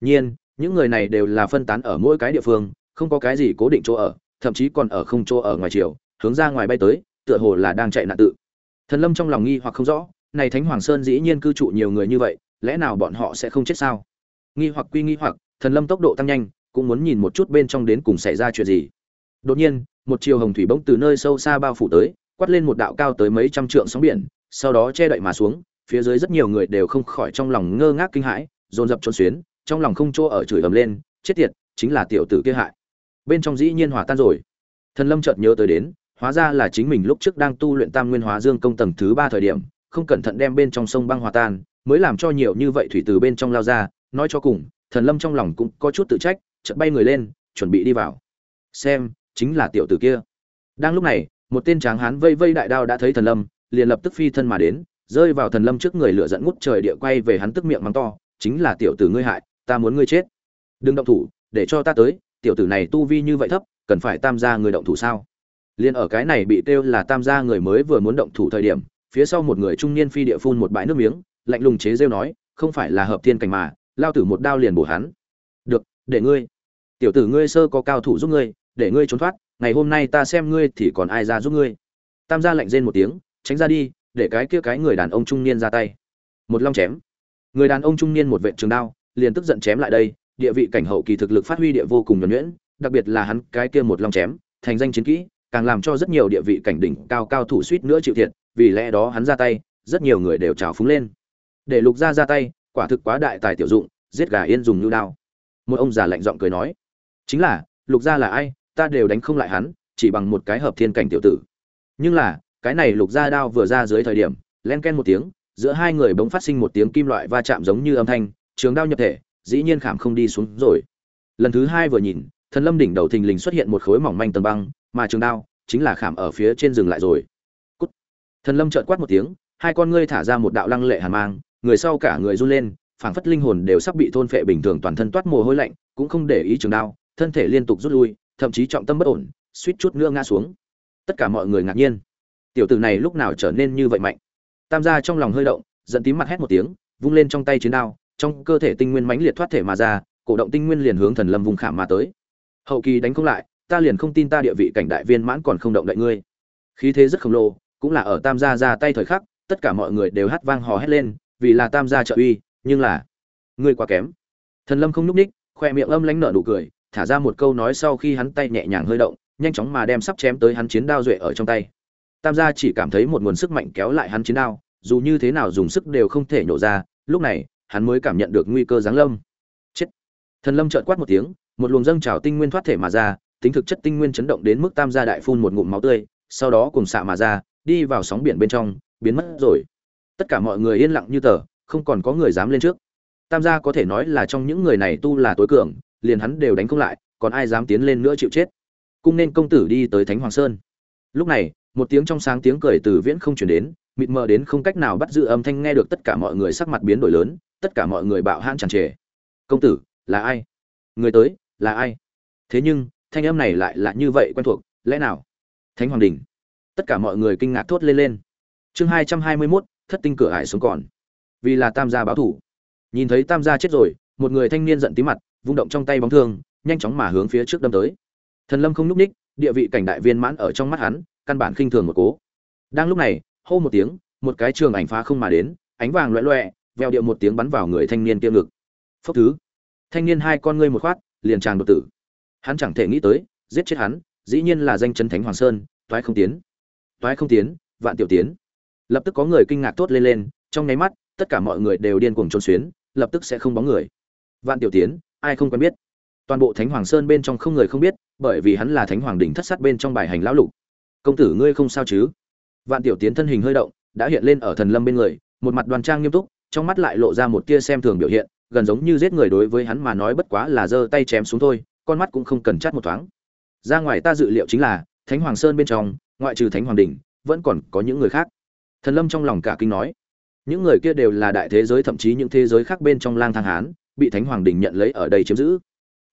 nhiên, những người này đều là phân tán ở mỗi cái địa phương, không có cái gì cố định chỗ ở, thậm chí còn ở không chỗ ở ngoài chiều hướng ra ngoài bay tới, tựa hồ là đang chạy nạn tự. Thần lâm trong lòng nghi hoặc không rõ, này thánh hoàng sơn dĩ nhiên cư trụ nhiều người như vậy, lẽ nào bọn họ sẽ không chết sao? Nghi hoặc quy nghi hoặc, thần lâm tốc độ tăng nhanh, cũng muốn nhìn một chút bên trong đến cùng xảy ra chuyện gì. Đột nhiên, một chiều hồng thủy bỗng từ nơi sâu xa bao phủ tới, quát lên một đạo cao tới mấy trăm trượng sóng biển, sau đó che đậy mà xuống, phía dưới rất nhiều người đều không khỏi trong lòng ngơ ngác kinh hãi, dồn dập trốn xuyến trong lòng không chỗ ở chửi ầm lên, chết tiệt, chính là tiểu tử kia hại. Bên trong dĩ nhiên hòa tan rồi. Thần lâm chợt nhớ tới đến, hóa ra là chính mình lúc trước đang tu luyện tam nguyên hóa dương công tầng thứ ba thời điểm, không cẩn thận đem bên trong sông băng hòa tan, mới làm cho nhiều như vậy thủy từ bên trong lao ra, nói cho cùng, thần lâm trong lòng cũng có chút tự trách, chợt bay người lên, chuẩn bị đi vào. Xem, chính là tiểu tử kia. Đang lúc này, một tên tráng hán vây vây đại đao đã thấy thần lâm, liền lập tức phi thân mà đến, rơi vào thần lâm trước người lửa dẫn ngút trời địa quay về hắn tức miệng mắng to, chính là tiểu tử ngươi hại ta muốn ngươi chết. Đừng động thủ, để cho ta tới, tiểu tử này tu vi như vậy thấp, cần phải tam gia người động thủ sao? Liền ở cái này bị kêu là tam gia người mới vừa muốn động thủ thời điểm, phía sau một người trung niên phi địa phun một bãi nước miếng, lạnh lùng chế rêu nói, không phải là hợp thiên cảnh mà, lao tử một đao liền bổ hắn. Được, để ngươi. Tiểu tử ngươi sơ có cao thủ giúp ngươi, để ngươi trốn thoát, ngày hôm nay ta xem ngươi thì còn ai ra giúp ngươi? Tam gia lạnh rên một tiếng, tránh ra đi, để cái kia cái người đàn ông trung niên ra tay. Một long chém. Người đàn ông trung niên một vệ trường đao liền tức giận chém lại đây, địa vị cảnh hậu kỳ thực lực phát huy địa vô cùng nhuẩn nhuyễn, đặc biệt là hắn cái kia một long chém, thành danh chiến kỹ, càng làm cho rất nhiều địa vị cảnh đỉnh cao cao thủ suýt nữa chịu thiệt, vì lẽ đó hắn ra tay, rất nhiều người đều trào phúng lên. Để lục gia ra tay, quả thực quá đại tài tiểu dụng, giết gà yên dùng như đao. Một ông già lạnh giọng cười nói, chính là, lục gia là ai, ta đều đánh không lại hắn, chỉ bằng một cái hợp thiên cảnh tiểu tử. Nhưng là, cái này lục gia đao vừa ra dưới thời điểm, len ken một tiếng, giữa hai người bỗng phát sinh một tiếng kim loại va chạm giống như âm thanh trường đao nhập thể, dĩ nhiên khảm không đi xuống rồi. Lần thứ hai vừa nhìn, thần lâm đỉnh đầu thình lình xuất hiện một khối mỏng manh tầng băng, mà trường đao chính là khảm ở phía trên rừng lại rồi. Cút. thần lâm trợn quát một tiếng, hai con ngươi thả ra một đạo lăng lệ hàn mang, người sau cả người run lên, phảng phất linh hồn đều sắp bị thôn phệ bình thường toàn thân toát mồ hôi lạnh, cũng không để ý trường đao, thân thể liên tục rút lui, thậm chí trọng tâm bất ổn, suýt chút nữa ngã xuống. Tất cả mọi người ngạc nhiên. Tiểu tử này lúc nào trở nên như vậy mạnh? Tam gia trong lòng hơi động, giận tím mặt hét một tiếng, vung lên trong tay chiến đao trong cơ thể tinh nguyên mãnh liệt thoát thể mà ra, cổ động tinh nguyên liền hướng thần lâm vùng khảm mà tới. Hậu kỳ đánh không lại, ta liền không tin ta địa vị cảnh đại viên mãn còn không động đậy ngươi. Khí thế rất khổng lồ, cũng là ở tam gia ra tay thời khắc, tất cả mọi người đều hát vang hò hét lên, vì là tam gia trợ uy, nhưng là, ngươi quá kém. Thần lâm không núp ních, khoe miệng âm lãnh nở nụ cười, thả ra một câu nói sau khi hắn tay nhẹ nhàng hơi động, nhanh chóng mà đem sắp chém tới hắn chiến đao duệ ở trong tay. Tam gia chỉ cảm thấy một nguồn sức mạnh kéo lại hắn chiến đao, dù như thế nào dùng sức đều không thể nhổ ra, lúc này hắn mới cảm nhận được nguy cơ giáng lâm. Chết. Thần lâm chợt quát một tiếng, một luồng dâng trào tinh nguyên thoát thể mà ra, tính thực chất tinh nguyên chấn động đến mức tam gia đại phun một ngụm máu tươi, sau đó cùng xạ mà ra, đi vào sóng biển bên trong, biến mất rồi. Tất cả mọi người yên lặng như tờ, không còn có người dám lên trước. Tam gia có thể nói là trong những người này tu là tối cường, liền hắn đều đánh không lại, còn ai dám tiến lên nữa chịu chết. Cung nên công tử đi tới thánh hoàng sơn. Lúc này, một tiếng trong sáng tiếng cười từ viễn không truyền đến, mịt mờ đến không cách nào bắt giữ âm thanh nghe được tất cả mọi người sắc mặt biến đổi lớn tất cả mọi người bạo hãn tràn trề. Công tử, là ai? Người tới, là ai? Thế nhưng, thanh âm này lại là như vậy quen thuộc, lẽ nào? Thánh hoàng đình. Tất cả mọi người kinh ngạc thốt lên lên. Chương hai trăm hai mươi mốt, thất tinh cửa hải xuống còn. Vì là tam gia báo thủ. Nhìn thấy tam gia chết rồi, một người thanh niên giận tí mặt, vung động trong tay bóng thương, nhanh chóng mà hướng phía trước đâm tới. Thần lâm không n ú c ních địa vị cảnh đại viên mãn ở trong mắt hắn, căn bản khinh thường một cố. Đang lúc này, hô một tiếng, một cái trường ảnh phá không mà đến, ánh vàng loẹ loẹ veo điệu một tiếng bắn vào người thanh niên kia ngực. Phốc thứ. Thanh niên hai con ngươi một khoát, liền tràng đột tử. Hắn chẳng thể nghĩ tới, giết chết hắn, dĩ nhiên là danh chân thánh hoàng sơn, toái không tiến. Toái không tiến, vạn tiểu tiến. Lập tức có người kinh ngạc tốt lên lên, trong nháy mắt, tất cả mọi người đều điên cuồng trốn xuyến, lập tức sẽ không bóng người. Vạn tiểu tiến, ai không quen biết? Toàn bộ thánh hoàng sơn bên trong không người không biết, bởi vì hắn là thánh hoàng đỉnh thất sát bên trong bài hành lão lục. Công tử ngươi không sao chứ? Vạn tiểu tiến thân hình hơi động, đã hiện lên ở thần lâm bên người, một mặt đoan trang nghiêm túc trong mắt lại lộ ra một tia xem thường biểu hiện, gần giống như giết người đối với hắn mà nói bất quá là giơ tay chém xuống thôi, con mắt cũng không cần chắt một thoáng. Ra ngoài ta dự liệu chính là, thánh hoàng sơn bên trong, ngoại trừ thánh hoàng đình vẫn còn có những người khác. Thần lâm trong lòng cả kinh nói, những người kia đều là đại thế giới thậm chí những thế giới khác bên trong lang thang hán, bị thánh hoàng đình nhận lấy ở đây chiếm giữ.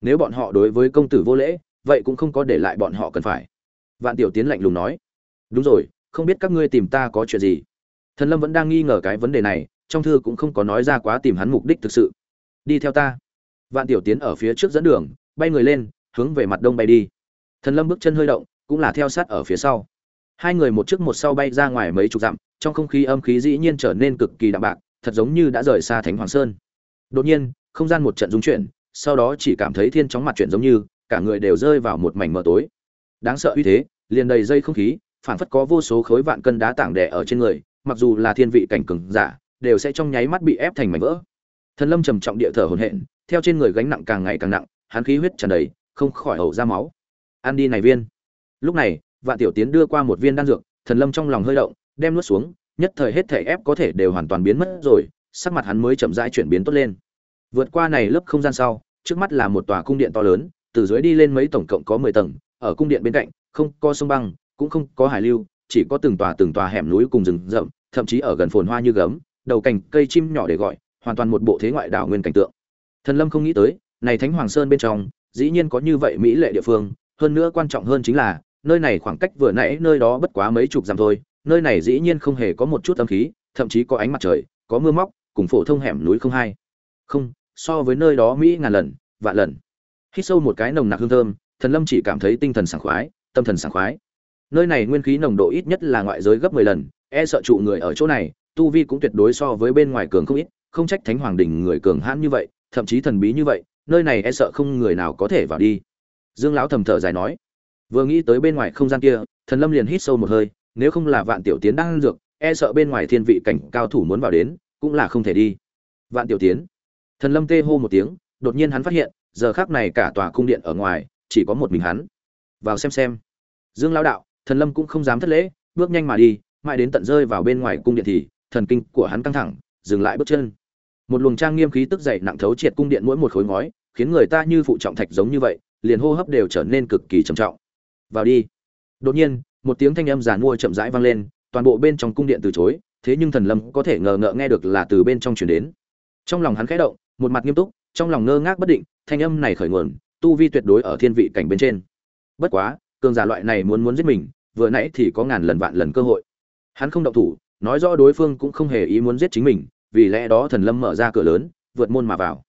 Nếu bọn họ đối với công tử vô lễ, vậy cũng không có để lại bọn họ cần phải. Vạn tiểu tiến lạnh lùng nói, đúng rồi, không biết các ngươi tìm ta có chuyện gì? Thần lâm vẫn đang nghi ngờ cái vấn đề này trong thư cũng không có nói ra quá tìm hắn mục đích thực sự. Đi theo ta. Vạn tiểu tiến ở phía trước dẫn đường, bay người lên, hướng về mặt đông bay đi. Thần lâm bước chân hơi động, cũng là theo sát ở phía sau. Hai người một trước một sau bay ra ngoài mấy chục dặm, trong không khí âm khí dĩ nhiên trở nên cực kỳ đạm bạc, thật giống như đã rời xa thánh hoàng sơn. Đột nhiên, không gian một trận rung chuyển, sau đó chỉ cảm thấy thiên chóng mặt chuyển giống như, cả người đều rơi vào một mảnh mờ tối. Đáng sợ uy thế, liền đầy dây không khí phản phất có vô số khối vạn cân đá tảng đè ở trên người, mặc dù là thiên vị cảnh cường giả đều sẽ trong nháy mắt bị ép thành mảnh vỡ. Thần lâm trầm trọng địa thở hổn hển, theo trên người gánh nặng càng ngày càng nặng, hắn khí huyết tràn đầy, không khỏi hầu ra máu. Ăn đi này viên. Lúc này, vạn tiểu tiến đưa qua một viên đan dược, thần lâm trong lòng hơi động, đem nuốt xuống, nhất thời hết thể ép có thể đều hoàn toàn biến mất rồi, sắc mặt hắn mới chậm rãi chuyển biến tốt lên. Vượt qua này lớp không gian sau, trước mắt là một tòa cung điện to lớn, từ dưới đi lên mấy tổng cộng có mười tầng, ở cung điện bên cạnh, không có sông băng, cũng không có hải lưu, chỉ có từng tòa từng tòa hẻm núi cùng rừng rậm, thậm chí ở gần phồn hoa như gấm đầu cành cây chim nhỏ để gọi, hoàn toàn một bộ thế ngoại đảo nguyên cảnh tượng. Thần lâm không nghĩ tới, này thánh hoàng sơn bên trong, dĩ nhiên có như vậy mỹ lệ địa phương, hơn nữa quan trọng hơn chính là, nơi này khoảng cách vừa nãy nơi đó bất quá mấy chục dặm thôi, nơi này dĩ nhiên không hề có một chút âm khí, thậm chí có ánh mặt trời, có mưa móc, cùng phổ thông hẻm núi không hai. Không, so với nơi đó mỹ ngàn lần, vạn lần. Hít sâu một cái nồng nặc hương thơm, thần lâm chỉ cảm thấy tinh thần sảng khoái, tâm thần sảng khoái. Nơi này nguyên khí nồng độ ít nhất là ngoại giới gấp 10 lần e sợ trụ người ở chỗ này tu vi cũng tuyệt đối so với bên ngoài cường không ít, không trách thánh hoàng đình người cường hãn như vậy, thậm chí thần bí như vậy, nơi này e sợ không người nào có thể vào đi. Dương lão thầm thở dài nói. Vừa nghĩ tới bên ngoài không gian kia, thần lâm liền hít sâu một hơi, nếu không là vạn tiểu tiến đang ăn dược e sợ bên ngoài thiên vị cảnh cao thủ muốn vào đến, cũng là không thể đi. Vạn tiểu tiến? Thần lâm tê hô một tiếng, đột nhiên hắn phát hiện, giờ khác này cả tòa cung điện ở ngoài, chỉ có một mình hắn. Vào xem xem. Dương lão đạo, thần lâm cũng không dám thất lễ, bước nhanh mà đi, mãi đến tận rơi vào bên ngoài cung điện thì thần kinh của hắn căng thẳng, dừng lại bước chân. Một luồng trang nghiêm khí tức dày nặng thấu triệt cung điện mỗi một khối ngói, khiến người ta như phụ trọng thạch giống như vậy, liền hô hấp đều trở nên cực kỳ trầm trọng. Vào đi. Đột nhiên, một tiếng thanh âm giàn mua chậm rãi vang lên, toàn bộ bên trong cung điện từ chối, thế nhưng thần lâm có thể ngờ ngợ nghe được là từ bên trong truyền đến. Trong lòng hắn khẽ động, một mặt nghiêm túc, trong lòng ngơ ngác bất định, thanh âm này khởi nguồn, tu vi tuyệt đối ở thiên vị cảnh bên trên. Bất quá, cường giả loại này muốn muốn giết mình, vừa nãy thì có ngàn lần vạn lần cơ hội. Hắn không động thủ nói rõ đối phương cũng không hề ý muốn giết chính mình, vì lẽ đó thần lâm mở ra cửa lớn, vượt môn mà vào.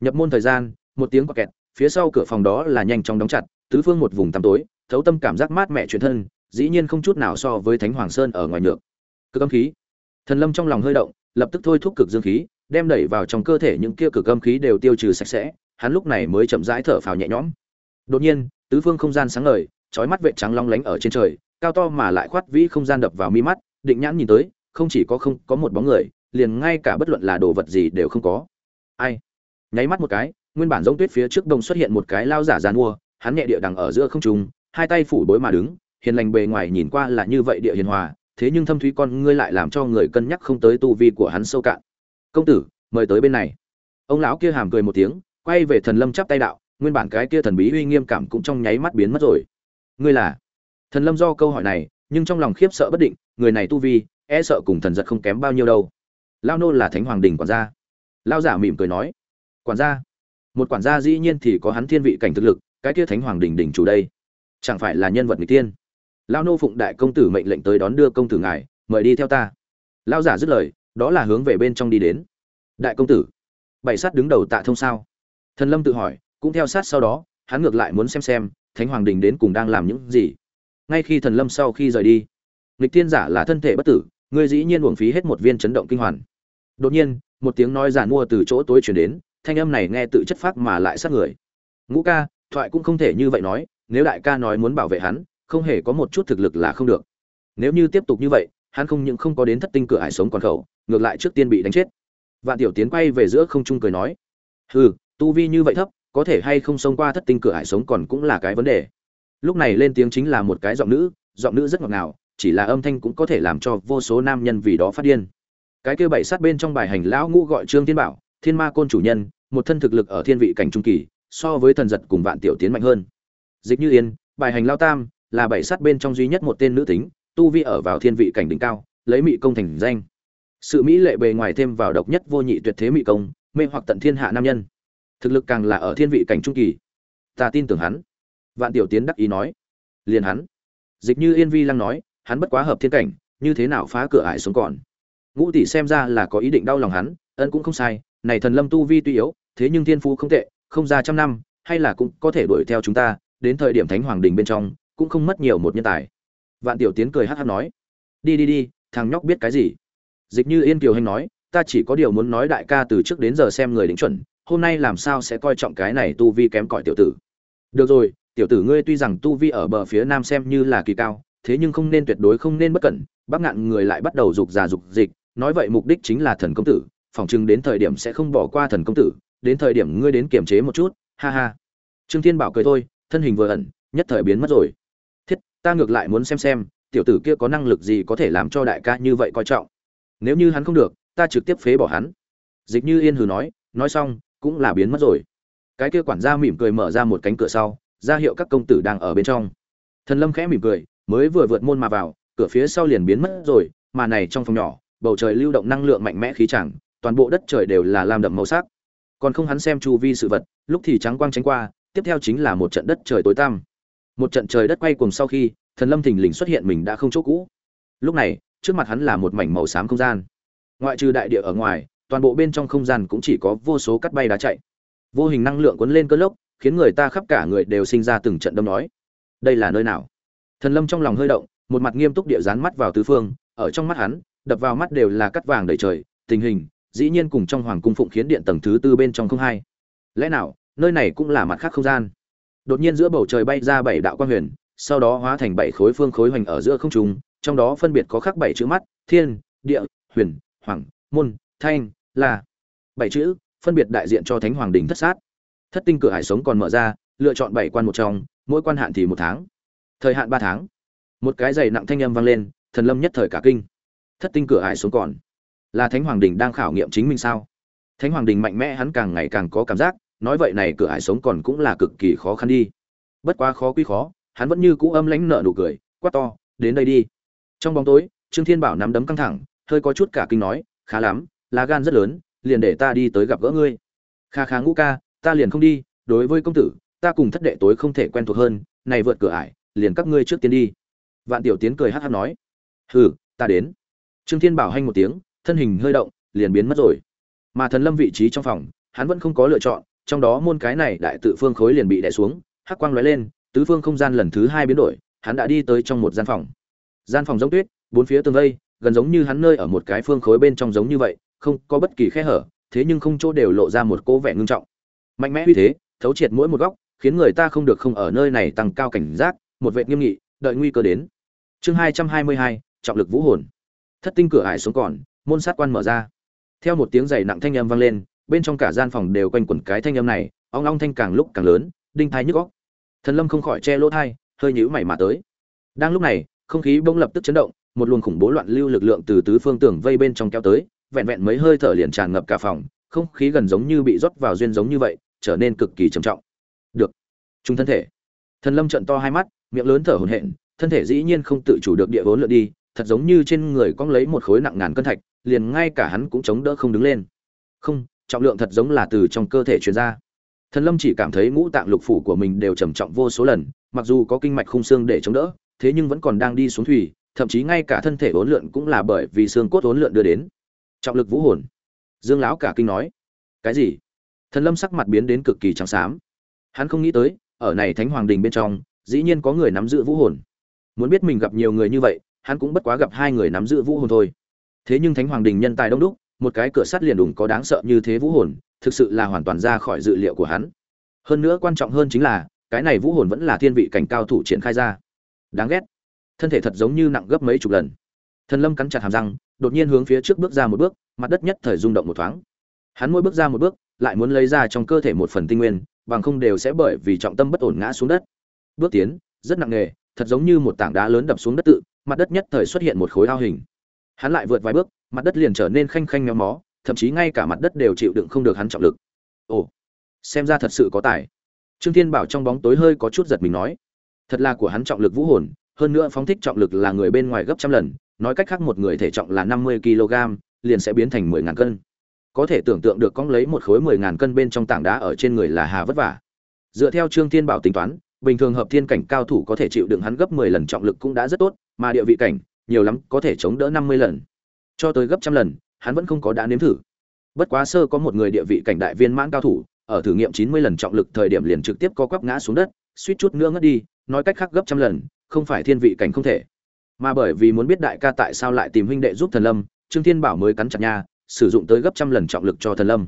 Nhập môn thời gian, một tiếng quạt kẹt, phía sau cửa phòng đó là nhanh chóng đóng chặt, tứ phương một vùng tăm tối, thấu tâm cảm giác mát mẻ truyền thân, dĩ nhiên không chút nào so với thánh hoàng sơn ở ngoài nhược cực âm khí. Thần lâm trong lòng hơi động, lập tức thôi thúc cực dương khí, đem đẩy vào trong cơ thể những kia cực âm khí đều tiêu trừ sạch sẽ, hắn lúc này mới chậm rãi thở phào nhẹ nhõm. Đột nhiên, tứ phương không gian sáng ngời, chói mắt vệ trắng long lánh ở trên trời, cao to mà lại khoát vĩ không gian đập vào mi mắt định nhãn nhìn tới, không chỉ có không, có một bóng người, liền ngay cả bất luận là đồ vật gì đều không có. Ai? Nháy mắt một cái, nguyên bản giống tuyết phía trước đông xuất hiện một cái lao giả giàn mua hắn nhẹ địa đằng ở giữa không trung, hai tay phủ bối mà đứng, hiền lành bề ngoài nhìn qua là như vậy địa hiền hòa, thế nhưng thâm thúy con ngươi lại làm cho người cân nhắc không tới tu vi của hắn sâu cạn. Công tử, mời tới bên này. Ông lão kia hàm cười một tiếng, quay về thần lâm chắp tay đạo, nguyên bản cái kia thần bí uy nghiêm cảm cũng trong nháy mắt biến mất rồi. Ngươi là? Thần lâm do câu hỏi này nhưng trong lòng khiếp sợ bất định, người này tu vi e sợ cùng thần giật không kém bao nhiêu đâu. Lao nô là thánh hoàng đình quản gia. Lao giả mỉm cười nói, quản gia, một quản gia dĩ nhiên thì có hắn thiên vị cảnh thực lực, cái kia thánh hoàng đình đình chủ đây, chẳng phải là nhân vật người tiên lao nô phụng đại công tử mệnh lệnh tới đón đưa công tử ngài, mời đi theo ta. Lao giả dứt lời, đó là hướng về bên trong đi đến. Đại công tử bảy sát đứng đầu tạ thông sao? Thần lâm tự hỏi, cũng theo sát sau đó, hắn ngược lại muốn xem xem thánh hoàng đình đến cùng đang làm những gì ngay khi thần lâm sau khi rời đi, nghịch thiên giả là thân thể bất tử, ngươi dĩ nhiên uổng phí hết một viên chấn động kinh hoàn. Đột nhiên, một tiếng nói giản mua từ chỗ tối chuyển đến, thanh âm này nghe tự chất phác mà lại sát người. Ngũ ca, thoại cũng không thể như vậy nói, nếu đại ca nói muốn bảo vệ hắn, không hề có một chút thực lực là không được. Nếu như tiếp tục như vậy, hắn không những không có đến thất tinh cửa hải sống còn khẩu, ngược lại trước tiên bị đánh chết. Vạn tiểu tiến quay về giữa không trung cười nói, hừ, tu vi như vậy thấp, có thể hay không xông qua thất tinh cửa hải sống còn cũng là cái vấn đề lúc này lên tiếng chính là một cái giọng nữ giọng nữ rất ngọt ngào, chỉ là âm thanh cũng có thể làm cho vô số nam nhân vì đó phát điên. Cái kia bảy sát bên trong bài hành lão ngũ gọi trương thiên bảo, thiên ma côn chủ nhân, một thân thực lực ở thiên vị cảnh trung kỳ, so với thần giật cùng vạn tiểu tiến mạnh hơn. Dịch như yên, bài hành lao tam, là bảy sát bên trong duy nhất một tên nữ tính, tu vi ở vào thiên vị cảnh đỉnh cao, lấy mị công thành danh. Sự mỹ lệ bề ngoài thêm vào độc nhất vô nhị tuyệt thế mị công, mê hoặc tận thiên hạ nam nhân. Thực lực càng là ở thiên vị cảnh trung kỳ. Ta tin tưởng hắn vạn tiểu tiến đắc ý nói. Liền hắn. Dịch như yên vi lăng nói, hắn bất quá hợp thiên cảnh, như thế nào phá cửa ải xuống còn? Ngũ tỷ xem ra là có ý định đau lòng hắn, ân cũng không sai, này thần lâm tu vi tuy yếu, thế nhưng thiên phú không tệ, không ra trăm năm, hay là cũng có thể đuổi theo chúng ta, đến thời điểm thánh hoàng đình bên trong, cũng không mất nhiều một nhân tài. Vạn tiểu tiến cười hát hát nói. Đi đi đi, thằng nhóc biết cái gì? Dịch như yên kiều hành nói, ta chỉ có điều muốn nói đại ca từ trước đến giờ xem người đính chuẩn, hôm nay làm sao sẽ coi trọng cái này tu vi kém cỏi tiểu tử. Được rồi tiểu tử ngươi tuy rằng tu vi ở bờ phía nam xem như là kỳ cao, thế nhưng không nên tuyệt đối không nên bất cẩn, bác ngạn người lại bắt đầu dục già dục dịch, nói vậy mục đích chính là thần công tử, phỏng chừng đến thời điểm sẽ không bỏ qua thần công tử, đến thời điểm ngươi đến kiềm chế một chút, ha ha. Trương thiên bảo cười thôi, thân hình vừa ẩn, nhất thời biến mất rồi. Thiết, ta ngược lại muốn xem xem, tiểu tử kia có năng lực gì có thể làm cho đại ca như vậy coi trọng. Nếu như hắn không được, ta trực tiếp phế bỏ hắn. Dịch như yên hừ nói nói xong, cũng là biến mất rồi. Cái kia quản gia mỉm cười mở ra một cánh cửa sau ra hiệu các công tử đang ở bên trong. Thần lâm khẽ mỉm cười, mới vừa vượt môn mà vào, cửa phía sau liền biến mất rồi, mà này trong phòng nhỏ, bầu trời lưu động năng lượng mạnh mẽ khí chẳng, toàn bộ đất trời đều là lam đậm màu sắc. Còn không hắn xem chu vi sự vật, lúc thì trắng quang tránh qua, tiếp theo chính là một trận đất trời tối tăm. Một trận trời đất quay cùng sau khi, thần lâm thình lình xuất hiện mình đã không chỗ cũ. Lúc này, trước mặt hắn là một mảnh màu xám không gian. Ngoại trừ đại địa ở ngoài, toàn bộ bên trong không gian cũng chỉ có vô số cắt bay đá chạy. Vô hình năng lượng cuốn lên cơn lốc khiến người ta khắp cả người đều sinh ra từng trận đâm nói. Đây là nơi nào? Thần lâm trong lòng hơi động, một mặt nghiêm túc địa dán mắt vào tứ phương, ở trong mắt hắn, đập vào mắt đều là cắt vàng đầy trời, tình hình, dĩ nhiên cùng trong hoàng cung phụng khiến điện tầng thứ tư bên trong không hai. Lẽ nào, nơi này cũng là mặt khác không gian? Đột nhiên giữa bầu trời bay ra bảy đạo quan huyền, sau đó hóa thành bảy khối phương khối hoành ở giữa không trung, trong đó phân biệt có khắc bảy chữ mắt, thiên, địa, huyền, hoàng, môn, thanh là bảy chữ, phân biệt đại diện cho thánh hoàng đình thất sát thất tinh cửa hải sống còn mở ra, lựa chọn bảy quan một trong, mỗi quan hạn thì một tháng. Thời hạn ba tháng. Một cái giày nặng thanh âm vang lên, thần lâm nhất thời cả kinh. Thất tinh cửa hải sống còn. Là thánh hoàng đình đang khảo nghiệm chính mình sao? Thánh hoàng đình mạnh mẽ hắn càng ngày càng có cảm giác, nói vậy này cửa hải sống còn cũng là cực kỳ khó khăn đi. Bất quá khó quy khó, hắn vẫn như cũ âm lãnh nợ nụ cười, quát to, đến đây đi. Trong bóng tối, trương thiên bảo nắm đấm căng thẳng, hơi có chút cả kinh nói, khá lắm, lá gan rất lớn, liền để ta đi tới gặp gỡ ngươi. Kha khá ngũ ca ta liền không đi, đối với công tử, ta cùng thất đệ tối không thể quen thuộc hơn, này vượt cửa ải, liền các ngươi trước tiên đi. Vạn tiểu tiến cười hát hát nói. Hừ, ta đến. Trương thiên bảo hanh một tiếng, thân hình hơi động, liền biến mất rồi. Mà thần lâm vị trí trong phòng, hắn vẫn không có lựa chọn, trong đó môn cái này đại tự phương khối liền bị đè xuống, hắc quang lóe lên, tứ phương không gian lần thứ hai biến đổi, hắn đã đi tới trong một gian phòng. Gian phòng giống tuyết, bốn phía tường vây, gần giống như hắn nơi ở một cái phương khối bên trong giống như vậy, không có bất kỳ khe hở, thế nhưng không chỗ đều lộ ra một cố vẻ ngưng trọng mạnh mẽ uy thế, thấu triệt mỗi một góc, khiến người ta không được không ở nơi này tăng cao cảnh giác, một vệ nghiêm nghị, đợi nguy cơ đến. Chương hai trăm hai mươi hai, trọng lực vũ hồn. Thất tinh cửa ải xuống còn, môn sát quan mở ra. Theo một tiếng giày nặng thanh âm vang lên, bên trong cả gian phòng đều quanh quẩn cái thanh âm này, ong long thanh càng lúc càng lớn, đinh thái nhức góc thần lâm không khỏi che lỗ thai, hơi nhíu mày mà tới. Đang lúc này, không khí bỗng lập tức chấn động, một luồng khủng bố loạn lưu lực lượng từ tứ phương tường vây bên trong kéo tới, vẹn vẹn mấy hơi thở liền tràn ngập cả phòng, không khí gần giống như bị rót vào duyên giống như vậy trở nên cực kỳ trầm trọng. Được. Trung thân thể. Thần lâm trận to hai mắt, miệng lớn thở hổn hển, thân thể dĩ nhiên không tự chủ được địa vốn lượn đi, thật giống như trên người cong lấy một khối nặng ngàn cân thạch, liền ngay cả hắn cũng chống đỡ không đứng lên. Không, trọng lượng thật giống là từ trong cơ thể truyền ra. Thần lâm chỉ cảm thấy ngũ tạng lục phủ của mình đều trầm trọng vô số lần, mặc dù có kinh mạch khung xương để chống đỡ, thế nhưng vẫn còn đang đi xuống thủy, thậm chí ngay cả thân thể vốn lượn cũng là bởi vì xương cốt vốn lượn đưa đến. Trọng lực vũ hồn. Dương lão cả kinh nói, cái gì? Thần lâm sắc mặt biến đến cực kỳ trắng xám. Hắn không nghĩ tới, ở này thánh hoàng đình bên trong, dĩ nhiên có người nắm giữ vũ hồn. Muốn biết mình gặp nhiều người như vậy, hắn cũng bất quá gặp hai người nắm giữ vũ hồn thôi. Thế nhưng thánh hoàng đình nhân tài đông đúc, một cái cửa sắt liền đủng có đáng sợ như thế vũ hồn, thực sự là hoàn toàn ra khỏi dự liệu của hắn. Hơn nữa quan trọng hơn chính là, cái này vũ hồn vẫn là thiên vị cảnh cao thủ triển khai ra. Đáng ghét. Thân thể thật giống như nặng gấp mấy chục lần. Thần lâm cắn chặt hàm răng, đột nhiên hướng phía trước bước ra một bước, mặt đất nhất thời rung động một thoáng. Hắn mỗi bước ra một bước lại muốn lấy ra trong cơ thể một phần tinh nguyên, bằng không đều sẽ bởi vì trọng tâm bất ổn ngã xuống đất. Bước tiến, rất nặng nề thật giống như một tảng đá lớn đập xuống đất tự, mặt đất nhất thời xuất hiện một khối ao hình. Hắn lại vượt vài bước, mặt đất liền trở nên khanh khanh méo mó, thậm chí ngay cả mặt đất đều chịu đựng không được hắn trọng lực. Ồ, xem ra thật sự có tài. Trương thiên bảo trong bóng tối hơi có chút giật mình nói, thật là của hắn trọng lực vũ hồn, hơn nữa phóng thích trọng lực là người bên ngoài gấp trăm lần, nói cách khác một người thể trọng là năm mươi kg liền sẽ biến thành mười ngàn cân có thể tưởng tượng được cong lấy một khối mười ngàn cân bên trong tảng đá ở trên người là hà vất vả. Dựa theo trương thiên bảo tính toán, bình thường hợp thiên cảnh cao thủ có thể chịu đựng hắn gấp mười lần trọng lực cũng đã rất tốt, mà địa vị cảnh, nhiều lắm có thể chống đỡ năm mươi lần. Cho tới gấp trăm lần, hắn vẫn không có đã nếm thử. Bất quá sơ có một người địa vị cảnh đại viên mãn cao thủ, ở thử nghiệm chín mươi lần trọng lực thời điểm liền trực tiếp co quắp ngã xuống đất, suýt chút nữa ngất đi, nói cách khác gấp trăm lần, không phải thiên vị cảnh không thể. Mà bởi vì muốn biết đại ca tại sao lại tìm huynh đệ giúp thần lâm, trương thiên bảo mới cắn chặt nha sử dụng tới gấp trăm lần trọng lực cho thần lâm.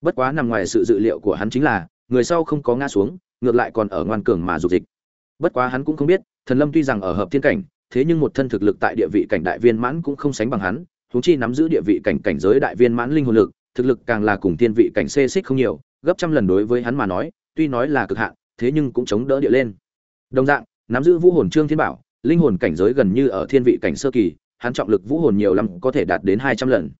Bất quá nằm ngoài sự dự liệu của hắn chính là, người sau không có ngã xuống, ngược lại còn ở ngoan cường mà dục dịch. Bất quá hắn cũng không biết, thần lâm tuy rằng ở hợp thiên cảnh, thế nhưng một thân thực lực tại địa vị cảnh đại viên mãn cũng không sánh bằng hắn, huống chi nắm giữ địa vị cảnh cảnh giới đại viên mãn linh hồn lực, thực lực càng là cùng thiên vị cảnh xê xích không nhiều, gấp trăm lần đối với hắn mà nói, tuy nói là cực hạn, thế nhưng cũng chống đỡ địa lên. Đồng dạng, nắm giữ vũ hồn trương thiên bảo, linh hồn cảnh giới gần như ở thiên vị cảnh sơ kỳ, hắn trọng lực vũ hồn nhiều lắm có thể đạt đến hai trăm lần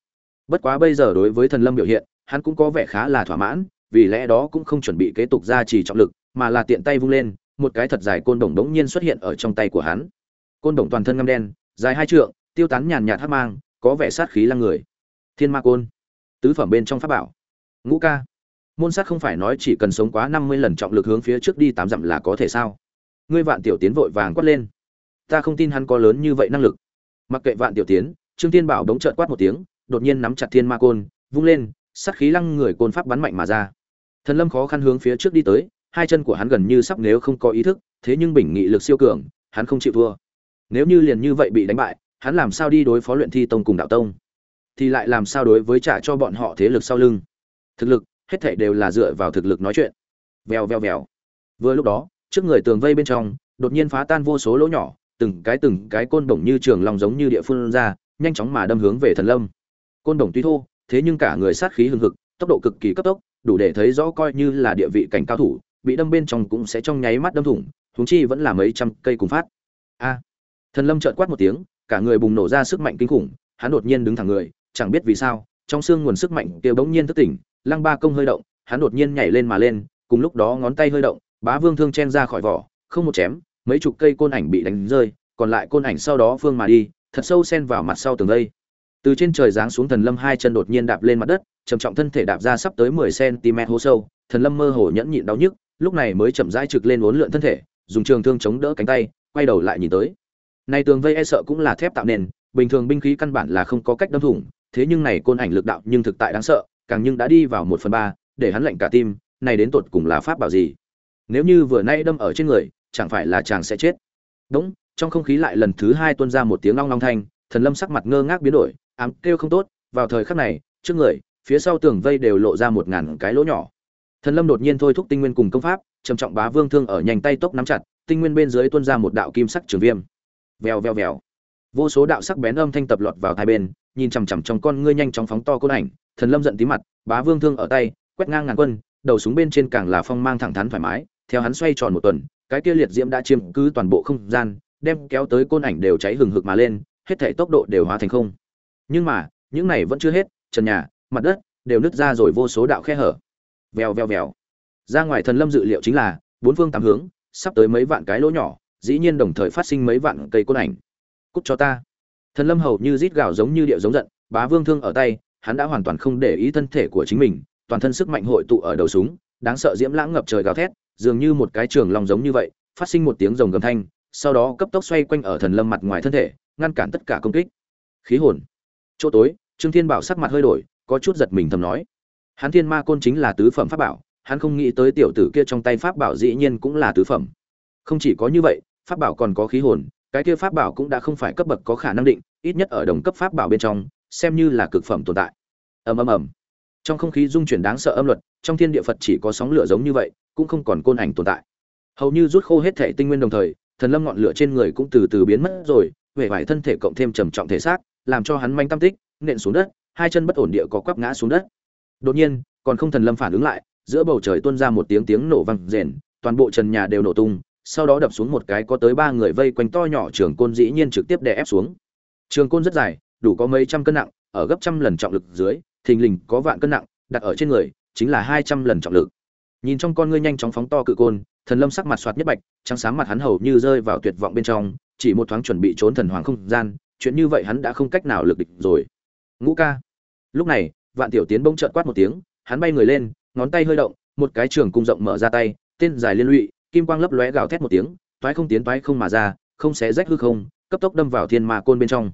bất quá bây giờ đối với thần lâm biểu hiện, hắn cũng có vẻ khá là thỏa mãn, vì lẽ đó cũng không chuẩn bị kế tục gia trì trọng lực, mà là tiện tay vung lên, một cái thật dài côn đồng đống nhiên xuất hiện ở trong tay của hắn. Côn đồng toàn thân ngăm đen, dài hai trượng, tiêu tán nhàn nhạt hắc mang, có vẻ sát khí lăng người. Thiên ma côn, tứ phẩm bên trong pháp bảo. Ngũ ca, môn sát không phải nói chỉ cần sống quá năm mươi lần trọng lực hướng phía trước đi tám dặm là có thể sao? Ngươi vạn tiểu tiến vội vàng quát lên. Ta không tin hắn có lớn như vậy năng lực. Mặc kệ vạn tiểu tiến, trương tiên bảo đống trợn quát một tiếng đột nhiên nắm chặt thiên ma côn, vung lên, sát khí lăng người côn pháp bắn mạnh mà ra. Thần lâm khó khăn hướng phía trước đi tới, hai chân của hắn gần như sắp nếu không có ý thức, thế nhưng bình nghị lực siêu cường, hắn không chịu thua. Nếu như liền như vậy bị đánh bại, hắn làm sao đi đối phó luyện thi tông cùng đạo tông? Thì lại làm sao đối với trả cho bọn họ thế lực sau lưng? Thực lực, hết thảy đều là dựa vào thực lực nói chuyện. Vèo vèo vèo. Vừa lúc đó, trước người tường vây bên trong, đột nhiên phá tan vô số lỗ nhỏ, từng cái từng cái côn đồng như trường lòng giống như địa phương ra, nhanh chóng mà đâm hướng về thần lâm côn đồng tuy thô, thế nhưng cả người sát khí hừng hực, tốc độ cực kỳ cấp tốc, đủ để thấy rõ coi như là địa vị cảnh cao thủ, bị đâm bên trong cũng sẽ trong nháy mắt đâm thủng thúng chi vẫn là mấy trăm cây cùng phát a thần lâm trợn quát một tiếng, cả người bùng nổ ra sức mạnh kinh khủng, hắn đột nhiên đứng thẳng người, chẳng biết vì sao, trong xương nguồn sức mạnh kia bỗng nhiên thức tỉnh, lăng ba công hơi động, hắn đột nhiên nhảy lên mà lên, cùng lúc đó ngón tay hơi động, bá vương thương chen ra khỏi vỏ, không một chém, mấy chục cây côn ảnh bị đánh rơi, còn lại côn ảnh sau đó phương mà đi, thật sâu xen vào mặt sau tường đây từ trên trời giáng xuống thần lâm hai chân đột nhiên đạp lên mặt đất, trầm trọng thân thể đạp ra sắp tới mười cm hố sâu, thần lâm mơ hồ nhẫn nhịn đau nhức, lúc này mới chậm rãi trực lên uốn lượn thân thể, dùng trường thương chống đỡ cánh tay, quay đầu lại nhìn tới. Này tường vây e sợ cũng là thép tạo nền, bình thường binh khí căn bản là không có cách đâm thủng, thế nhưng này côn ảnh lực đạo nhưng thực tại đáng sợ, càng nhưng đã đi vào một phần ba, để hắn lạnh cả tim, này đến tột cùng là pháp bảo gì? Nếu như vừa nay đâm ở trên người, chẳng phải là chàng sẽ chết? Đúng, trong không khí lại lần thứ hai tuôn ra một tiếng long long thanh, thần lâm sắc mặt ngơ ngác biến đổi ám kêu không tốt, vào thời khắc này, trước người, phía sau tường vây đều lộ ra một ngàn cái lỗ nhỏ. Thần lâm đột nhiên thôi thúc tinh nguyên cùng công pháp, trầm trọng bá vương thương ở nhanh tay tốc nắm chặt, tinh nguyên bên dưới tuôn ra một đạo kim sắc trường viêm. Vèo vèo vèo. Vô số đạo sắc bén âm thanh tập lọt vào hai bên, nhìn chằm chằm trong con ngươi nhanh chóng phóng to côn ảnh, thần lâm giận tí mặt, bá vương thương ở tay, quét ngang ngàn quân, đầu súng bên trên càng là phong mang thẳng thắn thoải mái, theo hắn xoay tròn một tuần, cái kia liệt diễm đã chiếm cứ toàn bộ không gian, đem kéo tới côn ảnh đều cháy hừng hực mà lên, hết thể tốc độ đều hóa thành không nhưng mà, những này vẫn chưa hết, trần nhà, mặt đất, đều nứt ra rồi vô số đạo khe hở. Vèo vèo vèo. Ra ngoài thần lâm dự liệu chính là, bốn phương tám hướng, sắp tới mấy vạn cái lỗ nhỏ, dĩ nhiên đồng thời phát sinh mấy vạn cây côn ảnh. Cút cho ta. Thần lâm hầu như rít gào giống như điệu giống giận, bá vương thương ở tay, hắn đã hoàn toàn không để ý thân thể của chính mình, toàn thân sức mạnh hội tụ ở đầu súng, đáng sợ diễm lãng ngập trời gào thét, dường như một cái trường lòng giống như vậy, phát sinh một tiếng rồng gầm thanh, sau đó cấp tốc xoay quanh ở thần lâm mặt ngoài thân thể, ngăn cản tất cả công kích. Khí hồn chỗ tối, trương thiên bảo sắc mặt hơi đổi, có chút giật mình thầm nói. Hắn thiên ma côn chính là tứ phẩm pháp bảo, hắn không nghĩ tới tiểu tử kia trong tay pháp bảo dĩ nhiên cũng là tứ phẩm. Không chỉ có như vậy, pháp bảo còn có khí hồn, cái kia pháp bảo cũng đã không phải cấp bậc có khả năng định, ít nhất ở đồng cấp pháp bảo bên trong, xem như là cực phẩm tồn tại. Ầm ầm ầm. Trong không khí dung chuyển đáng sợ âm luật, trong thiên địa phật chỉ có sóng lửa giống như vậy, cũng không còn côn ảnh tồn tại. Hầu như rút khô hết thể tinh nguyên đồng thời, thần lâm ngọn lửa trên người cũng từ từ biến mất rồi, vẻ vải thân thể cộng thêm trầm trọng thể xác làm cho hắn manh tâm tích, nện xuống đất, hai chân bất ổn địa có quắp ngã xuống đất. Đột nhiên, còn không thần lâm phản ứng lại, giữa bầu trời tuôn ra một tiếng tiếng nổ vang rền, toàn bộ trần nhà đều nổ tung, sau đó đập xuống một cái có tới ba người vây quanh to nhỏ trường côn dĩ nhiên trực tiếp đè ép xuống. Trường côn rất dài, đủ có mấy trăm cân nặng, ở gấp trăm lần trọng lực dưới, thình lình có vạn cân nặng, đặt ở trên người, chính là hai trăm lần trọng lực. Nhìn trong con ngươi nhanh chóng phóng to cự côn, thần lâm sắc mặt soạt nhất bạch, trắng sáng mặt hắn hầu như rơi vào tuyệt vọng bên trong, chỉ một thoáng chuẩn bị trốn thần hoàng không gian chuyện như vậy hắn đã không cách nào lực địch rồi. Ngũ ca. Lúc này, vạn tiểu tiến bỗng trợn quát một tiếng, hắn bay người lên, ngón tay hơi động, một cái trường cung rộng mở ra tay, tên dài liên lụy, kim quang lấp lóe gào thét một tiếng, toái không tiến toái không mà ra, không xé rách hư không, cấp tốc đâm vào thiên ma côn bên trong.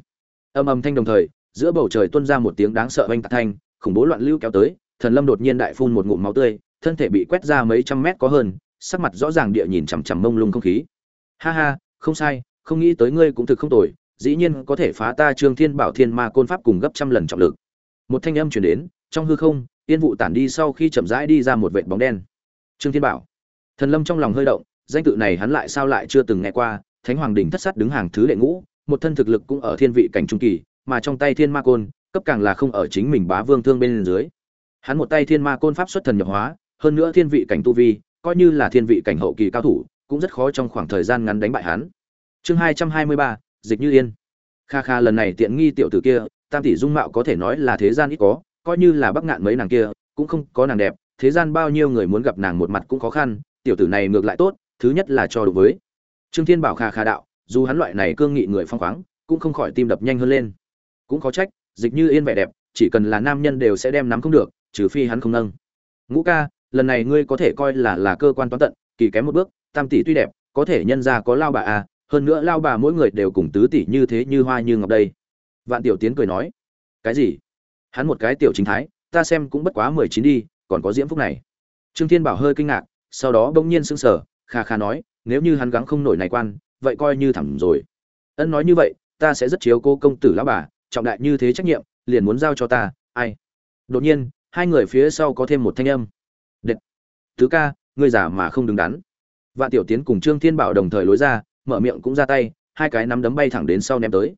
Âm âm thanh đồng thời, giữa bầu trời tuôn ra một tiếng đáng sợ oanh tạc thanh, khủng bố loạn lưu kéo tới, thần lâm đột nhiên đại phun một ngụm máu tươi, thân thể bị quét ra mấy trăm mét có hơn, sắc mặt rõ ràng địa nhìn chằm chằm mông lung không khí. Ha ha, không sai, không nghĩ tới ngươi cũng thực không tồi dĩ nhiên có thể phá ta Trương Thiên Bảo Thiên Ma côn pháp cùng gấp trăm lần trọng lực. Một thanh âm truyền đến, trong hư không, yên vụ tản đi sau khi chậm rãi đi ra một vệt bóng đen. Trương Thiên Bảo. Thần Lâm trong lòng hơi động, danh tự này hắn lại sao lại chưa từng nghe qua, Thánh Hoàng đỉnh thất sát đứng hàng thứ đệ ngũ, một thân thực lực cũng ở thiên vị cảnh trung kỳ, mà trong tay Thiên Ma côn, cấp càng là không ở chính mình bá vương thương bên dưới. Hắn một tay Thiên Ma côn pháp xuất thần nhập hóa, hơn nữa thiên vị cảnh tu vi, coi như là thiên vị cảnh hậu kỳ cao thủ, cũng rất khó trong khoảng thời gian ngắn đánh bại hắn. Chương 223, dịch như yên. Kha kha, lần này tiện nghi tiểu tử kia, tam tỷ dung mạo có thể nói là thế gian ít có, coi như là bắc ngạn mấy nàng kia, cũng không có nàng đẹp, thế gian bao nhiêu người muốn gặp nàng một mặt cũng khó khăn, tiểu tử này ngược lại tốt, thứ nhất là cho đối với. Trương thiên bảo kha kha đạo, dù hắn loại này cương nghị người phong khoáng, cũng không khỏi tim đập nhanh hơn lên. Cũng khó trách, dịch như yên vẻ đẹp, chỉ cần là nam nhân đều sẽ đem nắm không được, trừ phi hắn không nâng. Ngũ ca, lần này ngươi có thể coi là là cơ quan toán tận, kỳ kém một bước, tam tỷ tuy đẹp, có thể nhân ra có lao bà à hơn nữa lao bà mỗi người đều cùng tứ tỷ như thế như hoa như ngọc đây. Vạn tiểu tiến cười nói, cái gì? Hắn một cái tiểu chính thái, ta xem cũng bất quá mười chín đi, còn có diễm phúc này. Trương thiên bảo hơi kinh ngạc, sau đó bỗng nhiên sững sờ, kha kha nói, nếu như hắn gắng không nổi này quan, vậy coi như thẳng rồi. Ân nói như vậy, ta sẽ rất chiếu cô công tử lão bà, trọng đại như thế trách nhiệm, liền muốn giao cho ta, ai? Đột nhiên, hai người phía sau có thêm một thanh âm. Đệt tứ ca, ngươi giả mà không đứng đắn. Vạn tiểu tiến cùng trương thiên bảo đồng thời lối ra mở miệng cũng ra tay, hai cái nắm đấm bay thẳng đến sau ném tới.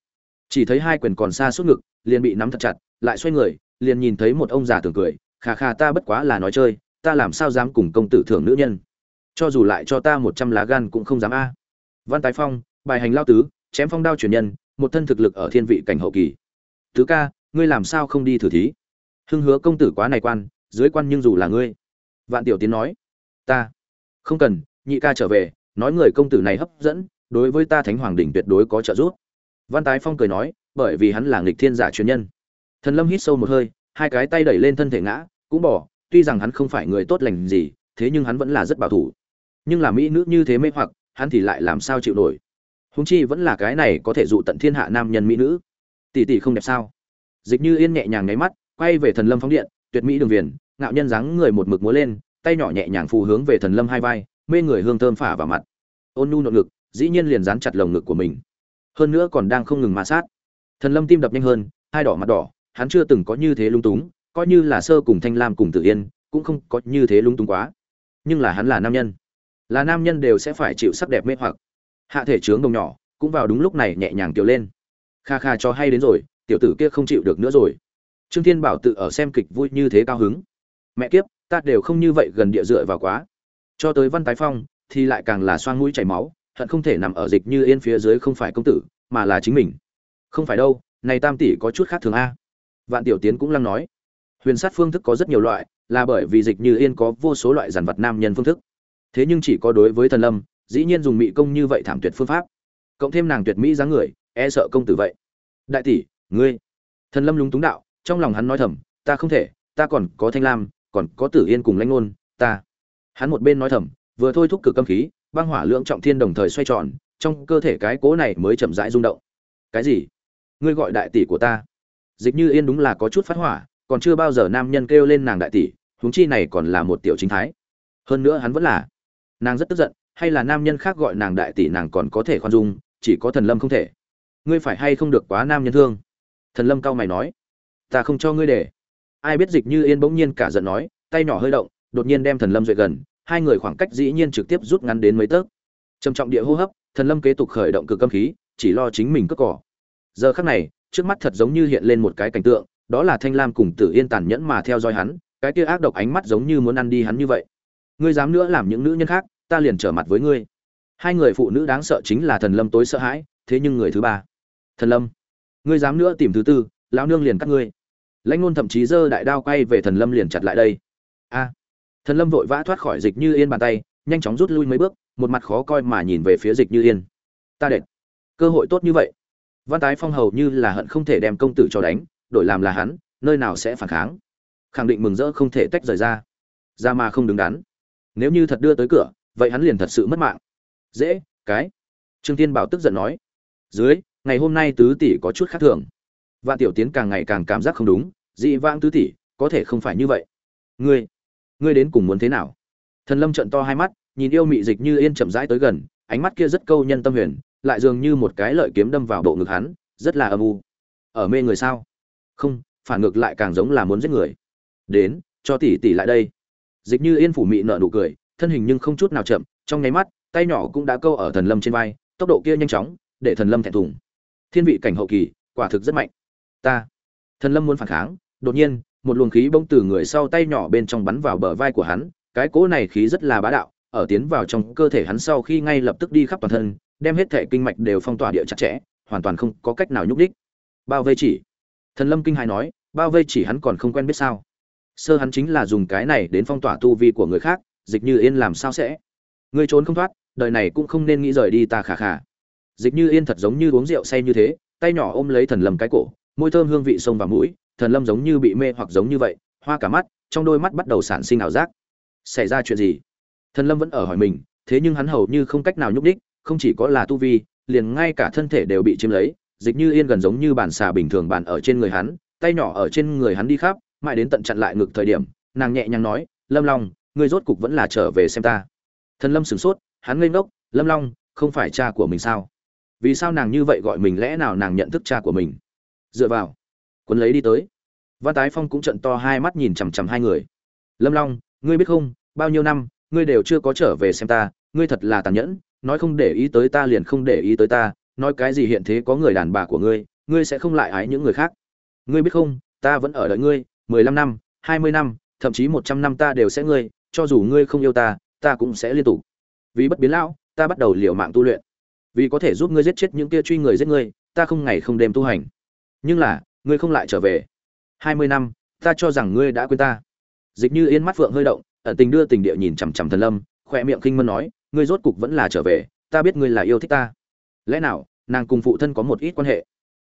Chỉ thấy hai quyền còn xa suốt ngực, liền bị nắm thật chặt, lại xoay người, liền nhìn thấy một ông già tưởng cười, khà khà, ta bất quá là nói chơi, ta làm sao dám cùng công tử thưởng nữ nhân? Cho dù lại cho ta một trăm lá gan cũng không dám a. Văn tái phong, bài hành lao tứ, chém phong đao truyền nhân, một thân thực lực ở thiên vị cảnh hậu kỳ. Tứ ca, ngươi làm sao không đi thử thí? Hưng hứa công tử quá này quan, dưới quan nhưng dù là ngươi. Vạn tiểu tiến nói. Ta không cần, nhị ca trở về, nói người công tử này hấp dẫn đối với ta thánh hoàng đỉnh tuyệt đối có trợ giúp. Văn tái phong cười nói, bởi vì hắn là nghịch thiên giả truyền nhân. Thần lâm hít sâu một hơi, hai cái tay đẩy lên thân thể ngã, cũng bỏ, tuy rằng hắn không phải người tốt lành gì, thế nhưng hắn vẫn là rất bảo thủ. Nhưng là mỹ nữ như thế mê hoặc, hắn thì lại làm sao chịu nổi? Húng chi vẫn là cái này có thể dụ tận thiên hạ nam nhân mỹ nữ. Tỷ tỷ không đẹp sao? Dịch như yên nhẹ nhàng nháy mắt, quay về thần lâm phóng điện, tuyệt mỹ đường viền, ngạo nhân dáng người một mực múa lên, tay nhỏ nhẹ nhàng phù hướng về thần lâm hai vai, mê người hương thơm phả vào mặt. Ôn nu nội ngực dĩ nhiên liền dán chặt lồng ngực của mình. Hơn nữa còn đang không ngừng ma sát. Thần lâm tim đập nhanh hơn, hai đỏ mặt đỏ, hắn chưa từng có như thế lung túng, coi như là sơ cùng thanh lam cùng tử yên, cũng không có như thế lung túng quá. Nhưng là hắn là nam nhân. Là nam nhân đều sẽ phải chịu sắc đẹp mê hoặc. Hạ thể trướng đồng nhỏ, cũng vào đúng lúc này nhẹ nhàng tiểu lên. Kha kha cho hay đến rồi, tiểu tử kia không chịu được nữa rồi. Trương thiên bảo tự ở xem kịch vui như thế cao hứng. Mẹ kiếp, ta đều không như vậy gần địa dựa vào quá. Cho tới văn tái phong, thì lại càng là xoang mũi chảy máu hận không thể nằm ở dịch như yên phía dưới không phải công tử, mà là chính mình. Không phải đâu, này tam tỷ có chút khác thường a. Vạn tiểu tiến cũng lăng nói. Huyền sát phương thức có rất nhiều loại, là bởi vì dịch như yên có vô số loại giàn vật nam nhân phương thức. Thế nhưng chỉ có đối với thần lâm, dĩ nhiên dùng mỹ công như vậy thảm tuyệt phương pháp. Cộng thêm nàng tuyệt mỹ dáng người e sợ công tử vậy. Đại tỷ, ngươi. Thần lâm lúng túng đạo, trong lòng hắn nói thầm, ta không thể, ta còn có thanh lam, còn có tử yên cùng lãnh ngôn, ta. Hắn một bên nói thầm, vừa thôi thúc cực âm khí băng hỏa lượng trọng thiên đồng thời xoay tròn, trong cơ thể cái cố này mới chậm rãi rung động. Cái gì? Ngươi gọi đại tỷ của ta. Dịch như yên đúng là có chút phát hỏa, còn chưa bao giờ nam nhân kêu lên nàng đại tỷ, huống chi này còn là một tiểu chính thái. Hơn nữa hắn vẫn là, nàng rất tức giận, hay là nam nhân khác gọi nàng đại tỷ nàng còn có thể khoan dung, chỉ có thần lâm không thể. Ngươi phải hay không được quá nam nhân thương? Thần lâm cao mày nói. Ta không cho ngươi để. Ai biết dịch như yên bỗng nhiên cả giận nói, tay nhỏ hơi động, đột nhiên đem thần lâm dậy gần hai người khoảng cách dĩ nhiên trực tiếp rút ngắn đến mấy tấc. Trầm trọng địa hô hấp, thần lâm kế tục khởi động cực âm khí, chỉ lo chính mình cất cỏ. Giờ khắc này, trước mắt thật giống như hiện lên một cái cảnh tượng, đó là thanh lam cùng tử yên tàn nhẫn mà theo dõi hắn, cái kia ác độc ánh mắt giống như muốn ăn đi hắn như vậy. Ngươi dám nữa làm những nữ nhân khác, ta liền trở mặt với ngươi. Hai người phụ nữ đáng sợ chính là thần lâm tối sợ hãi, thế nhưng người thứ ba. Thần lâm. Ngươi dám nữa tìm thứ tư, lão nương liền cắt ngươi. Lãnh ngôn thậm chí giơ đại đao quay về thần lâm liền chặt lại đây. A thần lâm vội vã thoát khỏi dịch như yên bàn tay, nhanh chóng rút lui mấy bước, một mặt khó coi mà nhìn về phía dịch như yên. Ta đệt. Cơ hội tốt như vậy. Văn tái phong hầu như là hận không thể đem công tử cho đánh, đổi làm là hắn, nơi nào sẽ phản kháng. Khẳng định mừng rỡ không thể tách rời ra. Ra mà không đứng đắn. Nếu như thật đưa tới cửa, vậy hắn liền thật sự mất mạng. Dễ, cái. Trương tiên bảo tức giận nói. Dưới, ngày hôm nay tứ tỷ có chút khác thường. Vạn tiểu tiến càng ngày càng cảm giác không đúng, dị vãng tứ tỷ, có thể không phải như vậy. Ngươi ngươi đến cùng muốn thế nào? Thần lâm trận to hai mắt, nhìn yêu mị dịch như yên chậm rãi tới gần, ánh mắt kia rất câu nhân tâm huyền, lại dường như một cái lợi kiếm đâm vào bộ ngực hắn, rất là âm u. Ở mê người sao? Không, phản ngược lại càng giống là muốn giết người. Đến, cho tỷ tỷ lại đây. Dịch như yên phủ mị nợ nụ cười, thân hình nhưng không chút nào chậm, trong nháy mắt, tay nhỏ cũng đã câu ở thần lâm trên vai, tốc độ kia nhanh chóng, để thần lâm thẹn thùng. Thiên vị cảnh hậu kỳ, quả thực rất mạnh. Ta. Thần lâm muốn phản kháng, đột nhiên một luồng khí bông từ người sau tay nhỏ bên trong bắn vào bờ vai của hắn, cái cỗ này khí rất là bá đạo, ở tiến vào trong cơ thể hắn sau khi ngay lập tức đi khắp toàn thân, đem hết thể kinh mạch đều phong tỏa địa chặt chẽ, hoàn toàn không có cách nào nhúc đích bao vây chỉ. Thần lâm kinh hai nói, bao vây chỉ hắn còn không quen biết sao? Sơ hắn chính là dùng cái này đến phong tỏa tu vi của người khác, dịch như yên làm sao sẽ? Ngươi trốn không thoát, đời này cũng không nên nghĩ rời đi ta khả khả dịch như yên thật giống như uống rượu say như thế, tay nhỏ ôm lấy thần lâm cái cổ, môi thơm hương vị sông vào mũi thần lâm giống như bị mê hoặc giống như vậy, hoa cả mắt, trong đôi mắt bắt đầu sản sinh ảo giác. Xảy ra chuyện gì? Thần lâm vẫn ở hỏi mình, thế nhưng hắn hầu như không cách nào nhúc đích không chỉ có là tu vi, liền ngay cả thân thể đều bị chiếm lấy, dịch như yên gần giống như bàn xà bình thường bàn ở trên người hắn, tay nhỏ ở trên người hắn đi khắp, mãi đến tận chặn lại ngực thời điểm, nàng nhẹ nhàng nói, lâm long, ngươi rốt cục vẫn là trở về xem ta. Thần lâm sửng sốt, hắn ngây ngốc, lâm long, không phải cha của mình sao? Vì sao nàng như vậy gọi mình lẽ nào nàng nhận thức cha của mình? Dựa vào cuốn lấy đi tới. Văn tái phong cũng trận to hai mắt nhìn chằm chằm hai người. Lâm long, ngươi biết không, bao nhiêu năm, ngươi đều chưa có trở về xem ta, ngươi thật là tàn nhẫn, nói không để ý tới ta liền không để ý tới ta, nói cái gì hiện thế có người đàn bà của ngươi ngươi sẽ không lại ái những người khác. Ngươi biết không, ta vẫn ở đợi ngươi, mười lăm năm, hai mươi năm, thậm chí một trăm năm ta đều sẽ ngươi, cho dù ngươi không yêu ta ta cũng sẽ liên tục. Vì bất biến lão, ta bắt đầu liều mạng tu luyện. Vì có thể giúp ngươi giết chết những kia truy người giết ngươi, ta không ngày không đêm tu hành. Nhưng là ngươi không lại trở về. Hai mươi năm, ta cho rằng ngươi đã quên ta. Dịch như yên mắt phượng hơi động, ẩn tình đưa tình địa nhìn chằm chằm thần lâm khoe miệng khinh mân nói, ngươi rốt cục vẫn là trở về, ta biết ngươi là yêu thích ta. Lẽ nào, nàng cùng phụ thân có một ít quan hệ?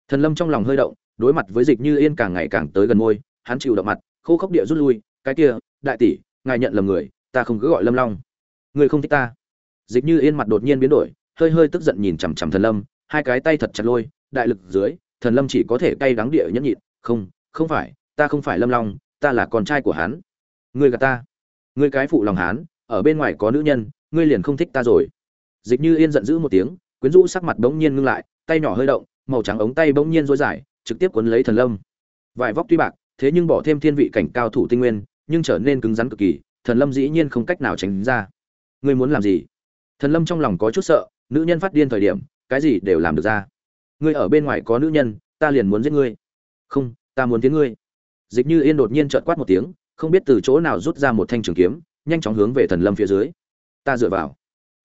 Thần lâm trong lòng hơi động, đối mặt với dịch như yên càng ngày càng tới gần môi, hắn chịu động mặt, khô khốc địa rút lui, cái kia, đại tỷ, ngài nhận lầm người, ta không cứ gọi lâm long. Ngươi không thích ta. Dịch như yên mặt đột nhiên biến đổi, hơi hơi tức giận nhìn chằm chằm thần lâm, hai cái tay thật chặt lôi, đại lực dưới thần lâm chỉ có thể cay đắng địa nhẫn nhịn, không không phải, ta không phải lâm long, ta là con trai của hắn. Ngươi gạt ta. Ngươi cái phụ lòng hán ở bên ngoài có nữ nhân, ngươi liền không thích ta rồi. Dịch như yên giận dữ một tiếng, quyến rũ sắc mặt bỗng nhiên ngưng lại, tay nhỏ hơi động, màu trắng ống tay bỗng nhiên rối dài, trực tiếp cuốn lấy thần lâm. Vải vóc tuy bạc, thế nhưng bỏ thêm thiên vị cảnh cao thủ tinh nguyên, nhưng trở nên cứng rắn cực kỳ, thần lâm dĩ nhiên không cách nào tránh ra. Ngươi muốn làm gì? Thần lâm trong lòng có chút sợ, nữ nhân phát điên thời điểm, cái gì đều làm được ra ngươi ở bên ngoài có nữ nhân, ta liền muốn giết ngươi. Không, ta muốn tiến ngươi. Dịch như yên đột nhiên trợn quát một tiếng, không biết từ chỗ nào rút ra một thanh trường kiếm, nhanh chóng hướng về thần lâm phía dưới. Ta dựa vào.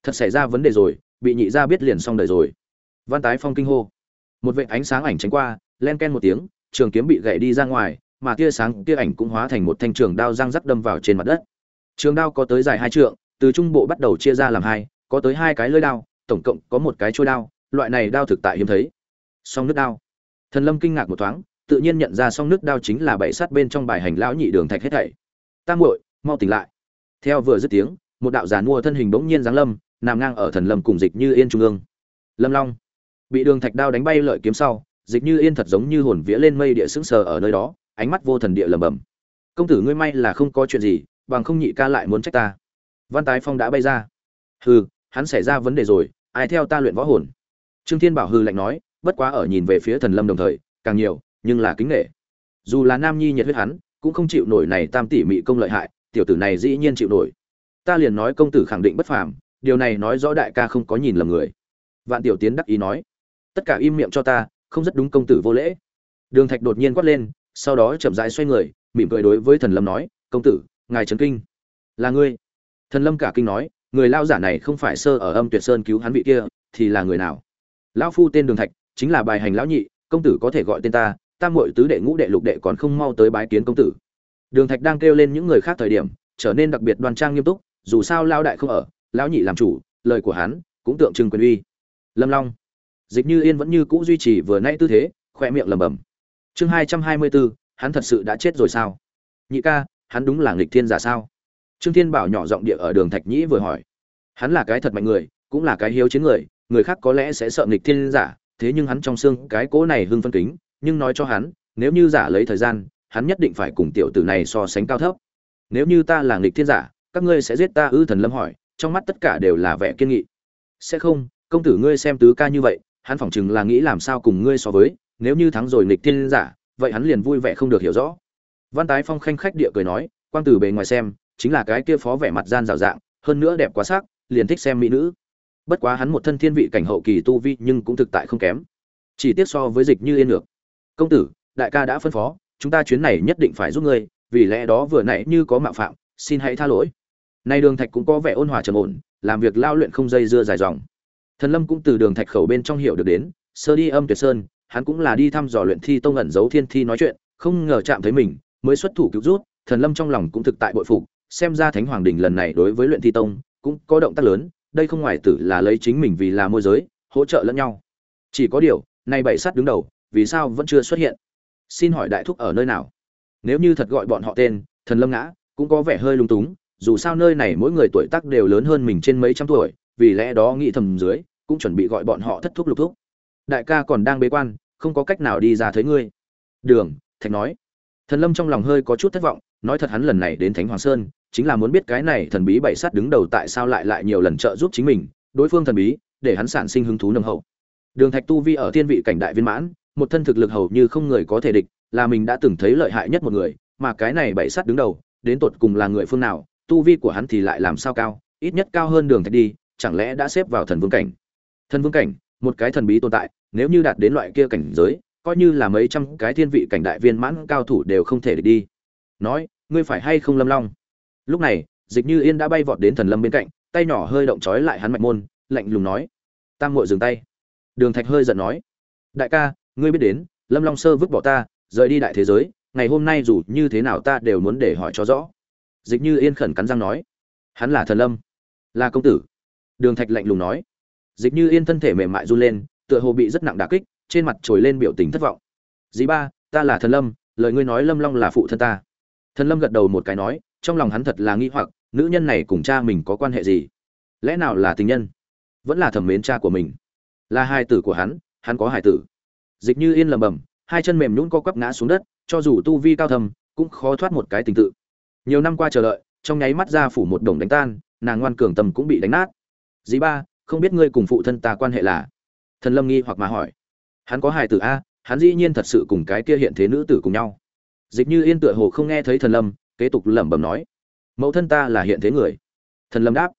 Thật xảy ra vấn đề rồi, bị nhị gia biết liền xong đời rồi. Văn tái phong kinh hô. Một vệ ánh sáng ảnh tránh qua, len ken một tiếng, trường kiếm bị gãy đi ra ngoài, mà tia sáng, tia ảnh cũng hóa thành một thanh trường đao răng rắc đâm vào trên mặt đất. Trường đao có tới dài hai trượng, từ trung bộ bắt đầu chia ra làm hai, có tới hai cái lưỡi đao, tổng cộng có một cái trôi đao, loại này đao thực tại hiếm thấy song nước đao. Thần lâm kinh ngạc một thoáng, tự nhiên nhận ra song nước đao chính là bảy sát bên trong bài hành lão nhị đường thạch hết thảy. Tam muội, mau tỉnh lại. Theo vừa dứt tiếng, một đạo giàn mua thân hình bỗng nhiên giáng lâm, nằm ngang ở thần lâm cùng dịch như yên trung ương. Lâm long bị đường thạch đao đánh bay lợi kiếm sau, dịch như yên thật giống như hồn vía lên mây địa sững sờ ở nơi đó, ánh mắt vô thần địa lẩm bẩm. Công tử ngươi may là không có chuyện gì, bằng không nhị ca lại muốn trách ta. Văn tái phong đã bay ra. Hừ, hắn xảy ra vấn đề rồi, ai theo ta luyện võ hồn? Trương thiên bảo hư lạnh nói bất quá ở nhìn về phía thần lâm đồng thời, càng nhiều, nhưng là kính nghệ dù là nam nhi nhiệt huyết hắn, cũng không chịu nổi này tam tỷ mị công lợi hại, tiểu tử này dĩ nhiên chịu nổi. Ta liền nói công tử khẳng định bất phàm, điều này nói rõ đại ca không có nhìn lầm người. Vạn tiểu tiến đắc ý nói, tất cả im miệng cho ta, không rất đúng công tử vô lễ. Đường thạch đột nhiên quát lên, sau đó chậm rãi xoay người, mỉm cười đối với thần lâm nói, công tử, ngài trấn kinh. Là ngươi? Thần lâm cả kinh nói, người lao giả này không phải sơ ở âm tuyệt sơn cứu hắn vị kia, thì là người nào? Lão phu tên đường thạch chính là bài hành lão nhị, công tử có thể gọi tên ta tam muội tứ đệ ngũ đệ lục đệ còn không mau tới bái kiến công tử. Đường thạch đang kêu lên những người khác thời điểm, trở nên đặc biệt đoan trang nghiêm túc, dù sao lao đại không ở, lão nhị làm chủ, lời của hắn cũng tượng trưng quyền uy. Lâm long, dịch như yên vẫn như cũ duy trì vừa nãy tư thế, khoe miệng lẩm bẩm. Chương hai trăm hai mươi bốn, hắn thật sự đã chết rồi sao? Nhị ca, hắn đúng là nghịch thiên giả sao? Trương thiên bảo nhỏ giọng địa ở đường thạch nhĩ vừa hỏi. Hắn là cái thật mạnh người, cũng là cái hiếu chiến người người khác có lẽ sẽ sợ nghịch thiên giả thế nhưng hắn trong xương cái cỗ này hưng phân kính, nhưng nói cho hắn, nếu như giả lấy thời gian, hắn nhất định phải cùng tiểu tử này so sánh cao thấp. Nếu như ta là nghịch thiên giả, các ngươi sẽ giết ta ư thần lâm hỏi, trong mắt tất cả đều là vẻ kiên nghị. Sẽ không, công tử ngươi xem tứ ca như vậy, hắn phỏng chừng là nghĩ làm sao cùng ngươi so với, nếu như thắng rồi nghịch thiên giả, vậy hắn liền vui vẻ không được hiểu rõ. Văn tái phong khanh khách địa cười nói, quang tử bề ngoài xem, chính là cái kia phó vẻ mặt gian rào dạng, hơn nữa đẹp quá sắc, liền thích xem mỹ nữ bất quá hắn một thân thiên vị cảnh hậu kỳ tu vi nhưng cũng thực tại không kém. Chỉ tiếc so với dịch như yên được. Công tử, đại ca đã phân phó, chúng ta chuyến này nhất định phải giúp ngươi, vì lẽ đó vừa nãy như có mạo phạm, xin hãy tha lỗi. Nay đường thạch cũng có vẻ ôn hòa trầm ổn, làm việc lao luyện không dây dưa dài dòng. Thần lâm cũng từ đường thạch khẩu bên trong hiểu được đến, sơ đi âm tuyệt sơn, hắn cũng là đi thăm dò luyện thi tông ẩn giấu thiên thi nói chuyện, không ngờ chạm thấy mình, mới xuất thủ cứu rút, thần lâm trong lòng cũng thực tại bội phục, xem ra thánh hoàng đình lần này đối với luyện thi tông, cũng có động tác lớn đây không ngoài tử là lấy chính mình vì là môi giới, hỗ trợ lẫn nhau. Chỉ có điều, nay bảy sát đứng đầu, vì sao vẫn chưa xuất hiện? Xin hỏi đại thúc ở nơi nào? Nếu như thật gọi bọn họ tên, thần lâm ngã, cũng có vẻ hơi lung túng, dù sao nơi này mỗi người tuổi tác đều lớn hơn mình trên mấy trăm tuổi, vì lẽ đó nghĩ thầm dưới, cũng chuẩn bị gọi bọn họ thất thúc lục thúc. Đại ca còn đang bế quan, không có cách nào đi ra thấy ngươi. Đường, thạch nói. Thần lâm trong lòng hơi có chút thất vọng, nói thật hắn lần này đến thánh hoàng sơn chính là muốn biết cái này thần bí bảy sát đứng đầu tại sao lại lại nhiều lần trợ giúp chính mình, đối phương thần bí, để hắn sản sinh hứng thú nồng hậu. Đường thạch tu vi ở thiên vị cảnh đại viên mãn, một thân thực lực hầu như không người có thể địch, là mình đã từng thấy lợi hại nhất một người, mà cái này bảy sát đứng đầu, đến tột cùng là người phương nào, tu vi của hắn thì lại làm sao cao, ít nhất cao hơn đường thạch đi, chẳng lẽ đã xếp vào thần vương cảnh? Thần vương cảnh, một cái thần bí tồn tại, nếu như đạt đến loại kia cảnh giới, coi như là mấy trăm cái thiên vị cảnh đại viên mãn cao thủ đều không thể địch đi. Nói, ngươi phải hay không lâm long? Lúc này, dịch như yên đã bay vọt đến thần lâm bên cạnh, tay nhỏ hơi động trói lại hắn mạch môn, lạnh lùng nói, tam ngội dừng tay. Đường thạch hơi giận nói, đại ca, ngươi biết đến, lâm long sơ vứt bỏ ta, rời đi đại thế giới, ngày hôm nay dù như thế nào ta đều muốn để hỏi cho rõ. Dịch như yên khẩn cắn răng nói, hắn là thần lâm, là công tử. Đường thạch lạnh lùng nói, dịch như yên thân thể mềm mại run lên, tựa hồ bị rất nặng đả kích, trên mặt trồi lên biểu tình thất vọng. Dì ba, ta là thần lâm, lời ngươi nói lâm long là phụ thân ta. Thần lâm gật đầu một cái nói trong lòng hắn thật là nghi hoặc, nữ nhân này cùng cha mình có quan hệ gì? Lẽ nào là tình nhân? Vẫn là thẩm mến cha của mình? Là hai tử của hắn hắn có hải tử. Dịch như yên lầm bầm hai chân mềm nhũn co quắp ngã xuống đất, cho dù tu vi cao thầm cũng khó thoát một cái tình tự. Nhiều năm qua chờ đợi, trong nháy mắt ra phủ một đồng đánh tan, nàng ngoan cường tâm cũng bị đánh nát. Dĩ ba, không biết ngươi cùng phụ thân ta quan hệ là? Thần lâm nghi hoặc mà hỏi. Hắn có hài tử a, hắn dĩ nhiên thật sự cùng cái kia hiện thế nữ tử cùng nhau. Dịch như yên tựa hồ không nghe thấy thần lâm kế tục lẩm bẩm nói, mẫu thân ta là hiện thế người. Thần lâm đáp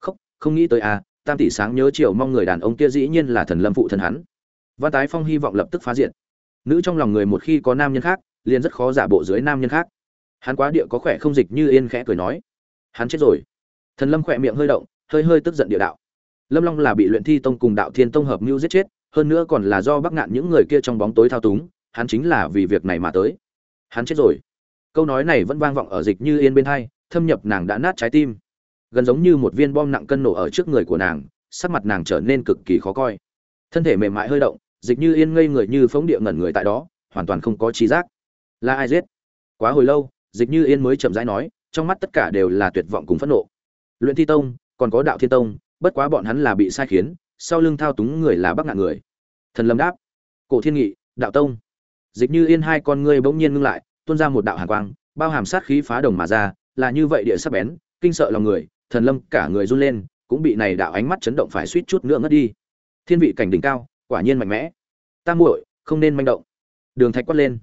không không nghĩ tới à? tam tỷ sáng nhớ chiều mong người đàn ông kia dĩ nhiên là thần lâm phụ thân hắn. Văn tái phong hy vọng lập tức phá diện nữ trong lòng người một khi có nam nhân khác, liền rất khó giả bộ dưới nam nhân khác. Hắn quá địa có khỏe không dịch như yên khẽ cười nói, hắn chết rồi. Thần lâm khỏe miệng hơi động, hơi hơi tức giận địa đạo, lâm long là bị luyện thi tông cùng đạo thiên tông hợp mưu giết chết, hơn nữa còn là do bắc ngạn những người kia trong bóng tối thao túng, hắn chính là vì việc này mà tới. Hắn chết rồi câu nói này vẫn vang vọng ở dịch như yên bên hai, thâm nhập nàng đã nát trái tim. Gần giống như một viên bom nặng cân nổ ở trước người của nàng, sắc mặt nàng trở nên cực kỳ khó coi. Thân thể mềm mại hơi động, dịch như yên ngây người như phóng địa ngẩn người tại đó, hoàn toàn không có trí giác. Là ai giết? Quá hồi lâu, dịch như yên mới chậm rãi nói, trong mắt tất cả đều là tuyệt vọng cùng phẫn nộ. Luyện thi tông, còn có đạo thiên tông, bất quá bọn hắn là bị sai khiến, sau lưng thao túng người là bắc ngạn người. Thần lâm đáp, cổ thiên nghị, đạo tông. Dịch như yên hai con ngươi bỗng nhiên ngưng lại tuôn ra một đạo hàn quang, bao hàm sát khí phá đồng mà ra, là như vậy địa sắc bén, kinh sợ lòng người, thần lâm cả người run lên, cũng bị này đạo ánh mắt chấn động phải suýt chút nữa ngất đi. Thiên vị cảnh đỉnh cao, quả nhiên mạnh mẽ. Tam muội, không nên manh động. Đường thạch quát lên.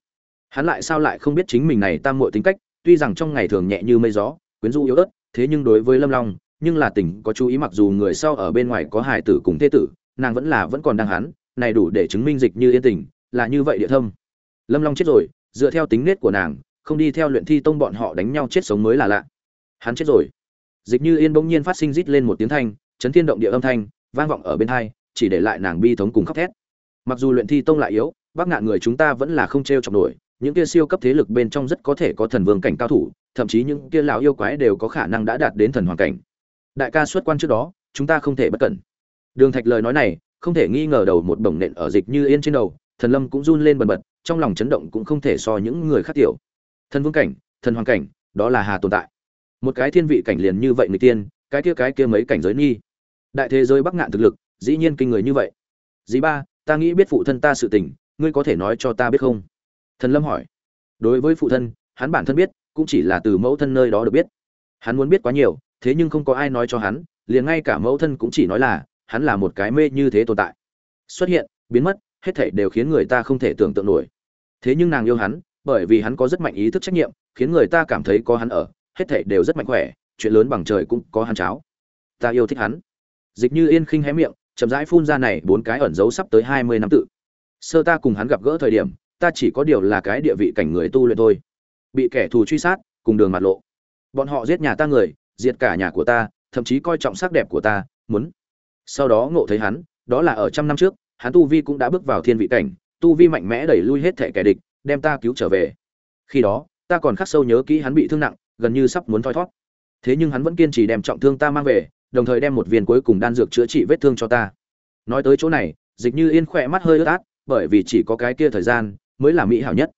Hắn lại sao lại không biết chính mình này tam muội tính cách, tuy rằng trong ngày thường nhẹ như mây gió, quyến rũ yếu ớt, thế nhưng đối với lâm long, nhưng là tình có chú ý mặc dù người sau ở bên ngoài có hài tử cùng thế tử, nàng vẫn là vẫn còn đang hắn, này đủ để chứng minh dịch như yên tình, là như vậy địa thâm. Lâm long chết rồi dựa theo tính nết của nàng, không đi theo luyện thi tông bọn họ đánh nhau chết sống mới là lạ. Hắn chết rồi. Dịch như yên bỗng nhiên phát sinh rít lên một tiếng thanh, chấn thiên động địa âm thanh, vang vọng ở bên hai, chỉ để lại nàng bi thống cùng khóc thét. Mặc dù luyện thi tông lại yếu, bác ngạn người chúng ta vẫn là không t r e o chọc nổi, những kia siêu cấp thế lực bên trong rất có thể có thần vương cảnh cao thủ, thậm chí những kia lão yêu quái đều có khả năng đã đạt đến thần hoàng cảnh. Đại ca xuất quan trước đó, chúng ta không thể bất cẩn. Đường thạch lời nói này, không thể nghi ngờ đầu một bổng nện ở dịch như yên trên đầu, thần lâm cũng run lên bần bật trong lòng chấn động cũng không thể so những người khác tiểu. Thần vương cảnh, thần hoàng cảnh, đó là hà tồn tại. Một cái thiên vị cảnh liền như vậy người tiên, cái kia cái kia mấy cảnh giới nghi. Đại thế giới bắc ngạn thực lực, dĩ nhiên kinh người như vậy. Dĩ ba, ta nghĩ biết phụ thân ta sự tình, ngươi có thể nói cho ta biết không? Thần lâm hỏi. Đối với phụ thân, hắn bản thân biết, cũng chỉ là từ mẫu thân nơi đó được biết. Hắn muốn biết quá nhiều, thế nhưng không có ai nói cho hắn, liền ngay cả mẫu thân cũng chỉ nói là, hắn là một cái mê như thế tồn tại. Xuất hiện, biến mất, hết thảy đều khiến người ta không thể tưởng tượng nổi thế nhưng nàng yêu hắn, bởi vì hắn có rất mạnh ý thức trách nhiệm, khiến người ta cảm thấy có hắn ở, hết thảy đều rất mạnh khỏe, chuyện lớn bằng trời cũng có hắn cháo. Ta yêu thích hắn. Dịch như yên khinh hé miệng, chậm rãi phun ra này bốn cái ẩn dấu sắp tới hai mươi năm tự. Sơ ta cùng hắn gặp gỡ thời điểm, ta chỉ có điều là cái địa vị cảnh người tu luyện thôi. Bị kẻ thù truy sát, cùng đường mặt lộ. Bọn họ giết nhà ta người, diệt cả nhà của ta, thậm chí coi trọng sắc đẹp của ta, muốn. Sau đó ngộ thấy hắn, đó là ở trăm năm trước, hắn tu vi cũng đã bước vào thiên vị cảnh tu vi mạnh mẽ đẩy lui hết thể kẻ địch đem ta cứu trở về. Khi đó ta còn khắc sâu nhớ kỹ hắn bị thương nặng gần như sắp muốn thoi thót thế nhưng hắn vẫn kiên trì đem trọng thương ta mang về đồng thời đem một viên cuối cùng đan dược chữa trị vết thương cho ta. Nói tới chỗ này dịch như yên khỏe mắt hơi ướt át bởi vì chỉ có cái kia thời gian mới là mỹ hảo nhất.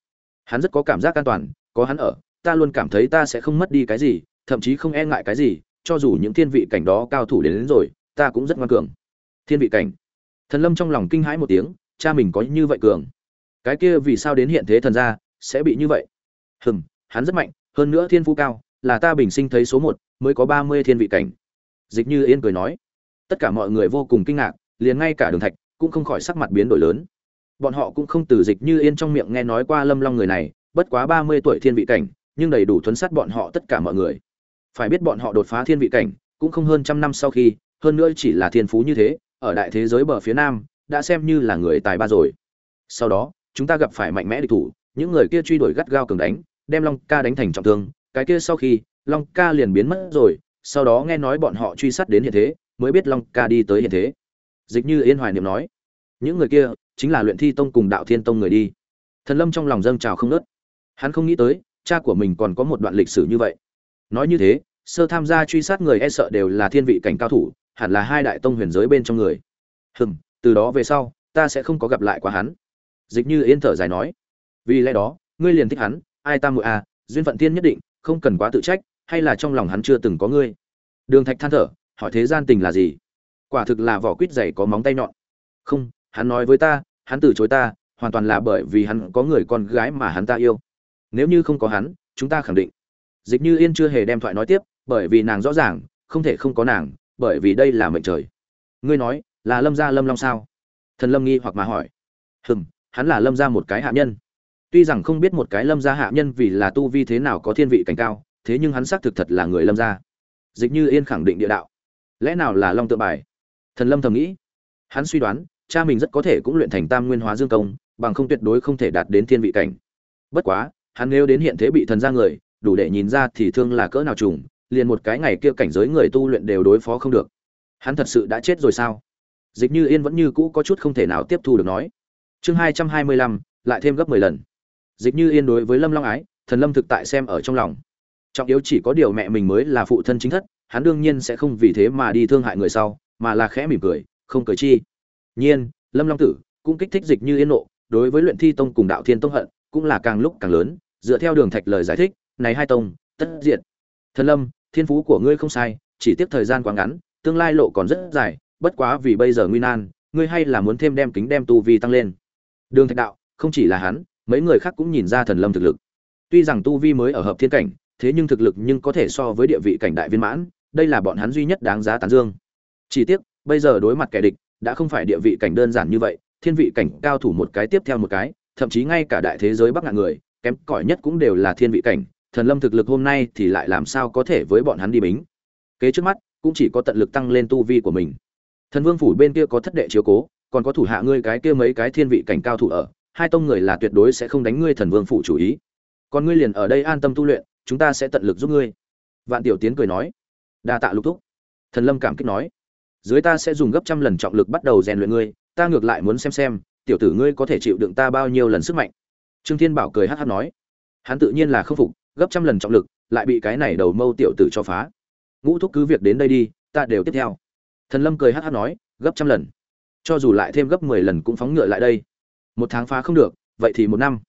Hắn rất có cảm giác an toàn có hắn ở ta luôn cảm thấy ta sẽ không mất đi cái gì thậm chí không e ngại cái gì cho dù những thiên vị cảnh đó cao thủ đến, đến rồi ta cũng rất ngoan cường. Thiên vị cảnh. Thần lâm trong lòng kinh hãi một tiếng cha mình có như vậy cường. Cái kia vì sao đến hiện thế thần gia, sẽ bị như vậy? Hừm, hắn rất mạnh, hơn nữa thiên phú cao, là ta bình sinh thấy số một, mới có ba mươi thiên vị cảnh. Dịch như yên cười nói. Tất cả mọi người vô cùng kinh ngạc, liền ngay cả đường thạch, cũng không khỏi sắc mặt biến đổi lớn. Bọn họ cũng không từ dịch như yên trong miệng nghe nói qua lâm long người này, bất quá ba mươi tuổi thiên vị cảnh, nhưng đầy đủ thuấn sát bọn họ tất cả mọi người. Phải biết bọn họ đột phá thiên vị cảnh, cũng không hơn trăm năm sau khi, hơn nữa chỉ là thiên phú như thế, ở đại thế giới bờ phía nam đã xem như là người tài ba rồi. Sau đó, chúng ta gặp phải mạnh mẽ địch thủ, những người kia truy đuổi gắt gao cường đánh, đem long ca đánh thành trọng thương. Cái kia sau khi, long ca liền biến mất rồi, sau đó nghe nói bọn họ truy sát đến hiện thế, mới biết long ca đi tới hiện thế. Dịch như yên hoài niệm nói, những người kia chính là luyện thi tông cùng đạo thiên tông người đi. Thần lâm trong lòng dâng trào không nớt hắn không nghĩ tới, cha của mình còn có một đoạn lịch sử như vậy. Nói như thế, sơ tham gia truy sát người e sợ đều là thiên vị cảnh cao thủ, hẳn là hai đại tông huyền giới bên trong người. Hừm từ đó về sau, ta sẽ không có gặp lại qua hắn. Dịch như yên thở dài nói, vì lẽ đó, ngươi liền thích hắn, ai ta muội à duyên phận thiên nhất định, không cần quá tự trách, hay là trong lòng hắn chưa từng có ngươi. Đường thạch than thở, hỏi thế gian tình là gì? Quả thực là vỏ quýt dày có móng tay nhọn. Không, hắn nói với ta, hắn từ chối ta, hoàn toàn là bởi vì hắn có người con gái mà hắn ta yêu. Nếu như không có hắn, chúng ta khẳng định. Dịch như yên chưa hề đem thoại nói tiếp, bởi vì nàng rõ ràng, không thể không có nàng, bởi vì đây là mệnh trời. Ngươi nói là lâm gia lâm long sao? Thần lâm nghi hoặc mà hỏi. Hừm, hắn là lâm gia một cái hạ nhân. Tuy rằng không biết một cái lâm gia hạ nhân vì là tu vi thế nào có thiên vị cảnh cao, thế nhưng hắn xác thực thật là người lâm gia. Dịch như yên khẳng định địa đạo. Lẽ nào là long tự bài? Thần lâm thầm nghĩ. Hắn suy đoán, cha mình rất có thể cũng luyện thành tam nguyên hóa dương công, bằng không tuyệt đối không thể đạt đến thiên vị cảnh. Bất quá, hắn nếu đến hiện thế bị thần ra người, đủ để nhìn ra thì thương là cỡ nào trùng, liền một cái ngày kia cảnh giới người tu luyện đều đối phó không được. Hắn thật sự đã chết rồi sao? Dịch như yên vẫn như cũ có chút không thể nào tiếp thu được nói. Chương hai trăm hai mươi lăm, lại thêm gấp mười lần. Dịch như yên đối với lâm long ái, thần lâm thực tại xem ở trong lòng. Trọng yếu chỉ có điều mẹ mình mới là phụ thân chính thất, hắn đương nhiên sẽ không vì thế mà đi thương hại người sau, mà là khẽ mỉm cười, không cười chi. Nhiên, lâm long tử cũng kích thích dịch như yên nộ, đối với luyện thi tông cùng đạo thiên tông hận cũng là càng lúc càng lớn, dựa theo đường thạch lời giải thích, này hai tông, tất diện thần lâm, thiên phú của ngươi không sai, chỉ tiếc thời gian quá ngắn, tương lai lộ còn rất dài bất quá vì bây giờ nguy nan, ngươi hay là muốn thêm đem kính đem tu vi tăng lên. Đường thạch đạo, không chỉ là hắn, mấy người khác cũng nhìn ra thần lâm thực lực. Tuy rằng tu vi mới ở hợp thiên cảnh, thế nhưng thực lực nhưng có thể so với địa vị cảnh đại viên mãn, đây là bọn hắn duy nhất đáng giá tán dương. Chỉ tiếc, bây giờ đối mặt kẻ địch, đã không phải địa vị cảnh đơn giản như vậy, thiên vị cảnh cao thủ một cái tiếp theo một cái, thậm chí ngay cả đại thế giới bắc ngạn người, kém cỏi nhất cũng đều là thiên vị cảnh, thần lâm thực lực hôm nay thì lại làm sao có thể với bọn hắn đi bính. Kế trước mắt, cũng chỉ có tận lực tăng lên tu vi của mình thần vương phủ bên kia có thất đệ chiếu cố, còn có thủ hạ ngươi cái kia mấy cái thiên vị cảnh cao thủ ở, hai tông người là tuyệt đối sẽ không đánh ngươi thần vương phủ chủ ý. Còn ngươi liền ở đây an tâm tu luyện, chúng ta sẽ tận lực giúp ngươi. Vạn tiểu tiến cười nói. Đa tạ lục thúc. Thần lâm cảm kích nói. Dưới ta sẽ dùng gấp trăm lần trọng lực bắt đầu rèn luyện ngươi, ta ngược lại muốn xem xem, tiểu tử ngươi có thể chịu đựng ta bao nhiêu lần sức mạnh. Trương thiên bảo cười hát hát nói. Hắn tự nhiên là khâm phục, gấp trăm lần trọng lực, lại bị cái này đầu mâu tiểu tử cho phá. Ngũ thúc cứ việc đến đây đi, ta đều tiếp theo thần lâm cười hát hát nói, gấp trăm lần. Cho dù lại thêm gấp mười lần cũng phóng ngựa lại đây. Một tháng phá không được, vậy thì một năm.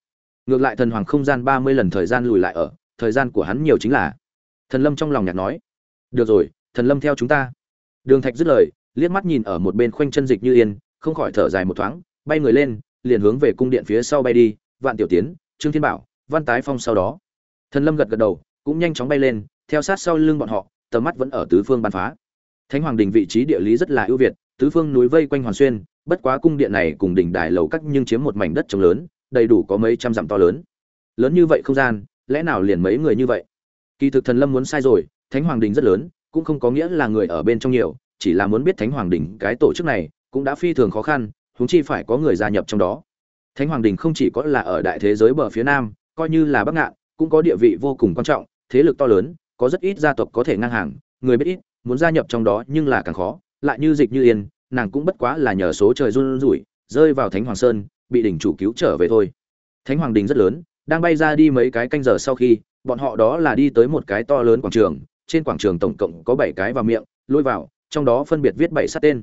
Ngược lại thần hoàng không gian ba mươi lần thời gian lùi lại ở, thời gian của hắn nhiều chính là. Thần lâm trong lòng nhạt nói, được rồi, thần lâm theo chúng ta. Đường thạch dứt lời, liếc mắt nhìn ở một bên khoanh chân dịch như yên, không khỏi thở dài một thoáng, bay người lên, liền hướng về cung điện phía sau bay đi, vạn tiểu tiến, trương thiên bảo, văn tái phong sau đó. Thần lâm gật gật đầu, cũng nhanh chóng bay lên, theo sát sau lưng bọn họ, tầm mắt vẫn ở tứ phương bắn phá thánh hoàng đình vị trí địa lý rất là ưu việt, tứ phương núi vây quanh hoàn xuyên, bất quá cung điện này cùng đỉnh đài lầu các nhưng chiếm một mảnh đất trống lớn, đầy đủ có mấy trăm dặm to lớn. Lớn như vậy không gian, lẽ nào liền mấy người như vậy? Kỳ thực thần lâm muốn sai rồi, thánh hoàng đình rất lớn, cũng không có nghĩa là người ở bên trong nhiều, chỉ là muốn biết thánh hoàng đình cái tổ chức này cũng đã phi thường khó khăn, huống chi phải có người gia nhập trong đó. Thánh hoàng đình không chỉ có là ở đại thế giới bờ phía nam, coi như là bắc ngạn, cũng có địa vị vô cùng quan trọng, thế lực to lớn, có rất ít gia tộc có thể ngang hàng, người biết ít muốn gia nhập trong đó nhưng là càng khó, lại như dịch như yên, nàng cũng bất quá là nhờ số trời run rủi, rơi vào thánh hoàng sơn, bị đỉnh chủ cứu trở về thôi. Thánh hoàng đình rất lớn, đang bay ra đi mấy cái canh giờ sau khi, bọn họ đó là đi tới một cái to lớn quảng trường, trên quảng trường tổng cộng có bảy cái vào miệng, lôi vào, trong đó phân biệt viết bảy sát tên.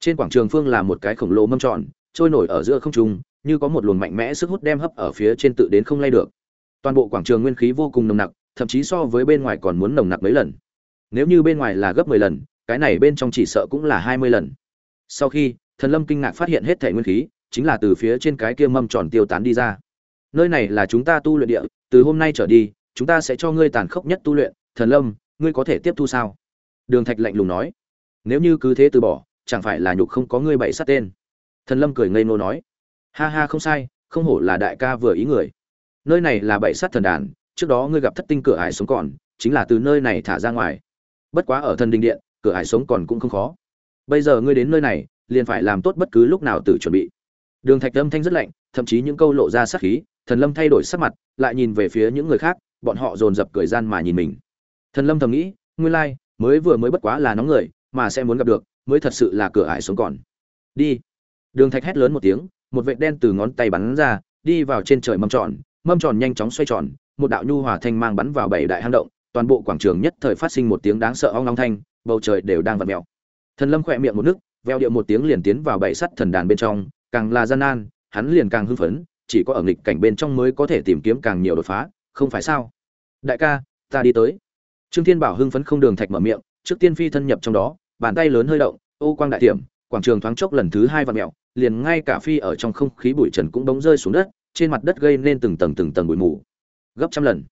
Trên quảng trường phương là một cái khổng lồ mâm tròn, trôi nổi ở giữa không trung, như có một luồng mạnh mẽ sức hút đem hấp ở phía trên tự đến không lay được. Toàn bộ quảng trường nguyên khí vô cùng nồng nặc, thậm chí so với bên ngoài còn muốn nồng nặc mấy lần nếu như bên ngoài là gấp mười lần, cái này bên trong chỉ sợ cũng là hai mươi lần. Sau khi, thần lâm kinh ngạc phát hiện hết thể nguyên khí, chính là từ phía trên cái kia mâm tròn tiêu tán đi ra. Nơi này là chúng ta tu luyện địa, từ hôm nay trở đi, chúng ta sẽ cho ngươi tàn khốc nhất tu luyện. Thần lâm, ngươi có thể tiếp thu sao? Đường thạch lạnh lùng nói. Nếu như cứ thế từ bỏ, chẳng phải là nhục không có ngươi bậy sát tên? Thần lâm cười ngây ngô nói. Ha ha, không sai, không hổ là đại ca vừa ý người. Nơi này là bậy sát thần đàn, trước đó ngươi gặp thất tinh cửa ải sống còn, chính là từ nơi này thả ra ngoài bất quá ở thần đình điện cửa hải sống còn cũng không khó. Bây giờ ngươi đến nơi này liền phải làm tốt bất cứ lúc nào tự chuẩn bị. Đường thạch âm thanh rất lạnh thậm chí những câu lộ ra sát khí thần lâm thay đổi sắc mặt lại nhìn về phía những người khác bọn họ dồn dập cười gian mà nhìn mình. Thần lâm thầm nghĩ nguyên lai like, mới vừa mới bất quá là nóng người mà sẽ muốn gặp được mới thật sự là cửa ải sống còn. Đi. Đường thạch hét lớn một tiếng một vệt đen từ ngón tay bắn ra đi vào trên trời mâm tròn mâm tròn nhanh chóng xoay tròn một đạo nhu hòa thanh mang bắn vào bảy đại hang động toàn bộ quảng trường nhất thời phát sinh một tiếng đáng sợ ong long thanh, bầu trời đều đang vặn mèo. Thần lâm khẽ miệng một nước, veo điệu một tiếng liền tiến vào bảy sắt thần đàn bên trong, càng là gian nan, hắn liền càng hưng phấn, chỉ có ở nghịch cảnh bên trong mới có thể tìm kiếm càng nhiều đột phá, không phải sao? Đại ca, ta đi tới. Trương thiên bảo hưng phấn không đường thạch mở miệng, trước tiên phi thân nhập trong đó, bàn tay lớn hơi động, ô quang đại tiệm, quảng trường thoáng chốc lần thứ hai vặn mèo, liền ngay cả phi ở trong không khí bụi trần cũng bỗng rơi xuống đất, trên mặt đất gây nên từng tầng từng tầng bụi mù. Gấp trăm lần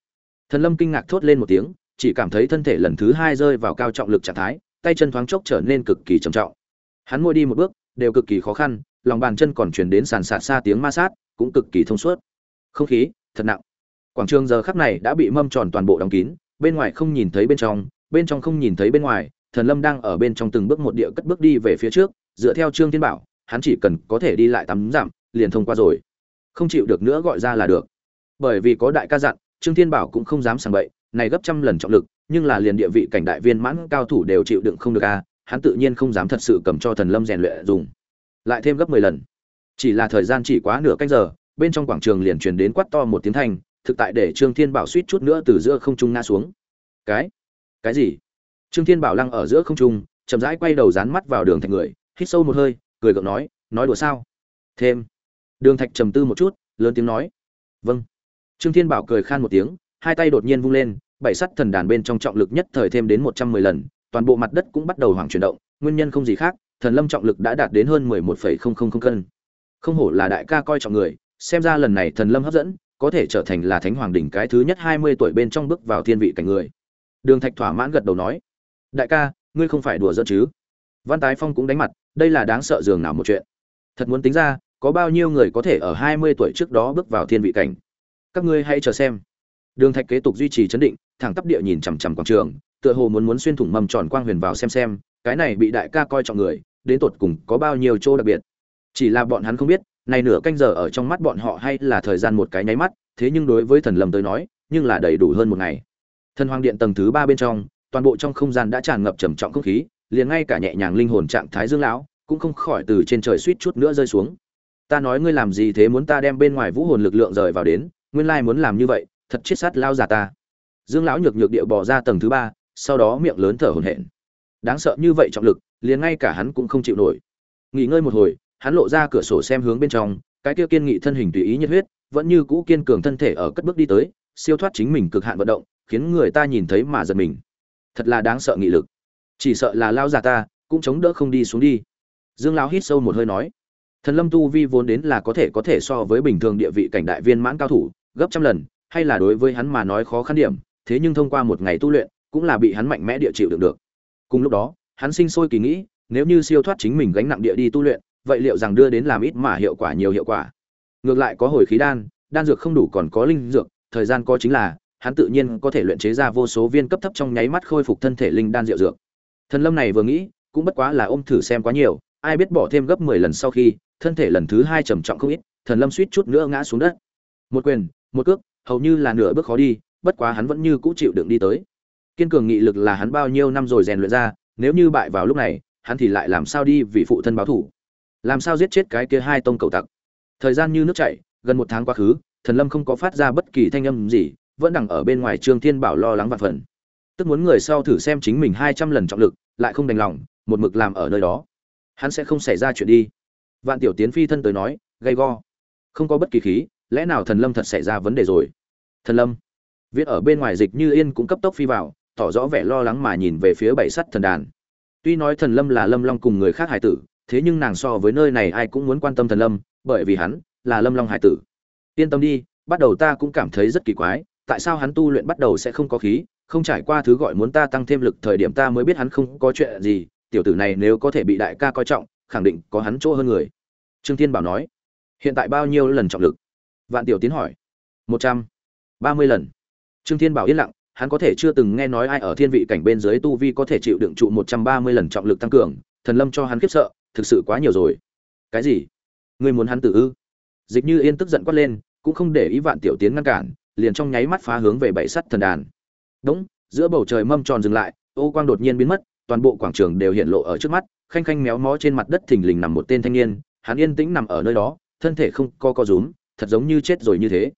thần lâm kinh ngạc thốt lên một tiếng, chỉ cảm thấy thân thể lần thứ hai rơi vào cao trọng lực trạng thái, tay chân thoáng chốc trở nên cực kỳ trầm trọng. Hắn môi đi một bước, đều cực kỳ khó khăn, lòng bàn chân còn chuyển đến sàn sạt xa tiếng ma sát, cũng cực kỳ thông suốt. Không khí, thật nặng. Quảng trường giờ khắc này đã bị mâm tròn toàn bộ đóng kín, bên ngoài không nhìn thấy bên trong bên trong không nhìn thấy bên ngoài, thần lâm đang ở bên trong từng bước một địa cất bước đi về phía trước, dựa theo trương thiên bảo, hắn chỉ cần có thể đi lại tắm giảm, liền thông qua rồi. Không chịu được nữa gọi ra là được. Bởi vì có đại ca dặn trương thiên bảo cũng không dám sảng bậy, này gấp trăm lần trọng lực, nhưng là liền địa vị cảnh đại viên mãn cao thủ đều chịu đựng không được a hắn tự nhiên không dám thật sự cầm cho thần lâm rèn luyện dùng. Lại thêm gấp mười lần. Chỉ là thời gian chỉ quá nửa canh giờ, bên trong quảng trường liền truyền đến quát to một tiếng thanh, thực tại để trương thiên bảo suýt chút nữa từ giữa không trung ngã xuống. Cái? Cái gì? Trương thiên bảo lăng ở giữa không trung, chậm rãi quay đầu dán mắt vào đường thạch người, hít sâu một hơi, cười gượng nói nói đùa sao? Thêm. Đường thạch trầm tư một chút, lớn tiếng nói vâng trương thiên bảo cười khan một tiếng, hai tay đột nhiên vung lên, bảy sắt thần đàn bên trong trọng lực nhất thời thêm đến một trăm mười lần, toàn bộ mặt đất cũng bắt đầu hoảng chuyển động, nguyên nhân không gì khác, thần lâm trọng lực đã đạt đến hơn mười một phẩy không không không cân. Không hổ là đại ca coi trọng người, xem ra lần này thần lâm hấp dẫn, có thể trở thành là thánh hoàng đỉnh cái thứ nhất hai mươi tuổi bên trong bước vào thiên vị cảnh người. Đường thạch thỏa mãn gật đầu nói, đại ca, ngươi không phải đùa giỡn chứ? Văn tái phong cũng đánh mặt, đây là đáng sợ dường nào một chuyện. Thật muốn tính ra, có bao nhiêu người có thể ở hai mươi tuổi trước đó bước vào thiên vị cảnh? Các ngươi hãy chờ xem. Đường thạch kế tục duy trì chấn định, thẳng tắp địa nhìn chằm chằm quảng trường, tựa hồ muốn muốn xuyên thủng mầm tròn quang huyền vào xem xem, cái này bị đại ca coi trọng người, đến tột cùng có bao nhiêu chỗ đặc biệt. Chỉ là bọn hắn không biết, này nửa canh giờ ở trong mắt bọn họ hay là thời gian một cái nháy mắt, thế nhưng đối với thần lâm tới nói, nhưng là đầy đủ hơn một ngày. Thần hoàng điện tầng thứ ba bên trong, toàn bộ trong không gian đã tràn ngập trầm trọng không khí, liền ngay cả nhẹ nhàng linh hồn trạng thái dương lão cũng không khỏi từ trên trời suýt chút nữa rơi xuống. Ta nói ngươi làm gì thế muốn ta đem bên ngoài vũ hồn lực lượng rời vào đến nguyên lai muốn làm như vậy, thật chết sát lao già ta. Dương lão nhược nhược địa bỏ ra tầng thứ ba, sau đó miệng lớn thở hổn hển. Đáng sợ như vậy trọng lực, liền ngay cả hắn cũng không chịu nổi. Nghỉ ngơi một hồi, hắn lộ ra cửa sổ xem hướng bên trong, cái kia kiên nghị thân hình tùy ý nhiệt huyết, vẫn như cũ kiên cường thân thể ở cất bước đi tới, siêu thoát chính mình cực hạn vận động, khiến người ta nhìn thấy mà giật mình. Thật là đáng sợ nghị lực. Chỉ sợ là lao già ta, cũng chống đỡ không đi xuống đi. Dương lão hít sâu một hơi nói. Thần lâm tu vi vốn đến là có thể có thể so với bình thường địa vị cảnh đại viên mãn cao thủ gấp trăm lần, hay là đối với hắn mà nói khó khăn điểm, thế nhưng thông qua một ngày tu luyện, cũng là bị hắn mạnh mẽ địa chịu đựng được. Cùng lúc đó, hắn sinh sôi kỳ nghĩ, nếu như siêu thoát chính mình gánh nặng địa đi tu luyện, vậy liệu rằng đưa đến làm ít mà hiệu quả nhiều hiệu quả? Ngược lại có hồi khí đan đan dược không đủ còn có linh dược, thời gian có chính là, hắn tự nhiên có thể luyện chế ra vô số viên cấp thấp trong nháy mắt khôi phục thân thể linh đan diệu dược. Thần lâm này vừa nghĩ, cũng bất quá là ôm thử xem quá nhiều, ai biết bỏ thêm gấp mười lần sau khi, thân thể lần thứ hai trầm trọng không ít, thần lâm suýt chút nữa ngã xuống đất. Một quyền một cước, hầu như là nửa bước khó đi, bất quá hắn vẫn như cũ chịu đựng đi tới. Kiên cường nghị lực là hắn bao nhiêu năm rồi rèn luyện ra, nếu như bại vào lúc này, hắn thì lại làm sao đi vì phụ thân báo thủ làm sao giết chết cái kia hai tông cầu tặc? Thời gian như nước chảy, gần một tháng quá khứ, thần lâm không có phát ra bất kỳ thanh âm gì, vẫn đằng ở bên ngoài trương thiên bảo lo lắng vạn phần. Tức muốn người sau thử xem chính mình hai trăm lần trọng lực, lại không đành lòng, một mực làm ở nơi đó. Hắn sẽ không xảy ra chuyện đi. Vạn tiểu tiến phi thân tới nói, gay go. Không có bất kỳ khí lẽ nào thần lâm thật xảy ra vấn đề rồi? Thần lâm? Viết ở bên ngoài dịch như yên cũng cấp tốc phi vào, tỏ rõ vẻ lo lắng mà nhìn về phía bảy sắt thần đàn. Tuy nói thần lâm là lâm long cùng người khác hải tử, thế nhưng nàng so với nơi này ai cũng muốn quan tâm thần lâm, bởi vì hắn là lâm long hải tử. Yên tâm đi, bắt đầu ta cũng cảm thấy rất kỳ quái, tại sao hắn tu luyện bắt đầu sẽ không có khí, không trải qua thứ gọi muốn ta tăng thêm lực thời điểm ta mới biết hắn không có chuyện gì, tiểu tử này nếu có thể bị đại ca coi trọng, khẳng định có hắn chỗ hơn người. Trương thiên bảo nói, hiện tại bao nhiêu lần trọng lực? Vạn tiểu tiến hỏi. Một trăm ba mươi lần. Trương thiên bảo yên lặng, hắn có thể chưa từng nghe nói ai ở thiên vị cảnh bên dưới tu vi có thể chịu đựng trụ một trăm ba mươi lần trọng lực tăng cường, thần lâm cho hắn khiếp sợ, thực sự quá nhiều rồi. Cái gì? Ngươi muốn hắn tự ư? Dịch như yên tức giận quát lên, cũng không để ý vạn tiểu tiến ngăn cản, liền trong nháy mắt phá hướng về bảy sắt thần đàn. Đúng, giữa bầu trời mâm tròn dừng lại, ô quang đột nhiên biến mất, toàn bộ quảng trường đều hiện lộ ở trước mắt, khanh khanh méo mó trên mặt đất thình lình nằm một tên thanh niên, hắn yên tĩnh nằm ở nơi đó, thân thể không co co rúm thật giống như chết rồi như thế.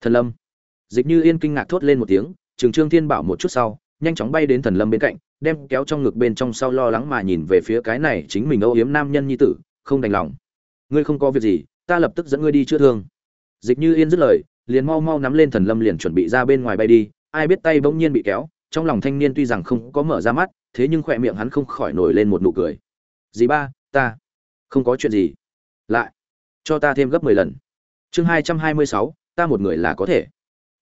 Thần lâm. Dịch như yên kinh ngạc thốt lên một tiếng, trường trương thiên bảo một chút sau, nhanh chóng bay đến thần lâm bên cạnh, đem kéo trong ngực bên trong sau lo lắng mà nhìn về phía cái này chính mình âu yếm nam nhân nhi tử, không đành lòng. Ngươi không có việc gì, ta lập tức dẫn ngươi đi chữa thương. Dịch như yên dứt lời, liền mau mau nắm lên thần lâm liền chuẩn bị ra bên ngoài bay đi, ai biết tay bỗng nhiên bị kéo, trong lòng thanh niên tuy rằng không có mở ra mắt, thế nhưng khỏe miệng hắn không khỏi nổi lên một nụ cười. Dì ba, ta không có chuyện gì. Lại, cho ta thêm gấp mười lần chương hai trăm hai mươi sáu, ta một người là có thể.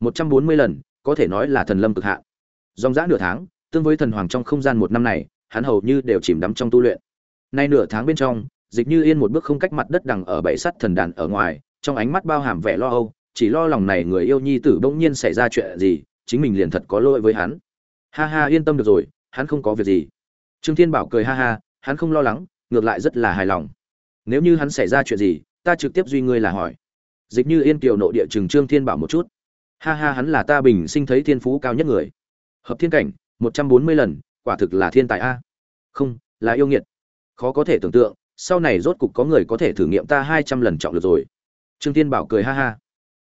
Một trăm bốn mươi lần, có thể nói là thần lâm cực hạn. Dòng dã nửa tháng, tương với thần hoàng trong không gian một năm này, hắn hầu như đều chìm đắm trong tu luyện. Nay nửa tháng bên trong, dịch như yên một bước không cách mặt đất đằng ở bảy sắt thần đàn ở ngoài, trong ánh mắt bao hàm vẻ lo âu, chỉ lo lòng này người yêu nhi tử bỗng nhiên xảy ra chuyện gì, chính mình liền thật có lỗi với hắn. Ha ha, yên tâm được rồi, hắn không có việc gì. Trương thiên bảo cười ha ha, hắn không lo lắng, ngược lại rất là hài lòng. Nếu như hắn xảy ra chuyện gì, ta trực tiếp duy ngươi là hỏi dịch như yên kiều nội địa trường trương thiên bảo một chút. Ha ha, hắn là ta bình sinh thấy thiên phú cao nhất người. Hợp thiên cảnh, một trăm bốn mươi lần, quả thực là thiên tài a. Không, là yêu nghiệt. Khó có thể tưởng tượng, sau này rốt cục có người có thể thử nghiệm ta hai trăm lần trọng lực rồi. Trương thiên bảo cười ha ha.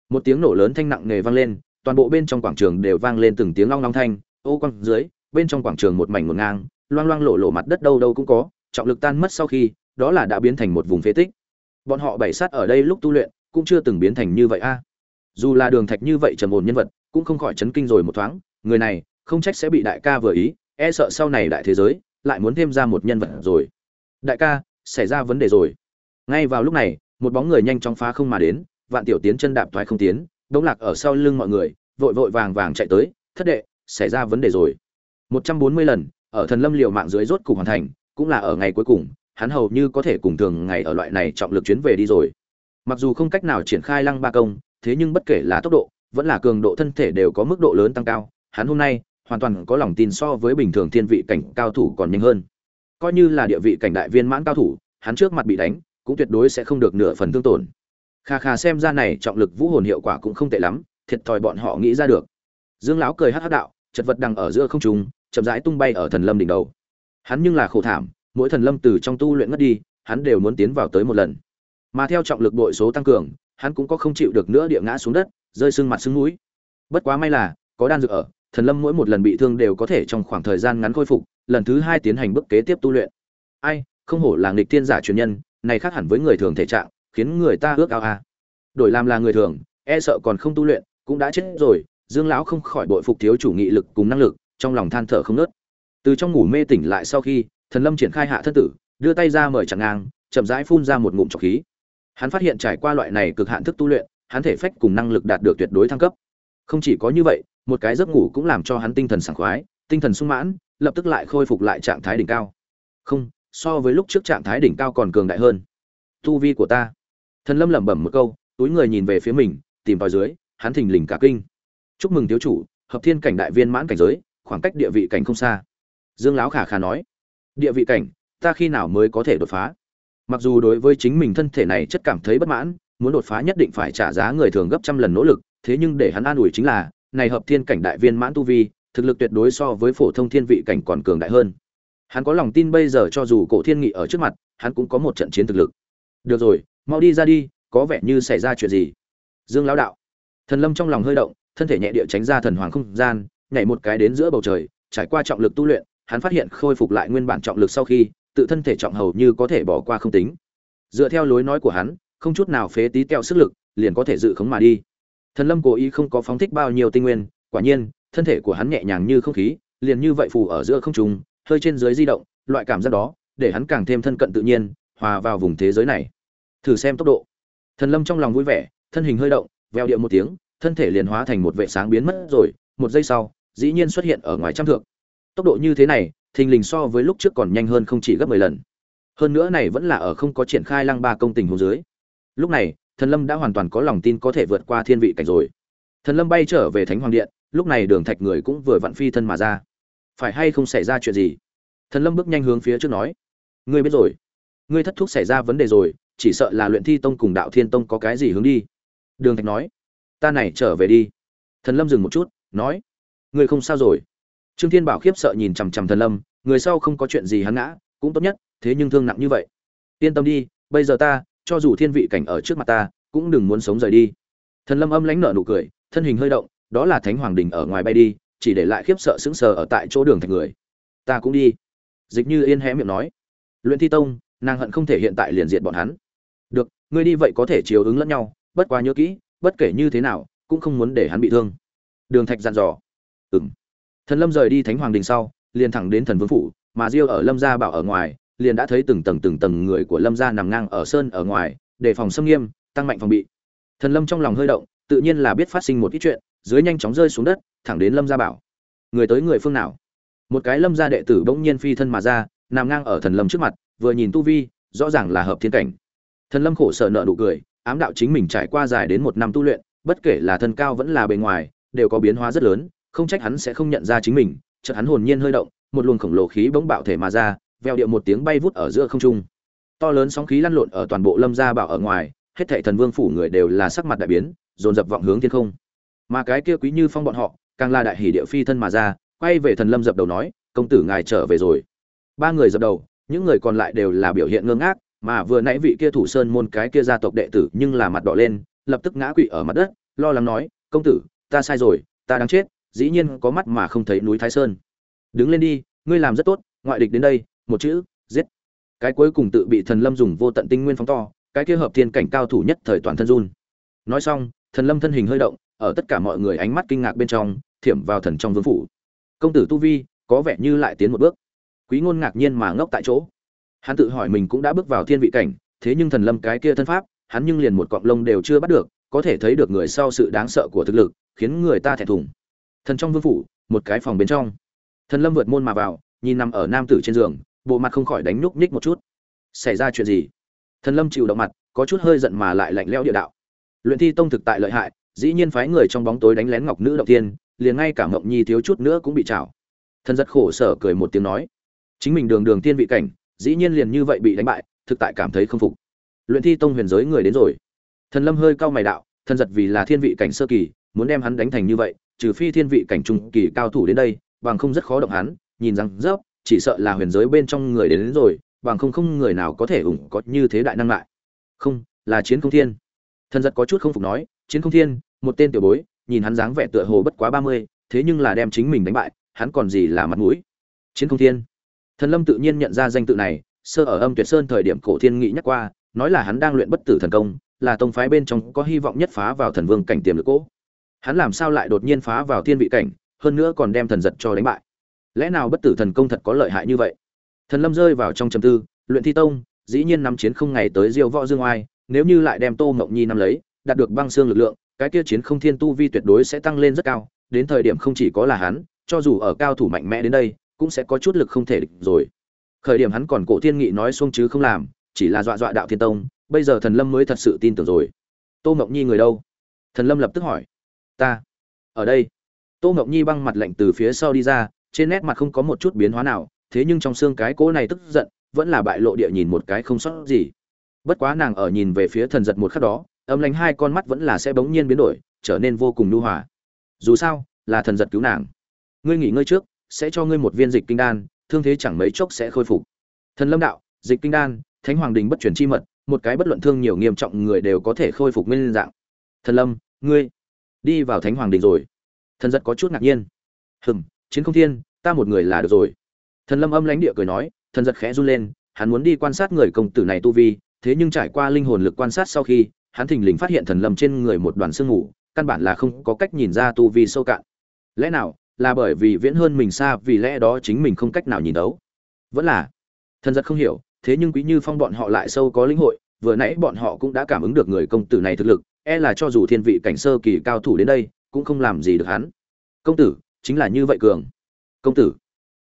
Một tiếng nổ lớn thanh nặng nề vang lên, toàn bộ bên trong quảng trường đều vang lên từng tiếng long long thanh, ô quang dưới, bên trong quảng trường một mảnh một ngang, loang loang lộ lộ mặt đất đâu đâu cũng có, trọng lực tan mất sau khi, đó là đã biến thành một vùng phế tích. Bọn họ bảy sát ở đây lúc tu luyện cũng chưa từng biến thành như vậy a. À. Dù là đường thạch như vậy trầm ổn nhân vật, cũng không khỏi chấn kinh rồi một thoáng, người này, không trách sẽ bị đại ca vừa ý e sợ sau này đại thế giới lại muốn thêm ra một nhân vật rồi. Đại ca, xảy ra vấn đề rồi. Ngay vào lúc này, một bóng người nhanh chóng phá không mà đến, vạn tiểu tiến chân đạp thoái không tiến, đống lạc ở sau lưng mọi người, vội vội vàng vàng chạy tới, thất đệ, xảy ra vấn đề rồi. Một trăm bốn mươi lần, ở thần lâm liều mạng dưới rốt cục hoàn thành, cũng là ở ngày cuối cùng, hắn hầu như có thể cùng thường ngày ở loại này trọng lực chuyến về đi rồi mặc dù không cách nào triển khai lăng ba công, thế nhưng bất kể là tốc độ, vẫn là cường độ thân thể đều có mức độ lớn tăng cao. Hắn hôm nay, hoàn toàn có lòng tin so với bình thường thiên vị cảnh cao thủ còn nhanh hơn. Coi như là địa vị cảnh đại viên mãn cao thủ, hắn trước mặt bị đánh, cũng tuyệt đối sẽ không được nửa phần thương tổn. Kha kha xem ra này trọng lực vũ hồn hiệu quả cũng không tệ lắm, thiệt thòi bọn họ nghĩ ra được. Dương lão cười hắc hắc đạo, chật vật đang ở giữa không trung, chậm rãi tung bay ở thần lâm đỉnh đầu. Hắn nhưng là khổ thảm, mỗi thần lâm từ trong tu luyện ngất đi, hắn đều muốn tiến vào tới một lần mà theo trọng lực bội số tăng cường, hắn cũng có không chịu được nữa địa ngã xuống đất, rơi sưng mặt sưng mũi. Bất quá may là, có đan dược ở, thần lâm mỗi một lần bị thương đều có thể trong khoảng thời gian ngắn khôi phục, lần thứ hai tiến hành bước kế tiếp tu luyện. Ai, không hổ là nghịch thiên giả truyền nhân, này khác hẳn với người thường thể trạng, khiến người ta ước ao a. Đổi làm là người thường e sợ còn không tu luyện, cũng đã chết rồi, dương lão không khỏi bội phục thiếu chủ nghị lực cùng năng lực, trong lòng than thở không nớt từ trong ngủ mê tỉnh lại sau khi, thần lâm triển khai hạ thân tử, đưa tay ra mời chẳng ngang, chậm rãi phun ra một ngụm trọc khí hắn phát hiện trải qua loại này cực hạn thức tu luyện, hắn thể phách cùng năng lực đạt được tuyệt đối thăng cấp. Không chỉ có như vậy, một cái giấc ngủ cũng làm cho hắn tinh thần sảng khoái, tinh thần sung mãn, lập tức lại khôi phục lại trạng thái đỉnh cao. Không, so với lúc trước trạng thái đỉnh cao còn cường đại hơn. Tu vi của ta. Thần lâm lẩm bẩm một câu, túi người nhìn về phía mình, tìm vào dưới, hắn thình lình cả kinh. Chúc mừng thiếu chủ, hợp thiên cảnh đại viên mãn cảnh giới, khoảng cách địa vị cảnh không xa. Dương lão khả khả nói, địa vị cảnh, ta khi nào mới có thể đột phá? Mặc dù đối với chính mình thân thể này chất cảm thấy bất mãn, muốn đột phá nhất định phải trả giá người thường gấp trăm lần nỗ lực, thế nhưng để hắn an ủi chính là, này hợp thiên cảnh đại viên mãn tu vi, thực lực tuyệt đối so với phổ thông thiên vị cảnh còn cường đại hơn. Hắn có lòng tin bây giờ cho dù cổ thiên nghị ở trước mặt, hắn cũng có một trận chiến thực lực. Được rồi, mau đi ra đi, có vẻ như xảy ra chuyện gì? Dương lão đạo. Thần lâm trong lòng hơi động, thân thể nhẹ địa tránh ra thần hoàng không gian, nhảy một cái đến giữa bầu trời, trải qua trọng lực tu luyện, hắn phát hiện khôi phục lại nguyên bản trọng lực sau khi tự thân thể trọng hầu như có thể bỏ qua không tính. Dựa theo lối nói của hắn, không chút nào phế tí teo sức lực, liền có thể dự khống mà đi. Thần lâm cố ý không có phóng thích bao nhiêu tinh nguyên, quả nhiên, thân thể của hắn nhẹ nhàng như không khí, liền như vậy phù ở giữa không trung, hơi trên dưới di động, loại cảm giác đó, để hắn càng thêm thân cận tự nhiên, hòa vào vùng thế giới này. Thử xem tốc độ. Thần lâm trong lòng vui vẻ, thân hình hơi động veo điệu một tiếng, thân thể liền hóa thành một vệ sáng biến mất rồi, một giây sau, dĩ nhiên xuất hiện ở ngoài trăm thượng tốc độ như thế này thình lình so với lúc trước còn nhanh hơn không chỉ gấp mười lần. Hơn nữa này vẫn là ở không có triển khai lăng ba công tình huống dưới. Lúc này, thần lâm đã hoàn toàn có lòng tin có thể vượt qua thiên vị cảnh rồi. Thần lâm bay trở về thánh hoàng điện, lúc này đường thạch người cũng vừa vặn phi thân mà ra. Phải hay không xảy ra chuyện gì? Thần lâm bước nhanh hướng phía trước nói. Ngươi biết rồi. Ngươi thất thúc xảy ra vấn đề rồi, chỉ sợ là luyện thi tông cùng đạo thiên tông có cái gì hướng đi. Đường thạch nói. Ta này trở về đi. Thần lâm dừng một chút, nói. Ngươi không sao rồi trương thiên bảo khiếp sợ nhìn chằm chằm thần lâm, người sau không có chuyện gì hắn ngã, cũng tốt nhất, thế nhưng thương nặng như vậy. Yên tâm đi, bây giờ ta, cho dù thiên vị cảnh ở trước mặt ta, cũng đừng muốn sống rời đi. Thần lâm âm lãnh nở nụ cười, thân hình hơi động, đó là thánh hoàng đình ở ngoài bay đi, chỉ để lại khiếp sợ sững sờ ở tại chỗ đường thạch người. Ta cũng đi. Dịch như yên hé miệng nói. Luyện thi tông, nàng hận không thể hiện tại liền diện bọn hắn. Được, ngươi đi vậy có thể chiều ứng lẫn nhau, bất quá nhớ kỹ, bất kể như thế nào, cũng không muốn để hắn bị thương. Đường thạch dặn dò. Ừng thần lâm rời đi thánh hoàng đình sau, liền thẳng đến thần vương phủ, mà diêu ở lâm gia bảo ở ngoài, liền đã thấy từng tầng từng tầng người của lâm gia nằm ngang ở sơn ở ngoài, đề phòng xâm nghiêm, tăng mạnh phòng bị. Thần lâm trong lòng hơi động, tự nhiên là biết phát sinh một ít chuyện, dưới nhanh chóng rơi xuống đất, thẳng đến lâm gia bảo. Người tới người phương nào? Một cái lâm gia đệ tử bỗng nhiên phi thân mà ra, nằm ngang ở thần lâm trước mặt, vừa nhìn tu vi, rõ ràng là hợp thiên cảnh. Thần lâm khổ sở nợ nụ cười, ám đạo chính mình trải qua dài đến một năm tu luyện, bất kể là thân cao vẫn là bề ngoài, đều có biến hóa rất lớn không trách hắn sẽ không nhận ra chính mình, chợt hắn hồn nhiên hơi động, một luồng khổng lồ khí bỗng bạo thể mà ra veo điệu một tiếng bay vút ở giữa không trung. To lớn sóng khí lăn lộn ở toàn bộ lâm gia bảo ở ngoài, hết thảy thần vương phủ người đều là sắc mặt đại biến, dồn dập vọng hướng thiên không. Mà cái kia quý như phong bọn họ, càng là đại hỷ địa phi thân mà ra, quay về thần lâm dập đầu nói, công tử ngài trở về rồi. Ba người dập đầu, những người còn lại đều là biểu hiện ngơ ngác, mà vừa nãy vị kia thủ sơn môn cái kia gia tộc đệ tử nhưng là mặt đỏ lên, lập tức ngã quỵ ở mặt đất, lo lắng nói, công tử, ta sai rồi, ta đang chết dĩ nhiên có mắt mà không thấy núi thái sơn. Đứng lên đi, ngươi làm rất tốt, ngoại địch đến đây, một chữ, giết. Cái cuối cùng tự bị thần lâm dùng vô tận tinh nguyên phóng to, cái kia hợp thiên cảnh cao thủ nhất thời toàn thân run. Nói xong, thần lâm thân hình hơi động, ở tất cả mọi người ánh mắt kinh ngạc bên trong, thiểm vào thần trong vương phủ. Công tử tu vi, có vẻ như lại tiến một bước. Quý ngôn ngạc nhiên mà ngốc tại chỗ. Hắn tự hỏi mình cũng đã bước vào thiên vị cảnh, thế nhưng thần lâm cái kia thân pháp, hắn nhưng liền một cọng lông đều chưa bắt được, có thể thấy được người sau sự đáng sợ của thực lực, khiến người ta thẹn thùng thần trong vương phủ, một cái phòng bên trong. Thần lâm vượt môn mà vào, nhìn nằm ở nam tử trên giường, bộ mặt không khỏi đánh nhúc nhích một chút. Xảy ra chuyện gì? Thần lâm chịu động mặt, có chút hơi giận mà lại lạnh lẽo địa đạo. Luyện thi tông thực tại lợi hại, dĩ nhiên phái người trong bóng tối đánh lén ngọc nữ động tiên liền ngay cả ngọc nhi thiếu chút nữa cũng bị chảo thần rất khổ sở cười một tiếng nói, chính mình đường đường tiên vị cảnh, dĩ nhiên liền như vậy bị đánh bại, thực tại cảm thấy không phục. Luyện thi tông huyền giới người đến rồi. Thần lâm hơi cau mày đạo, thần giật vì là thiên vị cảnh sơ kỳ, muốn đem hắn đánh thành như vậy trừ phi thiên vị cảnh trung kỳ cao thủ đến đây bằng không rất khó động hắn nhìn rằng rớp chỉ sợ là huyền giới bên trong người đến, đến rồi bằng không không người nào có thể ủng có như thế đại năng lại. Không là chiến không thiên. Thần giật có chút không phục nói chiến không thiên một tên tiểu bối nhìn hắn dáng vẻ tựa hồ bất quá ba mươi thế nhưng là đem chính mình đánh bại hắn còn gì là mặt mũi. Chiến không thiên. Thần lâm tự nhiên nhận ra danh tự này sơ ở âm tuyệt sơn thời điểm cổ thiên nghị nhắc qua nói là hắn đang luyện bất tử thần công là tông phái bên trong có hy vọng nhất phá vào thần vương cảnh tiềm lực cố hắn làm sao lại đột nhiên phá vào thiên vị cảnh, hơn nữa còn đem thần giật cho đánh bại? Lẽ nào bất tử thần công thật có lợi hại như vậy? Thần lâm rơi vào trong trầm tư, luyện thi tông, dĩ nhiên nắm chiến không ngày tới diêu võ dương oai, nếu như lại đem tô mộng nhi nắm lấy, đạt được băng xương lực lượng, cái kia chiến không thiên tu vi tuyệt đối sẽ tăng lên rất cao, đến thời điểm không chỉ có là hắn, cho dù ở cao thủ mạnh mẽ đến đây, cũng sẽ có chút lực không thể địch rồi. Khởi điểm hắn còn cổ thiên nghị nói xuông chứ không làm, chỉ là dọa dọa đạo thiên tông, bây giờ thần lâm mới thật sự tin tưởng rồi. Tô mộng nhi người đâu? Thần lâm lập tức hỏi ta. Ở đây, tô ngọc nhi băng mặt lạnh từ phía sau đi ra, trên nét mặt không có một chút biến hóa nào, thế nhưng trong xương cái cỗ này tức giận, vẫn là bại lộ địa nhìn một cái không sót gì. Bất quá nàng ở nhìn về phía thần giật một khắc đó, âm lánh hai con mắt vẫn là sẽ bỗng nhiên biến đổi, trở nên vô cùng nhu hòa. Dù sao, là thần giật cứu nàng. Ngươi nghỉ ngơi trước, sẽ cho ngươi một viên dịch kinh đan, thương thế chẳng mấy chốc sẽ khôi phục. Thần lâm đạo, dịch kinh đan, thánh hoàng đình bất chuyển chi mật, một cái bất luận thương nhiều nghiêm trọng người đều có thể khôi phục nguyên dạng. Thần lâm, ngươi đi vào thánh hoàng đình rồi. Thần giật có chút ngạc nhiên. Hừm, chiến không thiên, ta một người là được rồi. Thần lâm âm lãnh địa cười nói, thần giật khẽ run lên, hắn muốn đi quan sát người công tử này tu vi, thế nhưng trải qua linh hồn lực quan sát sau khi, hắn thình lình phát hiện thần lâm trên người một đoàn sương mù, căn bản là không có cách nhìn ra tu vi sâu cạn. Lẽ nào, là bởi vì viễn hơn mình xa, vì lẽ đó chính mình không cách nào nhìn đấu? Vẫn là. Thần giật không hiểu, thế nhưng quý như phong bọn họ lại sâu có linh hội vừa nãy bọn họ cũng đã cảm ứng được người công tử này thực lực e là cho dù thiên vị cảnh sơ kỳ cao thủ đến đây cũng không làm gì được hắn. Công tử chính là như vậy cường. Công tử.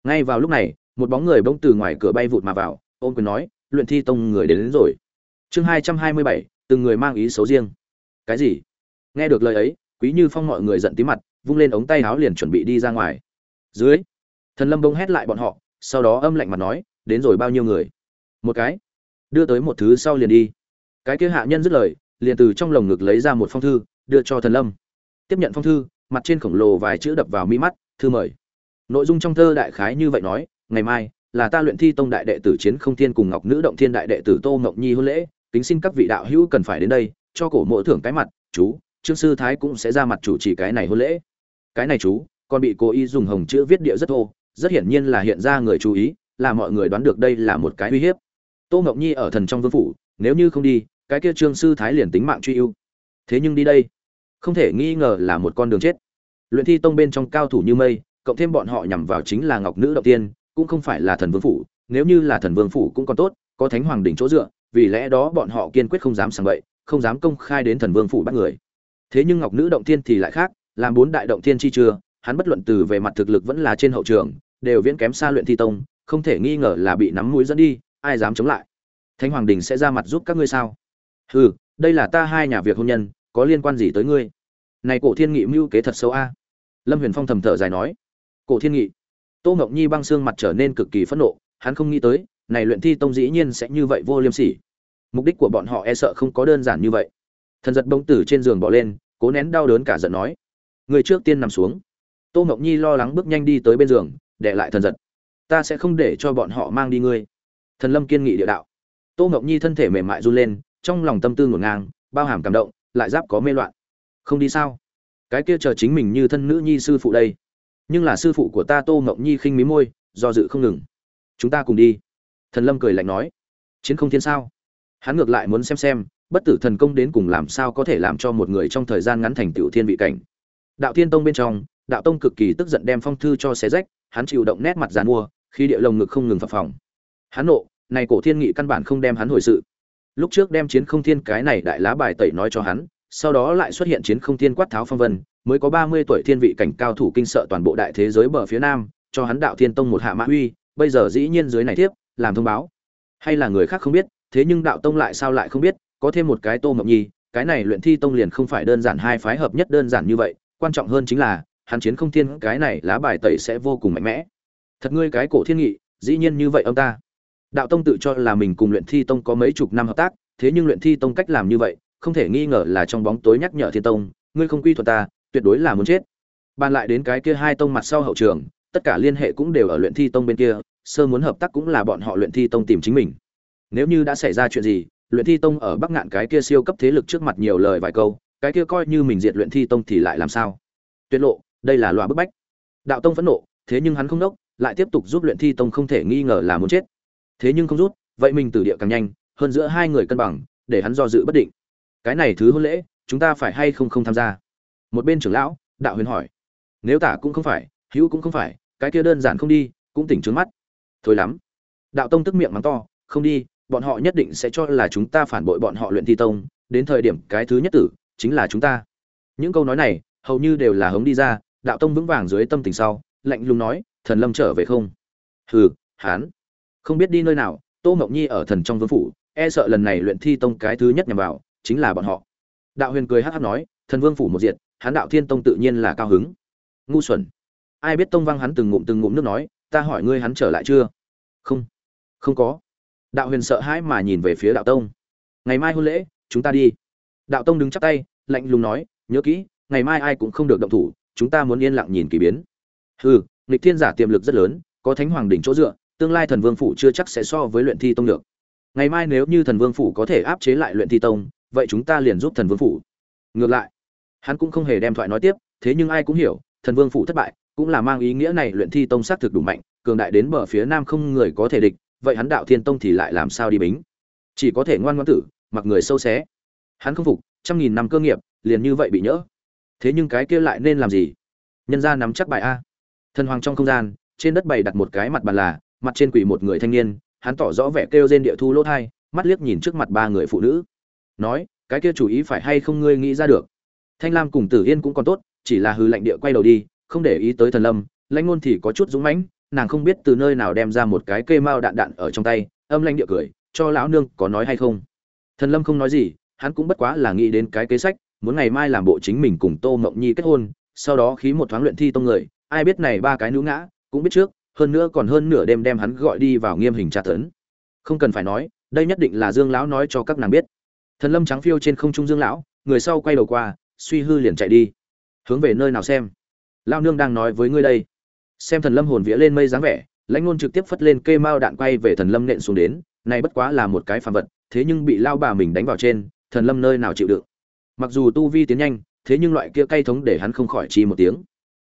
Ngay vào lúc này một bóng người bỗng từ ngoài cửa bay vụt mà vào ôn quyền nói luyện thi tông người đến, đến rồi. Chương hai trăm hai mươi bảy từng người mang ý xấu riêng. Cái gì? Nghe được lời ấy quý như phong mọi người giận tí mặt vung lên ống tay áo liền chuẩn bị đi ra ngoài. Dưới. Thần lâm bỗng hét lại bọn họ sau đó âm lạnh mặt nói đến rồi bao nhiêu người? Một cái đưa tới một thứ sau liền đi. Cái kia hạ nhân dứt lời, liền từ trong lồng ngực lấy ra một phong thư, đưa cho thần lâm. Tiếp nhận phong thư, mặt trên khổng lồ vài chữ đập vào mi mắt, thư mời. Nội dung trong thơ đại khái như vậy nói, ngày mai là ta luyện thi tông đại đệ tử chiến không thiên cùng ngọc nữ động thiên đại đệ tử tô ngọc nhi hôn lễ, kính xin các vị đạo hữu cần phải đến đây, cho cổ mộ thưởng cái mặt, chú, trương sư thái cũng sẽ ra mặt chủ trì cái này hôn lễ. Cái này chú còn bị cố ý dùng hồng chữ viết địa rất thô, rất hiển nhiên là hiện ra người chú ý, là mọi người đoán được đây là một cái uy hiếp tô ngọc nhi ở thần trong vương phủ, nếu như không đi, cái kia trương sư thái liền tính mạng truy ưu. Thế nhưng đi đây, không thể nghi ngờ là một con đường chết. Luyện thi tông bên trong cao thủ như mây, cộng thêm bọn họ nhằm vào chính là ngọc nữ đầu tiên, cũng không phải là thần vương phủ, nếu như là thần vương phủ cũng còn tốt, có thánh hoàng đỉnh chỗ dựa, vì lẽ đó bọn họ kiên quyết không dám sang bậy, không dám công khai đến thần vương phủ bắt người. Thế nhưng ngọc nữ động tiên thì lại khác, làm bốn đại động tiên chi chưa hắn bất luận từ về mặt thực lực vẫn là trên hậu trường, đều viễn kém xa luyện thi tông, không thể nghi ngờ là bị nắm mũi dẫn đi ai dám chống lại? Thánh hoàng đình sẽ ra mặt giúp các ngươi sao? Hừ, đây là ta hai nhà việc hôn nhân, có liên quan gì tới ngươi? Này cổ thiên nghị mưu kế thật xấu a. Lâm huyền phong thầm thở dài nói. Cổ thiên nghị. Tô ngọc nhi băng xương mặt trở nên cực kỳ phẫn nộ, hắn không nghĩ tới, này luyện thi tông dĩ nhiên sẽ như vậy vô liêm sỉ. Mục đích của bọn họ e sợ không có đơn giản như vậy. Thần giật bông tử trên giường bỏ lên, cố nén đau đớn cả giận nói. Người trước tiên nằm xuống. Tô ngọc nhi lo lắng bước nhanh đi tới bên giường, để lại thần giật. Ta sẽ không để cho bọn họ mang đi ngươi thần lâm kiên nghị địa đạo. Tô ngọc nhi thân thể mềm mại run lên, trong lòng tâm tư ngổn ngang, bao hàm cảm động, lại giáp có mê loạn. Không đi sao? Cái kia chờ chính mình như thân nữ nhi sư phụ đây. Nhưng là sư phụ của ta tô ngọc nhi khinh mí môi, do dự không ngừng. Chúng ta cùng đi. Thần lâm cười lạnh nói. Chiến không thiên sao? Hắn ngược lại muốn xem xem, bất tử thần công đến cùng làm sao có thể làm cho một người trong thời gian ngắn thành tiểu thiên vị cảnh. Đạo thiên tông bên trong, đạo tông cực kỳ tức giận đem phong thư cho xé rách, hắn chịu động nét mặt dàn mua, khi địa lồng ngực không ngừng phập phòng hắn nộ, này cổ thiên nghị căn bản không đem hắn hồi sự. Lúc trước đem chiến không thiên cái này đại lá bài tẩy nói cho hắn, sau đó lại xuất hiện chiến không thiên quát tháo phong vân, mới có ba mươi tuổi thiên vị cảnh cao thủ kinh sợ toàn bộ đại thế giới bờ phía nam, cho hắn đạo thiên tông một hạ mã uy, bây giờ dĩ nhiên dưới này tiếp làm thông báo. Hay là người khác không biết, thế nhưng đạo tông lại sao lại không biết, có thêm một cái tô mộng nhi, cái này luyện thi tông liền không phải đơn giản hai phái hợp nhất đơn giản như vậy, quan trọng hơn chính là, hắn chiến không thiên cái này lá bài tẩy sẽ vô cùng mạnh mẽ. Thật ngươi cái cổ thiên nghị, dĩ nhiên như vậy ông ta đạo tông tự cho là mình cùng luyện thi tông có mấy chục năm hợp tác, thế nhưng luyện thi tông cách làm như vậy, không thể nghi ngờ là trong bóng tối nhắc nhở thiên tông, ngươi không quy thuật ta, tuyệt đối là muốn chết. Bàn lại đến cái kia hai tông mặt sau hậu trường, tất cả liên hệ cũng đều ở luyện thi tông bên kia, sơ muốn hợp tác cũng là bọn họ luyện thi tông tìm chính mình. Nếu như đã xảy ra chuyện gì, luyện thi tông ở bắc ngạn cái kia siêu cấp thế lực trước mặt nhiều lời vài câu, cái kia coi như mình diệt luyện thi tông thì lại làm sao? Tuyệt lộ, đây là loa bức bách. Đạo tông phẫn nộ, thế nhưng hắn không đốc, lại tiếp tục giúp luyện thi tông không thể nghi ngờ là muốn chết thế nhưng không rút, vậy mình từ địa càng nhanh, hơn giữa hai người cân bằng, để hắn do dự bất định. Cái này thứ hôn lễ, chúng ta phải hay không không tham gia? Một bên trưởng lão, đạo huyền hỏi. Nếu tả cũng không phải, hữu cũng không phải, cái kia đơn giản không đi, cũng tỉnh trướng mắt. Thôi lắm. Đạo tông tức miệng mắng to, không đi, bọn họ nhất định sẽ cho là chúng ta phản bội bọn họ luyện thi tông, đến thời điểm cái thứ nhất tử, chính là chúng ta. Những câu nói này, hầu như đều là hống đi ra, đạo tông vững vàng dưới tâm tình sau, lạnh lùng nói, thần lâm trở về không? Hừ, hán không biết đi nơi nào, tô mộng nhi ở thần trong vương phủ e sợ lần này luyện thi tông cái thứ nhất nhằm vào, chính là bọn họ. Đạo huyền cười hát hát nói, thần vương phủ một diện hán đạo thiên tông tự nhiên là cao hứng. Ngu xuẩn. Ai biết tông văng hắn từng ngụm từng ngụm nước nói, ta hỏi ngươi hắn trở lại chưa? Không. Không có. Đạo huyền sợ hãi mà nhìn về phía đạo tông. Ngày mai hôn lễ, chúng ta đi. Đạo tông đứng chắp tay, lạnh lùng nói, nhớ kỹ, ngày mai ai cũng không được động thủ, chúng ta muốn yên lặng nhìn kỳ biến. Hừ, nghịch thiên giả tiềm lực rất lớn, có thánh hoàng đỉnh chỗ dựa tương lai thần vương phủ chưa chắc sẽ so với luyện thi tông được. Ngày mai nếu như thần vương phủ có thể áp chế lại luyện thi tông, vậy chúng ta liền giúp thần vương phủ. Ngược lại, hắn cũng không hề đem thoại nói tiếp, thế nhưng ai cũng hiểu, thần vương phủ thất bại, cũng là mang ý nghĩa này luyện thi tông xác thực đủ mạnh, cường đại đến bờ phía nam không người có thể địch, vậy hắn đạo thiên tông thì lại làm sao đi bính? Chỉ có thể ngoan ngoãn tử, mặc người sâu xé. Hắn không phục, trăm nghìn năm cơ nghiệp, liền như vậy bị nhỡ. Thế nhưng cái kia lại nên làm gì? Nhân ra nắm chắc bài a. Thần hoàng trong không gian, trên đất bày đặt một cái mặt bàn là mặt trên quỷ một người thanh niên, hắn tỏ rõ vẻ kêu trên địa thu lỗ thai, mắt liếc nhìn trước mặt ba người phụ nữ. Nói, cái kia chủ ý phải hay không ngươi nghĩ ra được? Thanh lam cùng tử yên cũng còn tốt, chỉ là hư lạnh địa quay đầu đi, không để ý tới thần lâm, lãnh ngôn thì có chút dũng mãnh, nàng không biết từ nơi nào đem ra một cái cây mao đạn đạn ở trong tay, âm lãnh địa cười, cho lão nương có nói hay không? Thần lâm không nói gì, hắn cũng bất quá là nghĩ đến cái kế sách, muốn ngày mai làm bộ chính mình cùng tô mộng nhi kết hôn, sau đó khí một thoáng luyện thi tông người, ai biết này ba cái nữ ngã, cũng biết trước hơn nữa còn hơn nửa đêm đem hắn gọi đi vào nghiêm hình tra tấn. Không cần phải nói, đây nhất định là dương lão nói cho các nàng biết. Thần lâm trắng phiêu trên không trung dương lão, người sau quay đầu qua, suy hư liền chạy đi. Hướng về nơi nào xem? Lao nương đang nói với ngươi đây. Xem thần lâm hồn vía lên mây dáng vẻ, lãnh ngôn trực tiếp phất lên kê mao đạn quay về thần lâm nện xuống đến, này bất quá là một cái phàm vật, thế nhưng bị lao bà mình đánh vào trên, thần lâm nơi nào chịu đựng? Mặc dù tu vi tiến nhanh, thế nhưng loại kia cay thống để hắn không khỏi chi một tiếng.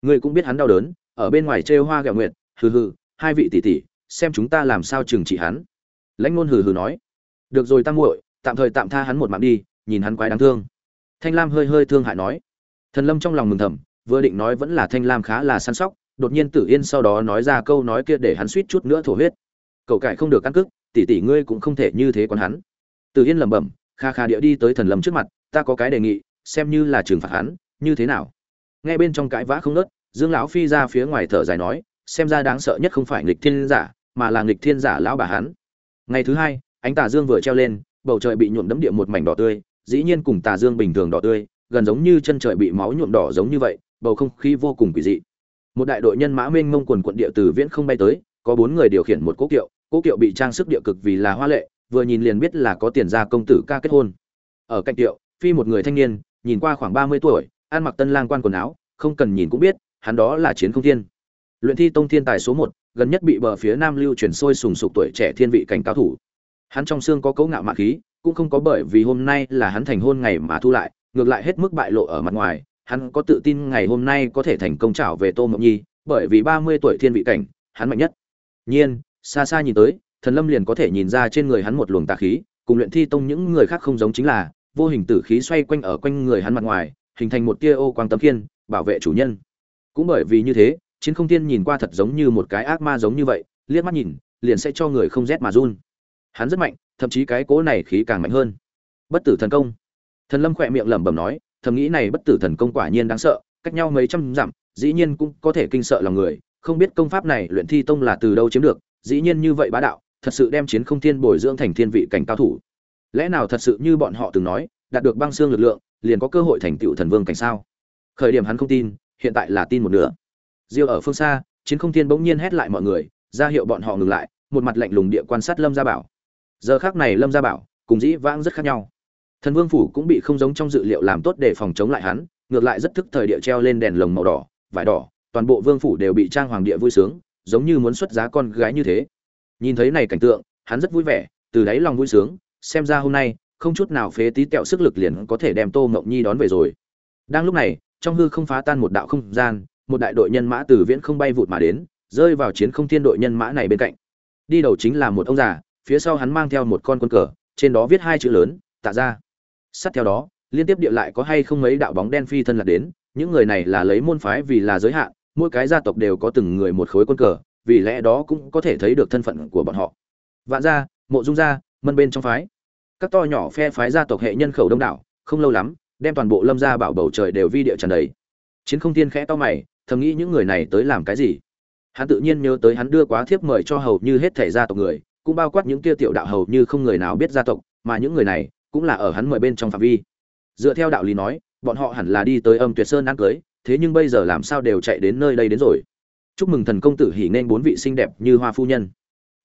Ngươi cũng biết hắn đau đớn, ở bên ngoài trêu hoa gạo nguyệt hừ hừ, hai vị tỷ tỷ, xem chúng ta làm sao trừng trị hắn. Lãnh ngôn hừ hừ nói, được rồi tam muội, tạm thời tạm tha hắn một mạng đi, nhìn hắn quái đáng thương. Thanh lam hơi hơi thương hại nói, thần lâm trong lòng mừng thầm, vừa định nói vẫn là thanh lam khá là săn sóc, đột nhiên tử yên sau đó nói ra câu nói kia để hắn suýt chút nữa thổ huyết. Cậu cải không được căn cức tỷ tỷ ngươi cũng không thể như thế còn hắn. Tử yên lẩm bẩm, kha kha địa đi tới thần lâm trước mặt, ta có cái đề nghị, xem như là trừng phạt hắn, như thế nào. Nghe bên trong cãi vã không nớt dương lão phi ra phía ngoài thở dài nói xem ra đáng sợ nhất không phải nghịch thiên giả, mà là nghịch thiên giả lão bà hắn. Ngày thứ hai, ánh tà dương vừa treo lên, bầu trời bị nhuộm đẫm địa một mảnh đỏ tươi, dĩ nhiên cùng tà dương bình thường đỏ tươi, gần giống như chân trời bị máu nhuộm đỏ giống như vậy, bầu không khí vô cùng quỷ dị. Một đại đội nhân mã mênh mông quần quận địa từ viễn không bay tới, có bốn người điều khiển một cố kiệu cố kiệu bị trang sức địa cực vì là hoa lệ, vừa nhìn liền biết là có tiền gia công tử ca kết hôn. Ở cạnh kiệu, phi một người thanh niên, nhìn qua khoảng ba mươi tuổi, ăn mặc tân lang quan quần áo, không cần nhìn cũng biết, hắn đó là chiến không thiên luyện thi tông thiên tài số một, gần nhất bị bờ phía nam lưu chuyển sôi sùng sục tuổi trẻ thiên vị cảnh cao thủ. Hắn trong xương có cấu ngạo mạ khí, cũng không có bởi vì hôm nay là hắn thành hôn ngày mà thu lại, ngược lại hết mức bại lộ ở mặt ngoài. Hắn có tự tin ngày hôm nay có thể thành công trảo về tô mộng nhi, bởi vì ba mươi tuổi thiên vị cảnh, hắn mạnh nhất. Nhiên, xa xa nhìn tới, thần lâm liền có thể nhìn ra trên người hắn một luồng tà khí, cùng luyện thi tông những người khác không giống chính là, vô hình tử khí xoay quanh ở quanh người hắn mặt ngoài, hình thành một tia ô quang tấm khiên, bảo vệ chủ nhân. Cũng bởi vì như thế chiến không tiên nhìn qua thật giống như một cái ác ma giống như vậy, liếc mắt nhìn, liền sẽ cho người không rét mà run. Hắn rất mạnh, thậm chí cái cố này khí càng mạnh hơn. Bất tử thần công. Thần lâm khỏe miệng lẩm bẩm nói, thầm nghĩ này bất tử thần công quả nhiên đáng sợ, cách nhau mấy trăm dặm, dĩ nhiên cũng có thể kinh sợ lòng người, không biết công pháp này luyện thi tông là từ đâu chiếm được, dĩ nhiên như vậy bá đạo, thật sự đem chiến không thiên bồi dưỡng thành thiên vị cảnh cao thủ. Lẽ nào thật sự như bọn họ từng nói, đạt được băng xương lực lượng, liền có cơ hội thành tựu thần vương cảnh sao? Khởi điểm hắn không tin, hiện tại là tin một nửa diêu ở phương xa, chiến không thiên bỗng nhiên hét lại mọi người, ra hiệu bọn họ ngừng lại, một mặt lạnh lùng địa quan sát lâm gia bảo. Giờ khắc này lâm gia bảo cùng dĩ vãng rất khác nhau. Thần vương phủ cũng bị không giống trong dự liệu làm tốt để phòng chống lại hắn, ngược lại rất thức thời địa treo lên đèn lồng màu đỏ, vải đỏ, toàn bộ vương phủ đều bị trang hoàng địa vui sướng, giống như muốn xuất giá con gái như thế. Nhìn thấy này cảnh tượng, hắn rất vui vẻ, từ đáy lòng vui sướng, xem ra hôm nay, không chút nào phế tí tẹo sức lực liền có thể đem tô mộng nhi đón về rồi. Đang lúc này, trong hư không phá tan một đạo không gian một đại đội nhân mã từ viễn không bay vụt mà đến, rơi vào chiến không thiên đội nhân mã này bên cạnh. Đi đầu chính là một ông già, phía sau hắn mang theo một con quân cờ, trên đó viết hai chữ lớn, tạ ra sát theo đó, liên tiếp địa lại có hay không mấy đạo bóng đen phi thân lạc đến, những người này là lấy môn phái vì là giới hạn, mỗi cái gia tộc đều có từng người một khối quân cờ, vì lẽ đó cũng có thể thấy được thân phận của bọn họ. Vạn gia, mộ dung gia, mân bên trong phái. Các to nhỏ phe phái gia tộc hệ nhân khẩu đông đảo, không lâu lắm, đem toàn bộ lâm gia bảo bầu trời đều vi địa tràn đầy. Chiến không thiên khẽ to mày thầm nghĩ những người này tới làm cái gì. Hắn tự nhiên nhớ tới hắn đưa quá thiếp mời cho hầu như hết thể gia tộc người, cũng bao quát những kia tiểu đạo hầu như không người nào biết gia tộc, mà những người này cũng là ở hắn mời bên trong phạm vi. Dựa theo đạo lý nói, bọn họ hẳn là đi tới âm tuyệt sơn ăn cưới, thế nhưng bây giờ làm sao đều chạy đến nơi đây đến rồi. Chúc mừng thần công tử hỉ nên bốn vị xinh đẹp như hoa phu nhân.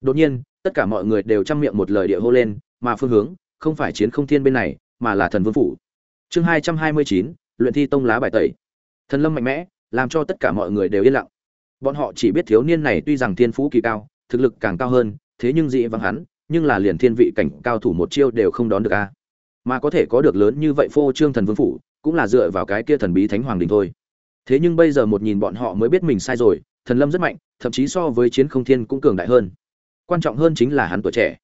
Đột nhiên, tất cả mọi người đều chăm miệng một lời địa hô lên, mà phương hướng không phải chiến không thiên bên này, mà là thần vương phủ. Chương hai trăm hai mươi chín, luyện thi tông lá bài tẩy. Thần lâm mạnh mẽ làm cho tất cả mọi người đều yên lặng. Bọn họ chỉ biết thiếu niên này tuy rằng thiên phú kỳ cao, thực lực càng cao hơn, thế nhưng dị vắng hắn, nhưng là liền thiên vị cảnh cao thủ một chiêu đều không đón được a. Mà có thể có được lớn như vậy phô trương thần vương phủ, cũng là dựa vào cái kia thần bí thánh hoàng đình thôi. Thế nhưng bây giờ một nhìn bọn họ mới biết mình sai rồi, thần lâm rất mạnh, thậm chí so với chiến không thiên cũng cường đại hơn. Quan trọng hơn chính là hắn tuổi trẻ.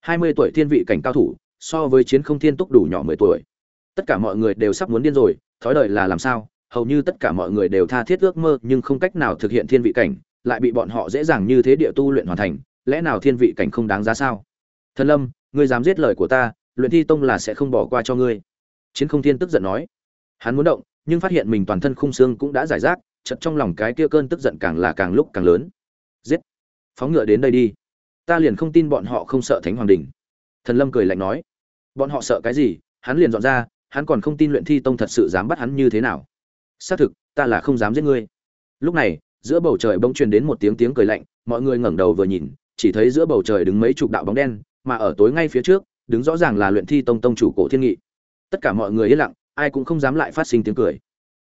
Hai mươi tuổi thiên vị cảnh cao thủ, so với chiến không thiên túc đủ nhỏ mười tuổi. Tất cả mọi người đều sắp muốn điên rồi, thói đời là làm sao? Hầu như tất cả mọi người đều tha thiết ước mơ, nhưng không cách nào thực hiện thiên vị cảnh, lại bị bọn họ dễ dàng như thế địa tu luyện hoàn thành, lẽ nào thiên vị cảnh không đáng giá sao? Thần lâm, ngươi dám giết lời của ta, luyện thi tông là sẽ không bỏ qua cho ngươi. Chiến không thiên tức giận nói. Hắn muốn động, nhưng phát hiện mình toàn thân khung xương cũng đã giải rác, chợt trong lòng cái kia cơn tức giận càng là càng lúc càng lớn. Giết! Phóng ngựa đến đây đi. Ta liền không tin bọn họ không sợ thánh hoàng đỉnh. thần lâm cười lạnh nói. Bọn họ sợ cái gì? Hắn liền dọn ra, hắn còn không tin luyện thi tông thật sự dám bắt hắn như thế nào xác thực, ta là không dám giết ngươi. Lúc này, giữa bầu trời bỗng truyền đến một tiếng tiếng cười lạnh, mọi người ngẩng đầu vừa nhìn, chỉ thấy giữa bầu trời đứng mấy chục đạo bóng đen, mà ở tối ngay phía trước, đứng rõ ràng là luyện thi tông tông chủ cổ thiên nghị. Tất cả mọi người yên lặng, ai cũng không dám lại phát sinh tiếng cười.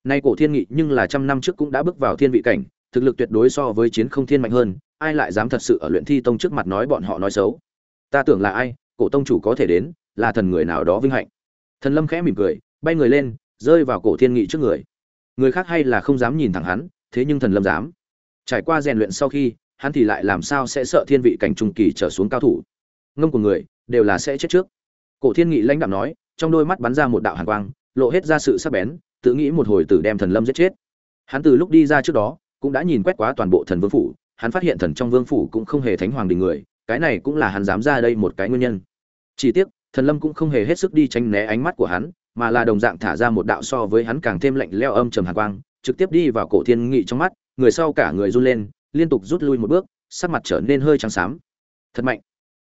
Nay cổ thiên nghị nhưng là trăm năm trước cũng đã bước vào thiên vị cảnh, thực lực tuyệt đối so với chiến không thiên mạnh hơn, ai lại dám thật sự ở luyện thi tông trước mặt nói bọn họ nói xấu? Ta tưởng là ai, cổ tông chủ có thể đến, là thần người nào đó vinh hạnh. Thần lâm khẽ mỉm cười, bay người lên, rơi vào cổ thiên nghị trước người người khác hay là không dám nhìn thẳng hắn, thế nhưng thần lâm dám. Trải qua rèn luyện sau khi, hắn thì lại làm sao sẽ sợ thiên vị cảnh trung kỳ trở xuống cao thủ? Ngông của người, đều là sẽ chết trước. Cổ thiên nghị lãnh đạo nói, trong đôi mắt bắn ra một đạo hàn quang, lộ hết ra sự sắc bén, tự nghĩ một hồi tử đem thần lâm giết chết. Hắn từ lúc đi ra trước đó, cũng đã nhìn quét quá toàn bộ thần vương phủ, hắn phát hiện thần trong vương phủ cũng không hề thánh hoàng đình người, cái này cũng là hắn dám ra đây một cái nguyên nhân. Chỉ tiếc, thần lâm cũng không hề hết sức đi tránh né ánh mắt của hắn mà là đồng dạng thả ra một đạo so với hắn càng thêm lạnh leo âm trầm hàn quang, trực tiếp đi vào cổ thiên nghị trong mắt, người sau cả người run lên, liên tục rút lui một bước, sắc mặt trở nên hơi trắng xám. Thật mạnh.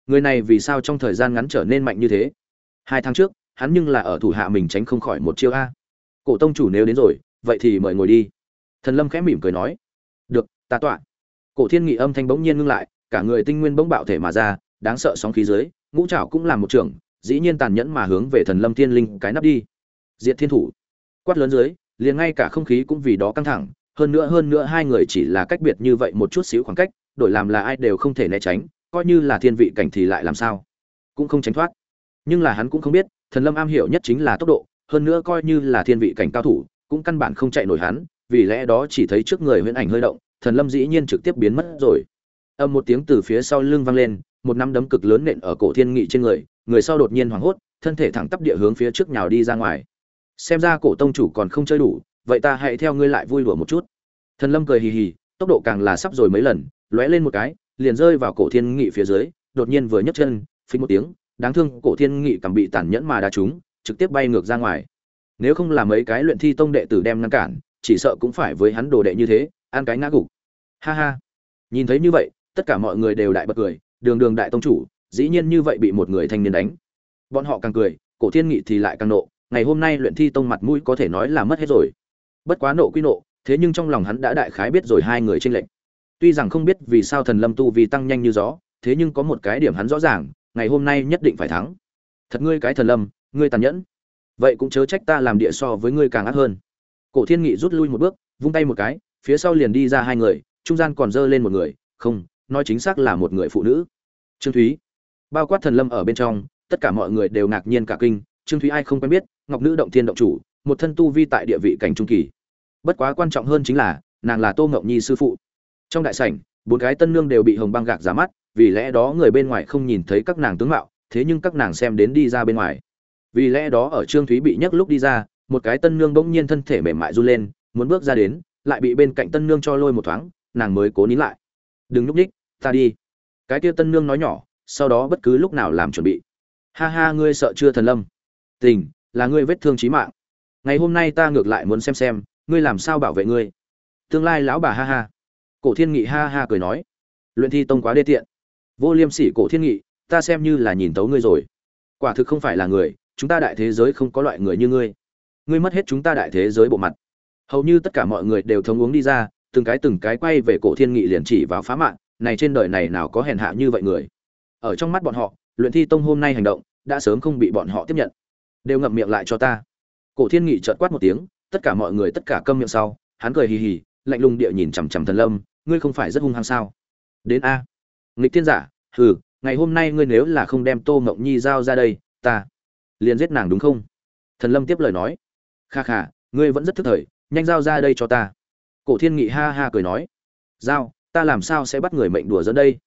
Người này vì sao trong thời gian ngắn trở nên mạnh như thế? Hai tháng trước, hắn nhưng là ở thủ hạ mình tránh không khỏi một chiêu a. Cổ tông chủ nếu đến rồi, vậy thì mời ngồi đi. Thần lâm khẽ mỉm cười nói. Được, ta tọa. Cổ thiên nghị âm thanh bỗng nhiên ngưng lại, cả người tinh nguyên bỗng bạo thể mà ra, đáng sợ sóng khí dưới, ngũ trảo cũng làm một trưởng dĩ nhiên tàn nhẫn mà hướng về thần lâm thiên linh cái nắp đi. Diệt thiên thủ. Quát lớn dưới, liền ngay cả không khí cũng vì đó căng thẳng, hơn nữa hơn nữa hai người chỉ là cách biệt như vậy một chút xíu khoảng cách, đổi làm là ai đều không thể né tránh, coi như là thiên vị cảnh thì lại làm sao? Cũng không tránh thoát. Nhưng là hắn cũng không biết, thần lâm am hiểu nhất chính là tốc độ, hơn nữa coi như là thiên vị cảnh cao thủ, cũng căn bản không chạy nổi hắn, vì lẽ đó chỉ thấy trước người huyễn ảnh hơi động, thần lâm dĩ nhiên trực tiếp biến mất rồi. Âm một tiếng từ phía sau lưng vang lên, một nắm đấm cực lớn nện ở cổ thiên nghị trên người người sau đột nhiên hoảng hốt, thân thể thẳng tắp địa hướng phía trước nhào đi ra ngoài. Xem ra cổ tông chủ còn không chơi đủ, vậy ta hãy theo ngươi lại vui đùa một chút. Thần lâm cười hì hì, tốc độ càng là sắp rồi mấy lần, lóe lên một cái, liền rơi vào cổ thiên nghị phía dưới, đột nhiên vừa nhấc chân, phình một tiếng, đáng thương cổ thiên nghị cầm bị tàn nhẫn mà đá trúng, trực tiếp bay ngược ra ngoài. Nếu không là mấy cái luyện thi tông đệ tử đem ngăn cản, chỉ sợ cũng phải với hắn đồ đệ như thế, ăn cái ngã gục. Ha ha. Nhìn thấy như vậy, tất cả mọi người đều đại bật cười, đường đường đại tông chủ dĩ nhiên như vậy bị một người thanh niên đánh. Bọn họ càng cười, cổ thiên nghị thì lại càng nộ, ngày hôm nay luyện thi tông mặt mũi có thể nói là mất hết rồi. Bất quá nộ quy nộ, thế nhưng trong lòng hắn đã đại khái biết rồi hai người tranh lệch. Tuy rằng không biết vì sao thần lâm tu vì tăng nhanh như gió, thế nhưng có một cái điểm hắn rõ ràng, ngày hôm nay nhất định phải thắng. Thật ngươi cái thần lâm, ngươi tàn nhẫn. Vậy cũng chớ trách ta làm địa so với ngươi càng ác hơn. Cổ thiên nghị rút lui một bước, vung tay một cái, phía sau liền đi ra hai người, trung gian còn dơ lên một người, không, nói chính xác là một người phụ nữ. Trương thúy bao quát thần lâm ở bên trong, tất cả mọi người đều ngạc nhiên cả kinh, trương thúy ai không quen biết, ngọc nữ động thiên động chủ, một thân tu vi tại địa vị cảnh trung kỳ. Bất quá quan trọng hơn chính là, nàng là tô ngọc nhi sư phụ. Trong đại sảnh, bốn cái tân nương đều bị hồng băng gạc giá mắt, vì lẽ đó người bên ngoài không nhìn thấy các nàng tướng mạo, thế nhưng các nàng xem đến đi ra bên ngoài. Vì lẽ đó ở trương thúy bị nhấc lúc đi ra, một cái tân nương bỗng nhiên thân thể mềm mại run lên, muốn bước ra đến, lại bị bên cạnh tân nương cho lôi một thoáng, nàng mới cố nín lại. Đừng núp ních ta đi. Cái kia tân nương nói nhỏ sau đó bất cứ lúc nào làm chuẩn bị. Ha ha, ngươi sợ chưa thần lâm? Tình, là ngươi vết thương chí mạng. Ngày hôm nay ta ngược lại muốn xem xem, ngươi làm sao bảo vệ ngươi? Tương lai lão bà ha ha. Cổ thiên nghị ha ha cười nói. Luyện thi tông quá đê tiện. Vô liêm sỉ cổ thiên nghị, ta xem như là nhìn tấu ngươi rồi. Quả thực không phải là người, chúng ta đại thế giới không có loại người như ngươi. Ngươi mất hết chúng ta đại thế giới bộ mặt. Hầu như tất cả mọi người đều thống uống đi ra, từng cái từng cái quay về cổ thiên nghị liền chỉ vào phá mạng, này trên đời này nào có hèn hạ như vậy người ở trong mắt bọn họ, luyện thi tông hôm nay hành động, đã sớm không bị bọn họ tiếp nhận. Đều ngậm miệng lại cho ta. Cổ thiên nghị chợt quát một tiếng, tất cả mọi người tất cả câm miệng sau, hắn cười hì hì, lạnh lùng địa nhìn chằm chằm thần lâm, ngươi không phải rất hung hăng sao? Đến a. Nghịch thiên giả, hừ, ngày hôm nay ngươi nếu là không đem tô mộng nhi giao ra đây, ta liền giết nàng đúng không? Thần lâm tiếp lời nói. Kha kha, ngươi vẫn rất thức thời, nhanh giao ra đây cho ta. Cổ thiên nghị ha ha cười nói. Giao, ta làm sao sẽ bắt người mệnh đùa dẫn đây?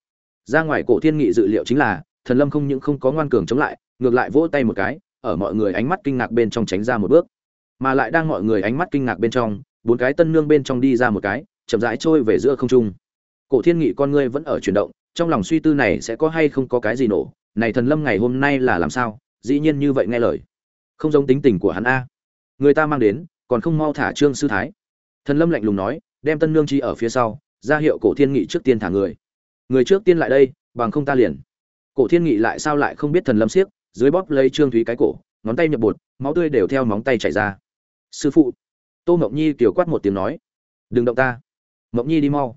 Ra ngoài cổ thiên nghị dự liệu chính là, thần lâm không những không có ngoan cường chống lại, ngược lại vỗ tay một cái, ở mọi người ánh mắt kinh ngạc bên trong tránh ra một bước. Mà lại đang mọi người ánh mắt kinh ngạc bên trong, bốn cái tân nương bên trong đi ra một cái, chậm rãi trôi về giữa không trung. Cổ thiên nghị con ngươi vẫn ở chuyển động, trong lòng suy tư này sẽ có hay không có cái gì nổ, này thần lâm ngày hôm nay là làm sao, dĩ nhiên như vậy nghe lời. Không giống tính tình của hắn a. Người ta mang đến, còn không mau thả trương sư thái. Thần lâm lạnh lùng nói, đem tân nương chi ở phía sau, ra hiệu cổ thiên nghị trước tiên thả người người trước tiên lại đây, bằng không ta liền. Cổ thiên nghị lại sao lại không biết thần lâm siếc, dưới bóp lấy trương thúy cái cổ, ngón tay nhập bột, máu tươi đều theo móng tay chảy ra. Sư phụ. Tô mộng nhi tiểu quát một tiếng nói, đừng động ta. Mộng nhi đi mau.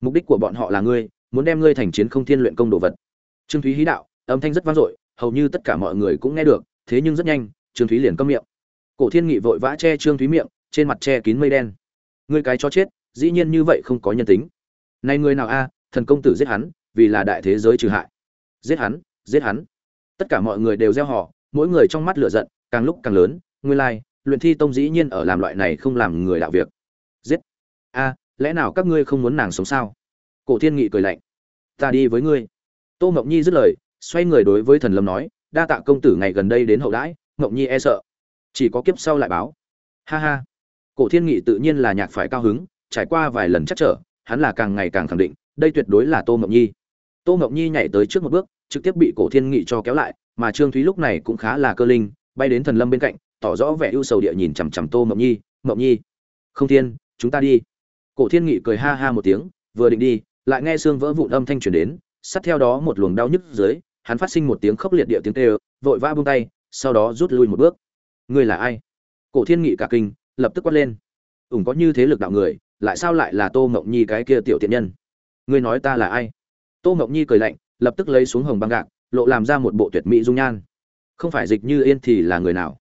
Mục đích của bọn họ là ngươi, muốn đem ngươi thành chiến không thiên luyện công đồ vật. Trương thúy hí đạo, âm thanh rất vang dội, hầu như tất cả mọi người cũng nghe được, thế nhưng rất nhanh, trương thúy liền câm miệng. Cổ thiên nghị vội vã che trương thúy miệng, trên mặt che kín mây đen. Ngươi cái cho chết, dĩ nhiên như vậy không có nhân tính. Này người nào a thần công tử giết hắn, vì là đại thế giới trừ hại. Giết hắn giết hắn. Tất cả mọi người đều gieo họ, mỗi người trong mắt lửa giận, càng lúc càng lớn, nguyên lai, luyện thi tông dĩ nhiên ở làm loại này không làm người đạo việc. Giết. A, lẽ nào các ngươi không muốn nàng sống sao? Cổ thiên nghị cười lạnh. Ta đi với ngươi. Tô ngọc nhi dứt lời, xoay người đối với thần lâm nói, đa tạ công tử ngày gần đây đến hậu đãi ngọc nhi e sợ. Chỉ có kiếp sau lại báo. Ha ha. Cổ thiên nghị tự nhiên là nhạc phải cao hứng, trải qua vài lần chắc trở, hắn là càng ngày càng khẳng định đây tuyệt đối là tô ngọc nhi. Tô ngọc nhi nhảy tới trước một bước, trực tiếp bị cổ thiên nghị cho kéo lại, mà trương thúy lúc này cũng khá là cơ linh, bay đến thần lâm bên cạnh, tỏ rõ vẻ ưu sầu địa nhìn chằm chằm tô ngọc nhi ngọc nhi, không thiên, chúng ta đi. Cổ thiên nghị cười ha ha một tiếng, vừa định đi, lại nghe xương vỡ vụn âm thanh truyền đến, sát theo đó một luồng đau nhức dưới, hắn phát sinh một tiếng khốc liệt địa tiếng kêu, vội vã buông tay, sau đó rút lui một bước. Ngươi là ai? Cổ thiên nghị cả kinh, lập tức quát lên. Ủng có như thế lực đạo người, lại sao lại là tô mộng nhi cái kia tiểu tiện nhân? Ngươi nói ta là ai? Tô Ngọc nhi cười lạnh, lập tức lấy xuống hồng băng gạc, lộ làm ra một bộ tuyệt mỹ dung nhan. Không phải dịch như yên thì là người nào?